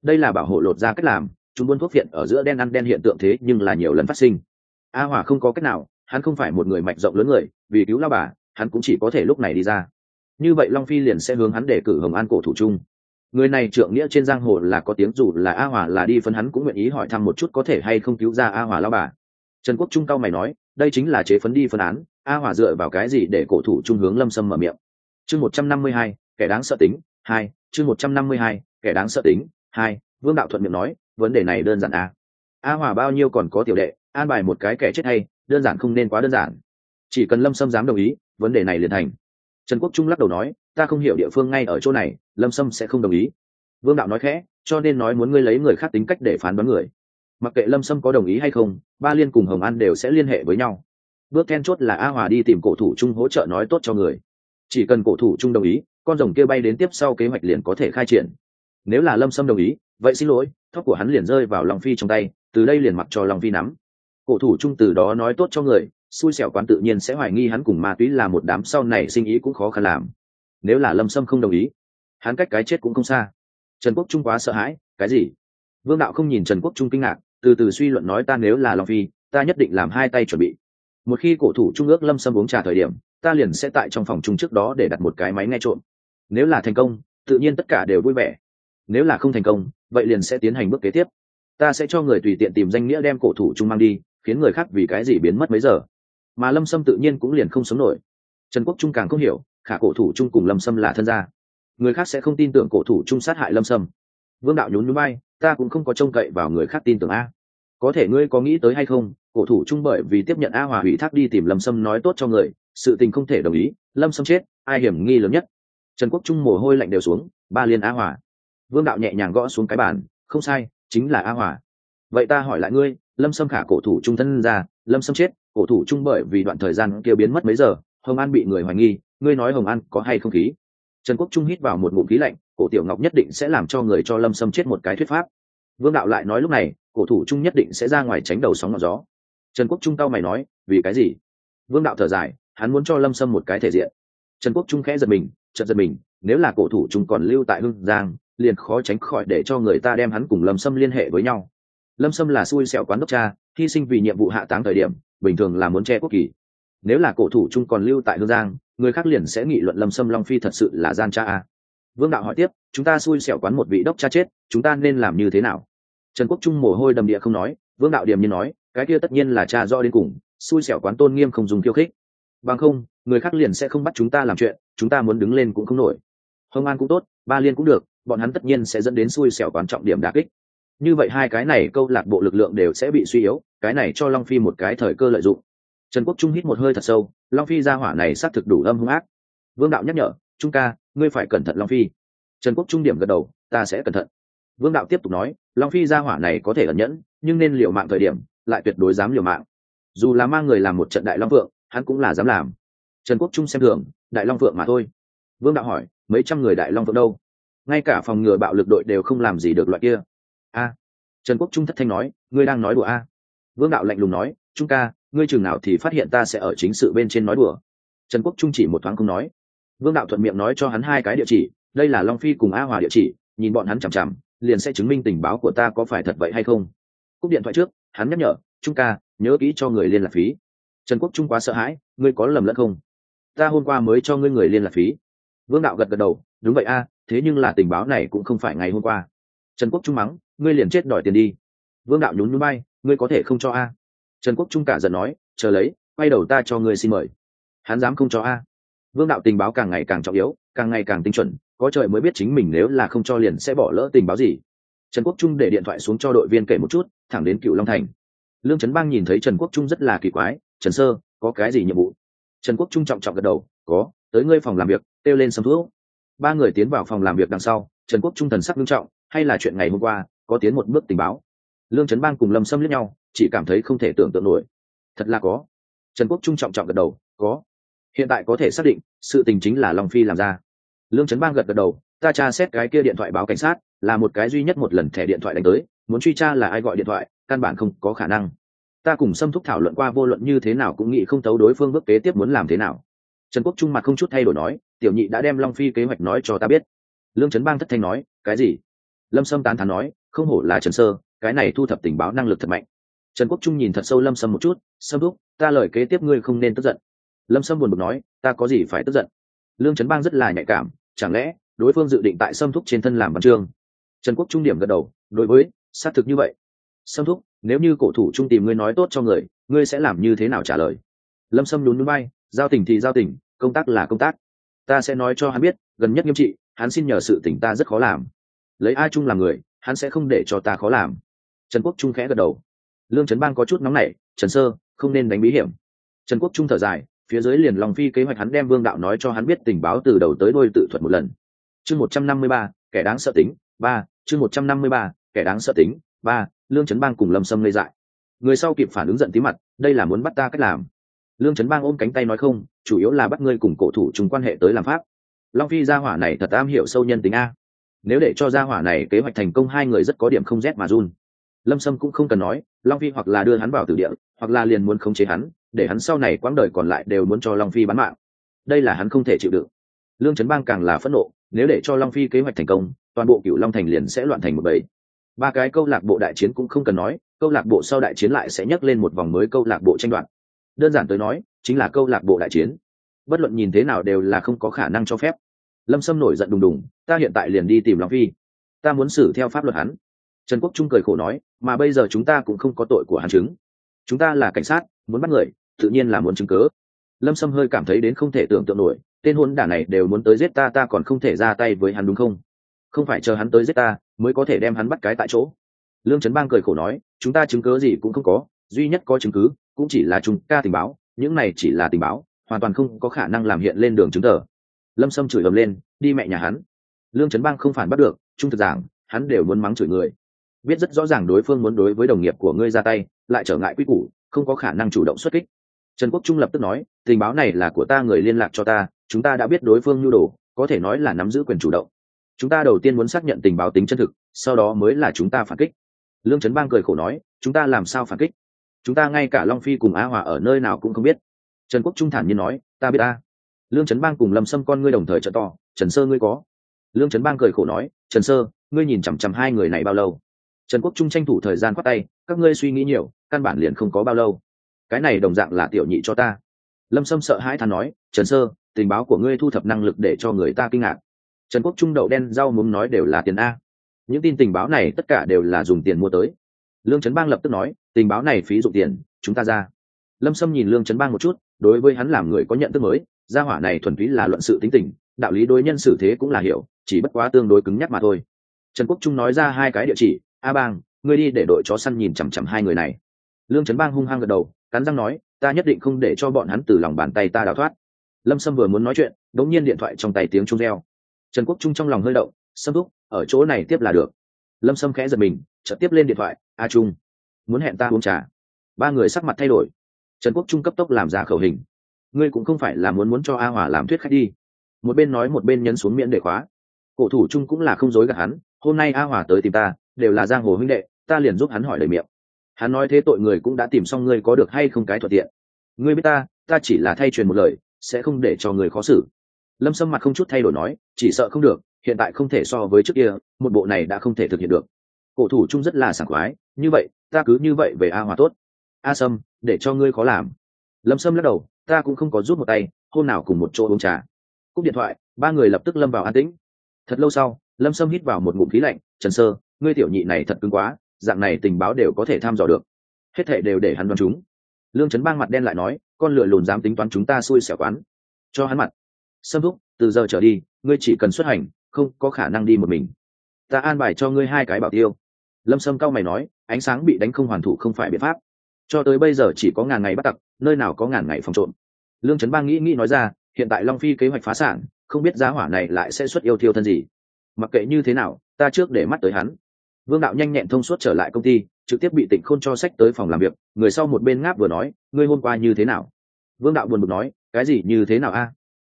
Đây là bảo hộ lột ra cách làm, chùm buôn thuốc phiện ở giữa đen ăn đen hiện tượng thế nhưng là nhiều lần phát sinh. A hỏa không có cách nào, hắn không phải một người mạnh rộng lớn người, vì cứu lao bà, hắn cũng chỉ có thể lúc này đi ra. Như vậy long phi liền sẽ hướng hắn để cử hồng an cổ thủ trung người này trượng nghĩa trên giang hồ là có tiếng dù là a hòa là đi phân hắn cũng nguyện ý hỏi thăm một chút có thể hay không cứu ra a hòa lao bà. Trần quốc trung cao mày nói, đây chính là chế phấn đi phân án, a hòa dựa vào cái gì để cổ thủ trung hướng lâm sâm mở miệng? Chương một trăm năm mươi hai, kẻ đáng sợ tính, hai, chương một trăm năm mươi hai, kẻ đáng sợ tính, hai, vương đạo thuận miệng nói, vấn đề này đơn giản a a hòa bao nhiêu còn có tiểu đệ, an bài một cái kẻ chết hay, đơn giản không nên quá đơn giản. Chỉ cần lâm sâm dám đồng ý, vấn đề này liền thành trần quốc trung lắc đầu nói, ta không hiểu địa phương ngay ở chỗ này, lâm sâm sẽ không đồng ý. Vương đạo nói khẽ, cho nên nói muốn ngươi lấy người khác tính cách để phán đoán người. Mặc kệ lâm sâm có đồng ý hay không, ba liên cùng hồng an đều sẽ liên hệ với nhau. Bước then chốt là a hòa đi tìm cổ thủ trung hỗ trợ nói tốt cho người. Chỉ cần cổ thủ trung đồng ý, con rồng kia bay đến tiếp sau kế hoạch liền có thể khai triển. Nếu là lâm sâm đồng ý, vậy xin lỗi thóc của hắn liền rơi vào lòng phi trong tay, từ đây liền mặc cho lòng phi nắm. Cổ thủ trung từ đó nói tốt cho người xui xẻo quán tự nhiên sẽ hoài nghi hắn cùng ma túy là một đám sau này sinh ý cũng khó khăn làm. Nếu là lâm sâm không đồng ý, hắn cách cái chết cũng không xa. Trần quốc trung quá sợ hãi, cái gì? Vương đạo không nhìn trần quốc trung kinh ngạc, từ từ suy luận nói ta nếu là long phi, ta nhất định làm hai tay chuẩn bị. Một khi cổ thủ trung ước lâm sâm uống trà thời điểm, ta liền sẽ tại trong phòng chung trước đó để đặt một cái máy nghe trộm. Nếu là thành công, tự nhiên tất cả đều vui vẻ. Nếu là không thành công, vậy liền sẽ tiến hành bước kế tiếp. Ta sẽ cho người tùy tiện tìm danh nghĩa đem cổ thủ trung mang đi, khiến người khác vì cái gì biến mất mấy giờ? Mà lâm sâm tự nhiên cũng liền không sống nổi. Trần quốc trung càng không hiểu, khả cổ thủ trung cùng lâm sâm là thân gia. Người khác sẽ không tin tưởng cổ thủ trung sát hại lâm sâm. Vương đạo nhún nhún bay ta cũng không có trông cậy vào người khác tin tưởng a. Có thể ngươi có nghĩ tới hay không, cổ thủ trung bởi vì tiếp nhận a hòa hủy thác đi tìm lâm sâm nói tốt cho người, sự tình không thể đồng ý, lâm sâm chết, ai hiểm nghi lớn nhất? Trần quốc trung mồ hôi lạnh đều xuống, ba liên a hòa. Vương đạo nhẹ nhàng gõ xuống cái bàn, không sai, chính là a hòa. Vậy ta hỏi lại ngươi, lâm sâm khả cổ thủ trung thân ra lâm sâm chết, cổ thủ trung bởi vì đoạn thời gian kia biến mất mấy giờ, hồng an bị người hoài nghi, ngươi nói hồng an có hay không khí? Trần quốc trung hít vào một ngụm khí lạnh, cổ tiểu ngọc nhất định sẽ làm cho người cho lâm sâm chết một cái thuyết pháp. Vương đạo lại nói lúc này, cổ thủ trung nhất định sẽ ra ngoài tránh đầu sóng ngọn gió. Trần quốc trung tao mày nói, vì cái gì? Vương đạo thở dài, hắn muốn cho lâm sâm một cái thể diện. Trần quốc trung khẽ giật mình chật giật mình, nếu là cổ thủ trung còn lưu tại hưng giang, liền khó tránh khỏi để cho người ta đem hắn cùng lâm sâm liên hệ với nhau. Lâm sâm là xui xẻo quán đốc cha hy sinh vì nhiệm vụ hạ táng thời điểm, bình thường là muốn che quốc kỳ. Nếu là cổ thủ chung còn lưu tại hương giang, người khác liền sẽ nghị luận lâm sâm long phi thật sự là gian cha a. Vương đạo hỏi tiếp, chúng ta xui xẻo quán một vị đốc cha chết, chúng ta nên làm như thế nào? Trần quốc trung mồ hôi đầm địa không nói, vương đạo điềm như nói, cái kia tất nhiên là cha rõ đến cùng, xui xẻo quán tôn nghiêm không dùng khiêu khích. Bằng không, người khác liền sẽ không bắt chúng ta làm chuyện, chúng ta muốn đứng lên cũng không nổi. Hông an cũng tốt, ba liên cũng được, bọn hắn tất nhiên sẽ dẫn đến xui xẻo quán trọng điểm đà kích như vậy hai cái này câu lạc bộ lực lượng đều sẽ bị suy yếu, cái này cho long phi một cái thời cơ lợi dụng. Trần quốc trung hít một hơi thật sâu, long phi ra hỏa này xác thực đủ âm hung ác. Vương đạo nhắc nhở, trung ca, ngươi phải cẩn thận long phi. Trần quốc trung điểm gật đầu, ta sẽ cẩn thận. Vương đạo tiếp tục nói, long phi ra hỏa này có thể ẩn nhẫn, nhưng nên liều mạng thời điểm, lại tuyệt đối dám liều mạng. Dù là mang người làm một trận đại long phượng, hắn cũng là dám làm. Trần quốc trung xem thường, đại long phượng mà thôi. Vương đạo hỏi, mấy trăm người đại long phượng đâu? Ngay cả phòng ngừa bạo lực đội đều không làm gì được loại kia a. Trần quốc trung thất thanh nói, ngươi đang nói đùa a. Vương đạo lạnh lùng nói, trung ca, ngươi chừng nào thì phát hiện ta sẽ ở chính sự bên trên nói đùa. Trần quốc trung chỉ một thoáng không nói. Vương đạo thuận miệng nói cho hắn hai cái địa chỉ, đây là long phi cùng a hòa địa chỉ, nhìn bọn hắn chằm chằm, liền sẽ chứng minh tình báo của ta có phải thật vậy hay không. Cúp điện thoại trước, hắn nhắc nhở, trung ca, nhớ kỹ cho người liên lạc phí. Trần quốc trung quá sợ hãi, ngươi có lầm lẫn không? Ta hôm qua mới cho ngươi người liên lạc phí. Vương đạo gật gật đầu, đúng vậy a, thế nhưng là tình báo này cũng không phải ngày hôm qua trần quốc trung mắng, ngươi liền chết đòi tiền đi. Vương đạo nhún núi bay ngươi có thể không cho a? Trần quốc trung cả giận nói, chờ lấy, quay đầu ta cho ngươi xin mời. Hắn dám không cho a? Vương đạo tình báo càng ngày càng trọng yếu, càng ngày càng tinh chuẩn, có trời mới biết chính mình nếu là không cho liền sẽ bỏ lỡ tình báo gì. Trần quốc trung để điện thoại xuống cho đội viên kể một chút, thẳng đến cựu long thành. Lương trấn bang nhìn thấy trần quốc trung rất là kỳ quái, trần sơ, có cái gì nhiệm vụ? Trần quốc trung trọng trọng gật đầu, có, tới ngươi phòng làm việc, kêu lên sâm thuốc. Ba người tiến vào phòng làm việc đằng sau, trần quốc trung thần sắc nghiêm trọng hay là chuyện ngày hôm qua, có tiến một bước tình báo. Lương trấn bang cùng lâm xâm lẫn nhau, chỉ cảm thấy không thể tưởng tượng nổi. Thật là có. Trần quốc trung trọng trọng gật đầu, có. Hiện tại có thể xác định, sự tình chính là long phi làm ra. Lương trấn bang gật gật đầu, ta tra xét cái kia điện thoại báo cảnh sát, là một cái duy nhất một lần thẻ điện thoại đánh tới, muốn truy tra là ai gọi điện thoại, căn bản không có khả năng. Ta cùng xâm thúc thảo luận qua vô luận như thế nào cũng nghĩ không thấu đối phương bước kế tiếp muốn làm thế nào. Trần quốc trung mặt không chút thay đổi nói, tiểu nhị đã đem long phi kế hoạch nói cho ta biết. Lương trấn bang thất thanh nói, cái gì? Lâm sâm tán thán nói, không hổ là trần sơ, cái này thu thập tình báo năng lực thật mạnh. Trần quốc trung nhìn thật sâu lâm sâm một chút, sâm thúc, ta lời kế tiếp ngươi không nên tức giận. Lâm sâm buồn bực nói, ta có gì phải tức giận? Lương trấn bang rất là nhạy cảm, chẳng lẽ đối phương dự định tại sâm thúc trên thân làm văn chương? Trần quốc trung điểm gật đầu, đối với, xác thực như vậy. Sâm thúc, nếu như cổ thủ trung tìm ngươi nói tốt cho người, ngươi sẽ làm như thế nào trả lời? Lâm sâm nhún núi bay giao tình thì giao tình, công tác là công tác. Ta sẽ nói cho hắn biết, gần nhất nghiêm trị, hắn xin nhờ sự tỉnh ta rất khó làm lấy ai trung làm người, hắn sẽ không để cho ta khó làm. Trần quốc trung khẽ gật đầu. Lương trấn bang có chút nóng nảy, trần sơ, không nên đánh bí hiểm. Trần quốc trung thở dài, phía dưới liền lòng phi kế hoạch hắn đem vương đạo nói cho hắn biết tình báo từ đầu tới đôi tự thuật một lần. Chương một trăm năm mươi ba, kẻ đáng sợ tính, ba, chương một trăm năm mươi ba, kẻ đáng sợ tính, ba, lương trấn bang cùng lâm sâm lây dại. Người sau kịp phản ứng giận tí mặt, đây là muốn bắt ta cách làm. Lương trấn bang ôm cánh tay nói, không, chủ yếu là bắt ngươi cùng cổ thủ chúng quan hệ tới làm pháp. Long phi gia hỏa này thật am hiểu sâu nhân tính a nếu để cho gia hỏa này kế hoạch thành công, hai người rất có điểm không rét mà run. Lâm sâm cũng không cần nói, long phi hoặc là đưa hắn vào tử địa, hoặc là liền muốn khống chế hắn, để hắn sau này quãng đời còn lại đều muốn cho long phi bán mạng. Đây là hắn không thể chịu đựng. Lương trấn bang càng là phẫn nộ, nếu để cho long phi kế hoạch thành công, toàn bộ cựu long thành liền sẽ loạn thành một bầy. Ba cái câu lạc bộ đại chiến cũng không cần nói, câu lạc bộ sau đại chiến lại sẽ nhắc lên một vòng mới câu lạc bộ tranh đoạt. Đơn giản tới nói, chính là câu lạc bộ đại chiến. Bất luận nhìn thế nào đều là không có khả năng cho phép lâm sâm nổi giận đùng đùng, ta hiện tại liền đi tìm long phi. Ta muốn xử theo pháp luật hắn. Trần quốc trung cười khổ nói, mà bây giờ chúng ta cũng không có tội của hắn chứng. Chúng ta là cảnh sát, muốn bắt người, tự nhiên là muốn chứng cớ. Lâm sâm hơi cảm thấy đến không thể tưởng tượng nổi, tên hôn đả này đều muốn tới giết ta ta còn không thể ra tay với hắn đúng không? Không phải chờ hắn tới giết ta, mới có thể đem hắn bắt cái tại chỗ. Lương trấn bang cười khổ nói, chúng ta chứng cớ gì cũng không có, duy nhất có chứng cứ cũng chỉ là chúng ca tình báo, những này chỉ là tình báo, hoàn toàn không có khả năng làm hiện lên đường chứng tờ lâm sâm chửi ầm lên, đi mẹ nhà hắn. Lương trấn bang không phản bắt được, trung thực giảng, hắn đều muốn mắng chửi người. Biết rất rõ ràng đối phương muốn đối với đồng nghiệp của ngươi ra tay, lại trở ngại quy củ, không có khả năng chủ động xuất kích. Trần quốc trung lập tức nói, tình báo này là của ta, người liên lạc cho ta, chúng ta đã biết đối phương nhu đồ, có thể nói là nắm giữ quyền chủ động. Chúng ta đầu tiên muốn xác nhận tình báo tính chân thực, sau đó mới là chúng ta phản kích. Lương trấn bang cười khổ nói, chúng ta làm sao phản kích? Chúng ta ngay cả long phi cùng á hòa ở nơi nào cũng không biết. Trần quốc trung thản nhiên nói, ta biết ta lương trấn bang cùng lâm xâm con ngươi đồng thời trợ to, trần sơ ngươi có? Lương trấn bang cười khổ nói, trần sơ, ngươi nhìn chằm chằm hai người này bao lâu? Trần quốc trung tranh thủ thời gian khoát tay, các ngươi suy nghĩ nhiều, căn bản liền không có bao lâu. Cái này đồng dạng là tiểu nhị cho ta. Lâm sâm sợ hãi thán nói, trần sơ, tình báo của ngươi thu thập năng lực để cho người ta kinh ngạc. Trần quốc trung đậu đen rau muốn nói, đều là tiền a. Những tin tình báo này tất cả đều là dùng tiền mua tới. Lương trấn bang lập tức nói, tình báo này phí dụng tiền, chúng ta ra. Lâm sâm nhìn lương trấn bang một chút, đối với hắn làm người có nhận thức mới gia hỏa này thuần túy là luận sự tính tình, đạo lý đối nhân xử thế cũng là hiểu, chỉ bất quá tương đối cứng nhắc mà thôi. Trần quốc trung nói ra hai cái địa chỉ, a bang, ngươi đi để đội chó săn nhìn chằm chằm hai người này. Lương trấn bang hung hăng gật đầu, cắn răng nói, ta nhất định không để cho bọn hắn từ lòng bàn tay ta đào thoát. Lâm sâm vừa muốn nói chuyện đống nhiên điện thoại trong tay tiếng trung reo. Trần quốc trung trong lòng hơi động, sâm thúc, ở chỗ này tiếp là được. Lâm sâm khẽ giật mình, chợt tiếp lên điện thoại, a trung, muốn hẹn ta uống trà. Ba người sắc mặt thay đổi. Trần quốc trung cấp tốc làm ra khẩu hình ngươi cũng không phải là muốn muốn cho a hòa làm thuyết khách đi. Một bên nói một bên nhấn xuống miệng để khóa. Cổ thủ trung cũng là không dối gạt hắn, hôm nay a hòa tới tìm ta, đều là giang hồ huynh đệ, ta liền giúp hắn hỏi lời miệng. Hắn nói thế tội người cũng đã tìm xong ngươi có được hay không cái thuận tiện. Ngươi biết ta ta chỉ là thay truyền một lời, sẽ không để cho người khó xử. Lâm sâm mặt không chút thay đổi nói, chỉ sợ không được, hiện tại không thể so với trước kia, một bộ này đã không thể thực hiện được. Cổ thủ trung rất là sảng khoái, như vậy, ta cứ như vậy về a hòa tốt. A sâm, để cho ngươi khó làm. Lâm sâm lắc đầu ta cũng không có rút một tay, hôm nào cùng một chỗ uống trà. Cúp điện thoại, ba người lập tức lâm vào an tĩnh. Thật lâu sau, lâm sâm hít vào một ngụm khí lạnh, trần sơ, ngươi tiểu nhị này thật cứng quá, dạng này tình báo đều có thể tham dò được. Hết thệ đều để hắn đoán chúng. Lương trấn bang mặt đen lại nói, con lựa lùn dám tính toán chúng ta xui xẻo quán. Cho hắn mặt. Sâm thúc, từ giờ trở đi, ngươi chỉ cần xuất hành, không có khả năng đi một mình. Ta an bài cho ngươi hai cái bảo tiêu. Lâm sâm cao mày nói, ánh sáng bị đánh không hoàn thủ không phải biện pháp. Cho tới bây giờ chỉ có ngàn ngày bắt tặc, nơi nào có ngàn ngày phòng trộm lương trấn bang nghĩ nghĩ nói ra, hiện tại long phi kế hoạch phá sản, không biết giá hỏa này lại sẽ xuất yêu thiêu thân gì. Mặc kệ như thế nào, ta trước để mắt tới hắn. Vương đạo nhanh nhẹn thông suốt trở lại công ty, trực tiếp bị tịnh khôn cho sách tới phòng làm việc, người sau một bên ngáp vừa nói, ngươi hôm qua như thế nào? Vương đạo buồn bực nói, cái gì như thế nào a?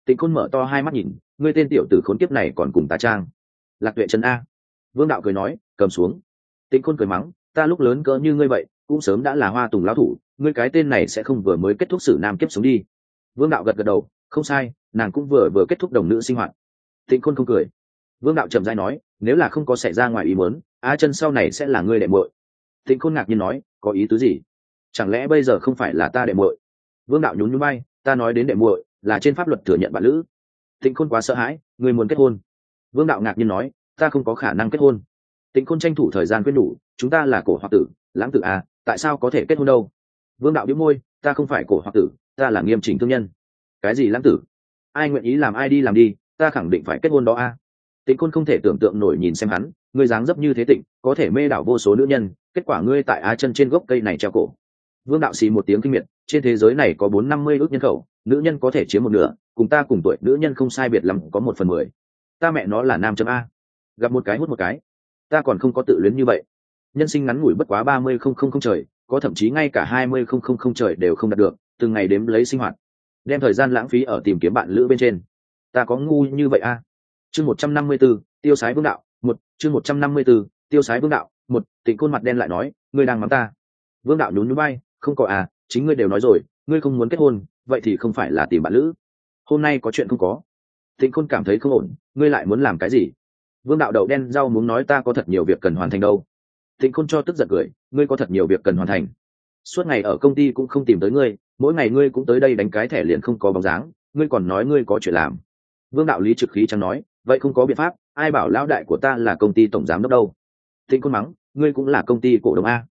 Tịnh khôn mở to hai mắt nhìn, ngươi tên tiểu tử khốn kiếp này còn cùng ta trang. Lạc tuệ trần a. Vương đạo cười nói, cầm xuống. Tịnh khôn cười mắng, ta lúc lớn cỡ như ngươi vậy, cũng sớm đã là hoa tùng lão thủ, ngươi cái tên này sẽ không vừa mới kết thúc sử nam kiếp sống đi vương đạo gật gật đầu, không sai, nàng cũng vừa vừa kết thúc đồng nữ sinh hoạt. Tịnh khôn không cười. Vương đạo trầm dai nói, nếu là không có xảy ra ngoài ý muốn, á chân sau này sẽ là ngươi đệ muội. Tịnh khôn ngạc nhiên nói, có ý tứ gì? Chẳng lẽ bây giờ không phải là ta đệ muội? Vương đạo nhún nhún bay ta nói đến đệ muội là trên pháp luật thừa nhận bạn lữ. Tịnh khôn quá sợ hãi người muốn kết hôn. Vương đạo ngạc nhiên nói, ta không có khả năng kết hôn. Tịnh khôn tranh thủ thời gian quyết đủ, chúng ta là cổ hoặc tử, lãng tử à tại sao có thể kết hôn đâu? Vương đạo biếu môi, ta không phải cổ hoặc tử ta là nghiêm chỉnh thương nhân. Cái gì lãng tử? Ai nguyện ý làm ai đi làm đi, ta khẳng định phải kết hôn đó a. À? tịnh côn không thể tưởng tượng nổi nhìn xem hắn, ngươi dáng dấp như thế tịnh, có thể mê đảo vô số nữ nhân, kết quả ngươi tại á chân trên gốc cây này treo cổ. Vương đạo xì một tiếng kinh miệt, trên thế giới này có bốn năm mươi ước nhân khẩu, nữ nhân có thể chiếm một nửa, cùng ta cùng tuổi, nữ nhân không sai biệt lắm có một phần mười. Ta mẹ nó là nam chấm a. Gặp một cái hút một cái. Ta còn không có tự luyến như vậy. Nhân sinh ngắn ngủi bất quá ba mươi không không không trời, có thậm chí ngay cả hai mươi không không không trời đều không đạt được từng ngày đếm lấy sinh hoạt, đem thời gian lãng phí ở tìm kiếm bạn lữ bên trên. Ta có ngu như vậy a chương một trăm năm mươi b ố tiêu sái vương đạo, một, chương một trăm năm mươi b ố tiêu sái vương đạo, một, tịnh khuôn mặt đen lại nói, ngươi đang mắng ta. Vương đạo nhún nhún bay không có à chính ngươi đều nói rồi, ngươi không muốn kết hôn, vậy thì không phải là tìm bạn lữ. Hôm nay có chuyện không có. Tịnh khôn cảm thấy không ổn, ngươi lại muốn làm cái gì? Vương đạo đậu đen rau muốn nói ta có thật nhiều việc cần hoàn thành đâu. Tịnh khôn cho tức giận cười, ngươi có thật nhiều việc cần hoàn thành suốt ngày ở công ty cũng không tìm tới ngươi, mỗi ngày ngươi cũng tới đây đánh cái thẻ liền không có bóng dáng, ngươi còn nói ngươi có chuyện làm. Vương đạo lý trực khí chẳng nói, vậy không có biện pháp, ai bảo lão đại của ta là công ty tổng giám đốc đâu? Thịnh khôn mắng, ngươi cũng là công ty cổ đông a.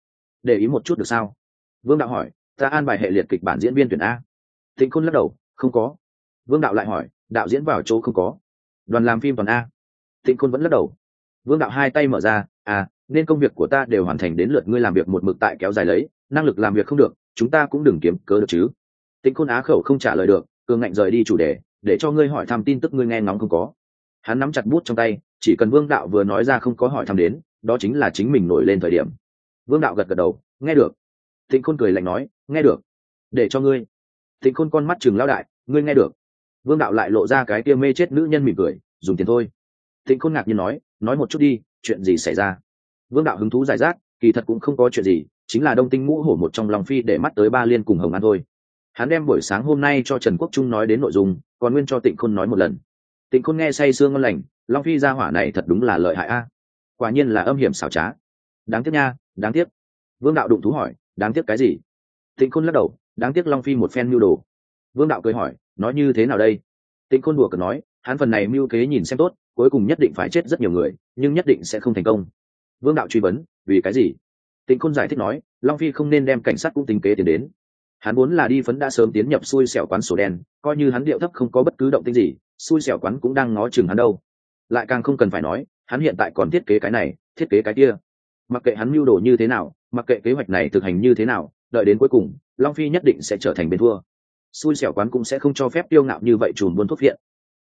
Để ý một chút được sao? Vương đạo hỏi, ta an bài hệ liệt kịch bản diễn viên tuyển a. Thịnh khôn lắc đầu, không có. Vương đạo lại hỏi, đạo diễn vào chỗ không có. Đoàn làm phim toàn a. Thịnh khôn vẫn lắc đầu. Vương đạo hai tay mở ra à nên công việc của ta đều hoàn thành đến lượt ngươi làm việc một mực tại kéo dài lấy, năng lực làm việc không được, chúng ta cũng đừng kiếm cớ được chứ. Tịnh khôn á khẩu không trả lời được, cường ngạnh rời đi chủ đề, để cho ngươi hỏi thăm tin tức ngươi nghe ngóng không có. Hắn nắm chặt bút trong tay, chỉ cần vương đạo vừa nói ra không có hỏi thăm đến, đó chính là chính mình nổi lên thời điểm. Vương đạo gật gật đầu, nghe được. Tịnh khôn cười lạnh nói, nghe được. Để cho ngươi. Tịnh khôn con mắt chừng lao đại, ngươi nghe được. Vương đạo lại lộ ra cái kia mê chết nữ nhân mỉm cười, dùng tiền thôi. Tịnh khôn ngạc nhiên nói nói một chút đi, chuyện gì xảy ra? Vương đạo hứng thú giải rác, kỳ thật cũng không có chuyện gì, chính là đông tinh ngũ hổ một trong lòng phi để mắt tới ba liên cùng hồng an thôi. Hắn đem buổi sáng hôm nay cho trần quốc trung nói đến nội dung, còn nguyên cho tịnh khôn nói một lần. Tịnh khôn nghe say sương ngon lành, long phi ra hỏa này thật đúng là lợi hại a. Quả nhiên là âm hiểm xảo trá. Đáng tiếc nha, đáng tiếc. Vương đạo đụng thú hỏi, đáng tiếc cái gì? Tịnh khôn lắc đầu, đáng tiếc long phi một phen mưu đồ. Vương đạo cười hỏi, nói như thế nào đây? Tịnh khôn đùa cợt nói, hắn phần này mưu kế nhìn xem tốt, cuối cùng nhất định phải chết rất nhiều người, nhưng nhất định sẽ không thành công vương đạo truy vấn, vì cái gì? Tịnh khôn giải thích nói, long phi không nên đem cảnh sát cũng tính kế tiền đến. Hắn muốn là đi phấn đã sớm tiến nhập xui xẻo quán sổ đen, coi như hắn điệu thấp không có bất cứ động tĩnh gì, xui xẻo quán cũng đang ngó chừng hắn đâu. Lại càng không cần phải nói, hắn hiện tại còn thiết kế cái này, thiết kế cái kia. Mặc kệ hắn mưu đồ như thế nào, mặc kệ kế hoạch này thực hành như thế nào, đợi đến cuối cùng, long phi nhất định sẽ trở thành bên thua. Xui xẻo quán cũng sẽ không cho phép tiêu ngạo như vậy trùn buôn thuốc viện.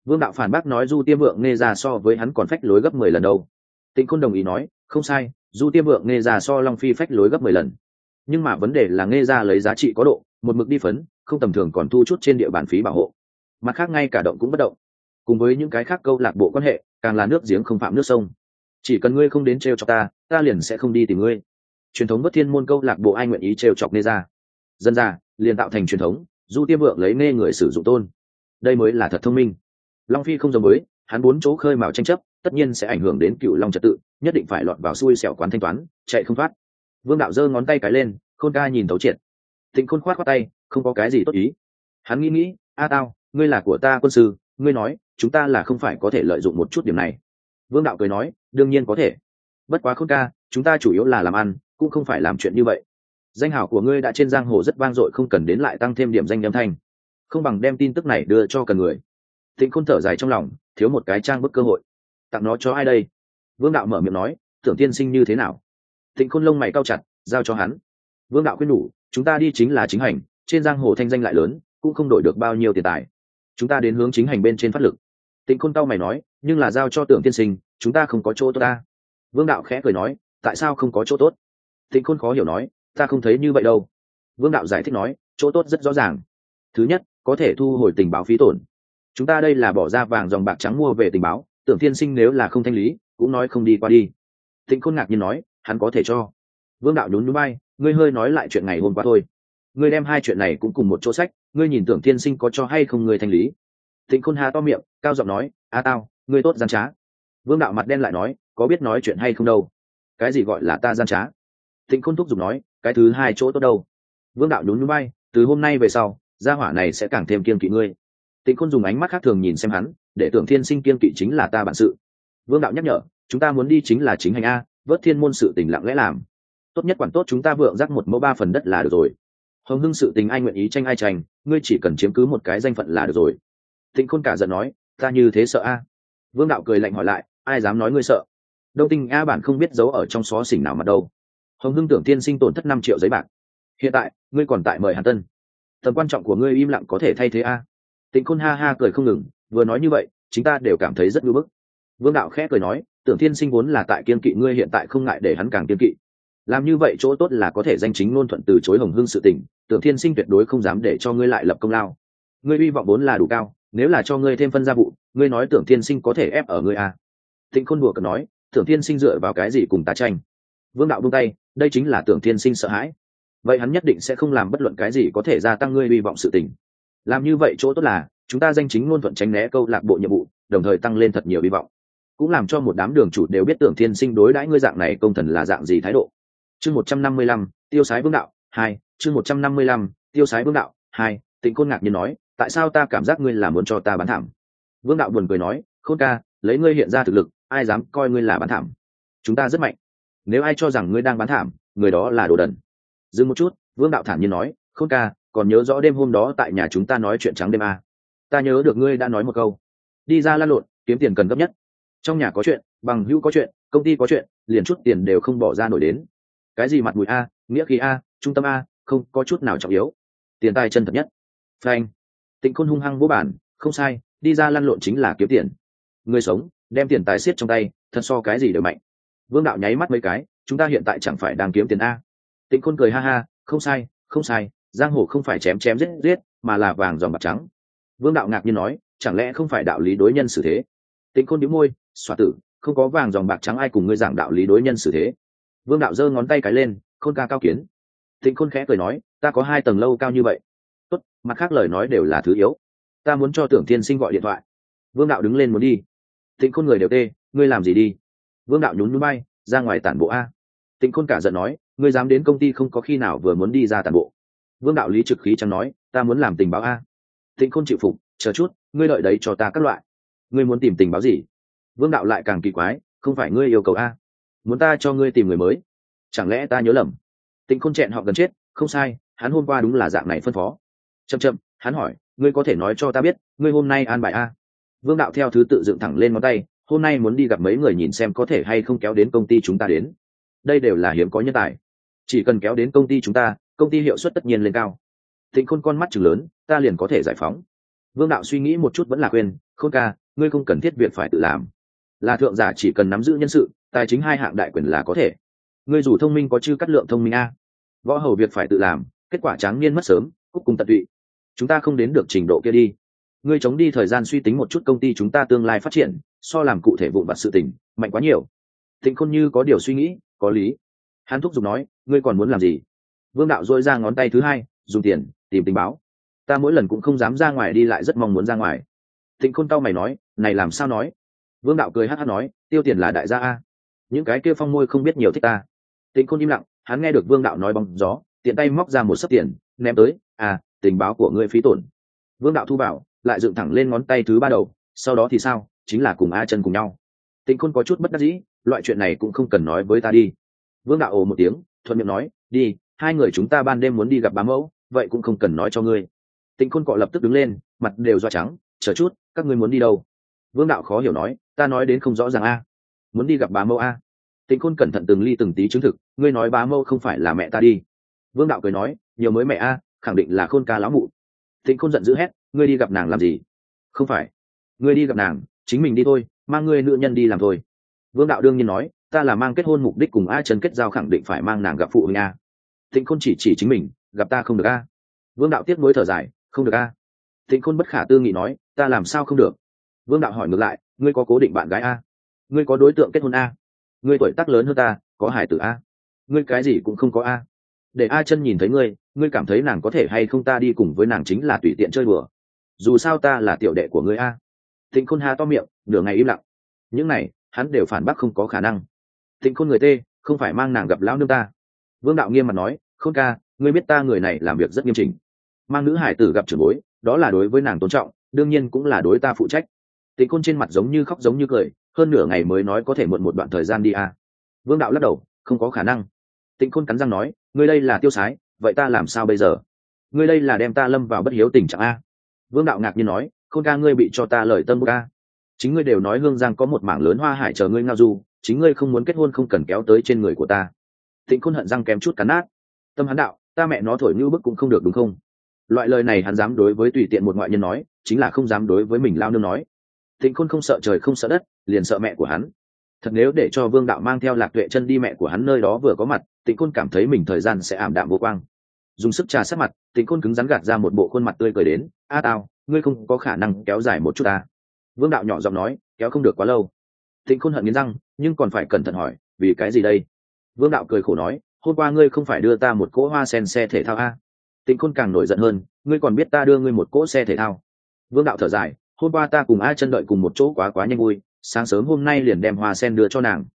Vương đạo phản bác nói du tiêm vượng nghe ra so với hắn còn phách lối gấp mười lần đâu. Tịnh khôn đồng ý nói không sai, du tiêm vượng nghe ra so long phi phách lối gấp mười lần. Nhưng mà vấn đề là nghe ra lấy giá trị có độ, một mực đi phấn, không tầm thường còn thu chút trên địa bàn phí bảo hộ. Mặt khác ngay cả động cũng bất động. Cùng với những cái khác câu lạc bộ quan hệ, càng là nước giếng không phạm nước sông. Chỉ cần ngươi không đến t cho ta ta liền sẽ không đi tìm ngươi. Truyền thống bất thiên môn câu lạc bộ ai nguyện ý t chọc nê ra? Dân ra, liền tạo thành truyền thống, du tiêm vượng lấy nê người sử dụng tôn. Đây mới là thật thông minh. Long phi không giống với, hắn bốn chỗ khơi mào tranh chấp, tất nhiên sẽ ảnh hưởng đến cựu long trật tự nhất định phải lọt vào xui xẻo quán thanh toán, chạy không thoát. Vương đạo giơ ngón tay cái lên, khôn ca nhìn thấu triệt. Thịnh khôn khoát khoát tay, không có cái gì tốt ý. Hắn nghĩ nghĩ, a tao, ngươi là của ta quân sư, ngươi nói, chúng ta là không phải có thể lợi dụng một chút điểm này. Vương đạo cười nói, đương nhiên có thể. Bất quá khôn ca, chúng ta chủ yếu là làm ăn, cũng không phải làm chuyện như vậy. Danh hảo của ngươi đã trên giang hồ rất vang dội, không cần đến lại tăng thêm điểm danh âm thanh. Không bằng đem tin tức này đưa cho cần người. Thịnh khôn thở dài trong lòng, thiếu một cái trang bức cơ hội. Tặng nó cho ai đây? Vương đạo mở miệng nói, tưởng tiên sinh như thế nào? Thịnh khôn lông mày cao chặt, giao cho hắn. Vương đạo khuyên nhủ, chúng ta đi chính là chính hành, trên giang hồ thanh danh lại lớn, cũng không đổi được bao nhiêu tiền tài. Chúng ta đến hướng chính hành bên trên phát lực. Tịnh khôn tao mày nói, nhưng là giao cho tưởng tiên sinh, chúng ta không có chỗ tốt ta. Vương đạo khẽ cười nói, tại sao không có chỗ tốt? Tịnh khôn khó hiểu nói, ta không thấy như vậy đâu. Vương đạo giải thích nói, chỗ tốt rất rõ ràng. Thứ nhất, có thể thu hồi tình báo phí tổn. Chúng ta đây là bỏ ra vàng dòng bạc trắng mua về tình báo, tưởng tiên sinh nếu là không thanh lý cũng nói không đi qua đi. Tịnh khôn ngạc nhiên nói, hắn có thể cho. Vương đạo nhún núi bay ngươi hơi nói lại chuyện ngày hôm qua thôi. Ngươi đem hai chuyện này cũng cùng một chỗ sách, ngươi nhìn tưởng tiên sinh có cho hay không ngươi thanh lý. Tịnh khôn hà to miệng, cao giọng nói, a tao, ngươi tốt gian trá. Vương đạo mặt đen lại nói, có biết nói chuyện hay không đâu? Cái gì gọi là ta gian trá? Tịnh khôn thúc giục nói, cái thứ hai chỗ tốt đâu? Vương đạo nhún núi bay từ hôm nay về sau, gia hỏa này sẽ càng thêm kiên kỵ ngươi. Tịnh khôn dùng ánh mắt khác thường nhìn xem hắn, để tưởng thiên sinh kiên kỵ chính là ta bản sự vương đạo nhắc nhở, chúng ta muốn đi chính là chính hành a, vớt thiên môn sự tình lặng lẽ làm. Tốt nhất quản tốt chúng ta vượng rắc một mẫu ba phần đất là được rồi. Hồng hưng sự tình ai nguyện ý tranh ai tranh, ngươi chỉ cần chiếm cứ một cái danh phận là được rồi. Thịnh khôn cả giận nói, ta như thế sợ a? Vương đạo cười lạnh hỏi lại, ai dám nói ngươi sợ? Đông tinh a bản không biết giấu ở trong xó xỉnh nào mà đâu. Hồng hưng tưởng tiên sinh tổn thất năm triệu giấy bạc. Hiện tại, ngươi còn tại mời hàn tân. Tầm quan trọng của ngươi im lặng có thể thay thế a. Tịnh khôn ha ha cười không ngừng, vừa nói như vậy chúng ta đều cảm thấy rất ngưỡng bức vương đạo khẽ cười nói, tưởng thiên sinh vốn là tại kiên kỵ ngươi, hiện tại không ngại để hắn càng kiên kỵ. Làm như vậy chỗ tốt là có thể danh chính ngôn thuận từ chối hồng hưng sự tình, tưởng thiên sinh tuyệt đối không dám để cho ngươi lại lập công lao. Ngươi hy vọng vốn là đủ cao, nếu là cho ngươi thêm phân gia vụ, ngươi nói tưởng thiên sinh có thể ép ở ngươi à. thịnh khôn đùa cợt nói, tưởng thiên sinh dựa vào cái gì cùng ta tranh? Vương đạo buông tay, đây chính là tưởng thiên sinh sợ hãi. Vậy hắn nhất định sẽ không làm bất luận cái gì có thể gia tăng ngươi hy vọng sự tình. Làm như vậy chỗ tốt là, chúng ta danh chính ngôn thuận tránh né câu lạc bộ nhiệm vụ, đồng thời tăng lên thật nhiều hy vọng cũng làm cho một đám đường chủ đều biết tưởng thiên sinh đối đãi ngươi dạng này công thần là dạng gì thái độ. Chương một trăm năm mươi lăm, tiêu sái vương đạo, hai, chương một trăm năm mươi lăm, tiêu sái vương đạo, hai, tịnh côn ngạc nhiên nói, tại sao ta cảm giác ngươi là muốn cho ta bán thảm? Vương đạo buồn cười nói, khôn ca, lấy ngươi hiện ra thực lực, ai dám coi ngươi là bán thảm? Chúng ta rất mạnh. Nếu ai cho rằng ngươi đang bán thảm, người đó là đồ đần. Dừng một chút, vương đạo thản nhiên nói, khôn ca, còn nhớ rõ đêm hôm đó tại nhà chúng ta nói chuyện trắng đêm à. ta nhớ được ngươi đã nói một câu. Đi ra lan lộn, kiếm tiền cần gấp nhất trong nhà có chuyện, bằng hữu có chuyện, công ty có chuyện, liền chút tiền đều không bỏ ra nổi đến. Cái gì mặt mũi a, nghĩa khí a, trung tâm a, không có chút nào trọng yếu. Tiền tài chân thật nhất. Frank tịnh khôn hung hăng vô bản không sai, đi ra lăn lộn chính là kiếm tiền. Người sống, đem tiền tài siết trong tay, thật so cái gì đều mạnh. Vương đạo nháy mắt mấy cái, chúng ta hiện tại chẳng phải đang kiếm tiền a. Tịnh khôn cười ha ha, không sai không sai, giang hồ không phải chém chém giết giết, mà là vàng giòn bạc trắng. Vương đạo ngạc nhiên nói, chẳng lẽ không phải đạo lý đối nhân xử thế? Tịnh khôn đĩu môi xoa tử, không có vàng dòng bạc trắng ai cùng ngươi giảng đạo lý đối nhân xử thế. Vương đạo giơ ngón tay cái lên, khôn ca cao kiến. Tịnh khôn khẽ cười nói, ta có hai tầng lâu cao như vậy. Tốt, mặt khác lời nói đều là thứ yếu. Ta muốn cho tưởng thiên sinh gọi điện thoại. Vương đạo đứng lên muốn đi. Tịnh khôn người đều tê, ngươi làm gì đi? Vương đạo nhún núi bay ra ngoài tản bộ a. Tịnh khôn cả giận nói, ngươi dám đến công ty không có khi nào vừa muốn đi ra tản bộ. Vương đạo lý trực khí chẳng nói, ta muốn làm tình báo a. Tịnh khôn chịu phục, chờ chút, ngươi đợi đấy cho ta các loại. Ngươi muốn tìm tình báo gì? Vương đạo lại càng kỳ quái, không phải ngươi yêu cầu a. Muốn ta cho ngươi tìm người mới? Chẳng lẽ ta nhớ lầm? Tịnh khôn chẹn họ gần chết, không sai, hắn hôm qua đúng là dạng này phân phó. Chậm chậm, hắn hỏi, ngươi có thể nói cho ta biết, ngươi hôm nay an bài a? Vương đạo theo thứ tự dựng thẳng lên ngón tay, hôm nay muốn đi gặp mấy người nhìn xem có thể hay không kéo đến công ty chúng ta đến. Đây đều là hiếm có nhân tài. Chỉ cần kéo đến công ty chúng ta, công ty hiệu suất tất nhiên lên cao. Thịnh khôn con mắt chừng lớn, ta liền có thể giải phóng. Vương đạo suy nghĩ một chút vẫn là khuyên, khôn ca, ngươi không cần thiết việc phải tự làm là thượng giả chỉ cần nắm giữ nhân sự, tài chính hai hạng đại quyền là có thể. Ngươi dù thông minh có chư cắt lượng thông minh a. Võ hầu việc phải tự làm, kết quả tráng niên mất sớm cúc cùng tận tụy. Chúng ta không đến được trình độ kia đi. Ngươi chống đi thời gian suy tính một chút công ty chúng ta tương lai phát triển, so làm cụ thể vụn vặt sự tình, mạnh quá nhiều. Thịnh khôn như có điều suy nghĩ, có lý. Hắn thúc giục nói, ngươi còn muốn làm gì? Vương đạo dôi ra ngón tay thứ hai, dùng tiền, tìm tình báo. Ta mỗi lần cũng không dám ra ngoài đi lại rất mong muốn ra ngoài. Thịnh khôn tao mày nói, này làm sao nói? Vương đạo cười hát hát nói, tiêu tiền là đại gia a. Những cái kia phong môi không biết nhiều thích ta. Tịnh khôn im lặng, hắn nghe được vương đạo nói bóng gió, tiện tay móc ra một sấp tiền, ném tới à tình báo của ngươi phí tổn. Vương đạo thu vào lại dựng thẳng lên ngón tay thứ ba đầu, sau đó thì sao? Chính là cùng a chân cùng nhau. Tịnh khôn có chút bất đắc dĩ, loại chuyện này cũng không cần nói với ta đi. Vương đạo ồ một tiếng, thuận miệng nói, đi, hai người chúng ta ban đêm muốn đi gặp bá mẫu, vậy cũng không cần nói cho ngươi. Tịnh khôn cọ lập tức đứng lên, mặt đều do trắng, chờ chút, các ngươi muốn đi đâu? Vương đạo khó hiểu nói, ta nói đến không rõ ràng a. Muốn đi gặp bá mẫu a. Tịnh khôn cẩn thận từng ly từng tí chứng thực, ngươi nói bá mẫu không phải là mẹ ta đi. Vương đạo cười nói, nhiều mới mẹ a, khẳng định là khôn ca lão mụ. Tịnh khôn giận dữ hét, ngươi đi gặp nàng làm gì? Không phải. Ngươi đi gặp nàng, chính mình đi thôi, mang ngươi nữ nhân đi làm thôi. Vương đạo đương nhiên nói, ta là mang kết hôn mục đích cùng a trần kết giao khẳng định phải mang nàng gặp phụ huynh a. Tịnh khôn chỉ chỉ chính mình, gặp ta không được a. Vương đạo tiếp nối thở dài, không được a. Tịnh khôn bất khả tư nghị nói, ta làm sao không được? Vương đạo hỏi ngược lại, ngươi có cố định bạn gái a? Ngươi có đối tượng kết hôn a? Ngươi tuổi tác lớn hơn ta, có hải tử a? Ngươi cái gì cũng không có a? Để a chân nhìn thấy ngươi ngươi cảm thấy nàng có thể hay không ta đi cùng với nàng chính là tùy tiện chơi bừa dù sao ta là tiểu đệ của ngươi a. Thịnh khôn ha to miệng, nửa ngày im lặng. Những này, hắn đều phản bác không có khả năng. Thịnh khôn người tê, không phải mang nàng gặp lão nương ta. Vương đạo nghiêm mặt nói, khôn ca, ngươi biết ta người này làm việc rất nghiêm trình mang nữ hải tử gặp trưởng bối, đó là đối với nàng tôn trọng, đương nhiên cũng là đối ta phụ trách tịnh côn trên mặt giống như khóc giống như cười, hơn nửa ngày mới nói có thể muộn một đoạn thời gian đi à. vương đạo lắc đầu, không có khả năng. Tịnh côn cắn răng nói, ngươi đây là tiêu sái, vậy ta làm sao bây giờ? Ngươi đây là đem ta lâm vào bất hiếu tình trạng a. Vương đạo ngạc nhiên nói, khôn ca ngươi bị cho ta lời tâm ca chính ngươi đều nói hương giang có một mảng lớn hoa hải chờ ngươi ngao du, chính ngươi không muốn kết hôn không cần kéo tới trên người của ta. Tịnh khôn hận răng kém chút cắn nát. Tâm hắn đạo, ta mẹ nó thổi như bức cũng không được đúng không? Loại lời này hắn dám đối với tùy tiện một ngoại nhân nói, chính là không dám đối với mình lao nương nói tịnh khôn không sợ trời không sợ đất, liền sợ mẹ của hắn. Thật nếu để cho vương đạo mang theo lạc tuệ chân đi mẹ của hắn nơi đó vừa có mặt tịnh khôn cảm thấy mình thời gian sẽ ảm đạm vô quang. Dùng sức trà sát mặt tịnh khôn cứng rắn gạt ra một bộ khuôn mặt tươi cười đến, a tao, ngươi không có khả năng kéo dài một chút ta. Vương đạo nhỏ giọng nói, kéo không được quá lâu. Tịnh khôn hận nghiến răng, nhưng còn phải cẩn thận hỏi, vì cái gì đây? Vương đạo cười khổ nói, hôm qua ngươi không phải đưa ta một cỗ hoa sen xe thể thao a? Tịnh khôn càng nổi giận hơn, ngươi còn biết ta đưa ngươi một cỗ xe thể thao? Vương đạo thở dài hôm qua ta cùng a chân đợi cùng một chỗ quá quá nhanh vui sáng sớm hôm nay liền đem hoa sen đưa cho nàng.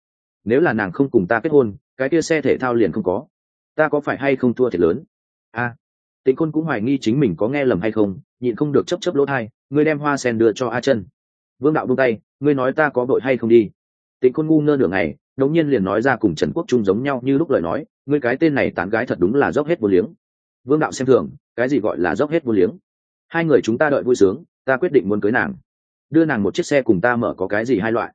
Nếu là nàng không cùng ta kết hôn cái kia xe thể thao liền không có. Ta có phải hay không thua thiệt lớn? A. À, tịnh khôn cũng hoài nghi chính mình có nghe lầm hay không nhịn không được chấp chấp lỗ thai ngươi đem hoa sen đưa cho a chân. Vương đạo buông tay ngươi nói ta có đội hay không đi? Tịnh khôn ngu ngơ nửa ngày đống nhiên liền nói ra cùng trần quốc trung giống nhau như lúc lời nói ngươi cái tên này tán gái thật đúng là dốc hết vô liếng. Vương đạo xem thường cái gì gọi là dốc hết vô liếng? Hai người chúng ta đợi vui sướng ta quyết định muốn cưới nàng. Đưa nàng một chiếc xe cùng ta mở có cái gì hai loại?